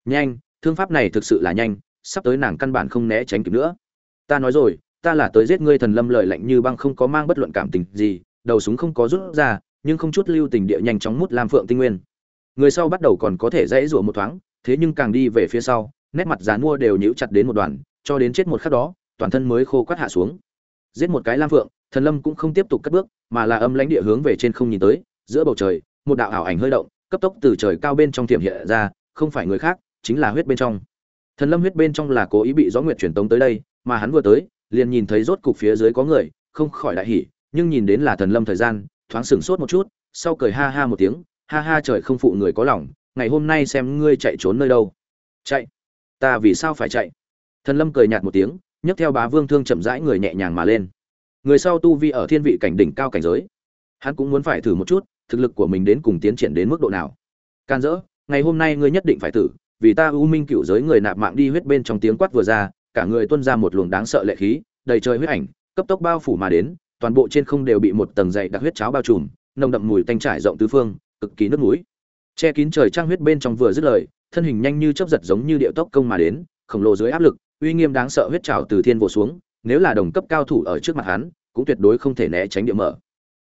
Nhanh, thương pháp này thực sự là nhanh, sắp tới nàng căn bản không né tránh kịp nữa. Ta nói rồi, ta là tới giết ngươi thần lâm lợi lạnh như băng không có mang bất luận cảm tình gì, đầu súng không có rút ra, nhưng không chút lưu tình địa nhanh chóng mút lam phượng tinh nguyên người sau bắt đầu còn có thể dãy rủa một thoáng, thế nhưng càng đi về phía sau, nét mặt dán mua đều nhíu chặt đến một đoàn, cho đến chết một khắc đó, toàn thân mới khô quắt hạ xuống. Giết một cái lam phượng, thần lâm cũng không tiếp tục cất bước, mà là âm lãnh địa hướng về trên không nhìn tới, giữa bầu trời, một đạo ảo ảnh hơi động, cấp tốc từ trời cao bên trong tiềm hiện ra, không phải người khác, chính là huyết bên trong. Thần lâm huyết bên trong là cố ý bị gió nguyệt truyền tống tới đây, mà hắn vừa tới, liền nhìn thấy rốt cục phía dưới có người, không khỏi đại hỉ, nhưng nhìn đến là thần lâm thời gian, thoáng sửng sốt một chút, sau cười ha ha một tiếng ha ha, trời không phụ người có lòng, ngày hôm nay xem ngươi chạy trốn nơi đâu. Chạy? Ta vì sao phải chạy? Thần lâm cười nhạt một tiếng, nhấc theo bá vương thương chậm rãi người nhẹ nhàng mà lên. Người sau tu vi ở thiên vị cảnh đỉnh cao cảnh giới. Hắn cũng muốn phải thử một chút, thực lực của mình đến cùng tiến triển đến mức độ nào. Can dỡ, ngày hôm nay ngươi nhất định phải tử vì ta u minh cựu giới người nạp mạng đi huyết bên trong tiếng quát vừa ra, cả người tuôn ra một luồng đáng sợ lệ khí, đầy trời huyết ảnh, cấp tốc bao phủ mà đến, toàn bộ trên không đều bị một tầng dày đặc huyết cháo bao trùm, nồng đậm mùi tanh trải rộng tứ phương cực kỳ nước mũi. Che kín trời trang huyết bên trong vừa dứt lời, thân hình nhanh như chớp giật giống như điệu tốc công mà đến, khổng lồ dưới áp lực, uy nghiêm đáng sợ huyết trào từ thiên vỗ xuống, nếu là đồng cấp cao thủ ở trước mặt hắn, cũng tuyệt đối không thể né tránh địa mở.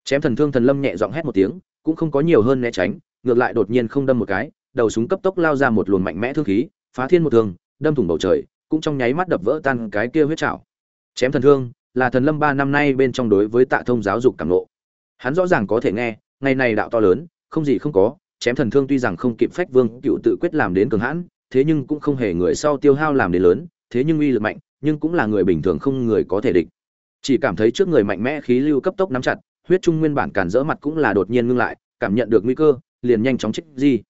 Chém thần thương thần lâm nhẹ giọng hét một tiếng, cũng không có nhiều hơn né tránh, ngược lại đột nhiên không đâm một cái, đầu súng cấp tốc lao ra một luồng mạnh mẽ thương khí, phá thiên một thương, đâm thủng bầu trời, cũng trong nháy mắt đập vỡ tan cái kia huyết trào chém thần thương, là thần lâm ba năm nay bên trong đối với tạ thông giáo dục cảm lộ. Hắn rõ ràng có thể nghe, ngày này đạo to lớn không gì không có, chém thần thương tuy rằng không kịp phách vương cựu tự quyết làm đến cường hãn, thế nhưng cũng không hề người sau tiêu hao làm đến lớn, thế nhưng uy lực mạnh, nhưng cũng là người bình thường không người có thể địch. Chỉ cảm thấy trước người mạnh mẽ khí lưu cấp tốc nắm chặt, huyết trung nguyên bản cản rỡ mặt cũng là đột nhiên ngưng lại, cảm nhận được nguy cơ, liền nhanh chóng trích di.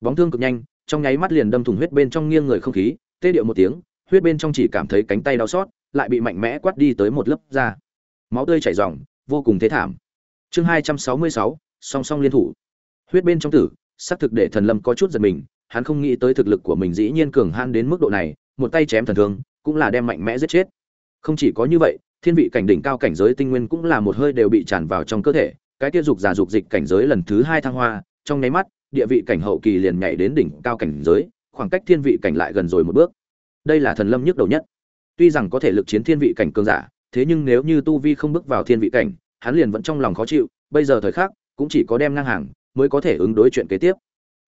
Bóng thương cực nhanh, trong nháy mắt liền đâm thủng huyết bên trong nghiêng người không khí, tê điệu một tiếng, huyết bên trong chỉ cảm thấy cánh tay đau xót, lại bị mạnh mẽ quát đi tới một lớp da. Máu tươi chảy ròng, vô cùng thế thảm. Chương hai trăm sáu mươi sáu, song song liên thủ huyết bên trong tử, xác thực để thần lâm có chút giật mình, hắn không nghĩ tới thực lực của mình dĩ nhiên cường han đến mức độ này, một tay chém thần thương, cũng là đem mạnh mẽ giết chết. Không chỉ có như vậy, thiên vị cảnh đỉnh cao cảnh giới tinh nguyên cũng là một hơi đều bị tràn vào trong cơ thể, cái tiêu dục giả dục dịch cảnh giới lần thứ hai thăng hoa, trong nháy mắt, địa vị cảnh hậu kỳ liền nhảy đến đỉnh cao cảnh giới, khoảng cách thiên vị cảnh lại gần rồi một bước. Đây là thần lâm nhức đầu nhất. Tuy rằng có thể lực chiến thiên vị cảnh cường giả, thế nhưng nếu như tu vi không bước vào thiên vị cảnh, hắn liền vẫn trong lòng khó chịu, bây giờ thời khắc, cũng chỉ có đem ngang hàng mới có thể ứng đối chuyện kế tiếp.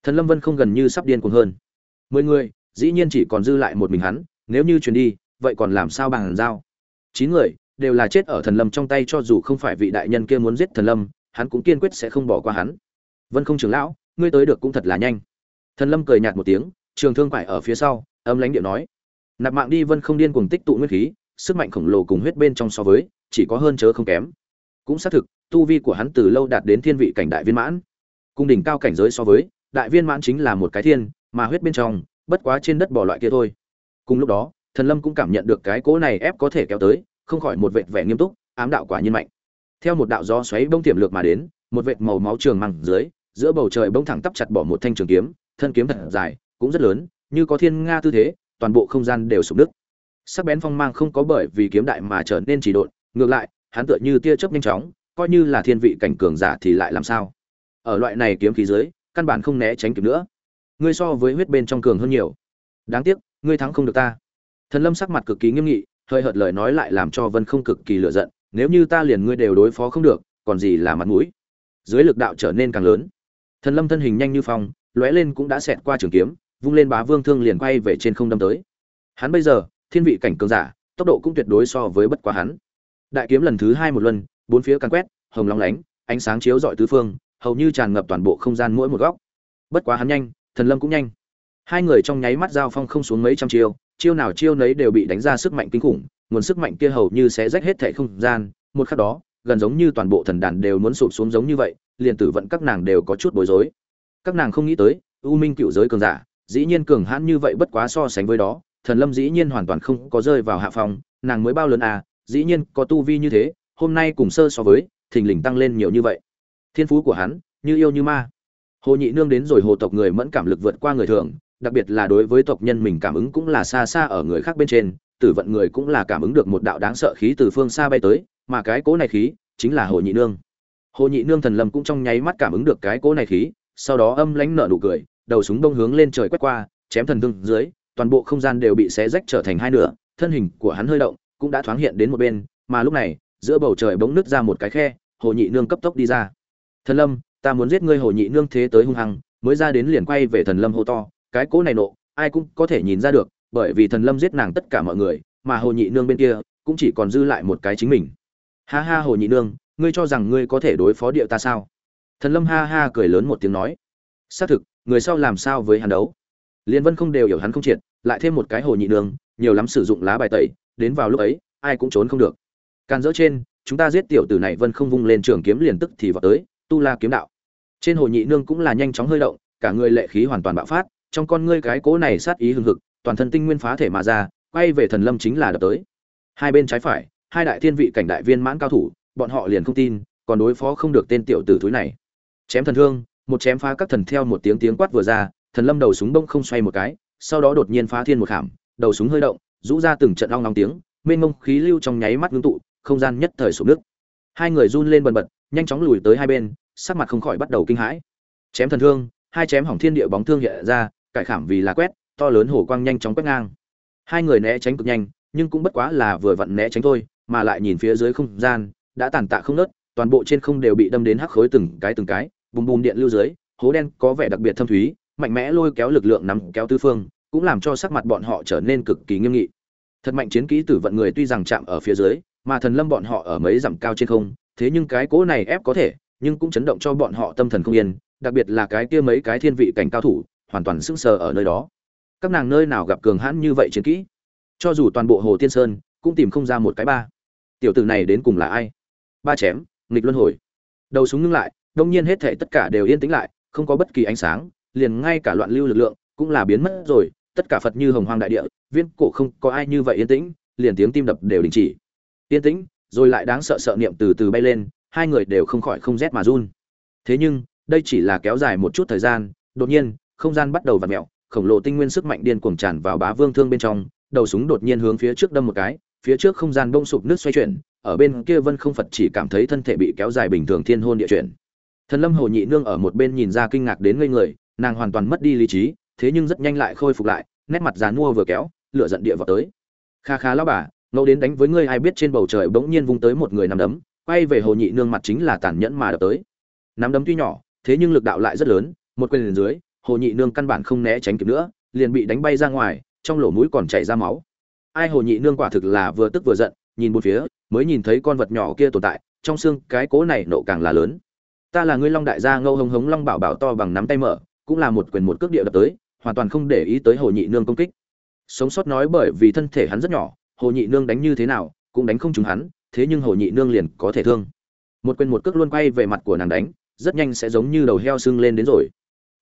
Thần lâm vân không gần như sắp điên cuồng hơn. Mười người, dĩ nhiên chỉ còn dư lại một mình hắn, nếu như truyền đi, vậy còn làm sao bằng giao? Chín người, đều là chết ở thần lâm trong tay cho dù không phải vị đại nhân kia muốn giết thần lâm, hắn cũng kiên quyết sẽ không bỏ qua hắn. Vân không trưởng lão, ngươi tới được cũng thật là nhanh. Thần lâm cười nhạt một tiếng, trường thương quải ở phía sau, âm lãnh điệu nói. Nạp mạng đi, vân không điên cuồng tích tụ nguyên khí, sức mạnh khổng lồ cùng huyết bên trong so với, chỉ có hơn chớ không kém. Cũng xác thực, tu vi của hắn từ lâu đạt đến thiên vị cảnh đại viên mãn cung đỉnh cao cảnh giới so với, đại viên mãn chính là một cái thiên, mà huyết bên trong, bất quá trên đất bỏ loại kia thôi. Cùng lúc đó, thần lâm cũng cảm nhận được cái cỗ này ép có thể kéo tới, không khỏi một vệt vẻ nghiêm túc, ám đạo quả nhiên mạnh. Theo một đạo gió xoáy bông tiềm lược mà đến, một vệt màu máu trường măng dưới, giữa bầu trời bông thẳng tắp chặt bỏ một thanh trường kiếm, thân kiếm thật dài, cũng rất lớn, như có thiên nga tư thế, toàn bộ không gian đều sụp đứt. Sắc bén phong mang không có bởi vì kiếm đại mà trở nên chỉ độn, ngược lại, hắn tựa như tia chớp nhanh chóng, coi như là thiên vị cảnh cường giả thì lại làm sao? Ở loại này kiếm khí dưới, căn bản không né tránh kịp nữa. Ngươi so với huyết bên trong cường hơn nhiều. Đáng tiếc, ngươi thắng không được ta. Thần lâm sắc mặt cực kỳ nghiêm nghị, hơi hợt lời nói lại làm cho vân không cực kỳ lựa giận, nếu như ta liền ngươi đều đối phó không được, còn gì là mặt mũi. Dưới lực đạo trở nên càng lớn. Thần lâm thân hình nhanh như phong, lóe lên cũng đã xẹt qua trường kiếm, vung lên bá vương thương liền quay về trên không đâm tới. Hắn bây giờ, thiên vị cảnh cường giả, tốc độ cũng tuyệt đối so với bất quá hắn. Đại kiếm lần thứ hai một luân, bốn phía càn quét, hồng long lánh, ánh sáng chiếu rọi tứ phương hầu như tràn ngập toàn bộ không gian mỗi một góc. Bất quá hắn nhanh, thần lâm cũng nhanh. Hai người trong nháy mắt giao phong không xuống mấy trăm chiêu chiêu nào chiêu nấy đều bị đánh ra sức mạnh kinh khủng, nguồn sức mạnh kia hầu như sẽ rách hết thể không gian. Một khắc đó, gần giống như toàn bộ thần đàn đều muốn sụp xuống giống như vậy, liền tử vận các nàng đều có chút bối rối. Các nàng không nghĩ tới, u minh cựu giới cường giả, dĩ nhiên cường hãn như vậy bất quá so sánh với đó, thần lâm dĩ nhiên hoàn toàn không có rơi vào hạ phòng nàng mới bao lớn à dĩ nhiên có tu vi như thế, hôm nay cùng sơ so với, thình lình tăng lên nhiều như vậy thiên phú của hắn, như yêu như ma. Hồ nhị nương đến rồi hồ tộc người mẫn cảm lực vượt qua người thường, đặc biệt là đối với tộc nhân mình cảm ứng cũng là xa xa ở người khác bên trên, tử vận người cũng là cảm ứng được một đạo đáng sợ khí từ phương xa bay tới, mà cái cố này khí chính là hồ nhị nương. Hồ nhị nương thần lâm cũng trong nháy mắt cảm ứng được cái cố này khí, sau đó âm lãnh nở nụ cười, đầu súng đông hướng lên trời quét qua, chém thần thương dưới, toàn bộ không gian đều bị xé rách trở thành hai nửa, thân hình của hắn hơi động, cũng đã thoáng hiện đến một bên, mà lúc này, giữa bầu trời bỗng nứt ra một cái khe, hồ nhị nương cấp tốc đi ra thần lâm, ta muốn giết ngươi hồ nhị nương thế tới hung hăng, mới ra đến liền quay về thần lâm hô to, cái cỗ này nộ, ai cũng có thể nhìn ra được, bởi vì thần lâm giết nàng tất cả mọi người, mà hồ nhị nương bên kia cũng chỉ còn dư lại một cái chính mình. Ha ha hồ nhị nương, ngươi cho rằng ngươi có thể đối phó địa ta sao? Thần lâm ha ha cười lớn một tiếng nói. Xác thực, người sau làm sao với hắn đấu? Liên vân không đều hiểu hắn không triệt, lại thêm một cái hồ nhị nương, nhiều lắm sử dụng lá bài tẩy, đến vào lúc ấy, ai cũng trốn không được. Can dỡ trên, chúng ta giết tiểu tử này vân không vung lên trường kiếm liền tức thì vào tới tu la kiếm đạo. Trên hồ nhị nương cũng là nhanh chóng hơi động, cả người lệ khí hoàn toàn bạo phát, trong con ngươi cái cố này sát ý hừng hực, toàn thân tinh nguyên phá thể mà ra, quay về thần lâm chính là đập tới. Hai bên trái phải, hai đại thiên vị cảnh đại viên mãn cao thủ, bọn họ liền không tin, còn đối phó không được tên tiểu tử thúi này. Chém thần thương, một chém phá các thần theo một tiếng tiếng quát vừa ra, thần lâm đầu súng bông không xoay một cái, sau đó đột nhiên phá thiên một khảm, đầu súng hơi động, rũ ra từng trận long long tiếng, mênh mông khí lưu trong nháy mắt ngưng tụ, không gian nhất thời sụp nước hai người run lên bần bật, nhanh chóng lùi tới hai bên sắc mặt không khỏi bắt đầu kinh hãi. Chém thần thương, hai chém hỏng thiên địa bóng thương hiện ra, cải khảm vì là quét, to lớn hổ quang nhanh chóng quét ngang. Hai người né tránh cực nhanh, nhưng cũng bất quá là vừa vặn né tránh thôi, mà lại nhìn phía dưới không gian, đã tàn tạ không nớt, toàn bộ trên không đều bị đâm đến hắc khối từng cái từng cái, bùm bùm điện lưu dưới, hố đen có vẻ đặc biệt thâm thúy, mạnh mẽ lôi kéo lực lượng nắm kéo tư phương, cũng làm cho sắc mặt bọn họ trở nên cực kỳ nghiêm nghị. Thật mạnh chiến kỹ tử vận người tuy rằng chạm ở phía dưới, mà thần lâm bọn họ ở mấy dặm cao trên không, thế nhưng cái cỗ này ép có thể nhưng cũng chấn động cho bọn họ tâm thần không yên, đặc biệt là cái kia mấy cái thiên vị cảnh cao thủ, hoàn toàn sững sờ ở nơi đó. Các nàng nơi nào gặp cường hãn như vậy chiến kỹ? Cho dù toàn bộ hồ tiên sơn cũng tìm không ra một cái ba. Tiểu tử này đến cùng là ai? Ba chém, nghịch luân hồi. Đầu súng ngưng lại, đông nhiên hết thảy tất cả đều yên tĩnh lại, không có bất kỳ ánh sáng, liền ngay cả loạn lưu lực lượng cũng là biến mất rồi, tất cả phật như hồng hoang đại địa viên cổ không có ai như vậy yên tĩnh, liền tiếng tim đập đều đình chỉ. Yên tĩnh, rồi lại đáng sợ sợ niệm từ từ bay lên hai người đều không khỏi không rét mà run. Thế nhưng, đây chỉ là kéo dài một chút thời gian, đột nhiên, không gian bắt đầu vặn mẹo khổng lồ tinh nguyên sức mạnh điên cuồng tràn vào bá vương thương bên trong, đầu súng đột nhiên hướng phía trước đâm một cái, phía trước không gian bông sụp nước xoay chuyển, ở bên kia vân không phật chỉ cảm thấy thân thể bị kéo dài bình thường thiên hôn địa chuyển. Thần lâm hồ nhị nương ở một bên nhìn ra kinh ngạc đến ngây người, nàng hoàn toàn mất đi lý trí, thế nhưng rất nhanh lại khôi phục lại, nét mặt dán mua vừa kéo lựa giận địa vào tới. Kha kha lão bà, ngẫu đến đánh với ngươi ai biết trên bầu trời bỗng nhiên vung tới một người nằm đấm quay về hồ nhị nương mặt chính là tàn nhẫn mà đập tới. Nắm đấm tuy nhỏ, thế nhưng lực đạo lại rất lớn, một quyền lên dưới, hồ nhị nương căn bản không né tránh kịp nữa, liền bị đánh bay ra ngoài, trong lỗ mũi còn chảy ra máu. Ai hồ nhị nương quả thực là vừa tức vừa giận, nhìn một phía, mới nhìn thấy con vật nhỏ kia tồn tại, trong xương cái cố này nộ càng là lớn. Ta là ngươi long đại gia ngâu hống hống long bảo bảo to bằng nắm tay mở, cũng là một quyền một cước địa đập tới, hoàn toàn không để ý tới hồ nhị nương công kích. Sống sót nói bởi vì thân thể hắn rất nhỏ, hồ nhị nương đánh như thế nào, cũng đánh không trúng hắn thế nhưng hồ nhị nương liền có thể thương. Một quyền một cước luôn quay về mặt của nàng đánh, rất nhanh sẽ giống như đầu heo sưng lên đến rồi.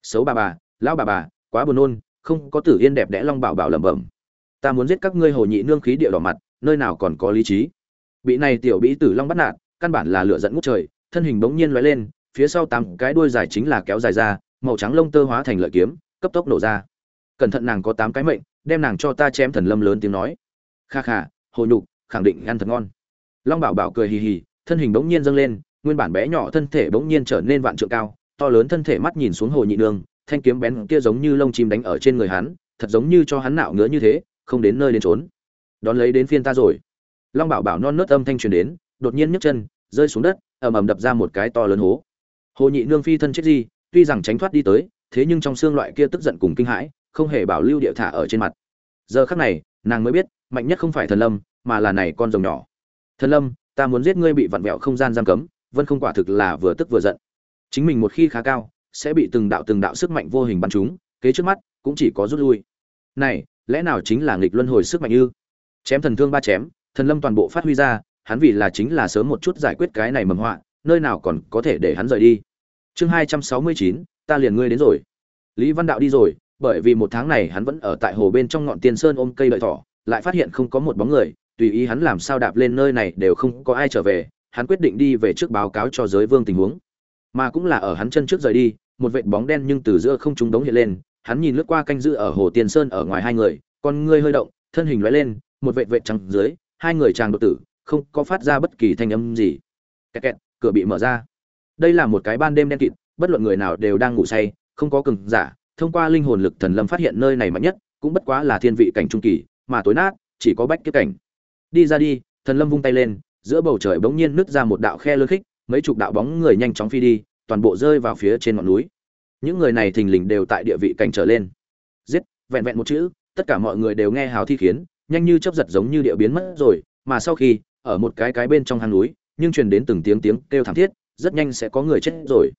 Xấu bà bà, lão bà bà, quá buồn nôn, không có tử yên đẹp đẽ long bảo bảo lẩm bẩm. Ta muốn giết các ngươi hồ nhị nương khí địa đỏ mặt, nơi nào còn có lý trí. Bị này tiểu bĩ tử long bắt nạt, căn bản là lửa dẫn ngút trời, thân hình bỗng nhiên lóe lên, phía sau tám cái đuôi dài chính là kéo dài ra, màu trắng lông tơ hóa thành lợi kiếm, cấp tốc nổ ra. Cẩn thận nàng có tám cái mệnh, đem nàng cho ta chém thần lâm lớn tiếng nói. Kha kha, hồ nhục, khẳng định ăn thật ngon long bảo bảo cười hì hì, thân hình bỗng nhiên dâng lên, nguyên bản bé nhỏ thân thể bỗng nhiên trở nên vạn trượng cao, to lớn thân thể mắt nhìn xuống hồ nhị nương thanh kiếm bén kia giống như lông chim đánh ở trên người hắn, thật giống như cho hắn nạo ngứa như thế, không đến nơi đến trốn đón lấy đến phiên ta rồi. Long bảo bảo non nớt âm thanh truyền đến, đột nhiên nhấc chân, rơi xuống đất, ầm ầm đập ra một cái to lớn hố. Hồ nhị nương phi thân chết gì, tuy rằng tránh thoát đi tới, thế nhưng trong xương loại kia tức giận cùng kinh hãi, không hề bảo lưu địa thả ở trên mặt. Giờ khắc này, nàng mới biết, mạnh nhất không phải thần lâm, mà là này con rồng nhỏ thần lâm, ta muốn giết ngươi bị vặn vẹo không gian giam cấm, vân không quả thực là vừa tức vừa giận. Chính mình một khi khá cao, sẽ bị từng đạo từng đạo sức mạnh vô hình bắn chúng kế trước mắt cũng chỉ có rút lui. Này, lẽ nào chính là nghịch luân hồi sức mạnh ư? Chém thần thương ba chém, thần lâm toàn bộ phát huy ra, hắn vì là chính là sớm một chút giải quyết cái này mầm họa, nơi nào còn có thể để hắn rời đi. Chương hai trăm sáu mươi chín, ta liền ngươi đến rồi. Lý văn đạo đi rồi, bởi vì một tháng này hắn vẫn ở tại hồ bên trong ngọn tiên sơn ôm cây lợi thỏ, lại phát hiện không có một bóng người tùy ý hắn làm sao đạp lên nơi này đều không có ai trở về, hắn quyết định đi về trước báo cáo cho giới vương tình huống. Mà cũng là ở hắn chân trước rời đi, một vệt bóng đen nhưng từ giữa không trung đống hiện lên, hắn nhìn lướt qua canh giữ ở hồ tiên sơn ở ngoài hai người, con ngươi hơi động, thân hình lóe lên, một vệt vệt trắng dưới, hai người chàng đột tử, không có phát ra bất kỳ thanh âm gì. Kẹt kẹt, cửa bị mở ra. Đây là một cái ban đêm đen kịt, bất luận người nào đều đang ngủ say, không có cường giả, thông qua linh hồn lực thần lâm phát hiện nơi này mạnh nhất, cũng bất quá là thiên vị cảnh trung kỳ, mà tối nát, chỉ có bách kiếp cảnh đi ra đi, thần lâm vung tay lên, giữa bầu trời bỗng nhiên nứt ra một đạo khe lơ khích, mấy chục đạo bóng người nhanh chóng phi đi, toàn bộ rơi vào phía trên ngọn núi. Những người này thình lình đều tại địa vị cảnh trở lên. Giết, vẹn vẹn một chữ, tất cả mọi người đều nghe hào thi khiến, nhanh như chấp giật giống như địa biến mất rồi, mà sau khi, ở một cái cái bên trong hang núi, nhưng truyền đến từng tiếng tiếng kêu thảm thiết, rất nhanh sẽ có người chết rồi.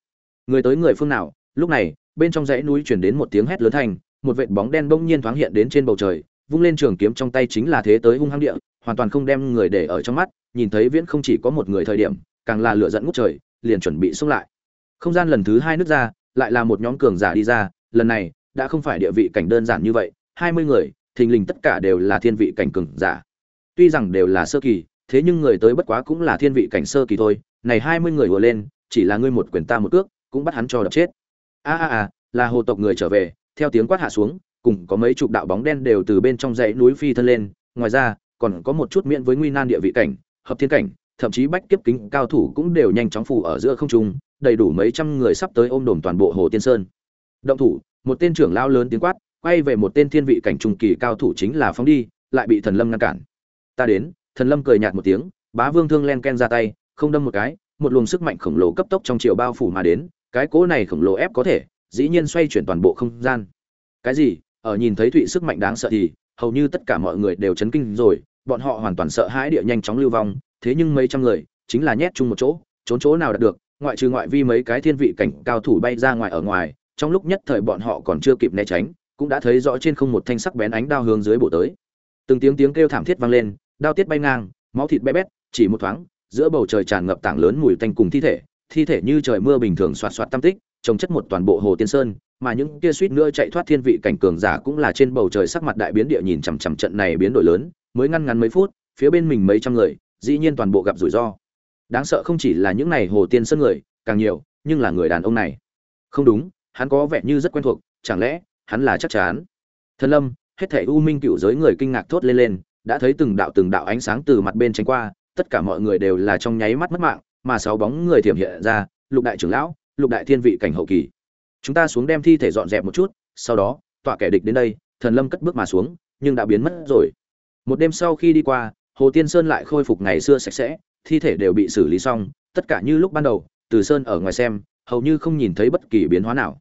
Người tới người phương nào, lúc này, bên trong dãy núi truyền đến một tiếng hét lớn thành, một vệt bóng đen bỗng nhiên thoáng hiện đến trên bầu trời, vung lên trường kiếm trong tay chính là thế tới hung hăng địa hoàn toàn không đem người để ở trong mắt, nhìn thấy viễn không chỉ có một người thời điểm, càng là lửa dẫn ngút trời, liền chuẩn bị xông lại. Không gian lần thứ hai nước ra, lại là một nhóm cường giả đi ra, lần này, đã không phải địa vị cảnh đơn giản như vậy, hai mươi người, thình lình tất cả đều là thiên vị cảnh cường giả. Tuy rằng đều là sơ kỳ, thế nhưng người tới bất quá cũng là thiên vị cảnh sơ kỳ thôi, này hai mươi người vừa lên, chỉ là ngươi một quyền ta một cước, cũng bắt hắn cho đập chết. A a a, là hồ tộc người trở về, theo tiếng quát hạ xuống, cùng có mấy chục đạo bóng đen đều từ bên trong dãy núi phi thân lên, ngoài ra còn có một chút miễn với nguy nan địa vị cảnh, hợp thiên cảnh, thậm chí bách kiếp kính cao thủ cũng đều nhanh chóng phủ ở giữa không trung, đầy đủ mấy trăm người sắp tới ôm đồm toàn bộ hồ tiên sơn. Động thủ, một tên trưởng lao lớn tiếng quát, quay về một tên thiên vị cảnh trung kỳ cao thủ chính là phóng đi, lại bị thần lâm ngăn cản. Ta đến, thần lâm cười nhạt một tiếng, bá vương thương len ken ra tay, không đâm một cái, một luồng sức mạnh khổng lồ cấp tốc trong chiều bao phủ mà đến, cái cỗ này khổng lồ ép có thể, dĩ nhiên xoay chuyển toàn bộ không gian. Cái gì? Ở nhìn thấy thụy sức mạnh đáng sợ thì, hầu như tất cả mọi người đều chấn kinh rồi bọn họ hoàn toàn sợ hãi địa nhanh chóng lưu vong, thế nhưng mấy trăm người chính là nhét chung một chỗ, trốn chỗ nào đạt được, ngoại trừ ngoại vi mấy cái thiên vị cảnh cao thủ bay ra ngoài ở ngoài, trong lúc nhất thời bọn họ còn chưa kịp né tránh, cũng đã thấy rõ trên không một thanh sắc bén ánh đao hướng dưới bộ tới. Từng tiếng tiếng kêu thảm thiết vang lên, đao tiết bay ngang, máu thịt bé bét, chỉ một thoáng, giữa bầu trời tràn ngập tảng lớn mùi tanh cùng thi thể thi thể như trời mưa bình thường xoạt xoạt tam tích, trồng chất một toàn bộ hồ tiên sơn, mà những kia suýt nữa chạy thoát thiên vị cảnh cường giả cũng là trên bầu trời sắc mặt đại biến địa nhìn chằm chằm trận này biến đổi lớn mới ngăn ngắn mấy phút, phía bên mình mấy trăm người, dĩ nhiên toàn bộ gặp rủi ro. Đáng sợ không chỉ là những này hồ tiên sân người, càng nhiều, nhưng là người đàn ông này. Không đúng, hắn có vẻ như rất quen thuộc, chẳng lẽ, hắn là chắc chắn? Thần lâm, hết thảy u minh cựu giới người kinh ngạc thốt lên lên, đã thấy từng đạo từng đạo ánh sáng từ mặt bên tránh qua, tất cả mọi người đều là trong nháy mắt mất mạng, mà sáu bóng người thiểm hiện ra, lục đại trưởng lão, lục đại thiên vị cảnh hậu kỳ. Chúng ta xuống đem thi thể dọn dẹp một chút, sau đó, tọa kẻ địch đến đây, thần lâm cất bước mà xuống, nhưng đã biến mất rồi một đêm sau khi đi qua, hồ tiên sơn lại khôi phục ngày xưa sạch sẽ, thi thể đều bị xử lý xong, tất cả như lúc ban đầu, từ sơn ở ngoài xem, hầu như không nhìn thấy bất kỳ biến hóa nào.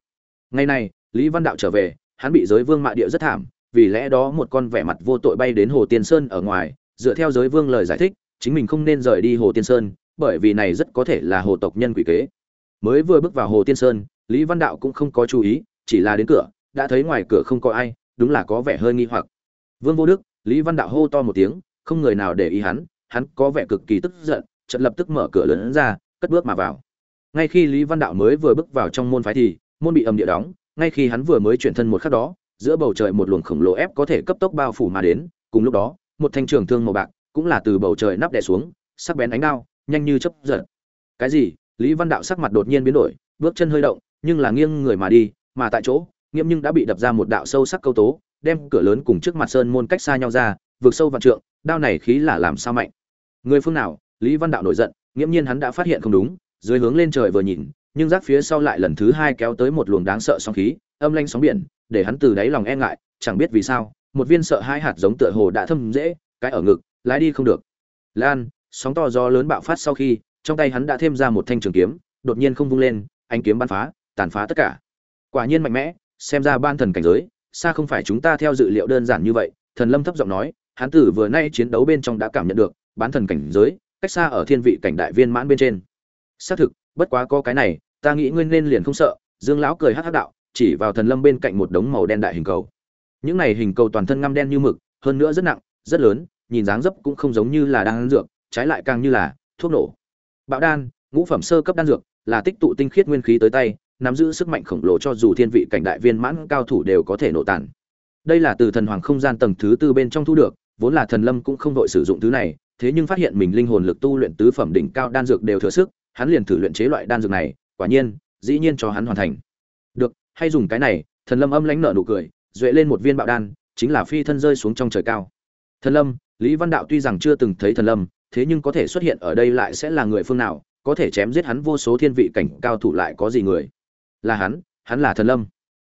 Ngày này, lý văn đạo trở về, hắn bị giới vương mạ địa rất thảm, vì lẽ đó một con vẻ mặt vô tội bay đến hồ tiên sơn ở ngoài, dựa theo giới vương lời giải thích, chính mình không nên rời đi hồ tiên sơn, bởi vì này rất có thể là hồ tộc nhân quỷ kế. Mới vừa bước vào hồ tiên sơn, lý văn đạo cũng không có chú ý, chỉ là đến cửa, đã thấy ngoài cửa không có ai, đúng là có vẻ hơi nghi hoặc. Vương vô đức lý văn đạo hô to một tiếng, không người nào để ý hắn hắn có vẻ cực kỳ tức giận, chợt lập tức mở cửa lớn ra, cất bước mà vào. Ngay khi lý văn đạo mới vừa bước vào trong môn phái thì, môn bị ầm địa đóng, ngay khi hắn vừa mới chuyển thân một khắc đó, giữa bầu trời một luồng khổng lồ ép có thể cấp tốc bao phủ mà đến, cùng lúc đó, một thanh trường thương màu bạc cũng là từ bầu trời nắp đè xuống, sắc bén ánh đao, nhanh như chớp giật. Cái gì? Lý văn đạo sắc mặt đột nhiên biến đổi, bước chân hơi động, nhưng là nghiêng người mà đi, mà tại chỗ nghiêm nhưng đã bị đập ra một đạo sâu sắc câu tố đem cửa lớn cùng trước mặt sơn môn cách xa nhau ra, vượt sâu vạn trượng, đao này khí là làm sao mạnh? Người phương nào? Lý văn đạo nổi giận, nghiễm nhiên hắn đã phát hiện không đúng, dưới hướng lên trời vừa nhìn, nhưng rác phía sau lại lần thứ hai kéo tới một luồng đáng sợ sóng khí, âm lanh sóng biển, để hắn từ đáy lòng e ngại, chẳng biết vì sao, một viên sợ hai hạt giống tựa hồ đã thâm dễ, cái ở ngực, lái đi không được. Lan, sóng to gió lớn bạo phát sau khi, trong tay hắn đã thêm ra một thanh trường kiếm, đột nhiên không vung lên anh kiếm bắn phá, tàn phá tất cả. Quả nhiên mạnh mẽ, xem ra ban thần cảnh giới xa không phải chúng ta theo dự liệu đơn giản như vậy, thần lâm thấp giọng nói hắn tử vừa nay chiến đấu bên trong đã cảm nhận được, bán thần cảnh giới, cách xa ở thiên vị cảnh đại viên mãn bên trên. Xác thực, bất quá có cái này, ta nghĩ ngươi nên liền không sợ, dương lão cười hắc hắc đạo, chỉ vào thần lâm bên cạnh một đống màu đen đại hình cầu. Những này hình cầu toàn thân ngăm đen như mực, hơn nữa rất nặng, rất lớn, nhìn dáng dấp cũng không giống như là đang ăn dược, trái lại càng như là thuốc nổ. Bạo đan, ngũ phẩm sơ cấp đan dược, là tích tụ tinh khiết nguyên khí tới tay nắm giữ sức mạnh khổng lồ cho dù thiên vị cảnh đại viên mãn cao thủ đều có thể nổ tàn. Đây là từ thần hoàng không gian tầng thứ tư bên trong thu được, vốn là thần lâm cũng không vội sử dụng thứ này, thế nhưng phát hiện mình linh hồn lực tu luyện tứ phẩm đỉnh cao đan dược đều thừa sức, hắn liền thử luyện chế loại đan dược này, quả nhiên, dĩ nhiên cho hắn hoàn thành. Được, hay dùng cái này, thần lâm âm lãnh nợ nụ cười, duệ lên một viên bạo đan, chính là phi thân rơi xuống trong trời cao. Thần lâm, lý văn đạo tuy rằng chưa từng thấy thần lâm, thế nhưng có thể xuất hiện ở đây lại sẽ là người phương nào, có thể chém giết hắn vô số thiên vị cảnh cao thủ lại có gì người là hắn hắn là thần lâm.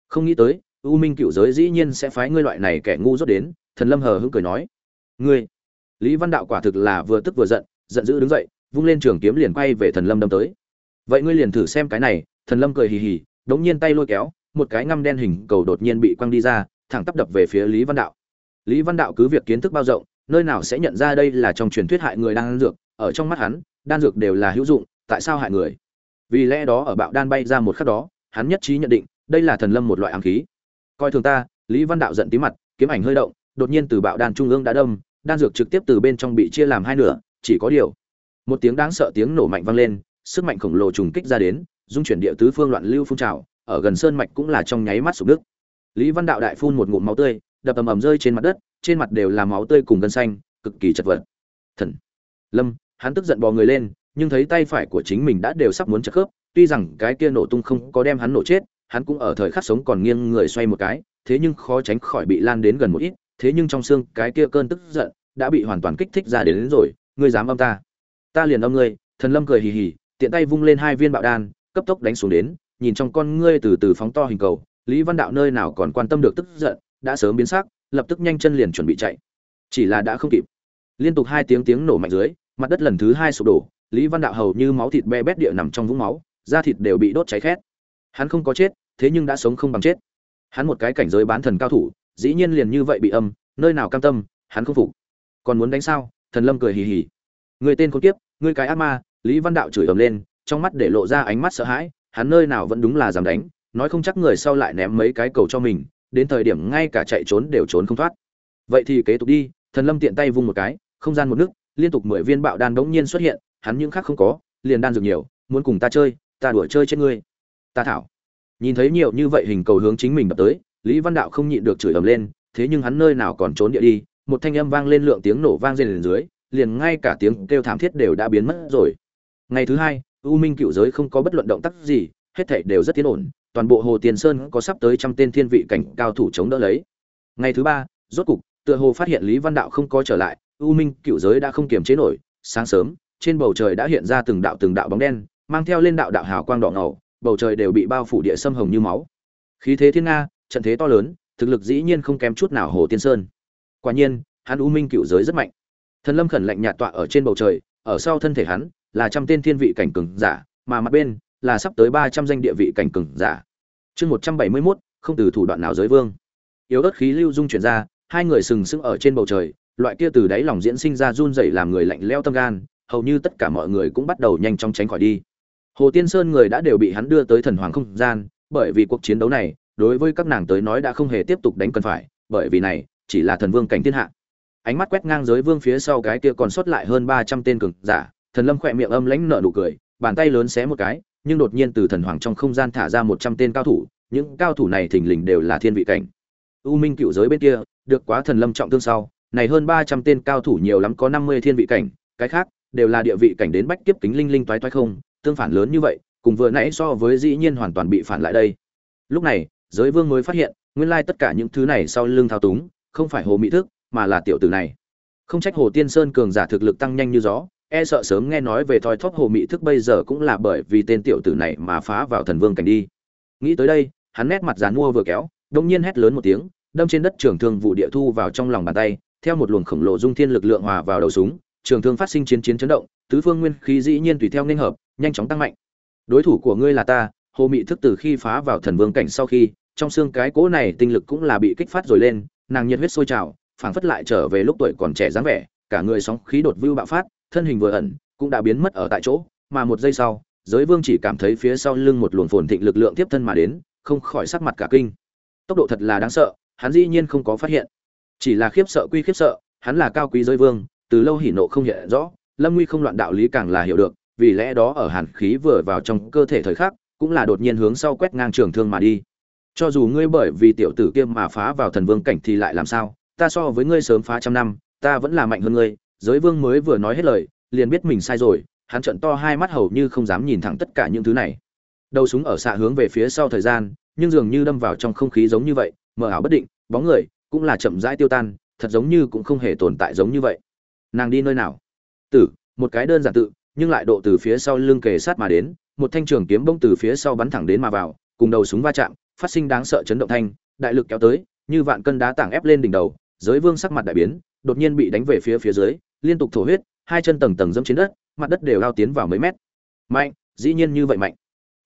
Không nghĩ tới, u minh cựu giới dĩ nhiên sẽ phái ngươi loại này kẻ ngu dốt đến, thần lâm hờ hững cười nói. Ngươi, lý văn đạo quả thực là vừa tức vừa giận giận dữ đứng dậy, vung lên trường kiếm liền quay về thần lâm đâm tới. Vậy ngươi liền thử xem cái này, thần lâm cười hì hì, đống nhiên tay lôi kéo, một cái ngăm đen hình cầu đột nhiên bị quăng đi ra, thẳng tắp đập về phía lý văn đạo. Lý văn đạo cứ việc kiến thức bao rộng, nơi nào sẽ nhận ra đây là trong truyền thuyết hại người đang ăn dược, ở trong mắt hắn, đan dược đều là hữu dụng, tại sao hại người? Vì lẽ đó ở bạo đan bay ra một khắc đó hắn nhất trí nhận định, đây là thần lâm một loại ám khí. Coi thường ta, lý văn đạo giận tí mặt, kiếm ảnh hơi động, đột nhiên từ bạo đan trung ương đã đâm, đan dược trực tiếp từ bên trong bị chia làm hai nửa, chỉ có điều. Một tiếng đáng sợ tiếng nổ mạnh vang lên, sức mạnh khổng lồ trùng kích ra đến, dung chuyển địa tứ phương loạn lưu phun trào, ở gần sơn mạch cũng là trong nháy mắt sụp nước lý văn đạo đại phun một ngụm máu tươi, đập ầm ầm rơi trên mặt đất, trên mặt đều là máu tươi cùng gân xanh, cực kỳ chật vật. Thần lâm, hắn tức giận bò người lên, nhưng thấy tay phải của chính mình đã đều sắp muốn chật khớp tuy rằng cái kia nổ tung không có đem hắn nổ chết hắn cũng ở thời khắc sống còn nghiêng người xoay một cái thế nhưng khó tránh khỏi bị lan đến gần một ít thế nhưng trong xương cái kia cơn tức giận đã bị hoàn toàn kích thích ra đến, đến rồi ngươi dám âm ta. Ta liền âm ngươi thần lâm cười hì hì tiện tay vung lên hai viên bạo đan cấp tốc đánh xuống đến nhìn trong con ngươi từ từ phóng to hình cầu lý văn đạo nơi nào còn quan tâm được tức giận đã sớm biến sắc lập tức nhanh chân liền chuẩn bị chạy. Chỉ là đã không kịp. Liên tục hai tiếng tiếng nổ mạnh dưới mặt đất lần thứ hai sụp đổ lý văn đạo hầu như máu thịt be bét địa nằm trong vũng máu da thịt đều bị đốt cháy khét. Hắn không có chết, thế nhưng đã sống không bằng chết. Hắn một cái cảnh giới bán thần cao thủ, dĩ nhiên liền như vậy bị âm, nơi nào cam tâm, hắn không phục. Còn muốn đánh sao? Thần lâm cười hì hì. Người tên con kiếp ngươi cái ác ma, lý văn đạo chửi ầm lên, trong mắt để lộ ra ánh mắt sợ hãi, hắn nơi nào vẫn đúng là dám đánh, nói không chắc người sau lại ném mấy cái cầu cho mình, đến thời điểm ngay cả chạy trốn đều trốn không thoát. Vậy thì kế tục đi, thần lâm tiện tay vung một cái, không gian một nước liên tục mười viên bạo đan đống nhiên xuất hiện, hắn những khác không có, liền đan dược nhiều, muốn cùng ta chơi ta đuổi chơi trên ngươi. Ta thảo. Nhìn thấy nhiều như vậy hình cầu hướng chính mình đập tới, lý văn đạo không nhịn được chửi ầm lên, thế nhưng hắn nơi nào còn trốn địa đi, một thanh âm vang lên lượng tiếng nổ vang lên dưới, liền ngay cả tiếng kêu thảm thiết đều đã biến mất rồi. Ngày thứ hai, u minh cựu giới không có bất luận động tác gì, hết thảy đều rất tiến ổn, toàn bộ hồ tiền sơn có sắp tới trăm tên thiên vị cảnh cao thủ chống đỡ lấy. Ngày thứ ba, rốt cục, tựa hồ phát hiện lý văn đạo không có trở lại, u minh cựu giới đã không kiềm chế nổi, sáng sớm, trên bầu trời đã hiện ra từng đạo từng đạo bóng đen mang theo lên đạo đạo hào quang đỏ ngầu, bầu trời đều bị bao phủ địa sâm hồng như máu. Khí thế thiên nga, trận thế to lớn, thực lực dĩ nhiên không kém chút nào hồ tiên sơn. Quả nhiên, hắn u minh cựu giới rất mạnh. Thần lâm khẩn lạnh nhạt tọa ở trên bầu trời, ở sau thân thể hắn là trăm tên thiên vị cảnh cường giả, mà mặt bên là sắp tới ba trăm danh địa vị cảnh cường giả. Chương một trăm bảy mươi mốt, không từ thủ đoạn nào giới vương. Yếu ớt khí lưu dung chuyển ra, hai người sừng sững ở trên bầu trời, loại kia từ đáy lòng diễn sinh ra run rẩy làm người lạnh leo tâm gan, hầu như tất cả mọi người cũng bắt đầu nhanh chóng tránh khỏi đi hồ tiên sơn người đã đều bị hắn đưa tới thần hoàng không gian, bởi vì cuộc chiến đấu này, đối với các nàng tới nói đã không hề tiếp tục đánh cần phải, bởi vì này, chỉ là thần vương cảnh thiên hạ. Ánh mắt quét ngang giới vương phía sau cái kia còn sót lại hơn ba trăm tên cường giả, thần lâm khỏe miệng âm lãnh nở nụ cười, bàn tay lớn xé một cái, nhưng đột nhiên từ thần hoàng trong không gian thả ra một trăm tên cao thủ, những cao thủ này thình lình đều là thiên vị cảnh. U minh cựu giới bên kia, được quá thần lâm trọng thương sau, này hơn ba trăm tên cao thủ nhiều lắm có năm mươi thiên vị cảnh, cái khác, đều là địa vị cảnh đến bách kiếp kính linh linh toái toái không tương phản lớn như vậy, cùng vừa nãy so với dĩ nhiên hoàn toàn bị phản lại đây. Lúc này, giới vương mới phát hiện, nguyên lai tất cả những thứ này sau lưng thao túng, không phải hồ mỹ thức, mà là tiểu tử này. Không trách hồ tiên sơn cường giả thực lực tăng nhanh như gió e sợ sớm nghe nói về thoi thóp hồ mỹ thức bây giờ cũng là bởi vì tên tiểu tử này mà phá vào thần vương cảnh đi. Nghĩ tới đây, hắn nét mặt dán mua vừa kéo đông nhiên hét lớn một tiếng, đâm trên đất trường thương vụ địa thu vào trong lòng bàn tay, theo một luồng khổng lồ dung thiên lực lượng hòa vào đầu súng, trường thương phát sinh chiến chiến chấn động, tứ phương nguyên khí dĩ nhiên tùy theo nên hợp nhanh chóng tăng mạnh. Đối thủ của ngươi là ta, hồ mị thức từ khi phá vào thần vương cảnh sau khi, trong xương cái cỗ này tinh lực cũng là bị kích phát rồi lên, nàng nhiệt huyết sôi trào, phảng phất lại trở về lúc tuổi còn trẻ dáng vẻ, cả người sóng khí đột vưu bạo phát, thân hình vừa ẩn, cũng đã biến mất ở tại chỗ, mà một giây sau, giới vương chỉ cảm thấy phía sau lưng một luồng phồn thịnh lực lượng tiếp thân mà đến, không khỏi sắc mặt cả kinh. Tốc độ thật là đáng sợ, hắn dĩ nhiên không có phát hiện. Chỉ là khiếp sợ quy khiếp sợ, hắn là cao quý giới vương, từ lâu hỉ nộ không hiện rõ, lâm nguy không loạn đạo lý càng là hiểu được vì lẽ đó ở hàn khí vừa vào trong cơ thể thời khắc, cũng là đột nhiên hướng sau quét ngang trường thương mà đi. Cho dù ngươi bởi vì tiểu tử kia mà phá vào thần vương cảnh thì lại làm sao? Ta so với ngươi sớm phá trăm năm, ta vẫn là mạnh hơn ngươi. Giới vương mới vừa nói hết lời, liền biết mình sai rồi, hắn trận to hai mắt hầu như không dám nhìn thẳng tất cả những thứ này. Đầu súng ở xạ hướng về phía sau thời gian, nhưng dường như đâm vào trong không khí giống như vậy, mờ ảo bất định, bóng người cũng là chậm rãi tiêu tan, thật giống như cũng không hề tồn tại giống như vậy. Nàng đi nơi nào? Tử, một cái đơn giản tự nhưng lại độ từ phía sau lưng kề sát mà đến, một thanh trường kiếm bỗng từ phía sau bắn thẳng đến mà vào, cùng đầu súng va chạm, phát sinh đáng sợ chấn động thanh, đại lực kéo tới, như vạn cân đá tảng ép lên đỉnh đầu, giới vương sắc mặt đại biến, đột nhiên bị đánh về phía phía dưới, liên tục thổ huyết, hai chân tầng tầng dẫm trên đất, mặt đất đều lao tiến vào mấy mét. Mạnh, dĩ nhiên như vậy mạnh.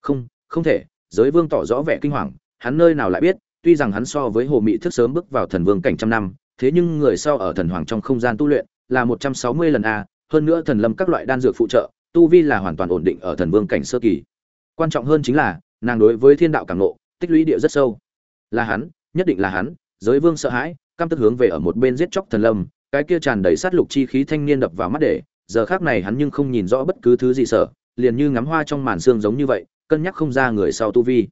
Không không thể, giới vương tỏ rõ vẻ kinh hoàng, hắn nơi nào lại biết, tuy rằng hắn so với hồ mị thức sớm bước vào thần vương cảnh trăm năm, thế nhưng người sau ở thần hoàng trong không gian tu luyện là một trăm sáu mươi lần a hơn nữa thần lâm các loại đan dược phụ trợ, tu vi là hoàn toàn ổn định ở thần vương cảnh sơ kỳ. Quan trọng hơn chính là, nàng đối với thiên đạo càng nộ tích lũy địa rất sâu. Là hắn, nhất định là hắn, giới vương sợ hãi, căm tức hướng về ở một bên giết chóc thần lâm, cái kia tràn đầy sát lục chi khí thanh niên đập vào mắt để, giờ khác này hắn nhưng không nhìn rõ bất cứ thứ gì sợ, liền như ngắm hoa trong màn xương giống như vậy, cân nhắc không ra người sau tu vi.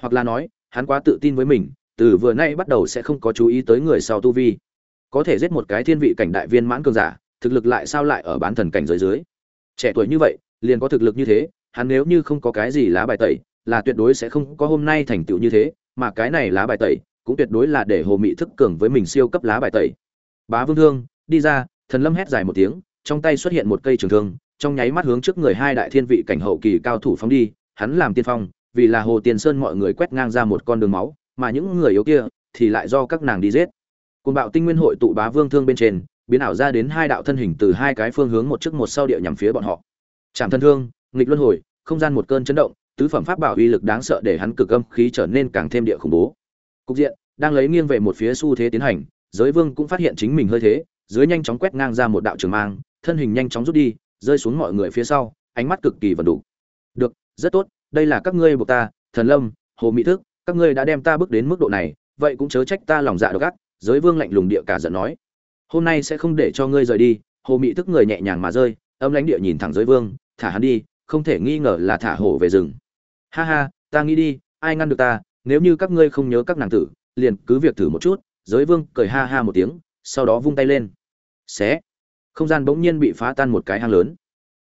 Hoặc là nói, hắn quá tự tin với mình, từ vừa nay bắt đầu sẽ không có chú ý tới người sau tu vi. Có thể giết một cái thiên vị cảnh đại viên mãn cường giả thực lực lại sao lại ở bán thần cảnh giới dưới? Trẻ tuổi như vậy, liền có thực lực như thế, hắn nếu như không có cái gì lá bài tẩy, là tuyệt đối sẽ không có hôm nay thành tựu như thế, mà cái này lá bài tẩy cũng tuyệt đối là để hồ mị thức cường với mình siêu cấp lá bài tẩy. Bá vương thương, đi ra, thần lâm hét dài một tiếng, trong tay xuất hiện một cây trường thương, trong nháy mắt hướng trước người hai đại thiên vị cảnh hậu kỳ cao thủ phóng đi, hắn làm tiên phong, vì là hồ tiền sơn mọi người quét ngang ra một con đường máu, mà những người yếu kia thì lại do các nàng đi giết. Côn bạo tinh nguyên hội tụ bá vương thương bên trên biến ảo ra đến hai đạo thân hình từ hai cái phương hướng một trước một sau địa nhằm phía bọn họ. Chạm thân thương nghịch luân hồi không gian một cơn chấn động tứ phẩm pháp bảo uy lực đáng sợ để hắn cực âm khí trở nên càng thêm địa khủng bố. Cục diện đang lấy nghiêng về một phía xu thế tiến hành giới vương cũng phát hiện chính mình hơi thế dưới nhanh chóng quét ngang ra một đạo trường mang thân hình nhanh chóng rút đi rơi xuống mọi người phía sau ánh mắt cực kỳ vần đủ được, rất tốt đây là các ngươi buộc ta thần lâm hồ mỹ thức các ngươi đã đem ta bước đến mức độ này vậy cũng chớ trách ta lòng dạ độc ác giới vương lạnh lùng địa cả giận nói hôm nay sẽ không để cho ngươi rời đi. Hồ Mị thức người nhẹ nhàng mà rơi, âm lãnh địa nhìn thẳng giới vương, thả hắn đi, không thể nghi ngờ là thả hổ về rừng. Ha ha, ta nghĩ đi, ai ngăn được ta? Nếu như các ngươi không nhớ các nàng tử, liền cứ việc thử một chút. Giới vương cười ha ha một tiếng, sau đó vung tay lên. Xé. Không gian bỗng nhiên bị phá tan một cái hang lớn.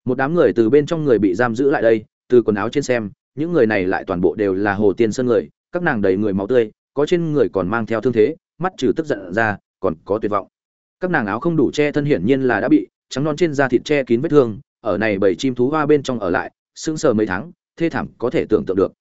Một đám người từ bên trong người bị giam giữ lại đây, từ quần áo trên xem, những người này lại toàn bộ đều là hồ tiên sơn người, các nàng đầy người máu tươi, có trên người còn mang theo thương thế, mắt trừ tức giận ra, còn có tuyệt vọng các nàng áo không đủ che thân hiển nhiên là đã bị trắng non trên da thịt che kín vết thương, ở này bảy chim thú hoa bên trong ở lại, sững sờ mấy tháng, thê thảm có thể tưởng tượng được.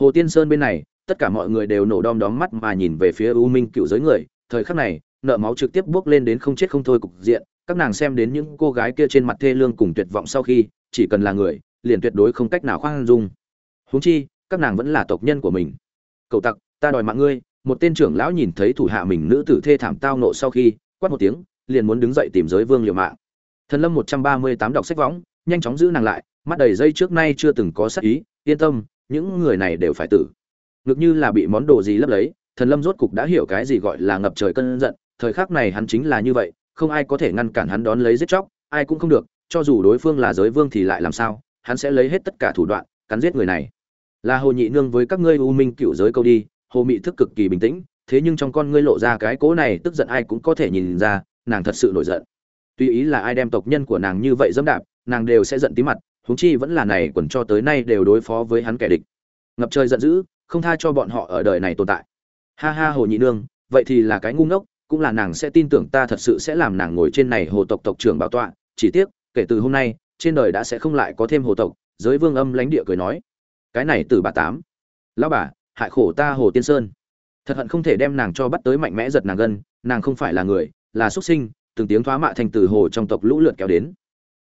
Hồ tiên sơn bên này, tất cả mọi người đều nổ đom đóm mắt mà nhìn về phía u minh cựu giới người, thời khắc này, nợ máu trực tiếp bước lên đến không chết không thôi cục diện, các nàng xem đến những cô gái kia trên mặt thê lương cùng tuyệt vọng sau khi, chỉ cần là người, liền tuyệt đối không cách nào khoan dung. Huống chi, các nàng vẫn là tộc nhân của mình. Cậu tặc, ta đòi mạng ngươi, một tên trưởng lão nhìn thấy thủ hạ mình nữ tử thê thảm tao nộ sau khi quát một tiếng, liền muốn đứng dậy tìm giới vương liều mạng. Thần lâm một trăm ba mươi tám đọc sách võng, nhanh chóng giữ nàng lại, mắt đầy dây trước nay chưa từng có sắc ý, yên tâm, những người này đều phải tử. Ngược như là bị món đồ gì lấp lấy, thần lâm rốt cục đã hiểu cái gì gọi là ngập trời cơn giận, thời khắc này hắn chính là như vậy, không ai có thể ngăn cản hắn đón lấy giết chóc, ai cũng không được, cho dù đối phương là giới vương thì lại làm sao, hắn sẽ lấy hết tất cả thủ đoạn, cắn giết người này. Là hồ nhị nương với các ngươi u minh cựu giới câu đi, hồ mị thức cực kỳ bình tĩnh thế nhưng trong con ngươi lộ ra cái cố này tức giận ai cũng có thể nhìn ra, nàng thật sự nổi giận. Tuy ý là ai đem tộc nhân của nàng như vậy dẫm đạp, nàng đều sẽ giận tí mặt, huống chi vẫn là này quần cho tới nay đều đối phó với hắn kẻ địch. Ngập trời giận dữ, không tha cho bọn họ ở đời này tồn tại. Ha ha hồ nhị nương, vậy thì là cái ngu ngốc, cũng là nàng sẽ tin tưởng ta thật sự sẽ làm nàng ngồi trên này hồ tộc tộc trưởng bảo tọa, chỉ tiếc, kể từ hôm nay, trên đời đã sẽ không lại có thêm hồ tộc, giới vương âm lánh địa cười nói. Cái này từ bà tám. Lão bà, hại khổ ta hồ tiên sơn thật hận không thể đem nàng cho bắt tới mạnh mẽ giật nàng gân, nàng không phải là người, là xuất sinh, từng tiếng thoá mạ thành từ hồ trong tộc lũ lượt kéo đến.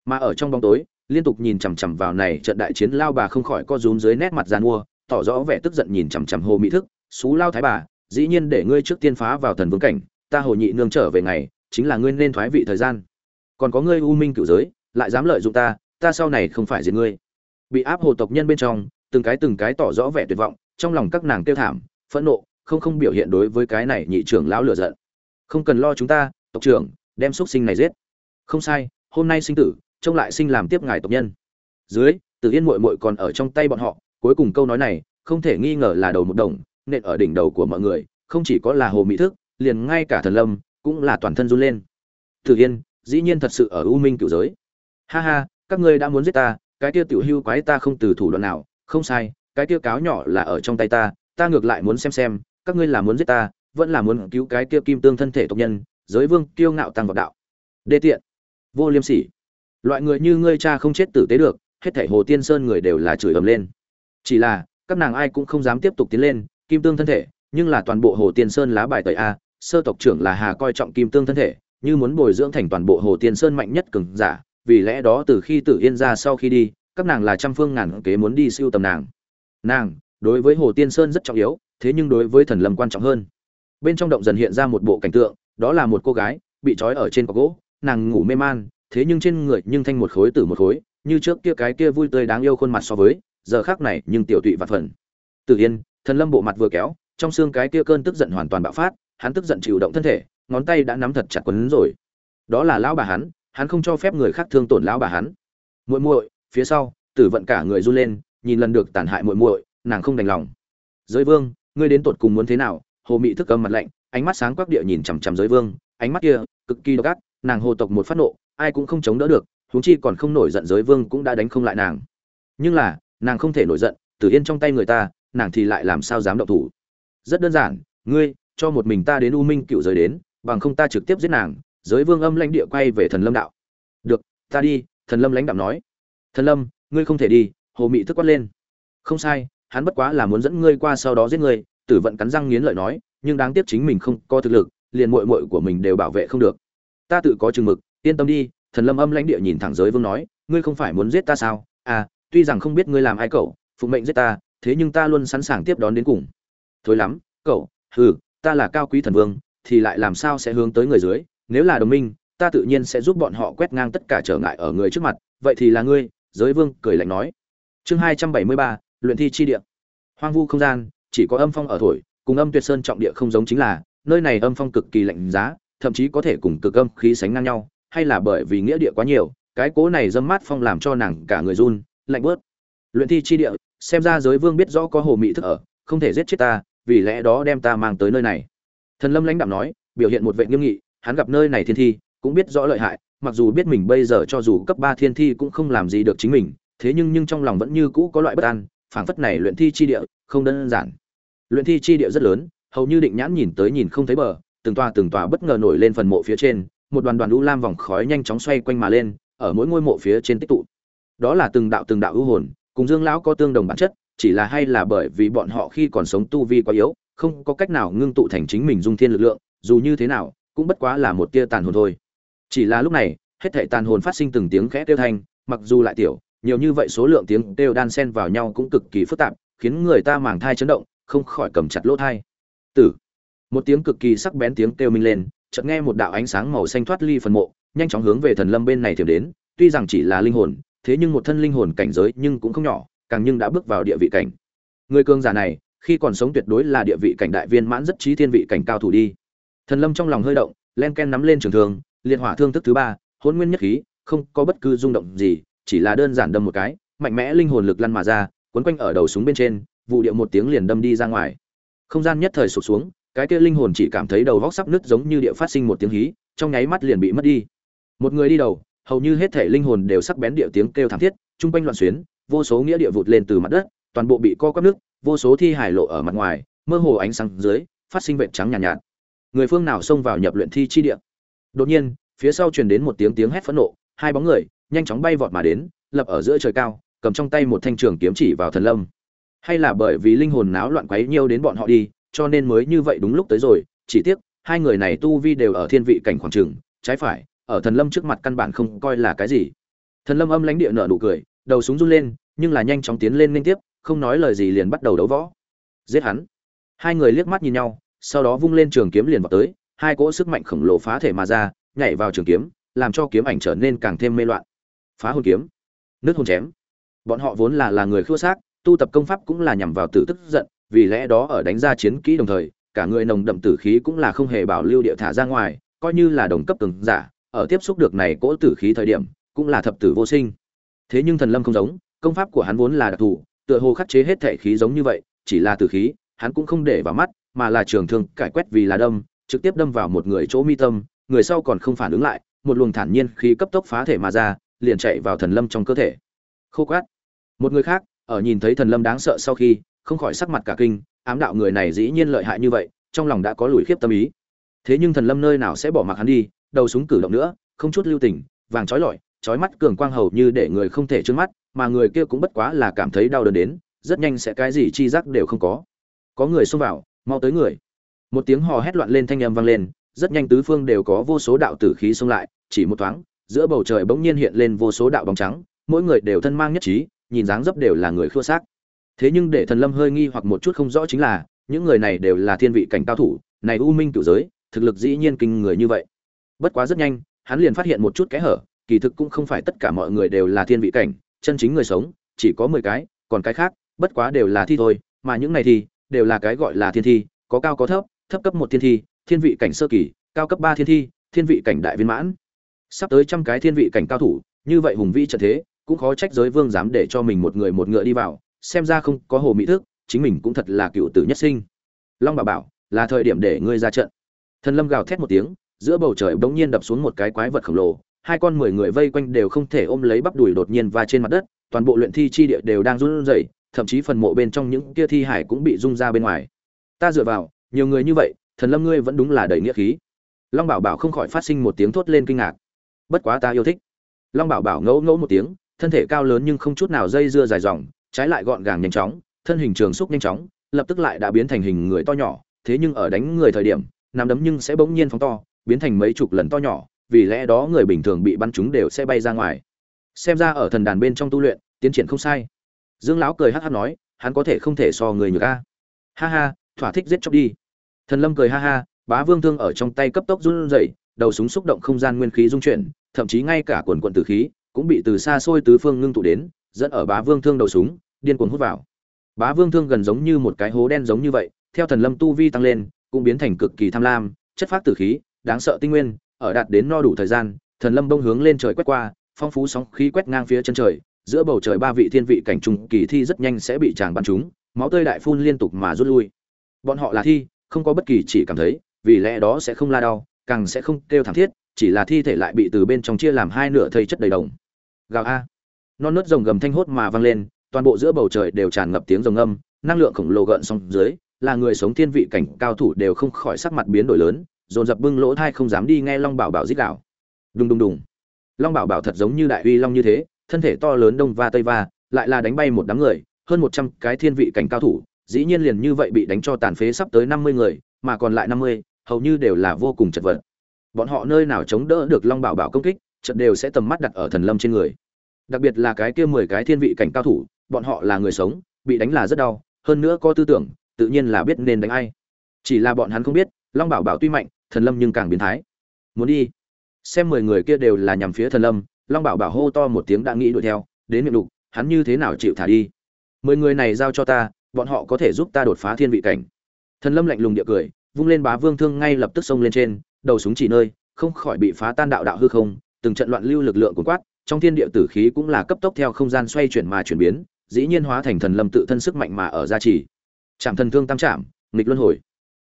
Mà ở trong bóng tối, liên tục nhìn chằm chằm vào này trận đại chiến lao bà không khỏi co rúm dưới nét mặt gian mua, tỏ rõ vẻ tức giận nhìn chằm chằm hồ mỹ thức, xú lao thái bà, dĩ nhiên để ngươi trước tiên phá vào thần vương cảnh, ta hồ nhị nương trở về ngày, chính là ngươi nên thoái vị thời gian. Còn có ngươi u minh cửu giới, lại dám lợi dụng ta ta sau này không phải diệt ngươi. Bị áp hồ tộc nhân bên trong, từng cái từng cái tỏ rõ vẻ tuyệt vọng, trong lòng các nàng tiêu thảm, phẫn nộ không không biểu hiện đối với cái này nhị trưởng lão lựa giận. Không cần lo chúng ta, tộc trưởng, đem xuất sinh này giết. Không sai, hôm nay sinh tử, trông lại sinh làm tiếp ngài tộc nhân. Dưới, tử yên muội muội còn ở trong tay bọn họ, cuối cùng câu nói này, không thể nghi ngờ là đầu một đồng, nện ở đỉnh đầu của mọi người, không chỉ có là hồ mỹ thức, liền ngay cả thần lâm, cũng là toàn thân run lên. Tử yên, dĩ nhiên thật sự ở u minh cựu giới. Ha ha, các ngươi đã muốn giết ta, cái kia tiểu hưu quái ta không từ thủ đoạn nào, không sai, cái kia cáo nhỏ là ở trong tay ta ta ngược lại muốn xem xem các ngươi là muốn giết ta, vẫn là muốn cứu cái kia kim tương thân thể tộc nhân, giới vương kiêu ngạo tăng vào đạo. Đê tiện. Vô liêm sỉ. Loại người như ngươi cha không chết tử tế được, hết thảy hồ tiên sơn người đều là chửi ầm lên. Chỉ là, các nàng ai cũng không dám tiếp tục tiến lên, kim tương thân thể, nhưng là toàn bộ hồ tiên sơn lá bài tẩy a, sơ tộc trưởng là hà coi trọng kim tương thân thể, như muốn bồi dưỡng thành toàn bộ hồ tiên sơn mạnh nhất cường giả, vì lẽ đó từ khi tử yên ra sau khi đi, các nàng là trăm phương ngàn kế muốn đi siêu tầm nàng. Nàng đối với hồ tiên sơn rất trọng yếu, thế nhưng đối với thần lâm quan trọng hơn. Bên trong động dần hiện ra một bộ cảnh tượng, đó là một cô gái bị trói ở trên cọc gỗ, nàng ngủ mê man, thế nhưng trên người nhưng thanh một khối tử một khối, như trước kia cái kia vui tươi đáng yêu khuôn mặt so với, giờ khác này nhưng tiểu tụy vặt phần tự yên, thần lâm bộ mặt vừa kéo, trong xương cái kia cơn tức giận hoàn toàn bạo phát, hắn tức giận chịu động thân thể, ngón tay đã nắm thật chặt quấn rồi. Đó là lão bà hắn hắn không cho phép người khác thương tổn lão bà hắn. Muội muội, phía sau, tử vận cả người run lên, nhìn lần được tàn hại muội muội nàng không đành lòng. Giới vương, ngươi đến tột cùng muốn thế nào? Hồ mị thức cầm mặt lạnh, ánh mắt sáng quắc địa nhìn chằm chằm giới vương, ánh mắt kia, cực kỳ độc ác, nàng hồ tộc một phát nộ, ai cũng không chống đỡ được, huống chi còn không nổi giận giới vương cũng đã đánh không lại nàng. Nhưng là, nàng không thể nổi giận, tử yên trong tay người ta, nàng thì lại làm sao dám động thủ? Rất đơn giản, ngươi, cho một mình ta đến u minh cựu giới đến, bằng không ta trực tiếp giết nàng, giới vương âm lãnh địa quay về thần lâm đạo. Được, ta đi, thần lâm lãnh đạo nói. Thần lâm, ngươi không thể đi, hồ mị thức quát lên. Không sai hắn bất quá là muốn dẫn ngươi qua sau đó giết ngươi, tử vận cắn răng nghiến lợi nói, nhưng đáng tiếc chính mình không có thực lực, liền muội muội của mình đều bảo vệ không được. Ta tự có chừng mực, yên tâm đi, thần lâm âm lãnh địa nhìn thẳng giới vương nói, ngươi không phải muốn giết ta sao? À tuy rằng không biết ngươi làm ai cậu, phụ mệnh giết ta, thế nhưng ta luôn sẵn sàng tiếp đón đến cùng. Thối lắm, cậu, hừ, ta là cao quý thần vương, thì lại làm sao sẽ hướng tới người dưới? Nếu là đồng minh, ta tự nhiên sẽ giúp bọn họ quét ngang tất cả trở ngại ở người trước mặt. Vậy thì là ngươi, giới vương cười lạnh nói. Chương hai trăm bảy mươi ba luyện thi chi địa. Hoang vu không gian, chỉ có âm phong ở thổi, cùng âm tuyệt sơn trọng địa không giống chính là, nơi này âm phong cực kỳ lạnh giá, thậm chí có thể cùng cực âm khí sánh ngang nhau, hay là bởi vì nghĩa địa quá nhiều, cái cố này dâm mát phong làm cho nàng cả người run, lạnh bớt. Luyện thi chi địa, xem ra giới vương biết rõ có hồ mỹ thức ở, không thể giết chết ta, vì lẽ đó đem ta mang tới nơi này. Thần lâm lãnh đạo nói, biểu hiện một vệ nghiêm nghị, hắn gặp nơi này thiên thi, cũng biết rõ lợi hại, mặc dù biết mình bây giờ cho dù cấp ba thiên thi cũng không làm gì được chính mình, thế nhưng nhưng trong lòng vẫn như cũ có loại bất an phảng phất này luyện thi chi địa, không đơn giản. Luyện thi chi địa rất lớn, hầu như định nhãn nhìn tới nhìn không thấy bờ, từng tòa từng tòa bất ngờ nổi lên phần mộ phía trên, một đoàn đoàn u lam vòng khói nhanh chóng xoay quanh mà lên, ở mỗi ngôi mộ phía trên tích tụ. Đó là từng đạo từng đạo ưu hồn, cùng dương lão có tương đồng bản chất, chỉ là hay là bởi vì bọn họ khi còn sống tu vi quá yếu, không có cách nào ngưng tụ thành chính mình dung thiên lực lượng, dù như thế nào, cũng bất quá là một tia tàn hồn thôi. Chỉ là lúc này, hết thảy tàn hồn phát sinh từng tiếng khẽ kêu thanh, mặc dù lại tiểu nhiều như vậy số lượng tiếng đều đan xen vào nhau cũng cực kỳ phức tạp, khiến người ta màng thai chấn động, không khỏi cầm chặt lỗ thai. Tử. Một tiếng cực kỳ sắc bén tiếng kêu minh lên, chợt nghe một đạo ánh sáng màu xanh thoát ly phần mộ, nhanh chóng hướng về thần lâm bên này tìm đến, tuy rằng chỉ là linh hồn, thế nhưng một thân linh hồn cảnh giới nhưng cũng không nhỏ, càng nhưng đã bước vào địa vị cảnh. Người cường giả này, khi còn sống tuyệt đối là địa vị cảnh đại viên mãn rất trí thiên vị cảnh cao thủ đi. Thần lâm trong lòng hơi động, len ken nắm lên trường thương, liệt hỏa thương thức thứ ba hôn nguyên nhất khí, không có bất cứ rung động gì chỉ là đơn giản đâm một cái mạnh mẽ linh hồn lực lăn mà ra quấn quanh ở đầu súng bên trên vụ điệu một tiếng liền đâm đi ra ngoài. Không gian nhất thời sụp xuống cái kia linh hồn chỉ cảm thấy đầu góc sắp nứt giống như địa phát sinh một tiếng hí trong nháy mắt liền bị mất đi. Một người đi đầu hầu như hết thể linh hồn đều sắc bén địa tiếng kêu thảm thiết trung quanh loạn xuyến vô số nghĩa địa vụt lên từ mặt đất toàn bộ bị co quắp nước vô số thi hải lộ ở mặt ngoài mơ hồ ánh sáng dưới phát sinh vệt trắng nhàn nhạt, nhạt. Người phương nào xông vào nhập luyện thi chi địa? Đột nhiên phía sau truyền đến một tiếng tiếng hét phẫn nộ hai bóng người nhanh chóng bay vọt mà đến, lập ở giữa trời cao, cầm trong tay một thanh trường kiếm chỉ vào thần lâm. Hay là bởi vì linh hồn náo loạn quấy nhiều đến bọn họ đi, cho nên mới như vậy đúng lúc tới rồi, chỉ tiếc, hai người này tu vi đều ở thiên vị cảnh khoảng trường, trái phải, ở thần lâm trước mặt căn bản không coi là cái gì. Thần lâm âm lãnh địa nở nụ cười, đầu súng run lên, nhưng là nhanh chóng tiến lên liên tiếp, không nói lời gì liền bắt đầu đấu võ. Giết hắn. Hai người liếc mắt nhìn nhau, sau đó vung lên trường kiếm liền vào tới, hai cỗ sức mạnh khổng lồ phá thể mà ra, nhảy vào trường kiếm, làm cho kiếm ảnh trở nên càng thêm mê loạn phá hồn kiếm nước hồn chém. Bọn họ vốn là là người khua xác, tu tập công pháp cũng là nhằm vào tử tức giận, vì lẽ đó ở đánh ra chiến kỹ đồng thời, cả người nồng đậm tử khí cũng là không hề bảo lưu địa thả ra ngoài, coi như là đồng cấp cường giả, ở tiếp xúc được này cỗ tử khí thời điểm, cũng là thập tử vô sinh. Thế nhưng thần lâm không giống, công pháp của hắn vốn là đặc thù, tựa hồ khắc chế hết thể khí giống như vậy, chỉ là tử khí, hắn cũng không để vào mắt, mà là trường thương cải quét vì là đâm, trực tiếp đâm vào một người chỗ mi tâm, người sau còn không phản ứng lại, một luồng thản nhiên khí cấp tốc phá thể mà ra liền chạy vào thần lâm trong cơ thể. Khô quát. Một người khác, ở nhìn thấy thần lâm đáng sợ sau khi, không khỏi sắc mặt cả kinh, ám đạo người này dĩ nhiên lợi hại như vậy, trong lòng đã có lùi khiếp tâm ý. Thế nhưng thần lâm nơi nào sẽ bỏ mặc hắn đi, đầu súng cử động nữa, không chút lưu tình, vàng trói lọi, trói mắt cường quang hầu như để người không thể trướng mắt, mà người kia cũng bất quá là cảm thấy đau đớn đến, rất nhanh sẽ cái gì chi giác đều không có. Có người xông vào, mau tới người. Một tiếng hò hét loạn lên thanh âm vang lên, rất nhanh tứ phương đều có vô số đạo tử khí xông lại, chỉ một thoáng giữa bầu trời bỗng nhiên hiện lên vô số đạo bóng trắng, mỗi người đều thân mang nhất trí, nhìn dáng dấp đều là người khua xác. Thế nhưng để thần lâm hơi nghi hoặc một chút không rõ chính là, những người này đều là thiên vị cảnh cao thủ, này u minh cửu giới, thực lực dĩ nhiên kinh người như vậy. Bất quá rất nhanh, hắn liền phát hiện một chút kẽ hở, kỳ thực cũng không phải tất cả mọi người đều là thiên vị cảnh, chân chính người sống, chỉ có mười cái, còn cái khác, bất quá đều là thi thôi, mà những này thì, đều là cái gọi là thiên thi, có cao có thấp thấp cấp một thiên thi, thiên vị cảnh sơ kỳ, cao cấp ba thiên thi, thiên vị cảnh đại viên mãn sắp tới trăm cái thiên vị cảnh cao thủ, như vậy hùng vĩ trận thế, cũng khó trách giới vương dám để cho mình một người một ngựa đi vào, xem ra không có hồ mỹ thức, chính mình cũng thật là cựu tử nhất sinh. Long bà bảo, là thời điểm để ngươi ra trận. Thần lâm gào thét một tiếng, giữa bầu trời bỗng nhiên đập xuống một cái quái vật khổng lồ, hai con mười người vây quanh đều không thể ôm lấy bắp đùi đột nhiên và trên mặt đất, toàn bộ luyện thi chi địa đều đang run rẩy, thậm chí phần mộ bên trong những kia thi hải cũng bị rung ra bên ngoài. Ta dựa vào, nhiều người như vậy, thần lâm ngươi vẫn đúng là đầy nghĩa khí. Long bảo bảo không khỏi phát sinh một tiếng thốt lên kinh ngạc bất quá ta yêu thích. Long bảo bảo ngẫu ngẫu một tiếng, thân thể cao lớn nhưng không chút nào dây dưa dài dòng, trái lại gọn gàng nhanh chóng, thân hình trường xúc nhanh chóng, lập tức lại đã biến thành hình người to nhỏ, thế nhưng ở đánh người thời điểm nằm đấm nhưng sẽ bỗng nhiên phóng to, biến thành mấy chục lần to nhỏ, vì lẽ đó người bình thường bị bắn chúng đều sẽ bay ra ngoài. Xem ra ở thần đàn bên trong tu luyện, tiến triển không sai. Dương lão cười hắc hắc nói, hắn có thể không thể so người nhược a. Ha ha, thỏa thích giết chóc đi. Thần lâm cười ha ha, bá vương thương ở trong tay cấp tốc run rẩy, đầu súng xúc động không gian nguyên khí dung chuyển thậm chí ngay cả quần quần tử khí cũng bị từ xa xôi tứ phương ngưng tụ đến, dẫn ở bá vương thương đầu súng, điên cuồng hút vào. Bá vương thương gần giống như một cái hố đen giống như vậy, theo thần lâm tu vi tăng lên, cũng biến thành cực kỳ tham lam, chất phát tử khí, đáng sợ tinh nguyên, ở đạt đến no đủ thời gian, thần lâm bông hướng lên trời quét qua, phong phú sóng khí quét ngang phía chân trời, giữa bầu trời ba vị thiên vị cảnh trùng kỳ thi rất nhanh sẽ bị chàng bắn trúng, máu tươi đại phun liên tục mà rút lui. Bọn họ là thi, không có bất kỳ chỉ cảm thấy, vì lẽ đó sẽ không la đau, càng sẽ không kêu thảm thiết chỉ là thi thể lại bị từ bên trong chia làm hai nửa thây chất đầy đồng. Gào a. Non nớt rồng gầm thanh hốt mà vang lên, toàn bộ giữa bầu trời đều tràn ngập tiếng rồng âm năng lượng khổng lồ gợn sóng dưới, là người sống thiên vị cảnh cao thủ đều không khỏi sắc mặt biến đổi lớn, dồn dập bưng lỗ thai không dám đi nghe long bảo bảo dít đạo đùng đùng đùng. Long bảo bảo thật giống như đại uy long như thế, thân thể to lớn đông va tây va, lại là đánh bay một đám người, hơn một trăm cái thiên vị cảnh cao thủ, dĩ nhiên liền như vậy bị đánh cho tàn phế sắp tới năm mươi người, mà còn lại năm mươi, hầu như đều là vô cùng chật vật bọn họ nơi nào chống đỡ được long bảo bảo công kích trận đều sẽ tầm mắt đặt ở thần lâm trên người. Đặc biệt là cái kia mười cái thiên vị cảnh cao thủ, bọn họ là người sống, bị đánh là rất đau, hơn nữa có tư tưởng, tự nhiên là biết nên đánh ai. Chỉ là bọn hắn không biết, long bảo bảo tuy mạnh, thần lâm nhưng càng biến thái. Muốn đi, xem mười người kia đều là nhằm phía thần lâm, long bảo bảo hô to một tiếng đã nghĩ đuổi theo, đến miệng đục, hắn như thế nào chịu thả đi? Mười người này giao cho ta, bọn họ có thể giúp ta đột phá thiên vị cảnh. Thần lâm lạnh lùng địa cười, vung lên bá vương thương ngay lập tức xông lên trên đầu súng chỉ nơi, không khỏi bị phá tan đạo đạo hư không, từng trận loạn lưu lực lượng cuốn quát, trong thiên địa tử khí cũng là cấp tốc theo không gian xoay chuyển mà chuyển biến, dĩ nhiên hóa thành thần lâm tự thân sức mạnh mà ở gia trì. Chạm thần thương tam chạm nghịch luân hồi.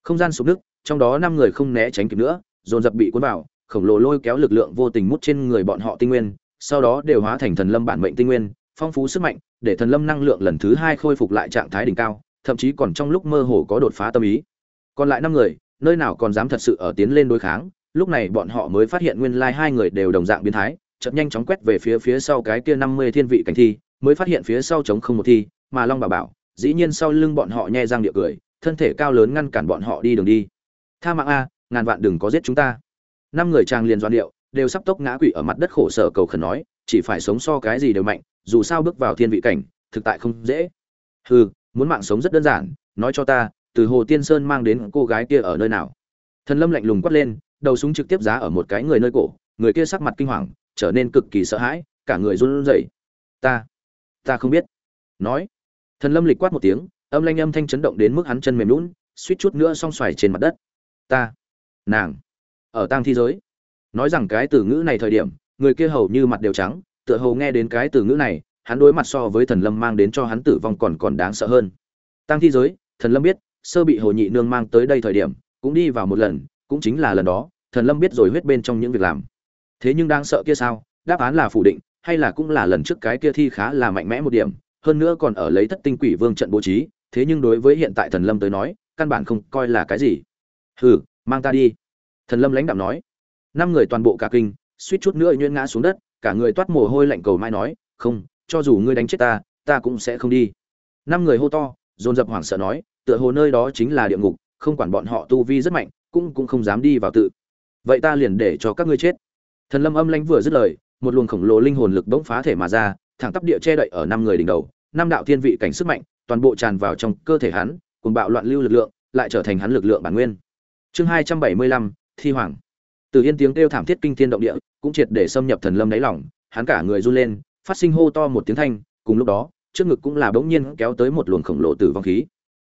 Không gian sụp nước trong đó năm người không né tránh kịp nữa, dồn dập bị cuốn vào, khổng lồ lôi kéo lực lượng vô tình mút trên người bọn họ tinh nguyên, sau đó đều hóa thành thần lâm bản mệnh tinh nguyên, phong phú sức mạnh, để thần lâm năng lượng lần thứ hai khôi phục lại trạng thái đỉnh cao, thậm chí còn trong lúc mơ hồ có đột phá tâm ý. Còn lại năm người nơi nào còn dám thật sự ở tiến lên đối kháng. Lúc này bọn họ mới phát hiện nguyên lai hai người đều đồng dạng biến thái, chợt nhanh chóng quét về phía phía sau cái kia năm mươi thiên vị cảnh thi, mới phát hiện phía sau trống không một thi, mà long bảo bảo, dĩ nhiên sau lưng bọn họ nhe răng địa cười, thân thể cao lớn ngăn cản bọn họ đi đường đi. Tha mạng a, ngàn vạn đừng có giết chúng ta. Năm người trang liền doan điệu, đều sắp tốc ngã quỵ ở mặt đất khổ sở cầu khẩn nói, chỉ phải sống so cái gì đều mạnh, dù sao bước vào thiên vị cảnh, thực tại không dễ. Hừ, muốn mạng sống rất đơn giản, nói cho ta từ hồ tiên sơn mang đến cô gái kia ở nơi nào? Thần lâm lạnh lùng quát lên, đầu súng trực tiếp giá ở một cái người nơi cổ, người kia sắc mặt kinh hoàng, trở nên cực kỳ sợ hãi, cả người run rẩy. Ta ta không biết. Nói, thần lâm lịch quát một tiếng, âm lanh âm thanh chấn động đến mức hắn chân mềm lún suýt chút nữa song xoài trên mặt đất. Ta, nàng, ở tang thi giới. Nói rằng cái từ ngữ này thời điểm, người kia hầu như mặt đều trắng, tựa hồ nghe đến cái từ ngữ này, hắn đối mặt so với thần lâm mang đến cho hắn tử vong còn còn đáng sợ hơn. Tang thi giới, thần lâm biết sơ bị hồ nhị nương mang tới đây thời điểm, cũng đi vào một lần, cũng chính là lần đó, thần lâm biết rồi huyết bên trong những việc làm. Thế nhưng đang sợ kia sao? Đáp án là phủ định, hay là cũng là lần trước cái kia thi khá là mạnh mẽ một điểm, hơn nữa còn ở lấy thất tinh quỷ vương trận bố trí, thế nhưng đối với hiện tại thần lâm tới nói, căn bản không coi là cái gì. Hừ, mang ta đi. Thần lâm lãnh đạm nói. Năm người toàn bộ cả kinh, suýt chút nữa nhuyễn ngã xuống đất, cả người toát mồ hôi lạnh cầu mai nói, không, cho dù ngươi đánh chết ta ta cũng sẽ không đi. Năm người hô to, dồn dập hoảng sợ nói tựa hồ nơi đó chính là địa ngục, không quản bọn họ tu vi rất mạnh, cũng cũng không dám đi vào tự. Vậy ta liền để cho các ngươi chết. Thần lâm âm lãnh vừa dứt lời, một luồng khổng lồ linh hồn lực bỗng phá thể mà ra, thẳng tắp địa che đậy ở năm người đỉnh đầu. Năm đạo thiên vị cảnh sức mạnh, toàn bộ tràn vào trong cơ thể hắn cùng bạo loạn lưu lực lượng, lại trở thành hắn lực lượng bản nguyên. Chương hai trăm bảy mươi lăm, thi hoàng. Từ yên tiếng kêu thảm thiết kinh thiên động địa, cũng triệt để xâm nhập thần lâm đáy lòng, hắn cả người run lên, phát sinh hô to một tiếng thanh, cùng lúc đó, trước ngực cũng là bỗng nhiên kéo tới một luồng khổng lồ tử vong khí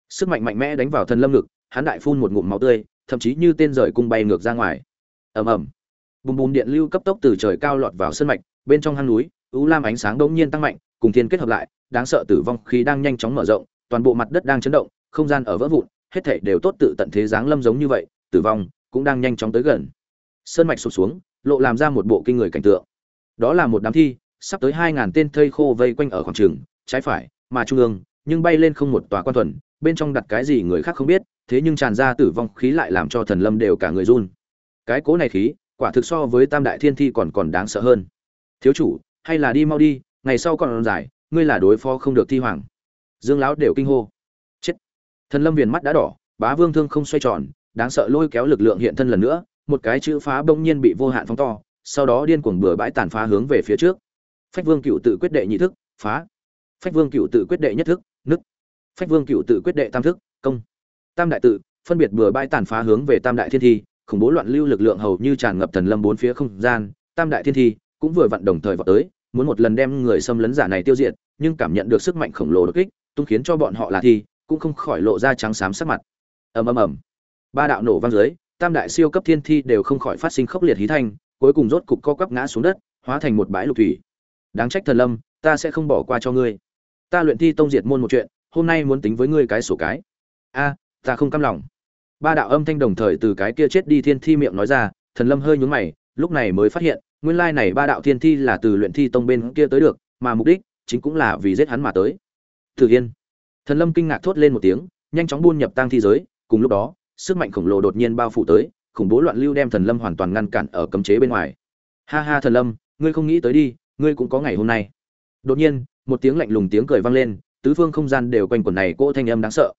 sức mạnh mạnh mẽ đánh vào thần lâm ngực, hắn đại phun một ngụm máu tươi, thậm chí như tên rời cung bay ngược ra ngoài. Ầm ầm. Bùm bùm điện lưu cấp tốc từ trời cao lọt vào sân mạch, bên trong hang núi ưu lam ánh sáng đống nhiên tăng mạnh, cùng thiên kết hợp lại, đáng sợ tử vong khí đang nhanh chóng mở rộng, toàn bộ mặt đất đang chấn động, không gian ở vỡ vụn, hết thảy đều tốt tự tận thế dáng lâm giống như vậy, tử vong cũng đang nhanh chóng tới gần. Sơn mạch sụp xuống, lộ làm ra một bộ kinh người cảnh tượng. Đó là một đám thi, sắp tới hai ngàn tên thây khô vây quanh ở khoảng trường, trái phải, mà trung ương, nhưng bay lên không một tòa quan thuần bên trong đặt cái gì người khác không biết, thế nhưng tràn ra tử vong khí lại làm cho thần lâm đều cả người run. Cái cố này khí, quả thực so với tam đại thiên thi còn còn đáng sợ hơn. Thiếu chủ, hay là đi mau đi, ngày sau còn dài ngươi là đối phó không được thi hoàng. Dương lão đều kinh hô. Chết. Thần lâm viền mắt đã đỏ, bá vương thương không xoay tròn, đáng sợ lôi kéo lực lượng hiện thân lần nữa, một cái chữ phá bỗng nhiên bị vô hạn phóng to, sau đó điên cuồng bừa bãi tàn phá hướng về phía trước. Phách vương cựu tự quyết đệ nhị thức, phá. Phách vương cựu tự quyết đệ nhất thức, nứt phách vương cựu tự quyết đệ tam thức, công. Tam đại tự, phân biệt bừa bãi tàn phá hướng về tam đại thiên thi, khủng bố loạn lưu lực lượng hầu như tràn ngập thần lâm bốn phía không gian. Tam đại thiên thi cũng vừa vặn đồng thời vào tới, muốn một lần đem người xâm lấn giả này tiêu diệt, nhưng cảm nhận được sức mạnh khổng lồ đột kích, tung khiến cho bọn họ là thi, cũng không khỏi lộ ra trắng xám sắc mặt. Ầm ầm ầm. Ba đạo nổ vang dưới, tam đại siêu cấp thiên thi đều không khỏi phát sinh khốc liệt hí thanh, cuối cùng rốt cục co quắp ngã xuống đất, hóa thành một bãi lục thủy. Đáng trách thần lâm, ta sẽ không bỏ qua cho ngươi. Ta luyện thi tông diệt môn một chuyện hôm nay muốn tính với ngươi cái sổ cái a ta không cam lòng ba đạo âm thanh đồng thời từ cái kia chết đi thiên thi miệng nói ra thần lâm hơi nhướng mày lúc này mới phát hiện nguyên lai này ba đạo thiên thi là từ luyện thi tông bên kia tới được mà mục đích chính cũng là vì giết hắn mà tới Tử Yên. Thần Lâm kinh ngạc thốt lên một tiếng, nhanh chóng buôn nhập tang thi giới, cùng lúc đó, sức mạnh khổng lồ đột nhiên bao phủ tới, khủng bố loạn lưu đem Thần Lâm hoàn toàn ngăn cản ở cấm chế bên ngoài. Ha ha Thần Lâm, ngươi không nghĩ tới đi, ngươi cũng có ngày hôm nay. Đột nhiên, một tiếng lạnh lùng tiếng cười vang lên, tứ phương không gian đều quanh quẩn này cỗ thanh âm đáng sợ,